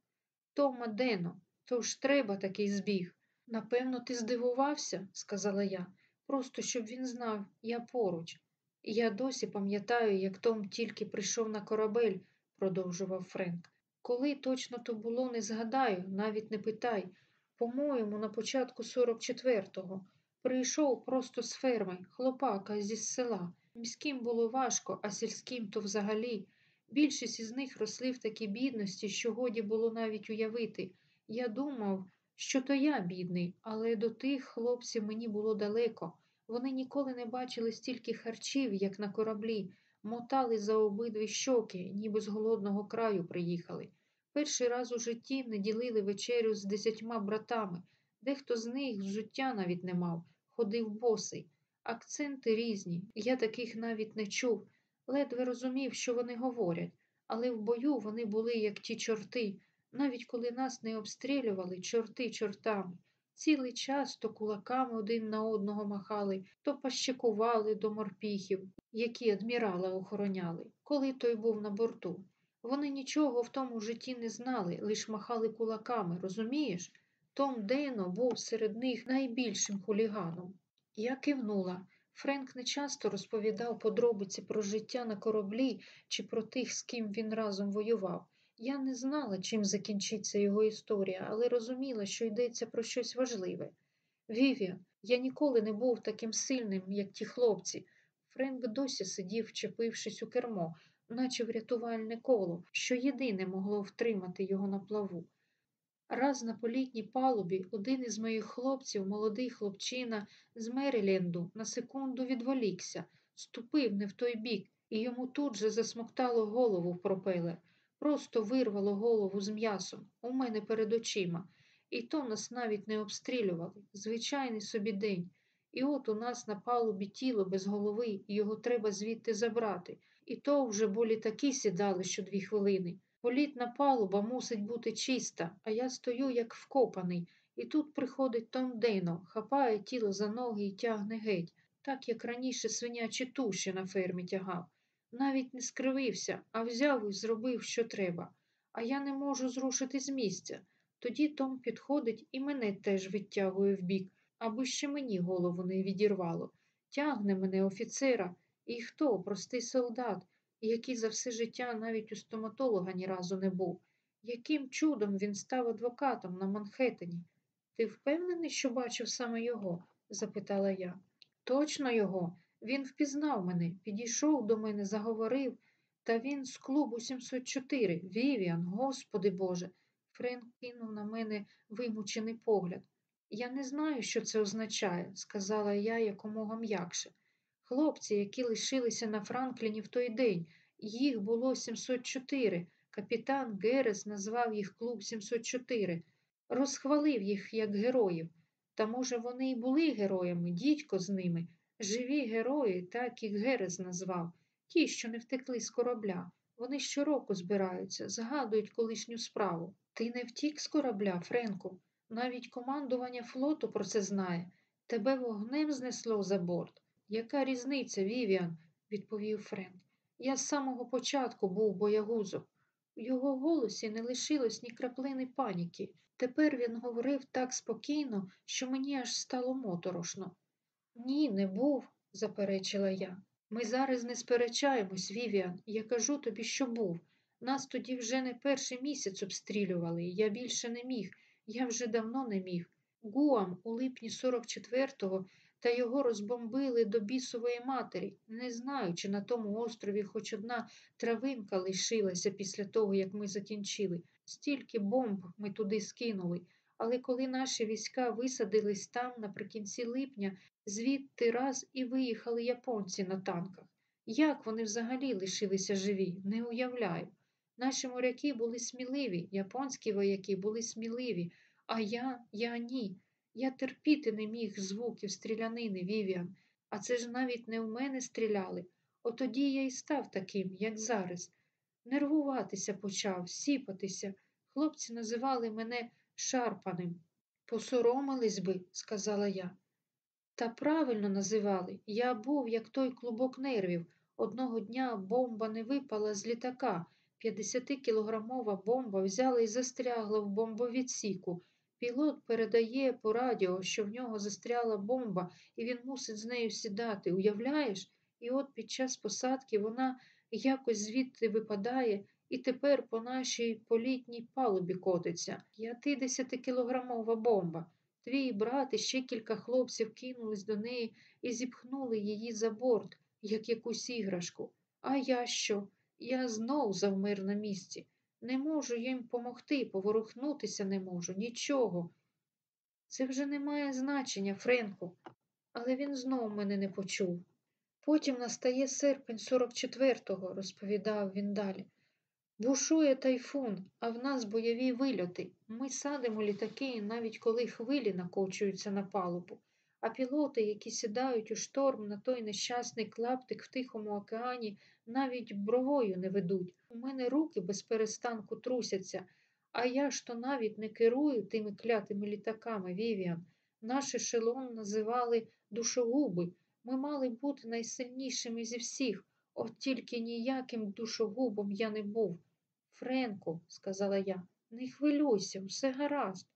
Тома Дено, то ж треба такий збіг. Напевно, ти здивувався, сказала я, просто щоб він знав, я поруч. Я досі пам'ятаю, як Том тільки прийшов на корабель, продовжував Френк. Коли точно то було, не згадаю, навіть не питай. По-моєму, на початку 44-го. Прийшов просто з ферми, хлопака зі села. Міським було важко, а сільським то взагалі. Більшість із них росли в такій бідності, що годі було навіть уявити. Я думав, що то я бідний, але до тих хлопців мені було далеко. Вони ніколи не бачили стільки харчів, як на кораблі, мотали за обидві щоки, ніби з голодного краю приїхали. Перший раз у житті не ділили вечерю з десятьма братами. Дехто з них взуття навіть не мав, ходив босий. Акценти різні, я таких навіть не чув. Ледве розумів, що вони говорять, але в бою вони були, як ті чорти, навіть коли нас не обстрілювали, чорти чортами. Цілий час то кулаками один на одного махали, то пащекували до морпіхів, які адмірала охороняли, коли той був на борту. Вони нічого в тому житті не знали, лиш махали кулаками, розумієш? Том Дейно був серед них найбільшим хуліганом. Я кивнула. Френк не часто розповідав подробиці про життя на кораблі чи про тих, з ким він разом воював. Я не знала, чим закінчиться його історія, але розуміла, що йдеться про щось важливе. Вівіан, я ніколи не був таким сильним, як ті хлопці. Френк досі сидів, вчепившись у кермо, наче врятувальне коло, що єдине могло втримати його на плаву. Раз на політній палубі один із моїх хлопців, молодий хлопчина з Меріленду, на секунду відволікся, ступив не в той бік, і йому тут же засмоктало голову в пропелер. Просто вирвало голову з м'ясом у мене перед очима. І то нас навіть не обстрілювали. Звичайний собі день. І от у нас на палубі тіло без голови, його треба звідти забрати. І то вже бо літаки сідали що дві хвилини. Політна палуба мусить бути чиста, а я стою як вкопаний, і тут приходить Том Дейно, хапає тіло за ноги і тягне геть, так як раніше свинячі туші на фермі тягав. Навіть не скривився, а взяв і зробив, що треба. А я не можу зрушити з місця. Тоді Том підходить і мене теж відтягує вбік, аби ще мені голову не відірвало. Тягне мене офіцера. І хто, простий солдат, який за все життя навіть у стоматолога ні разу не був. Яким чудом він став адвокатом на Манхеттені? Ти впевнений, що бачив саме його? запитала я. Точно його. Він впізнав мене, підійшов до мене, заговорив. Та він з клубу 704. Вівіан, господи Боже. Френк кинув на мене вимучений погляд. Я не знаю, що це означає, сказала я якомога м'якше. Хлопці, які лишилися на Франкліні в той день, їх було 704. Капітан Герес назвав їх клуб 704, розхвалив їх як героїв. Та, може, вони й були героями, дідько з ними. Живі герої, так їх Герес назвав, ті, що не втекли з корабля. Вони щороку збираються, згадують колишню справу. Ти не втік з корабля, Френку. Навіть командування флоту про це знає. Тебе вогнем знесло за борт. Яка різниця, Вівіан? відповів Френк. Я з самого початку був боягузом. У його голосі не лишилось ні краплини паніки. Тепер він говорив так спокійно, що мені аж стало моторошно. Ні, не був, заперечила я. Ми зараз не сперечаємось, Вівіан. Я кажу тобі, що був. Нас тоді вже не перший місяць обстрілювали, я більше не міг, я вже давно не міг. Гуам у липні 44-го та його розбомбили до бісової матері. Не знаю, чи на тому острові хоч одна травинка лишилася після того, як ми закінчили. Стільки бомб ми туди скинули. Але коли наші війська висадились там наприкінці липня, звідти раз і виїхали японці на танках. Як вони взагалі лишилися живі, не уявляю. Наші моряки були сміливі, японські вояки були сміливі, а я, я ні. Я терпіти не міг звуків стрілянини, Вівіан, а це ж навіть не в мене стріляли. Отоді я й став таким, як зараз. Нервуватися почав, сіпатися. Хлопці називали мене шарпаним. Посоромились би, сказала я. Та правильно називали. Я був, як той клубок нервів. Одного дня бомба не випала з літака. 50-кілограмова бомба взяла і застрягла в бомбовідсіку. Пілот передає по радіо, що в нього застряла бомба, і він мусить з нею сідати. Уявляєш? І от під час посадки вона якось звідти випадає і тепер по нашій політній палубі котиться. П'ятидесятикілограмова бомба. Твій брат і ще кілька хлопців кинулись до неї і зіпхнули її за борт, як якусь іграшку. А я що? Я знов завмер на місці. Не можу їм помогти, поворухнутися не можу, нічого. Це вже не має значення, Френку, але він знов мене не почув. Потім настає серпень 44-го, розповідав він далі. Бушує тайфун, а в нас бойові вильоти. Ми садимо літаки, навіть коли хвилі накочуються на палубу. А пілоти, які сідають у шторм на той нещасний клаптик в Тихому океані, навіть бровою не ведуть. У мене руки без перестанку трусяться, а я ж то навіть не керую тими клятими літаками, Вівіан. Наш ешелон називали душогуби. Ми мали бути найсильнішими зі всіх, от тільки ніяким душогубом я не був. Френку, сказала я, не хвилюйся, все гаразд.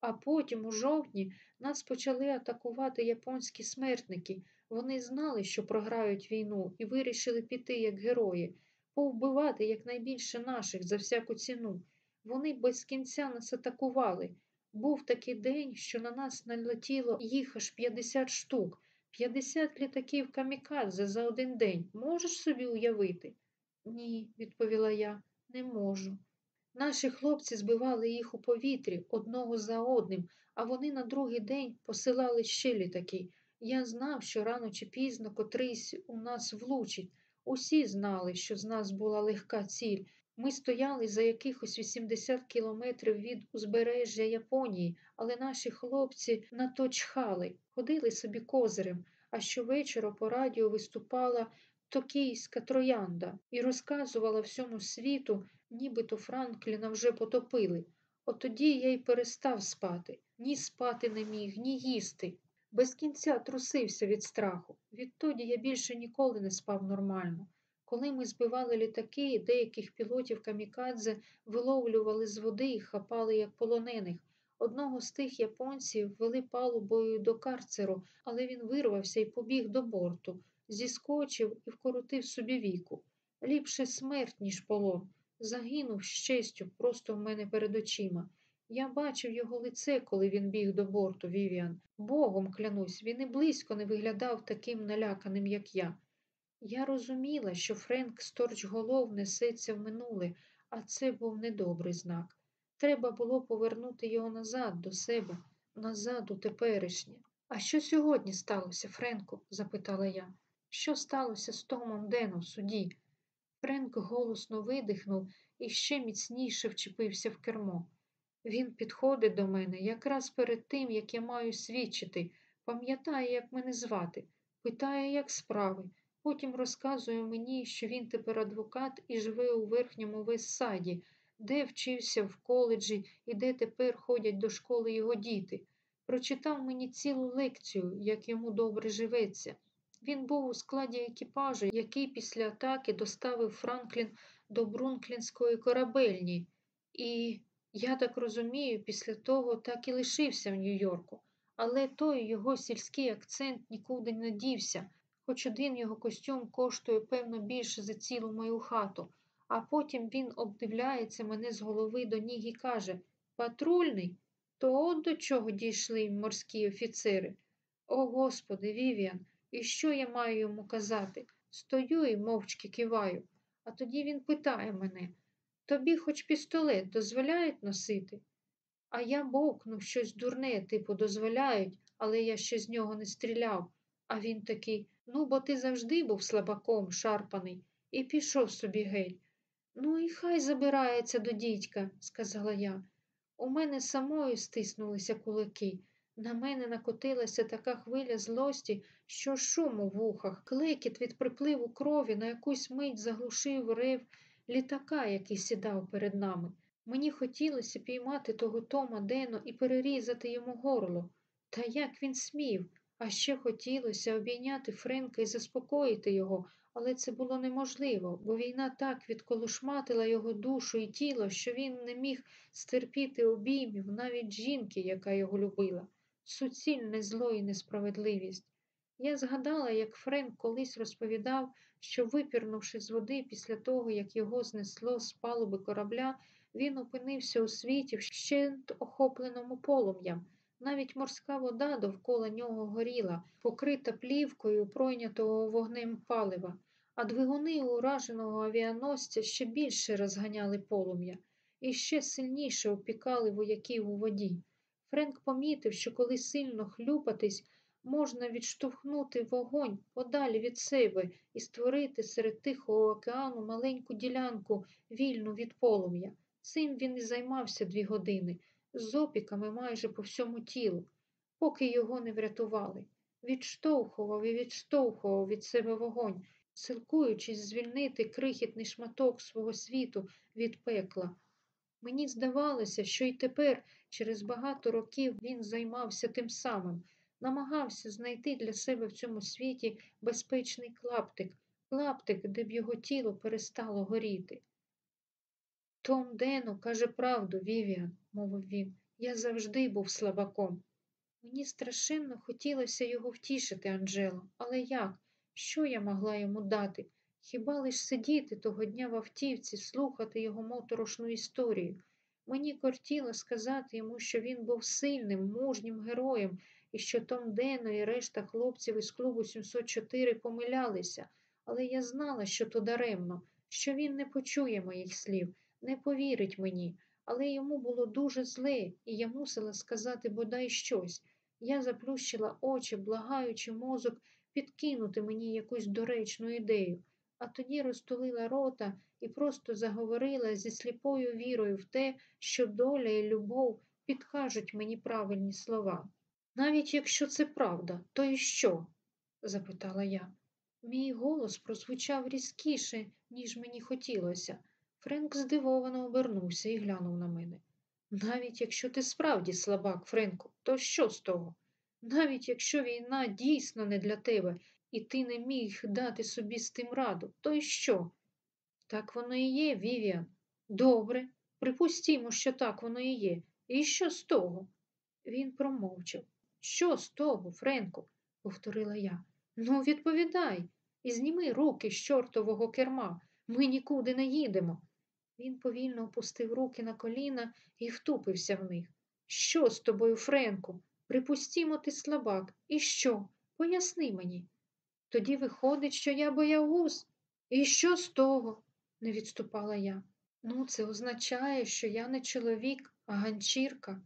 А потім, у жовтні, нас почали атакувати японські смертники. Вони знали, що програють війну, і вирішили піти як герої, повбивати якнайбільше наших за всяку ціну. Вони без кінця нас атакували. Був такий день, що на нас налетіло їх аж 50 штук, 50 літаків камікадзе за один день. Можеш собі уявити? Ні, відповіла я, не можу. Наші хлопці збивали їх у повітрі одного за одним, а вони на другий день посилали ще літаки. Я знав, що рано чи пізно котрийсь у нас влучить. Усі знали, що з нас була легка ціль. Ми стояли за якихось 80 кілометрів від узбережжя Японії, але наші хлопці на чхали. ходили собі козирем, а щовечора по радіо виступала токійська троянда і розказувала всьому світу, нібито Франкліна вже потопили. От тоді я й перестав спати. Ні спати не міг, ні їсти. Без кінця трусився від страху. Відтоді я більше ніколи не спав нормально. Коли ми збивали літаки, деяких пілотів камікадзе виловлювали з води і хапали як полонених. Одного з тих японців вели палубою до карцеру, але він вирвався і побіг до борту, зіскочив і вкоротив собі віку. Ліпше смерть, ніж полон. Загинув з честю просто в мене перед очима. Я бачив його лице, коли він біг до борту, Вівіан. Богом клянусь, він і близько не виглядав таким наляканим, як я. Я розуміла, що Френк Сторчголов несеться в минуле, а це був недобрий знак. Треба було повернути його назад до себе, назад у теперішнє. А що сьогодні сталося, Френку? запитала я. Що сталося з Томом Деном в суді? Френк голосно видихнув і ще міцніше вчепився в кермо. Він підходить до мене якраз перед тим, як я маю свідчити, пам'ятає, як мене звати, питає, як справи. Потім розказує мені, що він тепер адвокат і живе у верхньому Вестсайді, де вчився в коледжі і де тепер ходять до школи його діти. Прочитав мені цілу лекцію, як йому добре живеться. Він був у складі екіпажу, який після атаки доставив Франклін до Брунклінської корабельні. І, я так розумію, після того так і лишився в Нью-Йорку. Але той його сільський акцент нікуди не дівся, хоч один його костюм коштує, певно, більше за цілу мою хату. А потім він обдивляється мене з голови до ніг і каже Патрульний? То от до чого дійшли морські офіцери. О, Господи, Вівіан, і що я маю йому казати? Стою і мовчки киваю. А тоді він питає мене тобі хоч пістолет дозволяють носити? А я бовкнув щось дурне, типу, дозволяють, але я ще з нього не стріляв. А він такий ну, бо ти завжди був слабаком, шарпаний, і пішов собі геть. Ну, і хай забирається до дідька, сказала я. У мене самою стиснулися кулаки. На мене накотилася така хвиля злості, що шум у вухах, клекіт від припливу крові на якусь мить заглушив рев літака, який сідав перед нами. Мені хотілося піймати того Тома Дену і перерізати йому горло. Та як він смів, а ще хотілося обійняти Френка і заспокоїти його, але це було неможливо, бо війна так відколошматила його душу і тіло, що він не міг стерпіти обіймів навіть жінки, яка його любила. Суцільне зло і несправедливість. Я згадала, як Френк колись розповідав, що, випірнувши з води після того, як його знесло з палуби корабля, він опинився у світі вщент охопленому полум'ям. Навіть морська вода довкола нього горіла, покрита плівкою пройнятого вогнем палива, а двигуни ураженого авіаносця ще більше розганяли полум'я і ще сильніше опікали вояків у воді. Френк помітив, що коли сильно хлюпатись, можна відштовхнути вогонь подалі від себе і створити серед Тихого океану маленьку ділянку, вільну від полум'я. Цим він і займався дві години, з опіками майже по всьому тілу, поки його не врятували. Відштовхував і відштовхував від себе вогонь, силкуючись звільнити крихітний шматок свого світу від пекла. Мені здавалося, що й тепер, через багато років, він займався тим самим, намагався знайти для себе в цьому світі безпечний клаптик, клаптик, де б його тіло перестало горіти. Том Дену каже правду, Вівіан, мовив він, я завжди був слабаком. Мені страшенно хотілося його втішити, Анджело, але як? Що я могла йому дати? Хіба лиш сидіти того дня в автівці, слухати його моторошну історію? Мені кортіло сказати йому, що він був сильним, мужнім героєм, і що Том Дено і решта хлопців із клубу 704 помилялися, але я знала, що то даремно, що він не почує моїх слів, не повірить мені, але йому було дуже зле, і я мусила сказати бодай щось. Я заплющила очі, благаючи мозок підкинути мені якусь доречну ідею, а тоді розтулила рота і просто заговорила зі сліпою вірою в те, що доля і любов підкажуть мені правильні слова. Навіть якщо це правда, то і що? запитала я. Мій голос прозвучав різкіше, ніж мені хотілося. Френк здивовано обернувся і глянув на мене. Навіть якщо ти справді слабак, Френку, то що з того? Навіть якщо війна дійсно не для тебе, і ти не міг дати собі з тим раду, то й що? Так воно і є, Вівіан. Добре, припустімо, що так воно і є. І що з того? Він промовчав. Що з того, Френку? повторила я. Ну, відповідай, і зніми руки з чортового керма. Ми нікуди не їдемо. Він повільно опустив руки на коліна і втупився в них. Що з тобою, Френку? Припустімо, ти слабак. І що? Поясни мені. Тоді виходить, що я боягуз. І що з того? не відступала я. Ну, це означає, що я не чоловік, а ганчірка.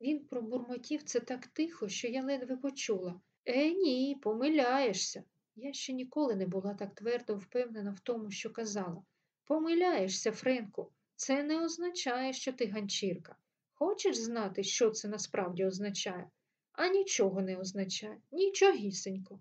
Він пробурмотів це так тихо, що я ледве почула. Е, ні, помиляєшся. Я ще ніколи не була так твердо впевнена в тому, що казала. Помиляєшся, Френку, це не означає, що ти ганчірка. Хочеш знати, що це насправді означає? А нічого не означає, нічогісенько.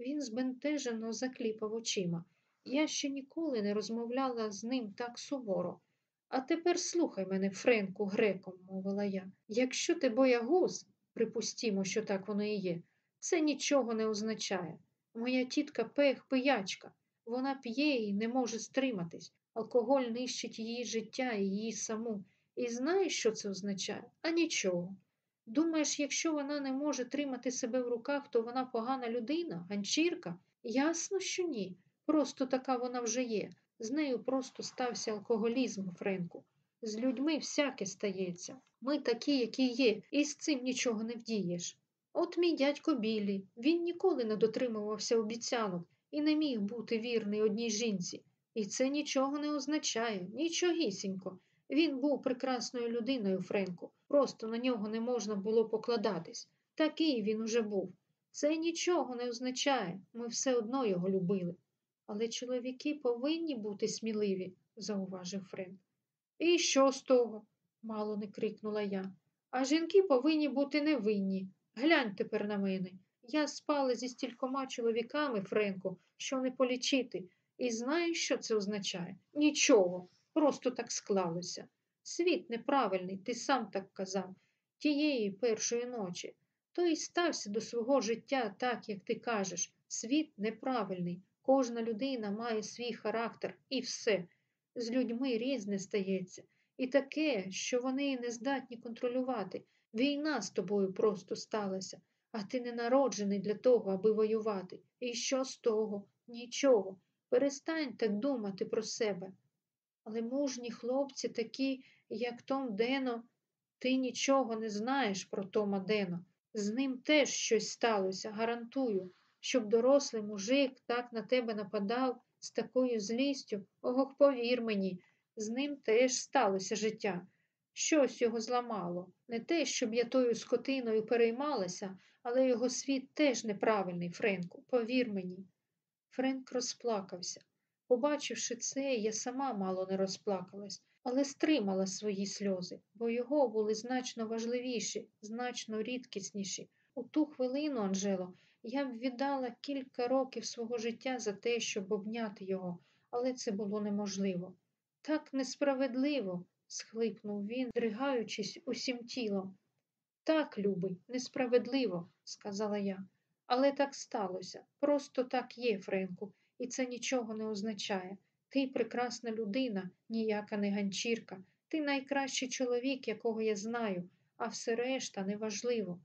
Він збентежено закліпав очима. Я ще ніколи не розмовляла з ним так суворо. А тепер слухай мене, Френку, греком, мовила я. Якщо ти боягуз, припустімо, що так воно і є, це нічого не означає. Моя тітка пех пиячка. Вона п'є і не може стриматись. Алкоголь нищить її життя і її саму. І знаєш, що це означає? А нічого. Думаєш, якщо вона не може тримати себе в руках, то вона погана людина, ганчірка? Ясно, що ні. Просто така вона вже є. З нею просто стався алкоголізм, Френку. З людьми всяке стається. Ми такі, які є, і з цим нічого не вдієш. От мій дядько Білі, він ніколи не дотримувався обіцянок і не міг бути вірний одній жінці. І це нічого не означає, нічогісінько. Він був прекрасною людиною, Френку, просто на нього не можна було покладатись. Такий він уже був. Це нічого не означає, ми все одно його любили. Але чоловіки повинні бути сміливі, зауважив Френк. І що з того? мало не крикнула я. А жінки повинні бути невинні. Глянь тепер на мене. Я спала зі стількома чоловіками, Френку, що не полічити. І знаєш, що це означає? Нічого. Просто так склалося. Світ неправильний, ти сам так казав, тієї першої ночі. То і стався до свого життя так, як ти кажеш. Світ неправильний. Кожна людина має свій характер і все. З людьми різне стається. І таке, що вони не здатні контролювати. Війна з тобою просто сталася, а ти не народжений для того, аби воювати. І що з того? Нічого. Перестань так думати про себе. Але мужні хлопці такі, як Том Дено, ти нічого не знаєш про Тома Дено. З ним теж щось сталося, гарантую, щоб дорослий мужик так на тебе нападав з такою злістю, ох, повір мені, з ним теж сталося життя. Щось його зламало. Не те, щоб я тою скотиною переймалася, але його світ теж неправильний, Френку, повір мені. Френк розплакався. Побачивши це, я сама мало не розплакалась, але стримала свої сльози, бо його були значно важливіші, значно рідкісніші. У ту хвилину, Анжело, я б віддала кілька років свого життя за те, щоб обняти його, але це було неможливо. Так несправедливо, схлипнув він, дригаючись усім тілом. Так, любий, несправедливо, сказала я. Але так сталося. Просто так є, Френку, і це нічого не означає. Ти прекрасна людина, ніяка не ганчірка. Ти найкращий чоловік, якого я знаю, а все решта неважливо.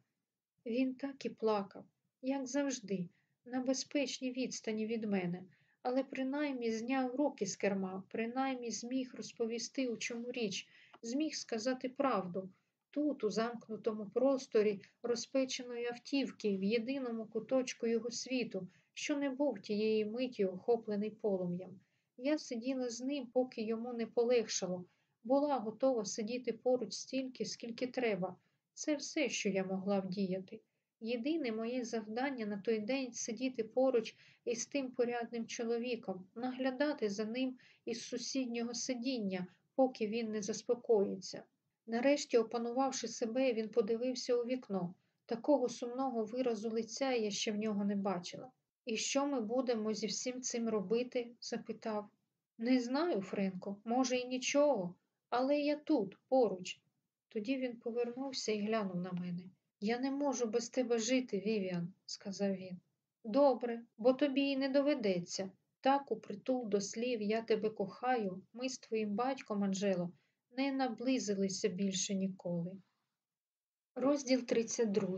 Він так і плакав, як завжди, на безпечній відстані від мене, але принаймні зняв руки з керма, принаймні зміг розповісти, у чому річ, зміг сказати правду. Тут, у замкнутому просторі розпеченої автівки, в єдиному куточку його світу, що не був тієї миті охоплений полум'ям. Я сиділа з ним, поки йому не полегшало, була готова сидіти поруч стільки, скільки треба. Це все, що я могла вдіяти. Єдине моє завдання на той день сидіти поруч із тим порядним чоловіком, наглядати за ним із сусіднього сидіння, поки він не заспокоїться. Нарешті, опанувавши себе, він подивився у вікно. Такого сумного виразу лиця я ще в нього не бачила. І що ми будемо зі всім цим робити? запитав. Не знаю, Френко, може, і нічого, але я тут, поруч. Тоді він повернувся і глянув на мене. Я не можу без тебе жити, Вівіан, сказав він. Добре, бо тобі й не доведеться. Так, у притул до слів я тебе кохаю, ми з твоїм батьком, Анжело, не наблизилися більше ніколи. Розділ 32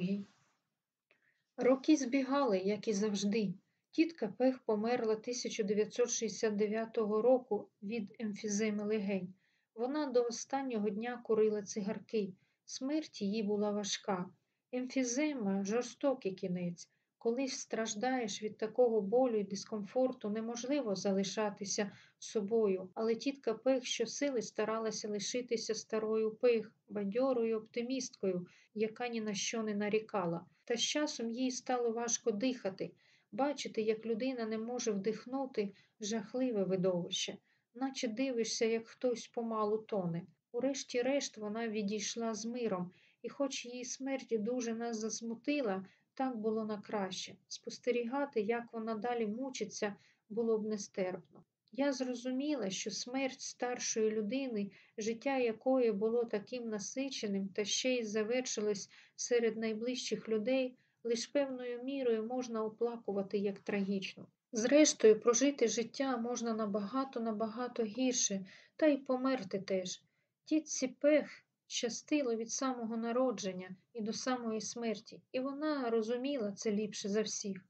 Роки збігали, як і завжди. Тітка Пех померла 1969 року від емфіземи легень. Вона до останнього дня курила цигарки. Смерть її була важка. Емфізема жорстокий кінець. Коли страждаєш від такого болю і дискомфорту, неможливо залишатися собою, але тітка Пех щосили старалася лишитися старою Пех, бадьорою оптимісткою, яка ні на що не нарікала. Та з часом їй стало важко дихати, бачити, як людина не може вдихнути жахливе видовище, наче дивишся, як хтось помалу тоне. Урешті-решт вона відійшла з миром, і, хоч її смерть дуже нас засмутила, так було на краще. Спостерігати, як вона далі мучиться, було б нестерпно. Я зрозуміла, що смерть старшої людини, життя якої було таким насиченим та ще й завершилось серед найближчих людей, лише певною мірою можна оплакувати як трагічну. Зрештою, прожити життя можна набагато набагато гірше, та й померти теж. Тітці Пех щастило від самого народження і до самої смерті, і вона розуміла це ліпше за всіх.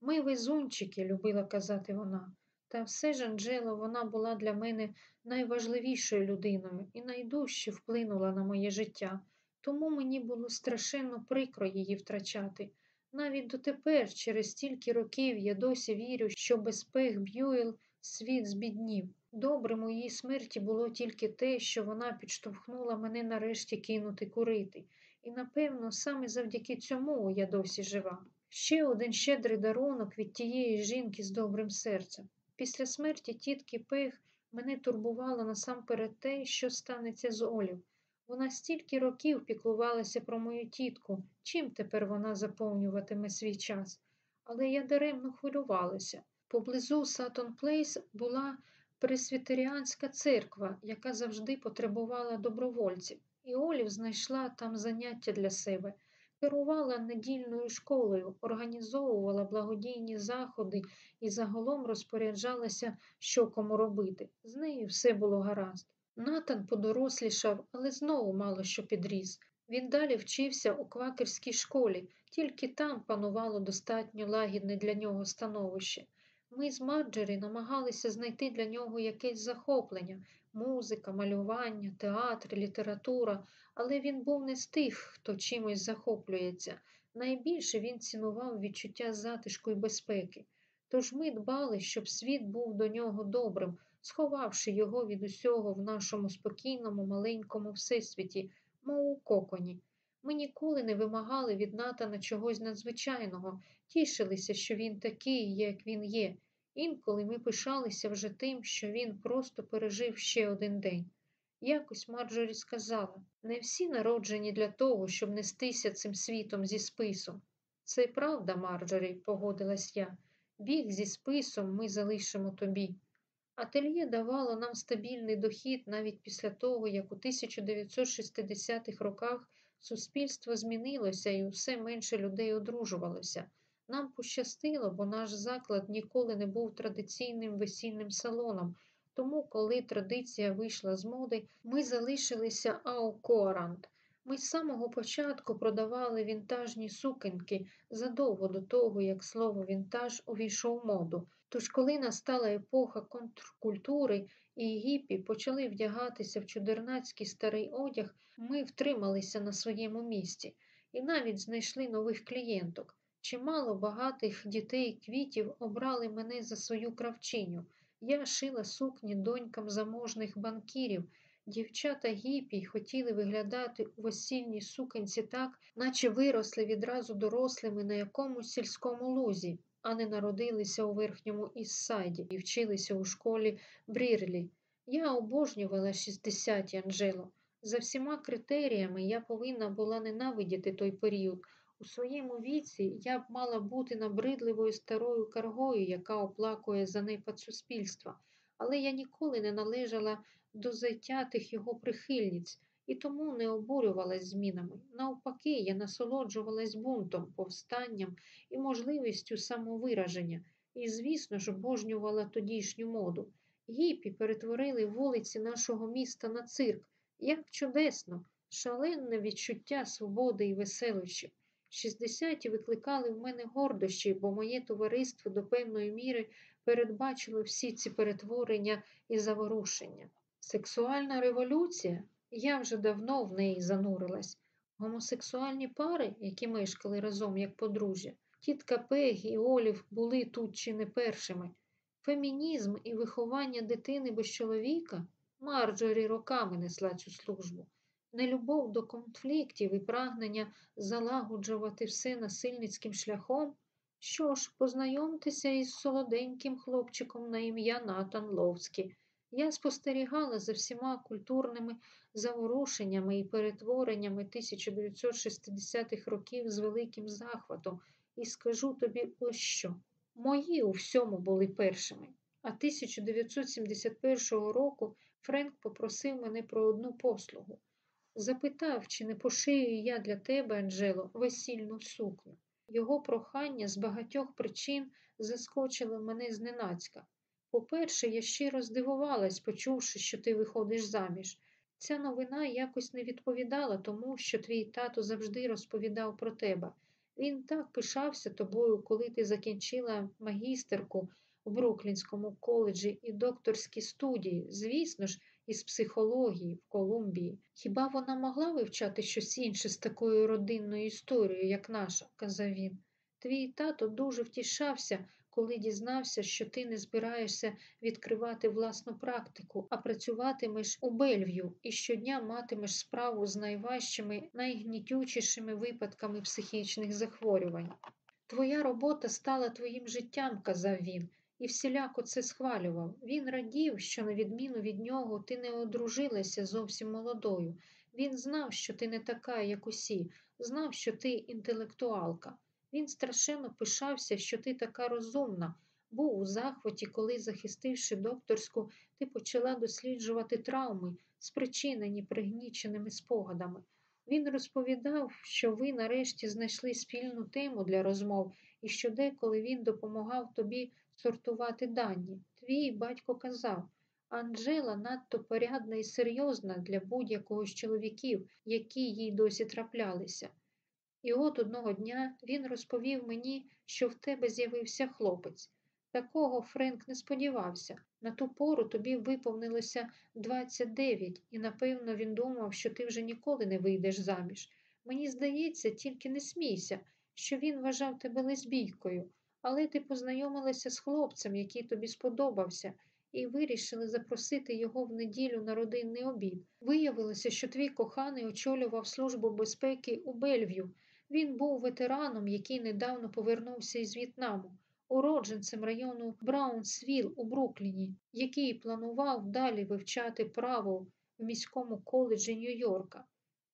Ми везунчики, любила казати вона, та все ж, Анджело, вона була для мене найважливішою людиною і найдужче вплинула на моє життя, тому мені було страшенно прикро її втрачати. Навіть дотепер, через стільки років, я досі вірю, що без Пех Б'юел світ збіднів. Добрим у її смерті було тільки те, що вона підштовхнула мене нарешті кинути курити. І, напевно, саме завдяки цьому я досі жива. Ще один щедрий дарунок від тієї жінки з добрим серцем. Після смерті тітки Пех мене турбувало насамперед те, що станеться з Олів. Вона стільки років піклувалася про мою тітку, чим тепер вона заповнюватиме свій час. Але я даремно хвилювалася. Поблизу Сатон Плейс була пресвітеріанська церква, яка завжди потребувала добровольців, і Олів знайшла там заняття для себе, керувала недільною школою, організовувала благодійні заходи і загалом розпоряджалася, що кому робити. З нею все було гаразд. Натан подорослішав, але знову мало що підріс. Він далі вчився у квакерській школі, тільки там панувало достатньо лагідне для нього становище. Ми з Марджері намагалися знайти для нього якесь захоплення музика, малювання, театр, література, але він був не з тих, хто чимось захоплюється. Найбільше він цінував відчуття затишку і безпеки. Тож ми дбали, щоб світ був до нього добрим, сховавши його від усього в нашому спокійному, маленькому всесвіті, мов у коконі. Ми ніколи не вимагали від Натана чогось надзвичайного, тішилися, що він такий, як він є. Інколи ми пишалися вже тим, що він просто пережив ще один день. Якось Марджорі сказала не всі народжені для того, щоб нестися цим світом зі списом. Це правда, Марджорі, погодилась я. Біг зі списом ми залишимо тобі. Ательє давало нам стабільний дохід навіть після того, як у 1960-х роках суспільство змінилося і все менше людей одружувалося. Нам пощастило, бо наш заклад ніколи не був традиційним весільним салоном, тому, коли традиція вийшла з моди, ми залишилися аукоарант. Ми з самого початку продавали вінтажні сукенки задовго до того, як слово вінтаж увійшов в моду. Тож, коли настала епоха контркультури і гіпі почали вдягатися в чудернацький старий одяг, ми втрималися на своєму місці і навіть знайшли нових клієнток. Чимало багатих дітей квітів обрали мене за свою кравчиню. Я шила сукні донькам заможних банкірів. Дівчата гіпі хотіли виглядати у весільній сукенці так, наче виросли відразу дорослими на якомусь сільському лузі, а не народилися у верхньому Іссайді і вчилися у школі Брірлі. Я обожнювала 60-ті Анджело. За всіма критеріями я повинна була ненавидіти той період, У своєму віці я б мала бути набридливою старою каргою, яка оплакує занепад суспільства, але я ніколи не належала до затятих його прихильниць і тому не обурювалась змінами. Навпаки, я насолоджувалась бунтом, повстанням і можливістю самовираження, і, звісно ж, обожнювала тодішню моду. Гіпі перетворили вулиці нашого міста на цирк. Як чудесно, шалене відчуття свободи і веселощів. Шістдесяті викликали в мене гордощі, бо моє товариство до певної міри передбачило всі ці перетворення і заворушення. Сексуальна революція, я вже давно в неї занурилась. Гомосексуальні пари, які мешкали разом як подружжя, тітка Пегі і Олів були тут чи не першими. Фемінізм і виховання дитини без чоловіка Марджорі роками несла цю службу. Нелюбов до конфліктів і прагнення залагоджувати все насильницьким шляхом. Що ж, познайомтеся із солоденьким хлопчиком на ім'я Натан Ловський. Я спостерігала за всіма культурними заворушеннями і перетвореннями 1960-х років з великим захватом і скажу тобі ось що. Мої у всьому були першими. А 1971 року Френк попросив мене про одну послугу. Запитав, чи не пошию я для тебе, Анджело, весільну сукню. Його прохання з багатьох причин заскочило мене зненацька. По-перше, я щиро здивувалась, почувши, що ти виходиш заміж. Ця новина якось не відповідала тому, що твій тато завжди розповідав про тебе. Він так пишався тобою, коли ти закінчила магістерку в Бруклінському коледжі і докторські студії, звісно ж, із психології в Колумбії. Хіба вона могла вивчати щось інше з такою родинною історією, як наша? казав він. Твій тато дуже втішався, коли дізнався, що ти не збираєшся відкривати власну практику, а працюватимеш у Бельв'ю і щодня матимеш справу з найважчими, найгнітючішими випадками психічних захворювань. Твоя робота стала твоїм життям, казав він, і всіляко це схвалював. Він радів, що, на відміну від нього, ти не одружилася зовсім молодою. Він знав, що ти не така, як усі, знав, що ти інтелектуалка. Він страшенно пишався, що ти така розумна. Був у захваті, коли, захистивши докторську, ти почала досліджувати травми, спричинені пригніченими спогадами. Він розповідав, що ви нарешті знайшли спільну тему для розмов і що деколи він допомагав тобі сортувати дані. Твій батько казав, Анджела надто порядна і серйозна для будь-якого з чоловіків, які їй досі траплялися. І от одного дня він розповів мені, що в тебе з'явився хлопець. Такого Френк не сподівався. На ту пору тобі виповнилося 29, і, напевно, він думав, що ти вже ніколи не вийдеш заміж. Мені здається, тільки не смійся, що він вважав тебе лесбійкою, але ти познайомилася з хлопцем, який тобі сподобався, і вирішили запросити його в неділю на родинний обід. Виявилося, що твій коханий очолював службу безпеки у Бельв'ю. Він був ветераном, який недавно повернувся із В'єтнаму, уродженцем району Браунсвіл у Брукліні, який планував далі вивчати право в міському коледжі Нью-Йорка,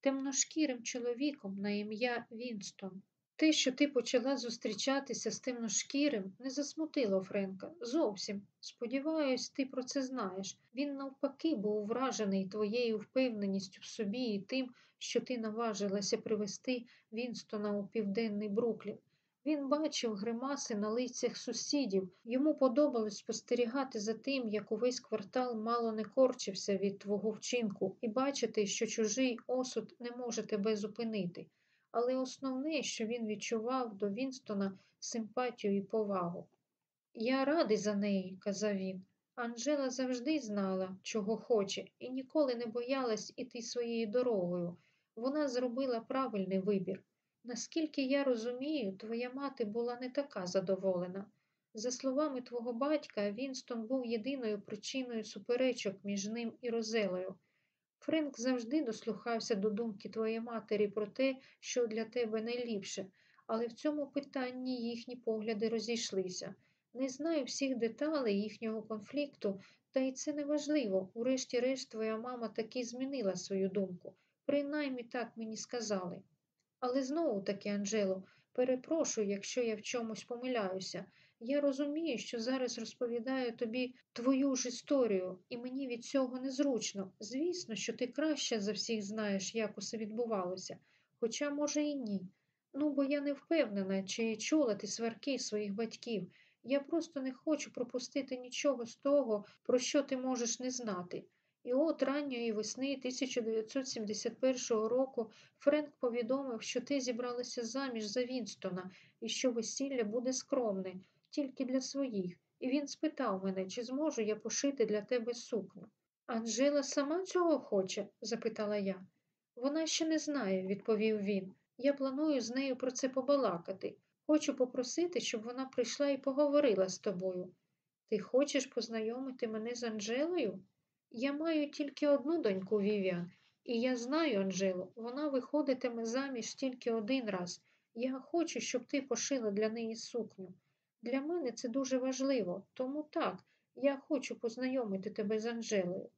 темношкірим чоловіком на ім'я Вінстон. Те, що ти почала зустрічатися з темношкірим, не засмутило Френка. Зовсім. Сподіваюсь, ти про це знаєш. Він навпаки був вражений твоєю впевненістю в собі і тим, що ти наважилася привести Вінстона у південний Бруклін. Він бачив гримаси на лицях сусідів. Йому подобалось спостерігати за тим, як увесь квартал мало не корчився від твого вчинку, і бачити, що чужий осуд не може тебе зупинити. Але основне, що він відчував до Вінстона симпатію і повагу. Я радий за неї, казав він. Анжела завжди знала, чого хоче, і ніколи не боялась іти своєю дорогою. Вона зробила правильний вибір. Наскільки я розумію, твоя мати була не така задоволена. За словами твого батька, Вінстон був єдиною причиною суперечок між ним і Розелою. Френк завжди дослухався до думки твоєї матері про те, що для тебе найліпше, але в цьому питанні їхні погляди розійшлися. Не знаю всіх деталей їхнього конфлікту, та й це не важливо. Урешті-решт, твоя мама таки змінила свою думку. Принаймні так мені сказали. Але знову таки, Анджело, перепрошую, якщо я в чомусь помиляюся. Я розумію, що зараз розповідаю тобі твою ж історію, і мені від цього незручно. Звісно, що ти краще за всіх знаєш, як усе відбувалося, хоча, може, і ні. Ну, бо я не впевнена, чи чула ти сварки своїх батьків. Я просто не хочу пропустити нічого з того, про що ти можеш не знати. І от ранньої весни 1971 року Френк повідомив, що ти зібралася заміж за Вінстона і що весілля буде скромне, тільки для своїх. І він спитав мене, чи зможу я пошити для тебе сукню. Анжела сама цього хоче? запитала я. Вона ще не знає, відповів він. Я планую з нею про це побалакати. Хочу попросити, щоб вона прийшла і поговорила з тобою. Ти хочеш познайомити мене з Анжелою? Я маю тільки одну доньку Вівіан, і я знаю Анжелу, вона виходитиме заміж тільки один раз. Я хочу, щоб ти пошила для неї сукню. Для мене це дуже важливо, тому так, я хочу познайомити тебе з Анжелою.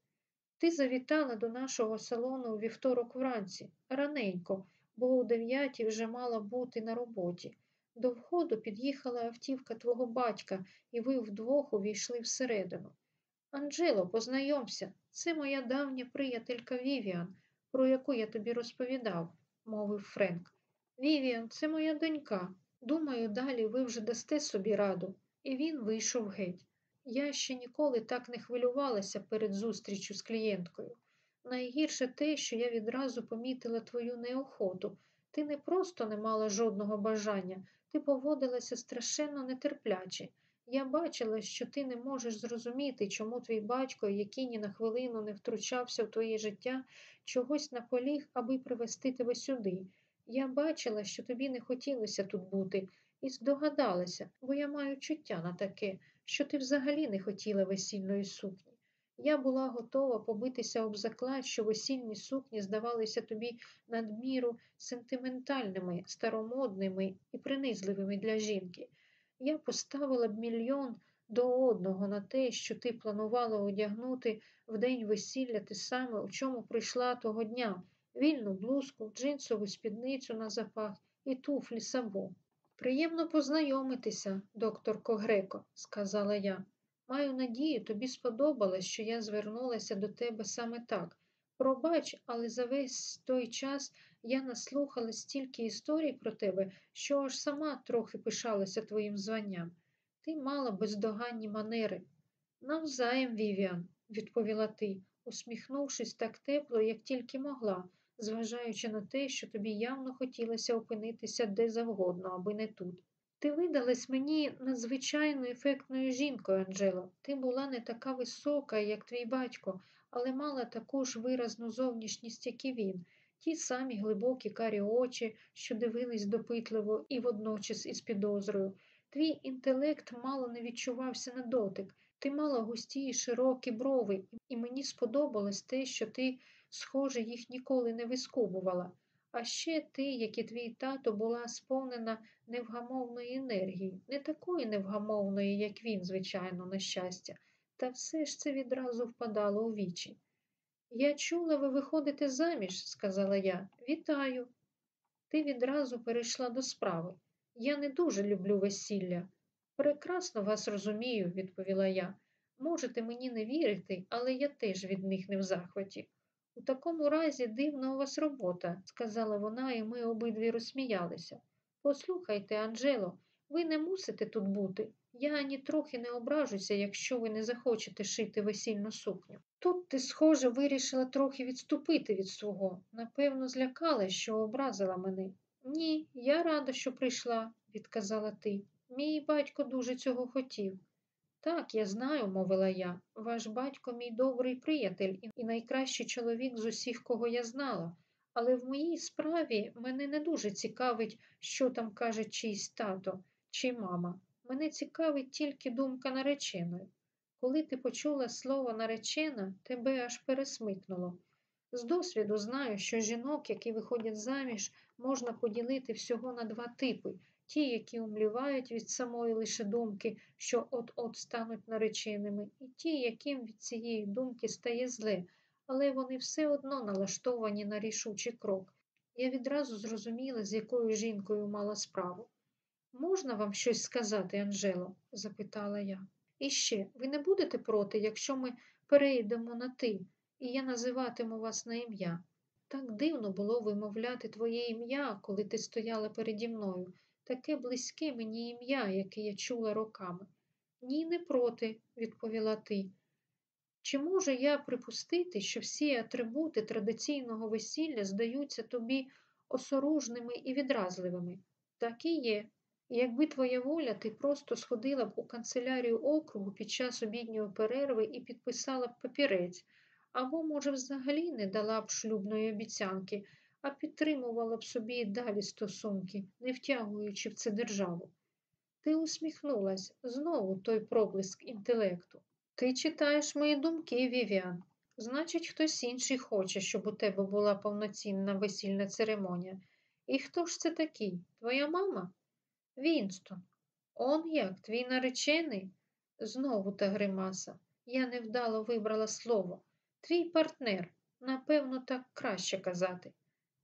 Ти завітала до нашого салону у вівторок вранці, раненько, бо у дев'ятій вже мала бути на роботі. До входу під'їхала автівка твого батька, і ви вдвох увійшли всередину. Анджело, познайомся, це моя давня приятелька Вівіан, про яку я тобі розповідав, мовив Френк. Вівіан, це моя донька. Думаю, далі ви вже дасте собі раду. І він вийшов геть. Я ще ніколи так не хвилювалася перед зустрічю з клієнткою. Найгірше те, що я відразу помітила твою неохоту. Ти не просто не мала жодного бажання, ти поводилася страшенно нетерпляче. Я бачила, що ти не можеш зрозуміти, чому твій батько, який ні на хвилину не втручався в твоє життя, чогось наполіг, аби привести тебе сюди. Я бачила, що тобі не хотілося тут бути, і здогадалася, бо я маю чуття на таке, що ти взагалі не хотіла весільної сукні. Я була готова побитися об заклад, що весільні сукні здавалися тобі надміру сентиментальними, старомодними і принизливими для жінки. Я поставила б мільйон до одного на те, що ти планувала одягнути в день весілля те саме, у чому прийшла того дня вільну блузку, джинсову спідницю на запах і туфлі сабо. Приємно познайомитися, докторко Греко, сказала я. Маю надію, тобі сподобалось, що я звернулася до тебе саме так. Пробач, але за весь той час я наслухала стільки історій про тебе, що аж сама трохи пишалася твоїм званням. Ти мала бездоганні манери. Навзаєм, Вівіан, відповіла ти, усміхнувшись так тепло, як тільки могла, зважаючи на те, що тобі явно хотілося опинитися де завгодно, аби не тут. Ти видалась мені надзвичайно ефектною жінкою, Анджело. Ти була не така висока, як твій батько, але мала таку ж виразну зовнішність, як і він, ті самі глибокі карі очі, що дивились допитливо і водночас із підозрою. Твій інтелект мало не відчувався на дотик. Ти мала густі і широкі брови, і мені сподобалось те, що ти, схоже, їх ніколи не вискубувала. А ще ти, як і твій тато, була сповнена невгамовної енергії, не такої невгамовної, як він, звичайно, на щастя, та все ж це відразу впадало у вічі. Я чула, ви виходите заміж, сказала я. Вітаю. Ти відразу перейшла до справи. Я не дуже люблю весілля. Прекрасно вас розумію, відповіла я. Можете мені не вірити, але я теж від них не в захваті. У такому разі дивна у вас робота, сказала вона, і ми обидві розсміялися. Послухайте, Анджело, ви не мусите тут бути. Я ані трохи не ображуся, якщо ви не захочете шити весільну сукню. Тут ти, схоже, вирішила трохи відступити від свого. Напевно, злякала, що образила мене. Ні, я рада, що прийшла, відказала ти. Мій батько дуже цього хотів. Так, я знаю, мовила я. Ваш батько мій добрий приятель і найкращий чоловік з усіх, кого я знала. Але в моїй справі мене не дуже цікавить, що там каже чийсь тато чи мама. Мене цікавить тільки думка нареченої. Коли ти почула слово наречена, тебе аж пересмикнуло. З досвіду знаю, що жінок, які виходять заміж, можна поділити всього на два типи ті, які умлівають від самої лише думки, що от-от стануть нареченими, і ті, яким від цієї думки стає зле, але вони все одно налаштовані на рішучий крок. Я відразу зрозуміла, з якою жінкою мала справу. Можна вам щось сказати, Анжело? запитала я. І ще, ви не будете проти, якщо ми перейдемо на ти, і я називатиму вас на ім'я. Так дивно було вимовляти твоє ім'я, коли ти стояла переді мною, таке близьке мені ім'я, яке я чула роками. Ні, не проти, відповіла ти. Чи можу я припустити, що всі атрибути традиційного весілля здаються тобі осоружними і відразливими? Так і є. Якби твоя воля, ти просто сходила б у канцелярію округу під час обідньої перерви і підписала б папірець, або, може, взагалі не дала б шлюбної обіцянки, а підтримувала б собі і далі стосунки, не втягуючи в це державу. Ти усміхнулась знову той проблиск інтелекту. Ти читаєш мої думки, Вівіан. Значить, хтось інший хоче, щоб у тебе була повноцінна весільна церемонія. І хто ж це такий? Твоя мама? Вінстон. Он як, твій наречений? Знову та гримаса. Я невдало вибрала слово. Твій партнер. Напевно, так краще казати.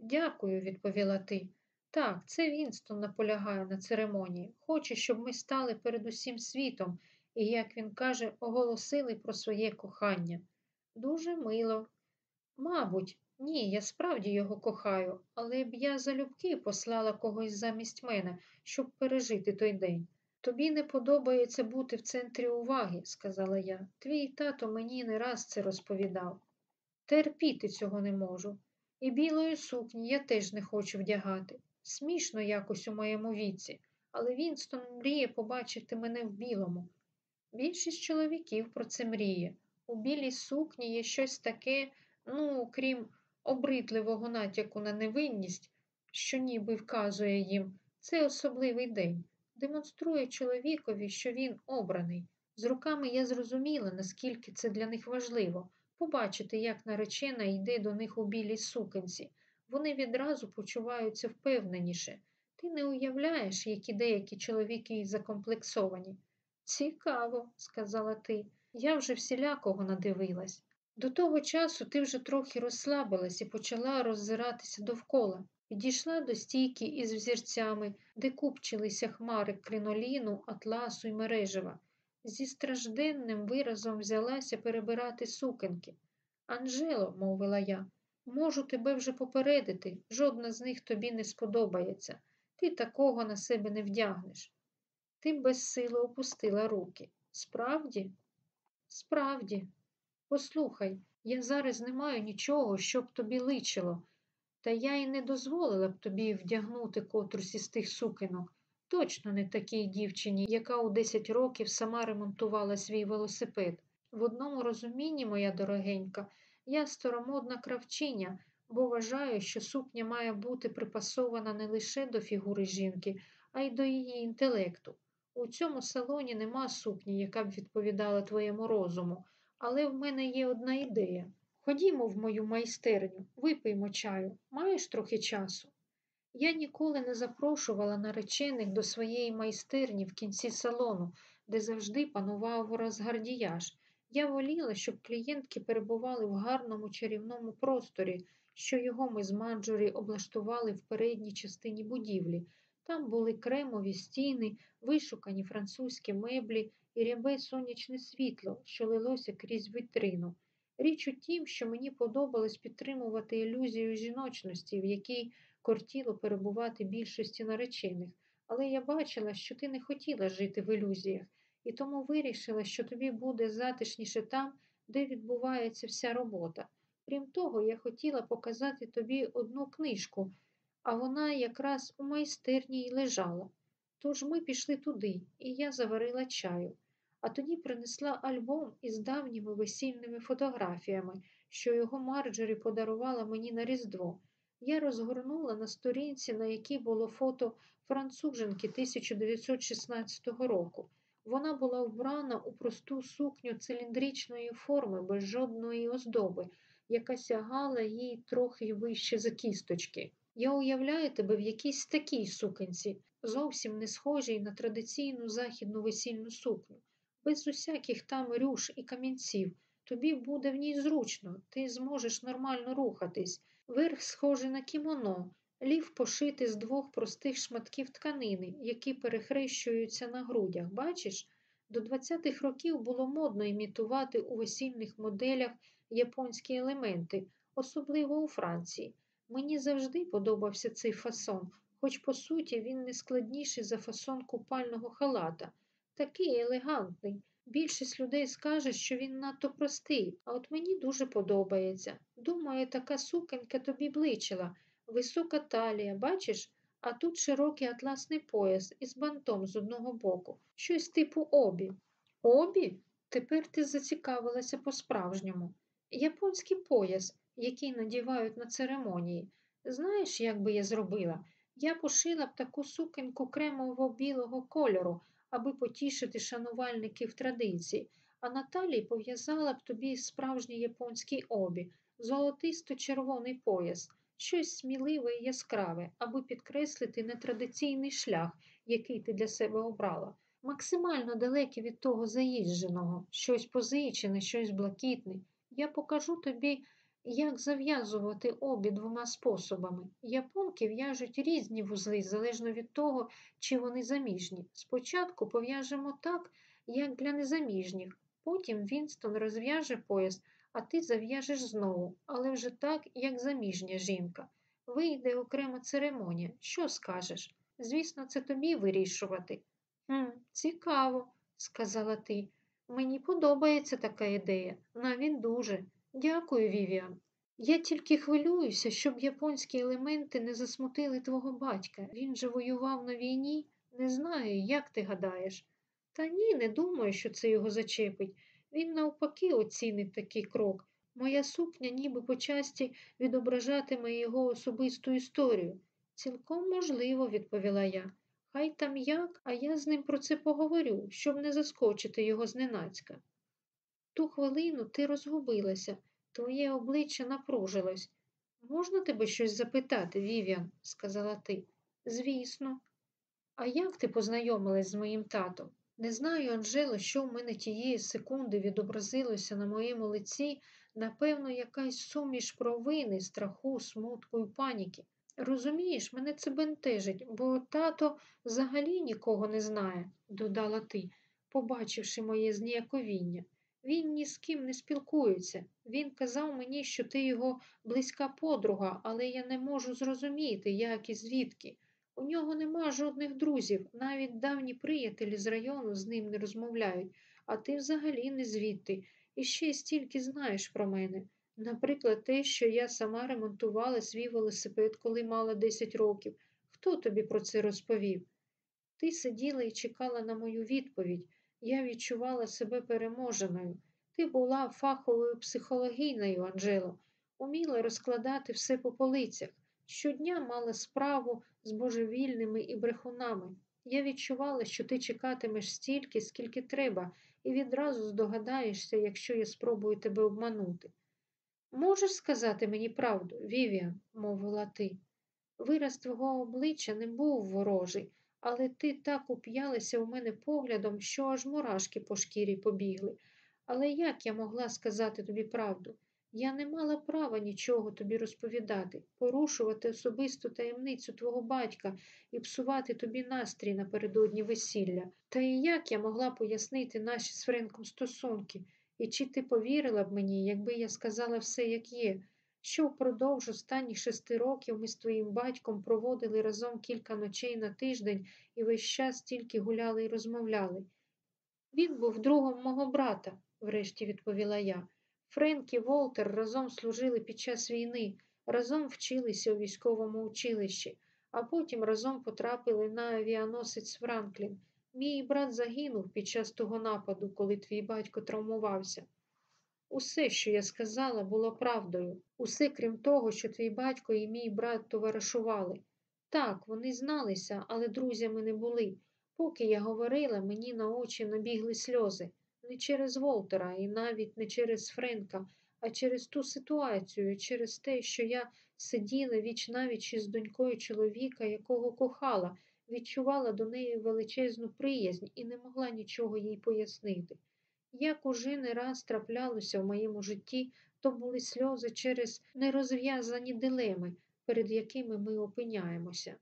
Дякую, відповіла ти. Так, це Вінстон наполягає на церемонії. Хоче, щоб ми стали перед усім світом і, як він каже, оголосили про своє кохання. Дуже мило. Мабуть, ні, я справді його кохаю, але б я залюбки послала когось замість мене, щоб пережити той день. Тобі не подобається бути в центрі уваги, сказала я. Твій тато мені не раз це розповідав. Терпіти цього не можу. І білої сукні я теж не хочу вдягати. Смішно якось у моєму віці, але Вінстон мріє побачити мене в білому. Більшість чоловіків про це мріє. У білій сукні є щось таке, ну, крім обридливого натяку на невинність, що ніби вказує їм, це особливий день, демонструє чоловікові, що він обраний. З руками я зрозуміла, наскільки це для них важливо побачити, як наречена йде до них у білій сукенці. Вони відразу почуваються впевненіше. Ти не уявляєш, які деякі чоловіки закомплексовані. Цікаво, сказала ти. Я вже всілякого надивилась. До того часу ти вже трохи розслабилась і почала роззиратися довкола. Підійшла до стійки із взірцями, де купчилися хмари криноліну, атласу й мережева. Зі стражденним виразом взялася перебирати сукенки. Анжело, мовила я, можу тебе вже попередити, жодна з них тобі не сподобається. Ти такого на себе не вдягнеш. Ти безсило опустила руки. Справді? Справді, послухай, я зараз не маю нічого, щоб тобі личило, та я й не дозволила б тобі вдягнути котрусь із тих сукенок. Точно не такій дівчині, яка у 10 років сама ремонтувала свій велосипед. В одному розумінні, моя дорогенька, я старомодна кравчиня, бо вважаю, що сукня має бути припасована не лише до фігури жінки, а й до її інтелекту. У цьому салоні нема сукні, яка б відповідала твоєму розуму, але в мене є одна ідея. Ходімо в мою майстерню, випиймо чаю. Маєш трохи часу? Я ніколи не запрошувала наречених до своєї майстерні в кінці салону, де завжди панував розгардіяж. Я воліла, щоб клієнтки перебували в гарному чарівному просторі, що його ми з Манджурі облаштували в передній частині будівлі. Там були кремові стіни, вишукані французькі меблі і рябе сонячне світло, що лилося крізь вітрину. Річ у тім, що мені подобалось підтримувати ілюзію жіночності, в якій кортіло перебувати більшості наречених, але я бачила, що ти не хотіла жити в ілюзіях, і тому вирішила, що тобі буде затишніше там, де відбувається вся робота. Крім того, я хотіла показати тобі одну книжку, а вона якраз у майстерні й лежала. Тож ми пішли туди, і я заварила чаю, а тоді принесла альбом із давніми весільними фотографіями, що його Марджорі подарувала мені на Різдво. Я розгорнула на сторінці, на якій було фото француженки 1916 року. Вона була вбрана у просту сукню циліндричної форми без жодної оздоби, яка сягала їй трохи вище за кісточки. Я уявляю тебе в якійсь такій сукенці, зовсім не схожій на традиційну західну весільну сукню, без усяких там рюш і камінців. Тобі буде в ній зручно, ти зможеш нормально рухатись. Верх схожий на кімоно, Лів пошитий з двох простих шматків тканини, які перехрещуються на грудях. Бачиш? До 20-х років було модно імітувати у весільних моделях японські елементи, особливо у Франції. Мені завжди подобався цей фасон, хоч по суті він не складніший за фасон купального халата. Такий елегантний. Більшість людей скаже, що він надто простий, а от мені дуже подобається. Думаю, така сукенька тобі бличила. Висока талія, бачиш? А тут широкий атласний пояс із бантом з одного боку, щось типу обі. Обі? Тепер ти зацікавилася по-справжньому. Японський пояс, який надівають на церемонії. Знаєш, як би я зробила? Я пошила б таку сукеньку кремово-білого кольору, аби потішити шанувальників традицій, а на талії пов'язала б тобі справжній японський обі, золотисто-червоний пояс, щось сміливе і яскраве, аби підкреслити нетрадиційний шлях, який ти для себе обрала. Максимально далекі від того заїждженого, щось позичене, щось блакитне. Я покажу тобі, як зав'язувати обі двома способами. Японки в'яжуть різні вузли залежно від того, чи вони заміжні. Спочатку пов'яжемо так, як для незаміжніх, потім Вінстон розв'яже пояс, а ти зав'яжеш знову, але вже так, як заміжня жінка. Вийде окрема церемонія. Що скажеш? Звісно, це тобі вирішувати. «Хм, Цікаво, сказала ти. Мені подобається така ідея, навіть дуже. Дякую, Вівіан. Я тільки хвилююся, щоб японські елементи не засмутили твого батька. Він же воював на війні. Не знаю, як ти гадаєш. Та ні, не думаю, що це його зачепить. Він навпаки оцінить такий крок. Моя сукня ніби почасті відображатиме його особисту історію. Цілком можливо, відповіла я. Хай там як, а я з ним про це поговорю, щоб не заскочити його зненацька. Ту хвилину ти розгубилася, твоє обличчя напружилось. Можна тебе щось запитати, Вівіан, сказала ти. Звісно. А як ти познайомилась з моїм татом? Не знаю, Анжело, що в мене тієї секунди відобразилося на моєму лиці, напевно, якась суміш провини, страху, смутку і паніки. Розумієш, мене це бентежить, бо тато взагалі нікого не знає, додала ти, побачивши моє зніяковіння. Він ні з ким не спілкується. Він казав мені, що ти його близька подруга, але я не можу зрозуміти, як і звідки. У нього нема жодних друзів, навіть давні приятелі з району з ним не розмовляють, а ти взагалі не звідти. І ще стільки знаєш про мене. Наприклад, те, що я сама ремонтувала свій велосипед, коли мала 10 років. Хто тобі про це розповів? Ти сиділа і чекала на мою відповідь. Я відчувала себе переможеною. Ти була фаховою психологіною, Анжело, уміла розкладати все по полицях. Щодня мала справу з божевільними і брехунами. Я відчувала, що ти чекатимеш стільки, скільки треба, і відразу здогадаєшся, якщо я спробую тебе обманути. Можеш сказати мені правду, Вівіан, мовила ти. Вираз твого обличчя не був ворожий, але ти так уп'ялася у мене поглядом, що аж мурашки по шкірі побігли. Але як я могла сказати тобі правду? Я не мала права нічого тобі розповідати, порушувати особисту таємницю твого батька і псувати тобі настрій напередодні весілля. Та і як я могла пояснити наші з Френком стосунки? І чи ти повірила б мені, якби я сказала все, як є, що впродовж останніх шести років ми з твоїм батьком проводили разом кілька ночей на тиждень і весь час тільки гуляли і розмовляли. Він був другом мого брата, врешті відповіла я. Френк і Волтер разом служили під час війни, разом вчилися у військовому училищі, а потім разом потрапили на авіаносець Франклін. Мій брат загинув під час того нападу, коли твій батько травмувався. Усе, що я сказала, було правдою, усе крім того, що твій батько і мій брат товаришували. Так, вони зналися, але друзями не були. Поки я говорила, мені на очі набігли сльози не через Волтера і навіть не через Френка, а через ту ситуацію, через те, що я сиділа віч навіч із донькою чоловіка, якого кохала, відчувала до неї величезну приязнь і не могла нічого їй пояснити. Як уже не раз траплялося в моєму житті, то були сльози через нерозв'язані дилеми, перед якими ми опиняємося.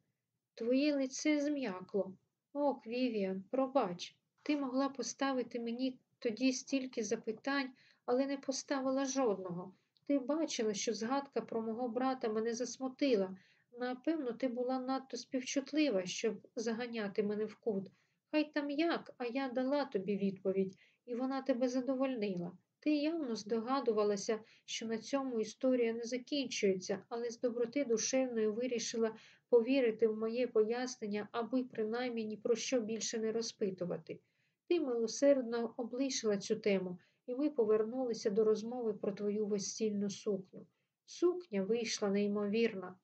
Твоє лице зм'якло. Ох, Вівіан, пробач, ти могла поставити мені тоді стільки запитань, але не поставила жодного. Ти бачила, що згадка про мого брата мене засмутила. Напевно, ти була надто співчутлива, щоб заганяти мене в кут. Хай там як, а я дала тобі відповідь, і вона тебе задовольнила. Ти явно здогадувалася, що на цьому історія не закінчується, але з доброти душевної вирішила повірити в моє пояснення, аби принаймні ні про що більше не розпитувати. Ти милосердно облишила цю тему, і ми повернулися до розмови про твою весільну сукню. Сукня вийшла неймовірна.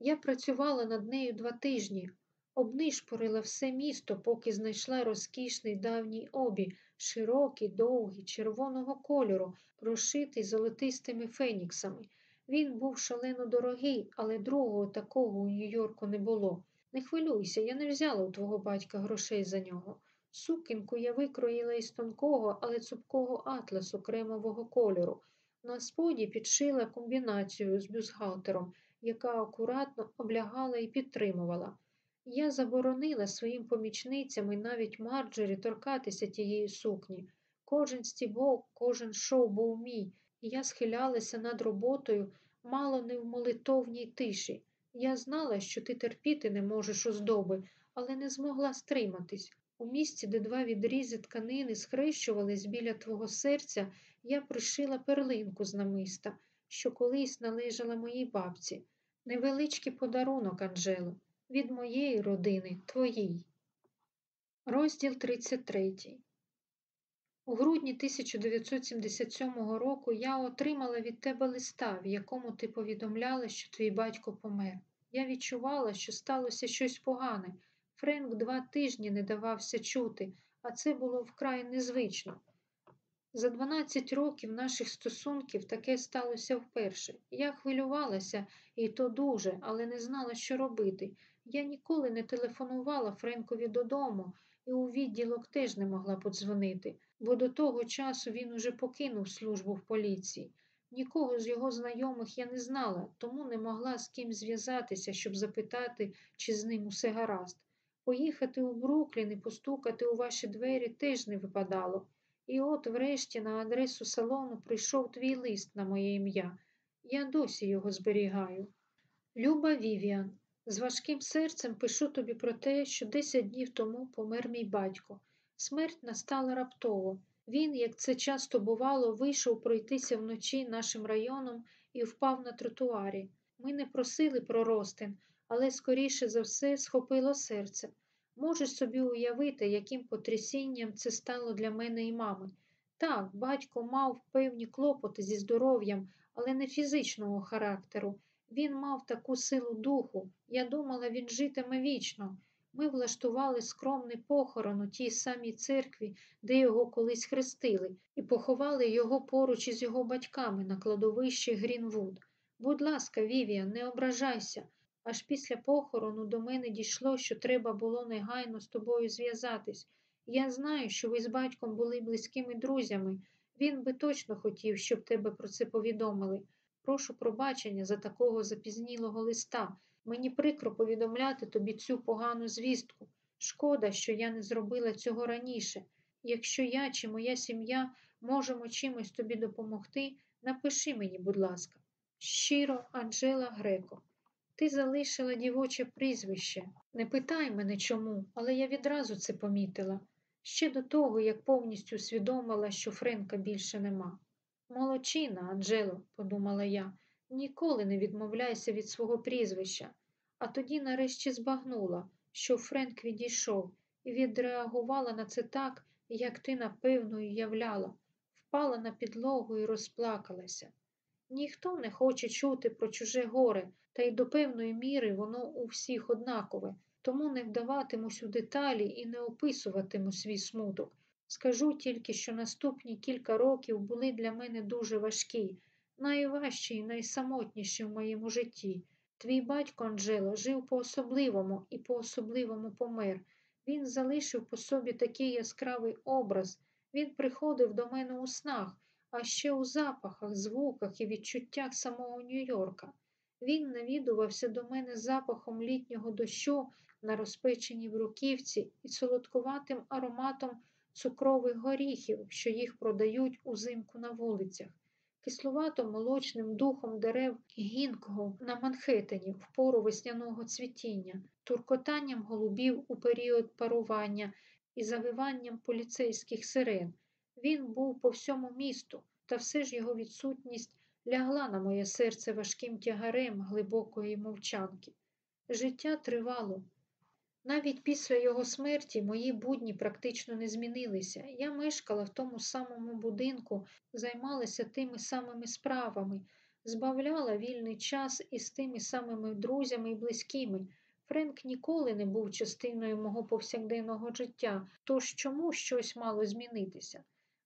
Я працювала над нею два тижні, обнишпорила все місто, поки знайшла розкішний давній обі, широкий, довгий, червоного кольору, розшитий золотистими феніксами. Він був шалено дорогий, але другого такого у Нью-Йорку не було. Не хвилюйся, я не взяла у твого батька грошей за нього. Сукінку я викроїла із тонкого, але цупкого атласу кремового кольору. На споді підшила комбінацію з бюстгальтером, яка акуратно облягала і підтримувала. Я заборонила своїм помічницям і навіть Марджорі торкатися тієї сукні. Кожен стібок, кожен шов був мій, і я схилялася над роботою мало не в молитовній тиші. Я знала, що ти терпіти не можеш оздоби, але не змогла стриматись. У місці, де два відрізи тканини схрещувались біля твого серця, я пришила перлинку з намиста, що колись належала моїй бабці. Невеличкий подарунок, Анжело, від моєї родини, твоїй. Розділ 33 У грудні 1977 року я отримала від тебе листа, в якому ти повідомляла, що твій батько помер. Я відчувала, що сталося щось погане. Френк два тижні не давався чути, а це було вкрай незвично. За 12 років наших стосунків таке сталося вперше. Я хвилювалася, і то дуже, але не знала, що робити. Я ніколи не телефонувала Френкові додому і у відділок теж не могла подзвонити, бо до того часу він уже покинув службу в поліції. Нікого з його знайомих я не знала, тому не могла з ким зв'язатися, щоб запитати, чи з ним усе гаразд. Поїхати у Бруклін і постукати у ваші двері теж не випадало. І от врешті на адресу салону прийшов твій лист на моє ім'я. Я досі його зберігаю. Люба Вівіан, з важким серцем пишу тобі про те, що десять днів тому помер мій батько. Смерть настала раптово. Він, як це часто бувало, вийшов пройтися вночі нашим районом і впав на тротуарі. Ми не просили про розтин, але скоріше за все схопило серце. Можеш собі уявити, яким потрясінням це стало для мене і мами. Так, батько мав певні клопоти зі здоров'ям, але не фізичного характеру. Він мав таку силу духу. Я думала, він житиме вічно. Ми влаштували скромний похорон у тій самій церкві, де його колись хрестили, і поховали його поруч із його батьками на кладовищі Грінвуд. Будь ласка, Вівія, не ображайся. Аж після похорону до мене дійшло, що треба було негайно з тобою зв'язатись. Я знаю, що ви з батьком були близькими друзями. Він би точно хотів, щоб тебе про це повідомили. Прошу пробачення за такого запізнілого листа. Мені прикро повідомляти тобі цю погану звістку. Шкода, що я не зробила цього раніше. Якщо я чи моя сім'я можемо чимось тобі допомогти, напиши мені, будь ласка. Щиро, Анжела Греко. Ти залишила дівоче прізвище. Не питай мене чому, але я відразу це помітила. Ще до того, як повністю усвідомила, що Френка більше нема. Молодчина, Анджело, подумала я, ніколи не відмовляйся від свого прізвища. А тоді нарешті збагнула, що Френк відійшов і відреагувала на це так, як ти напевно уявляла, впала на підлогу і розплакалася. Ніхто не хоче чути про чуже горе, та й до певної міри воно у всіх однакове, тому не вдаватимусь у деталі і не описуватиму свій смуток. Скажу тільки, що наступні кілька років були для мене дуже важкі, найважчі і найсамотніші в моєму житті. Твій батько Анджело жив по-особливому і по-особливому помер. Він залишив по собі такий яскравий образ. Він приходив до мене у снах, а ще у запахах, звуках і відчуттях самого Нью-Йорка. Він навідувався до мене запахом літнього дощу на розпеченій бруківці і солодкуватим ароматом цукрових горіхів, що їх продають узимку на вулицях, кислувато молочним духом дерев гінкого на Манхеттені в пору весняного цвітіння, туркотанням голубів у період парування і завиванням поліцейських сирен. Він був по всьому місту, та все ж його відсутність лягла на моє серце важким тягарем глибокої мовчанки. Життя тривало. Навіть після його смерті мої будні практично не змінилися. Я мешкала в тому самому будинку, займалася тими самими справами, збавляла вільний час із тими самими друзями і близькими. Френк ніколи не був частиною мого повсякденного життя, тож чому щось мало змінитися?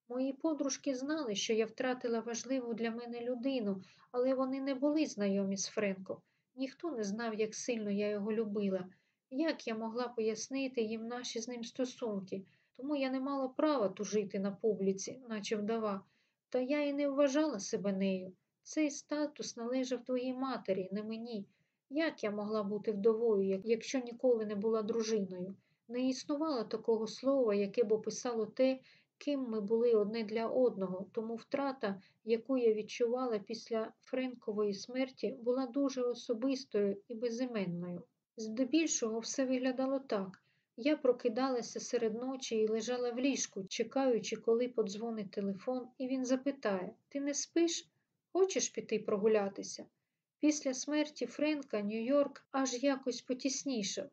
Мої подружки знали, що я втратила важливу для мене людину, але вони не були знайомі з Френком. Ніхто не знав, як сильно я його любила. Як я могла пояснити їм наші з ним стосунки, тому я не мала права тужити на публіці, наче вдова, та я і не вважала себе нею. Цей статус належав твоїй матері, не мені. Як я могла бути вдовою, якщо ніколи не була дружиною? Не існувало такого слова, яке б описало те, ким ми були одне для одного, тому втрата, яку я відчувала після Френкової смерті, була дуже особистою і безіменною. Здебільшого все виглядало так. Я прокидалася серед ночі і лежала в ліжку, чекаючи, коли подзвонить телефон, і він запитає Ти не спиш? Хочеш піти прогулятися? Після смерті Френка Нью-Йорк аж якось потіснішав.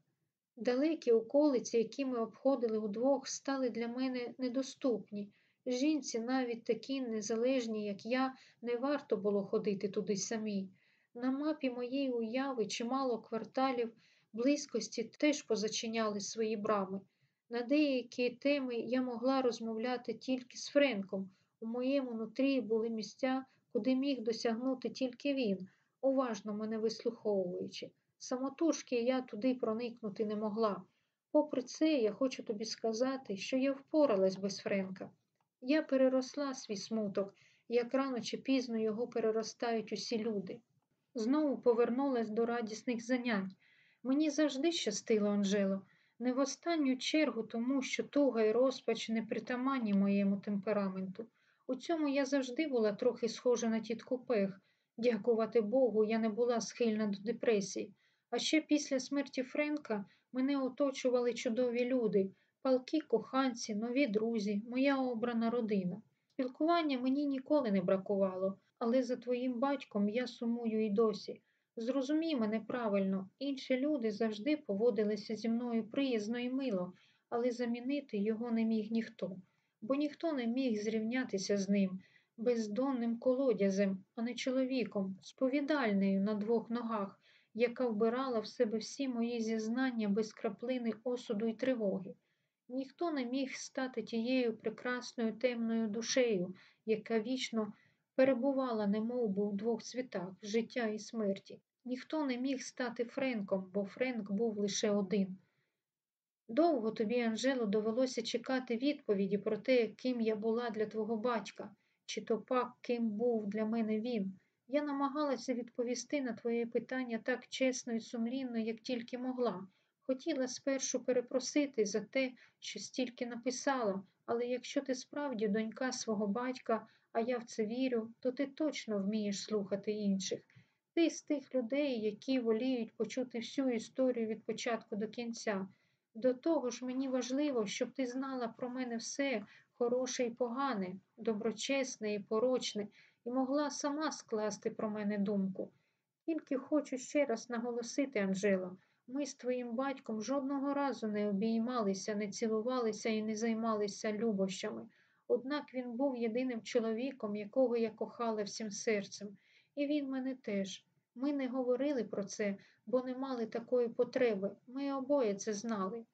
Далекі околиці, які ми обходили удвох, стали для мене недоступні. Жінці, навіть такі незалежні, як я, не варто було ходити туди самій. На мапі моєї уяви чимало кварталів близькості теж позачиняли свої брами. На деякі теми я могла розмовляти тільки з Френком. У моєму нутрі були місця, куди міг досягнути тільки він, уважно мене вислуховуючи. Самотужки я туди проникнути не могла. Попри це, я хочу тобі сказати, що я впоралась без Френка. Я переросла свій смуток, як рано чи пізно його переростають усі люди. Знову повернулась до радісних занять. Мені завжди щастило, Анжело, не в останню чергу тому, що туга й розпач не притаманні моєму темпераменту. У цьому я завжди була трохи схожа на тітку пех. Дякувати Богу, я не була схильна до депресії. А ще після смерті Френка мене оточували чудові люди, палки коханці, нові друзі, моя обрана родина. Спілкування мені ніколи не бракувало, але за твоїм батьком я сумую і досі. Зрозумій мене правильно, інші люди завжди поводилися зі мною приязно і мило, але замінити його не міг ніхто, бо ніхто не міг зрівнятися з ним бездонним колодязем, а не чоловіком, сповідальнею на двох ногах, яка вбирала в себе всі мої зізнання без краплини осуду й тривоги. Ніхто не міг стати тією прекрасною темною душею, яка вічно перебувала немов би в двох світах життя і смерті. Ніхто не міг стати Френком, бо Френк був лише один. Довго тобі, Анжело, довелося чекати відповіді про те, ким я була для твого батька, чи то пак ким був для мене він. Я намагалася відповісти на твоє питання так чесно і сумлінно, як тільки могла. Хотіла спершу перепросити за те, що стільки написала, але якщо ти справді донька свого батька, а я в це вірю, то ти точно вмієш слухати інших. Ти з тих людей, які воліють почути всю історію від початку до кінця. До того ж, мені важливо, щоб ти знала про мене все хороше і погане, доброчесне і порочне, і могла сама скласти про мене думку. Тільки хочу ще раз наголосити, Анжело, ми з твоїм батьком жодного разу не обіймалися, не цілувалися і не займалися любощами. Однак він був єдиним чоловіком, якого я кохала всім серцем, і він мене теж. Ми не говорили про це, бо не мали такої потреби. Ми обоє це знали.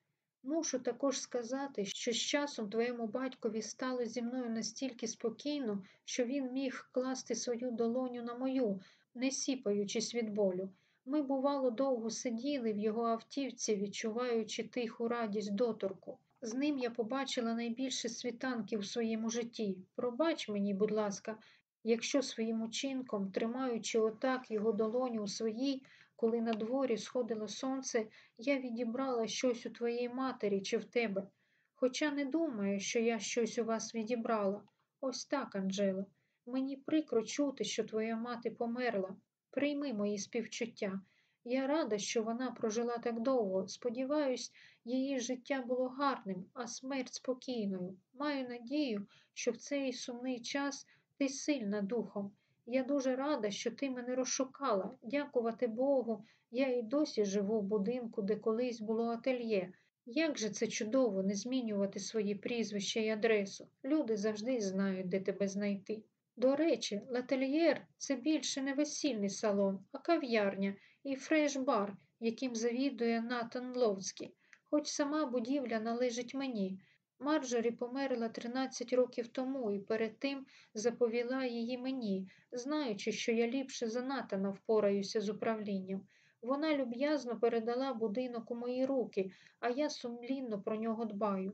Мушу також сказати, що з часом твоєму батькові стало зі мною настільки спокійно, що він міг класти свою долоню на мою, не сіпаючись від болю. Ми, бувало, довго сиділи в його автівці, відчуваючи тиху радість доторку. З ним я побачила найбільше світанків у своєму житті. Пробач мені, будь ласка, Якщо своїм учинком, тримаючи отак його долоню у своїй, коли на дворі сходило сонце, я відібрала щось у твоєї матері чи в тебе. Хоча не думаю, що я щось у вас відібрала. Ось так, Анджело. Мені прикро чути, що твоя мати померла. Прийми мої співчуття. Я рада, що вона прожила так довго. Сподіваюсь, її життя було гарним, а смерть спокійною. Маю надію, що в цей сумний час ти сильна духом. Я дуже рада, що ти мене розшукала. Дякувати Богу, я і досі живу в будинку, де колись було ательє. Як же це чудово не змінювати свої прізвища і адресу. Люди завжди знають, де тебе знайти. До речі, Л'Ательє це більше не весільний салон, а кав'ярня і фреш-бар, яким завідує Натан Ловський. Хоч сама будівля належить мені. Марджорі померла 13 років тому і перед тим заповіла її мені, знаючи, що я ліпше за Натана впораюся з управлінням. Вона люб'язно передала будинок у мої руки, а я сумлінно про нього дбаю.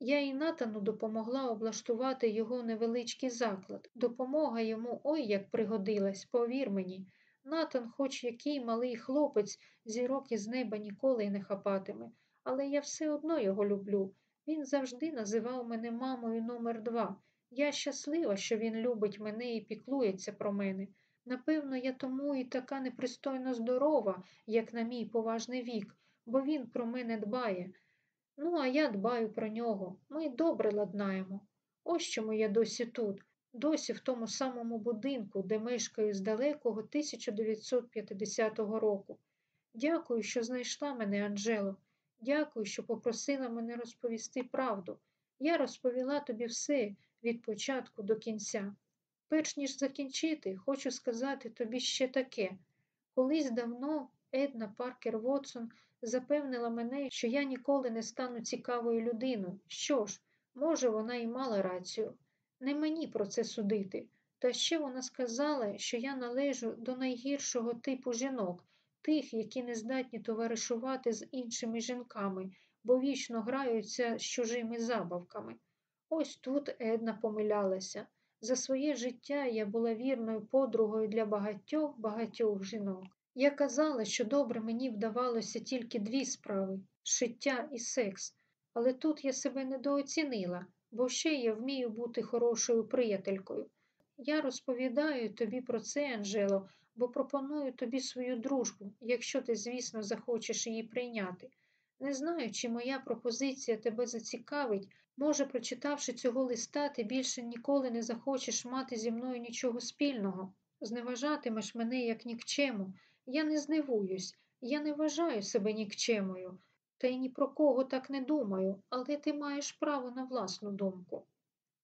Я і Натану допомогла облаштувати його невеличкий заклад. Допомога йому ой як пригодилась, повір мені. Натан, хоч який малий хлопець, зірок із неба ніколи й не хапатиме, але я все одно його люблю. Він завжди називав мене мамою номер два. Я щаслива, що він любить мене і піклується про мене. Напевно, я тому і така непристойно здорова, як на мій поважний вік, бо він про мене дбає. Ну, а я дбаю про нього. Ми добре ладнаємо. Ось чому я досі тут, досі в тому самому будинку, де мешкаю з далекого 1950 року. Дякую, що знайшла мене, Анджело. Дякую, що попросила мене розповісти правду. Я розповіла тобі все від початку до кінця. Перш ніж закінчити, хочу сказати тобі ще таке. Колись давно Една Паркер Вотсон запевнила мене, що я ніколи не стану цікавою людиною. Що ж, може, вона і мала рацію. Не мені про це судити. Та ще вона сказала, що я належу до найгіршого типу жінок, тих, які не здатні товаришувати з іншими жінками, бо вічно граються з чужими забавками. Ось тут Една помилялася. За своє життя я була вірною подругою для багатьох багатьох жінок. Я казала, що добре мені вдавалося тільки дві справи шиття і секс, але тут я себе недооцінила, бо ще я вмію бути хорошою приятелькою. Я розповідаю тобі про це, Анжело, бо пропоную тобі свою дружбу, якщо ти, звісно, захочеш її прийняти. Не знаю, чи моя пропозиція тебе зацікавить, може, прочитавши цього листа, ти більше ніколи не захочеш мати зі мною нічого спільного, зневажатимеш мене як нікчему. Я не зневуюсь, я не вважаю себе нікчемою, та й ні про кого так не думаю, але ти маєш право на власну думку.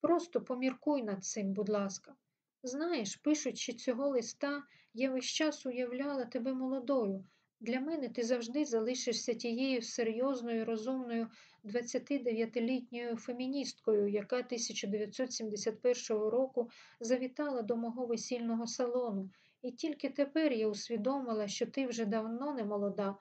Просто поміркуй над цим, будь ласка. Знаєш, пишучи цього листа, я весь час уявляла тебе молодою. Для мене ти завжди залишишся тією серйозною, розумною 29-літньою феміністкою, яка 1971 року завітала до мого весільного салону, і тільки тепер я усвідомила, що ти вже давно не молода.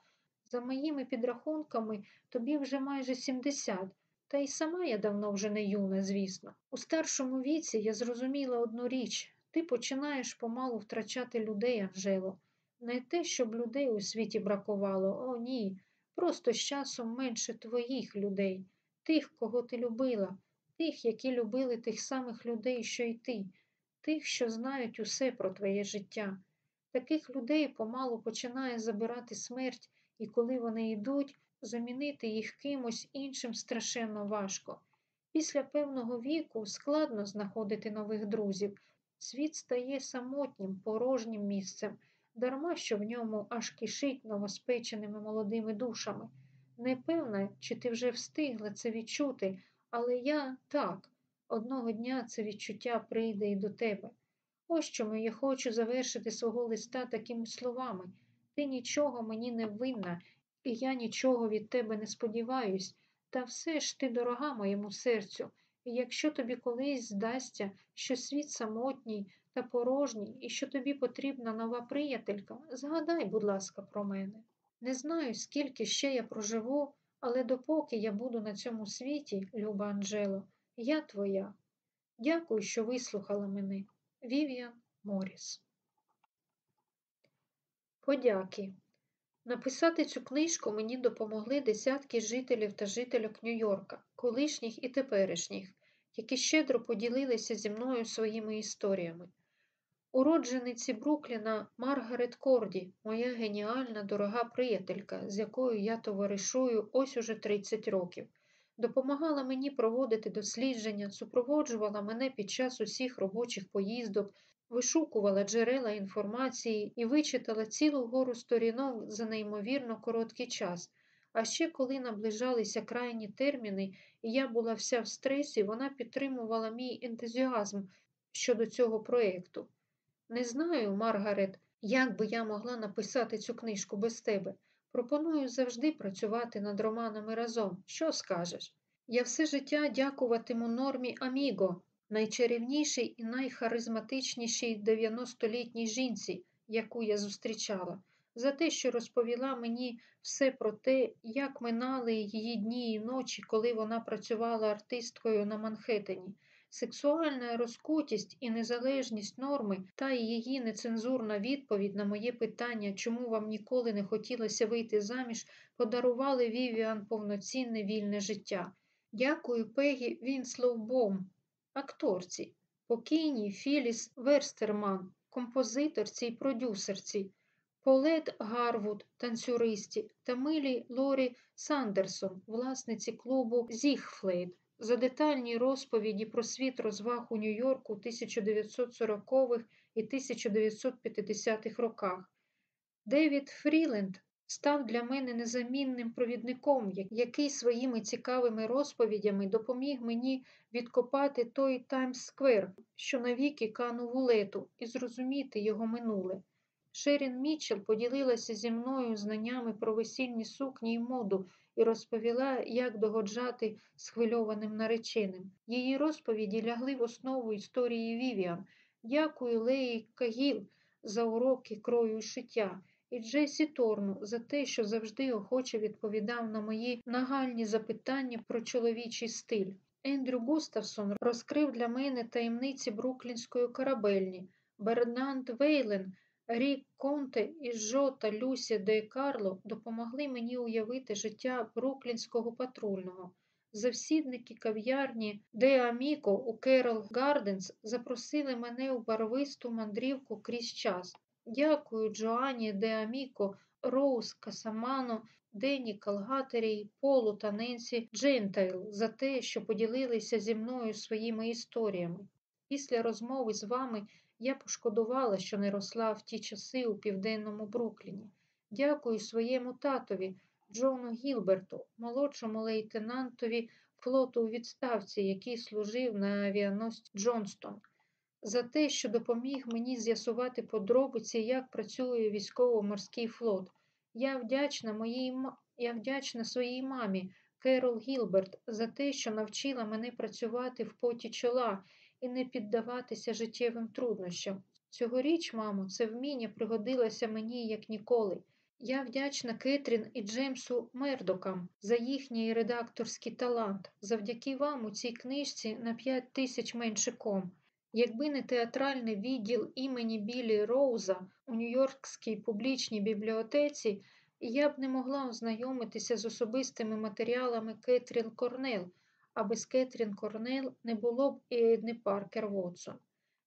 За моїми підрахунками, тобі вже майже 70, та й сама я давно вже не юна, звісно. У старшому віці я зрозуміла одну річ ти починаєш помалу втрачати людей, Анжело. Не те, щоб людей у світі бракувало, о ні. Просто з часом менше твоїх людей, тих, кого ти любила, тих, які любили тих самих людей, що й ти, тих, що знають усе про твоє життя. Таких людей помалу починає забирати смерть, і коли вони йдуть, замінити їх кимось іншим страшенно важко. Після певного віку складно знаходити нових друзів. Світ стає самотнім, порожнім місцем, дарма що в ньому аж кишить новоспеченими молодими душами. Не певна, чи ти вже встигла це відчути, але я так, одного дня це відчуття прийде і до тебе. Ось чому я хочу завершити свого листа такими словами. Ти нічого мені не винна, і я нічого від тебе не сподіваюсь, та все ж ти дорога моєму серцю. І якщо тобі колись здасться, що світ самотній та порожній, і що тобі потрібна нова приятелька, згадай, будь ласка, про мене. Не знаю, скільки ще я проживу, але допоки я буду на цьому світі, люба Анжело, я твоя. Дякую, що вислухала мене. Вів'ян Моріс. Подяки. Написати цю книжку мені допомогли десятки жителів та жительок Нью-Йорка, колишніх і теперішніх, які щедро поділилися зі мною своїми історіями. Уроджениці Брукліна Маргарет Корді, моя геніальна дорога приятелька, з якою я товаришую ось уже 30 років, допомагала мені проводити дослідження, супроводжувала мене під час усіх робочих поїздок, вишукувала джерела інформації і вичитала цілу гору сторінок за неймовірно короткий час. А ще коли наближалися крайні терміни, і я була вся в стресі, вона підтримувала мій ентузіазм щодо цього проєкту. Не знаю, Маргарет, як би я могла написати цю книжку без тебе. Пропоную завжди працювати над романами разом. Що скажеш? Я все життя дякуватиму нормі Аміго, найчарівнішій і найхаризматичнішій 90-літній жінці, яку я зустрічала, за те, що розповіла мені все про те, як минали її дні і ночі, коли вона працювала артисткою на Манхеттені. Сексуальна розкутість і незалежність норми та її нецензурна відповідь на моє питання, чому вам ніколи не хотілося вийти заміж, подарували Вівіан повноцінне вільне життя. Дякую Пегі Вінслоу-Бом, акторці, покійній Філіс Верстерман, композиторці і продюсерці, Полет Гарвуд, танцюристці та милій Лорі Сандерсон, власниці клубу Зігфлейд за детальні розповіді про світ розваг у Нью-Йорку 1940-х і 1950-х роках. Девід Фріленд став для мене незамінним провідником, який своїми цікавими розповідями допоміг мені відкопати той Таймс-сквер, що навіки канув у лету, і зрозуміти його минуле. Шерін Мітчелл поділилася зі мною знаннями про весільні сукні й моду і розповіла, як догоджати схвильованим нареченим. Її розповіді лягли в основу історії Вівіан. Дякую Леї Кагіл за уроки крою і шиття, і Джесі Торну за те, що завжди охоче відповідав на мої нагальні запитання про чоловічий стиль. Ендрю Густавсон розкрив для мене таємниці Бруклінської корабельні. Бернард Вейлен Рік Конте і Жо та Люсі де Карло допомогли мені уявити життя бруклінського патрульного. Завсідники кав'ярні Де Аміко у Керол Гарденс запросили мене у барвисту мандрівку крізь час. Дякую Джоані Де Аміко, Роуз Касамано, Дені Калгатері, Полу та Ненсі Джентайл за те, що поділилися зі мною своїми історіями. Після розмови з вами я пошкодувала, що не росла в ті часи у південному Брукліні. Дякую своєму татові, Джону Гілберту, молодшому лейтенантові флоту у відставці, який служив на авіаносці Джонстон, за те, що допоміг мені з'ясувати подробиці, як працює військово-морський флот. Я вдячна моїй я вдячна своїй мамі, Керол Гілберт, за те, що навчила мене працювати в поті чола і не піддаватися життєвим труднощам. Цьогоріч, мамо, це вміння пригодилося мені як ніколи. Я вдячна Кетрін і Джеймсу Мердокам за їхній редакторський талант. Завдяки вам у цій книжці на 5 тисяч менше ком. Якби не театральний відділ імені Білі Роуза у Нью-Йоркській публічній бібліотеці, я б не могла ознайомитися з особистими матеріалами Кетрін Корнел, а без Кетрін Корнел не було б і Едни Паркер Вотсон.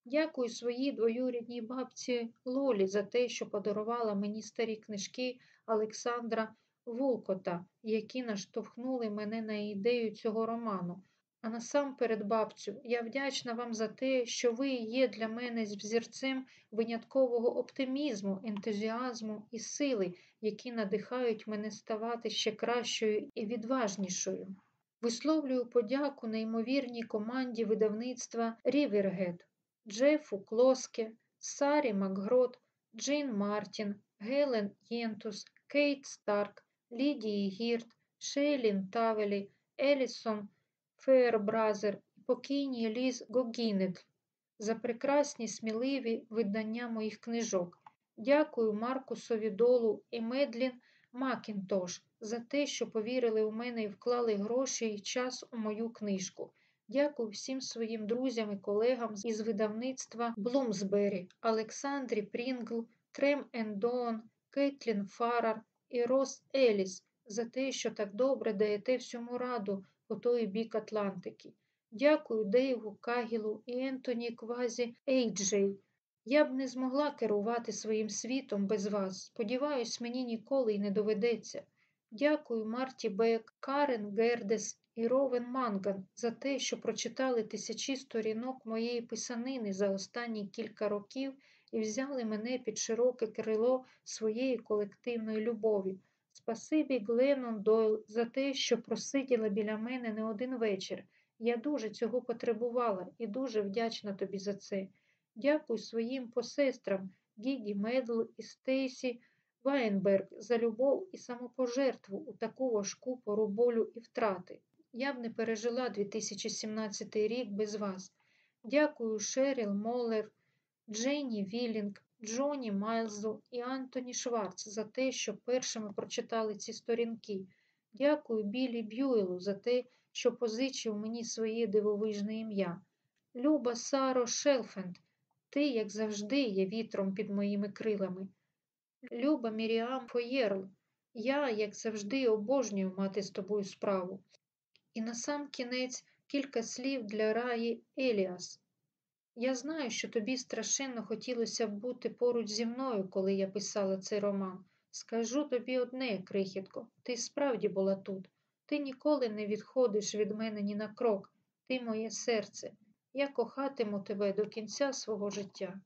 Дякую своїй двоюрідній бабці Лолі за те, що подарувала мені старі книжки Олександра Вулкота, які наштовхнули мене на ідею цього роману. А насамперед, бабцю, я вдячна вам за те, що ви є для мене взірцем виняткового оптимізму, ентузіазму і сили, які надихають мене ставати ще кращою і відважнішою. Висловлюю подяку неймовірній команді видавництва Рівергед, Джефу Клоске, Сарі Макгрот, Джин Мартін, Гелен Єнтус, Кейт Старк, Лідії Гірт, Шейлін Тавелі, Елісон Фейербразер і покійній Ліз Гогінет за прекрасні сміливі видання моїх книжок. Дякую Маркусові Долу і Медлін Макінтош за те, що повірили у мене і вклали гроші і час у мою книжку. Дякую всім своїм друзям і колегам із видавництва Блумсбері, Олександрі Прінгл, Трем Ендон, Кейтлін Фарар і Рос Еліс за те, що так добре даєте всьому раду по той бік Атлантики. Дякую Дейву Кагілу і Ентоні Квазі Ейджей. Я б не змогла керувати своїм світом без вас. Сподіваюсь, мені ніколи й не доведеться. Дякую Марті Бек, Карен Гердес і Ровен Манган за те, що прочитали тисячі сторінок моєї писанини за останні кілька років і взяли мене під широке крило своєї колективної любові. Спасибі Гленнон Дойл за те, що просиділа біля мене не один вечір. Я дуже цього потребувала і дуже вдячна тобі за це. Дякую своїм посестрам Гігі Медл і Стейсі Вайнберг за любов і самопожертву у таку важку пору болю і втрати. Я б не пережила 2017 рік без вас. Дякую Шеріл Моллер, Дженні Вілінг, Джоні Майлзу і Антоні Шварц за те, що першими прочитали ці сторінки. Дякую Білі Б'юелу за те, що позичив мені своє дивовижне ім'я. Люба Саро Шелфенд, ти, як завжди, є вітром під моїми крилами. Люба Міріам Фоєрл, я, як завжди, обожнюю мати з тобою справу. І на сам кінець кілька слів для Раї Еліас. Я знаю, що тобі страшенно хотілося б бути поруч зі мною, коли я писала цей роман. Скажу тобі одне, крихітко, ти справді була тут. Ти ніколи не відходиш від мене ні на крок, ти моє серце. Я кохатиму тебе до кінця свого життя.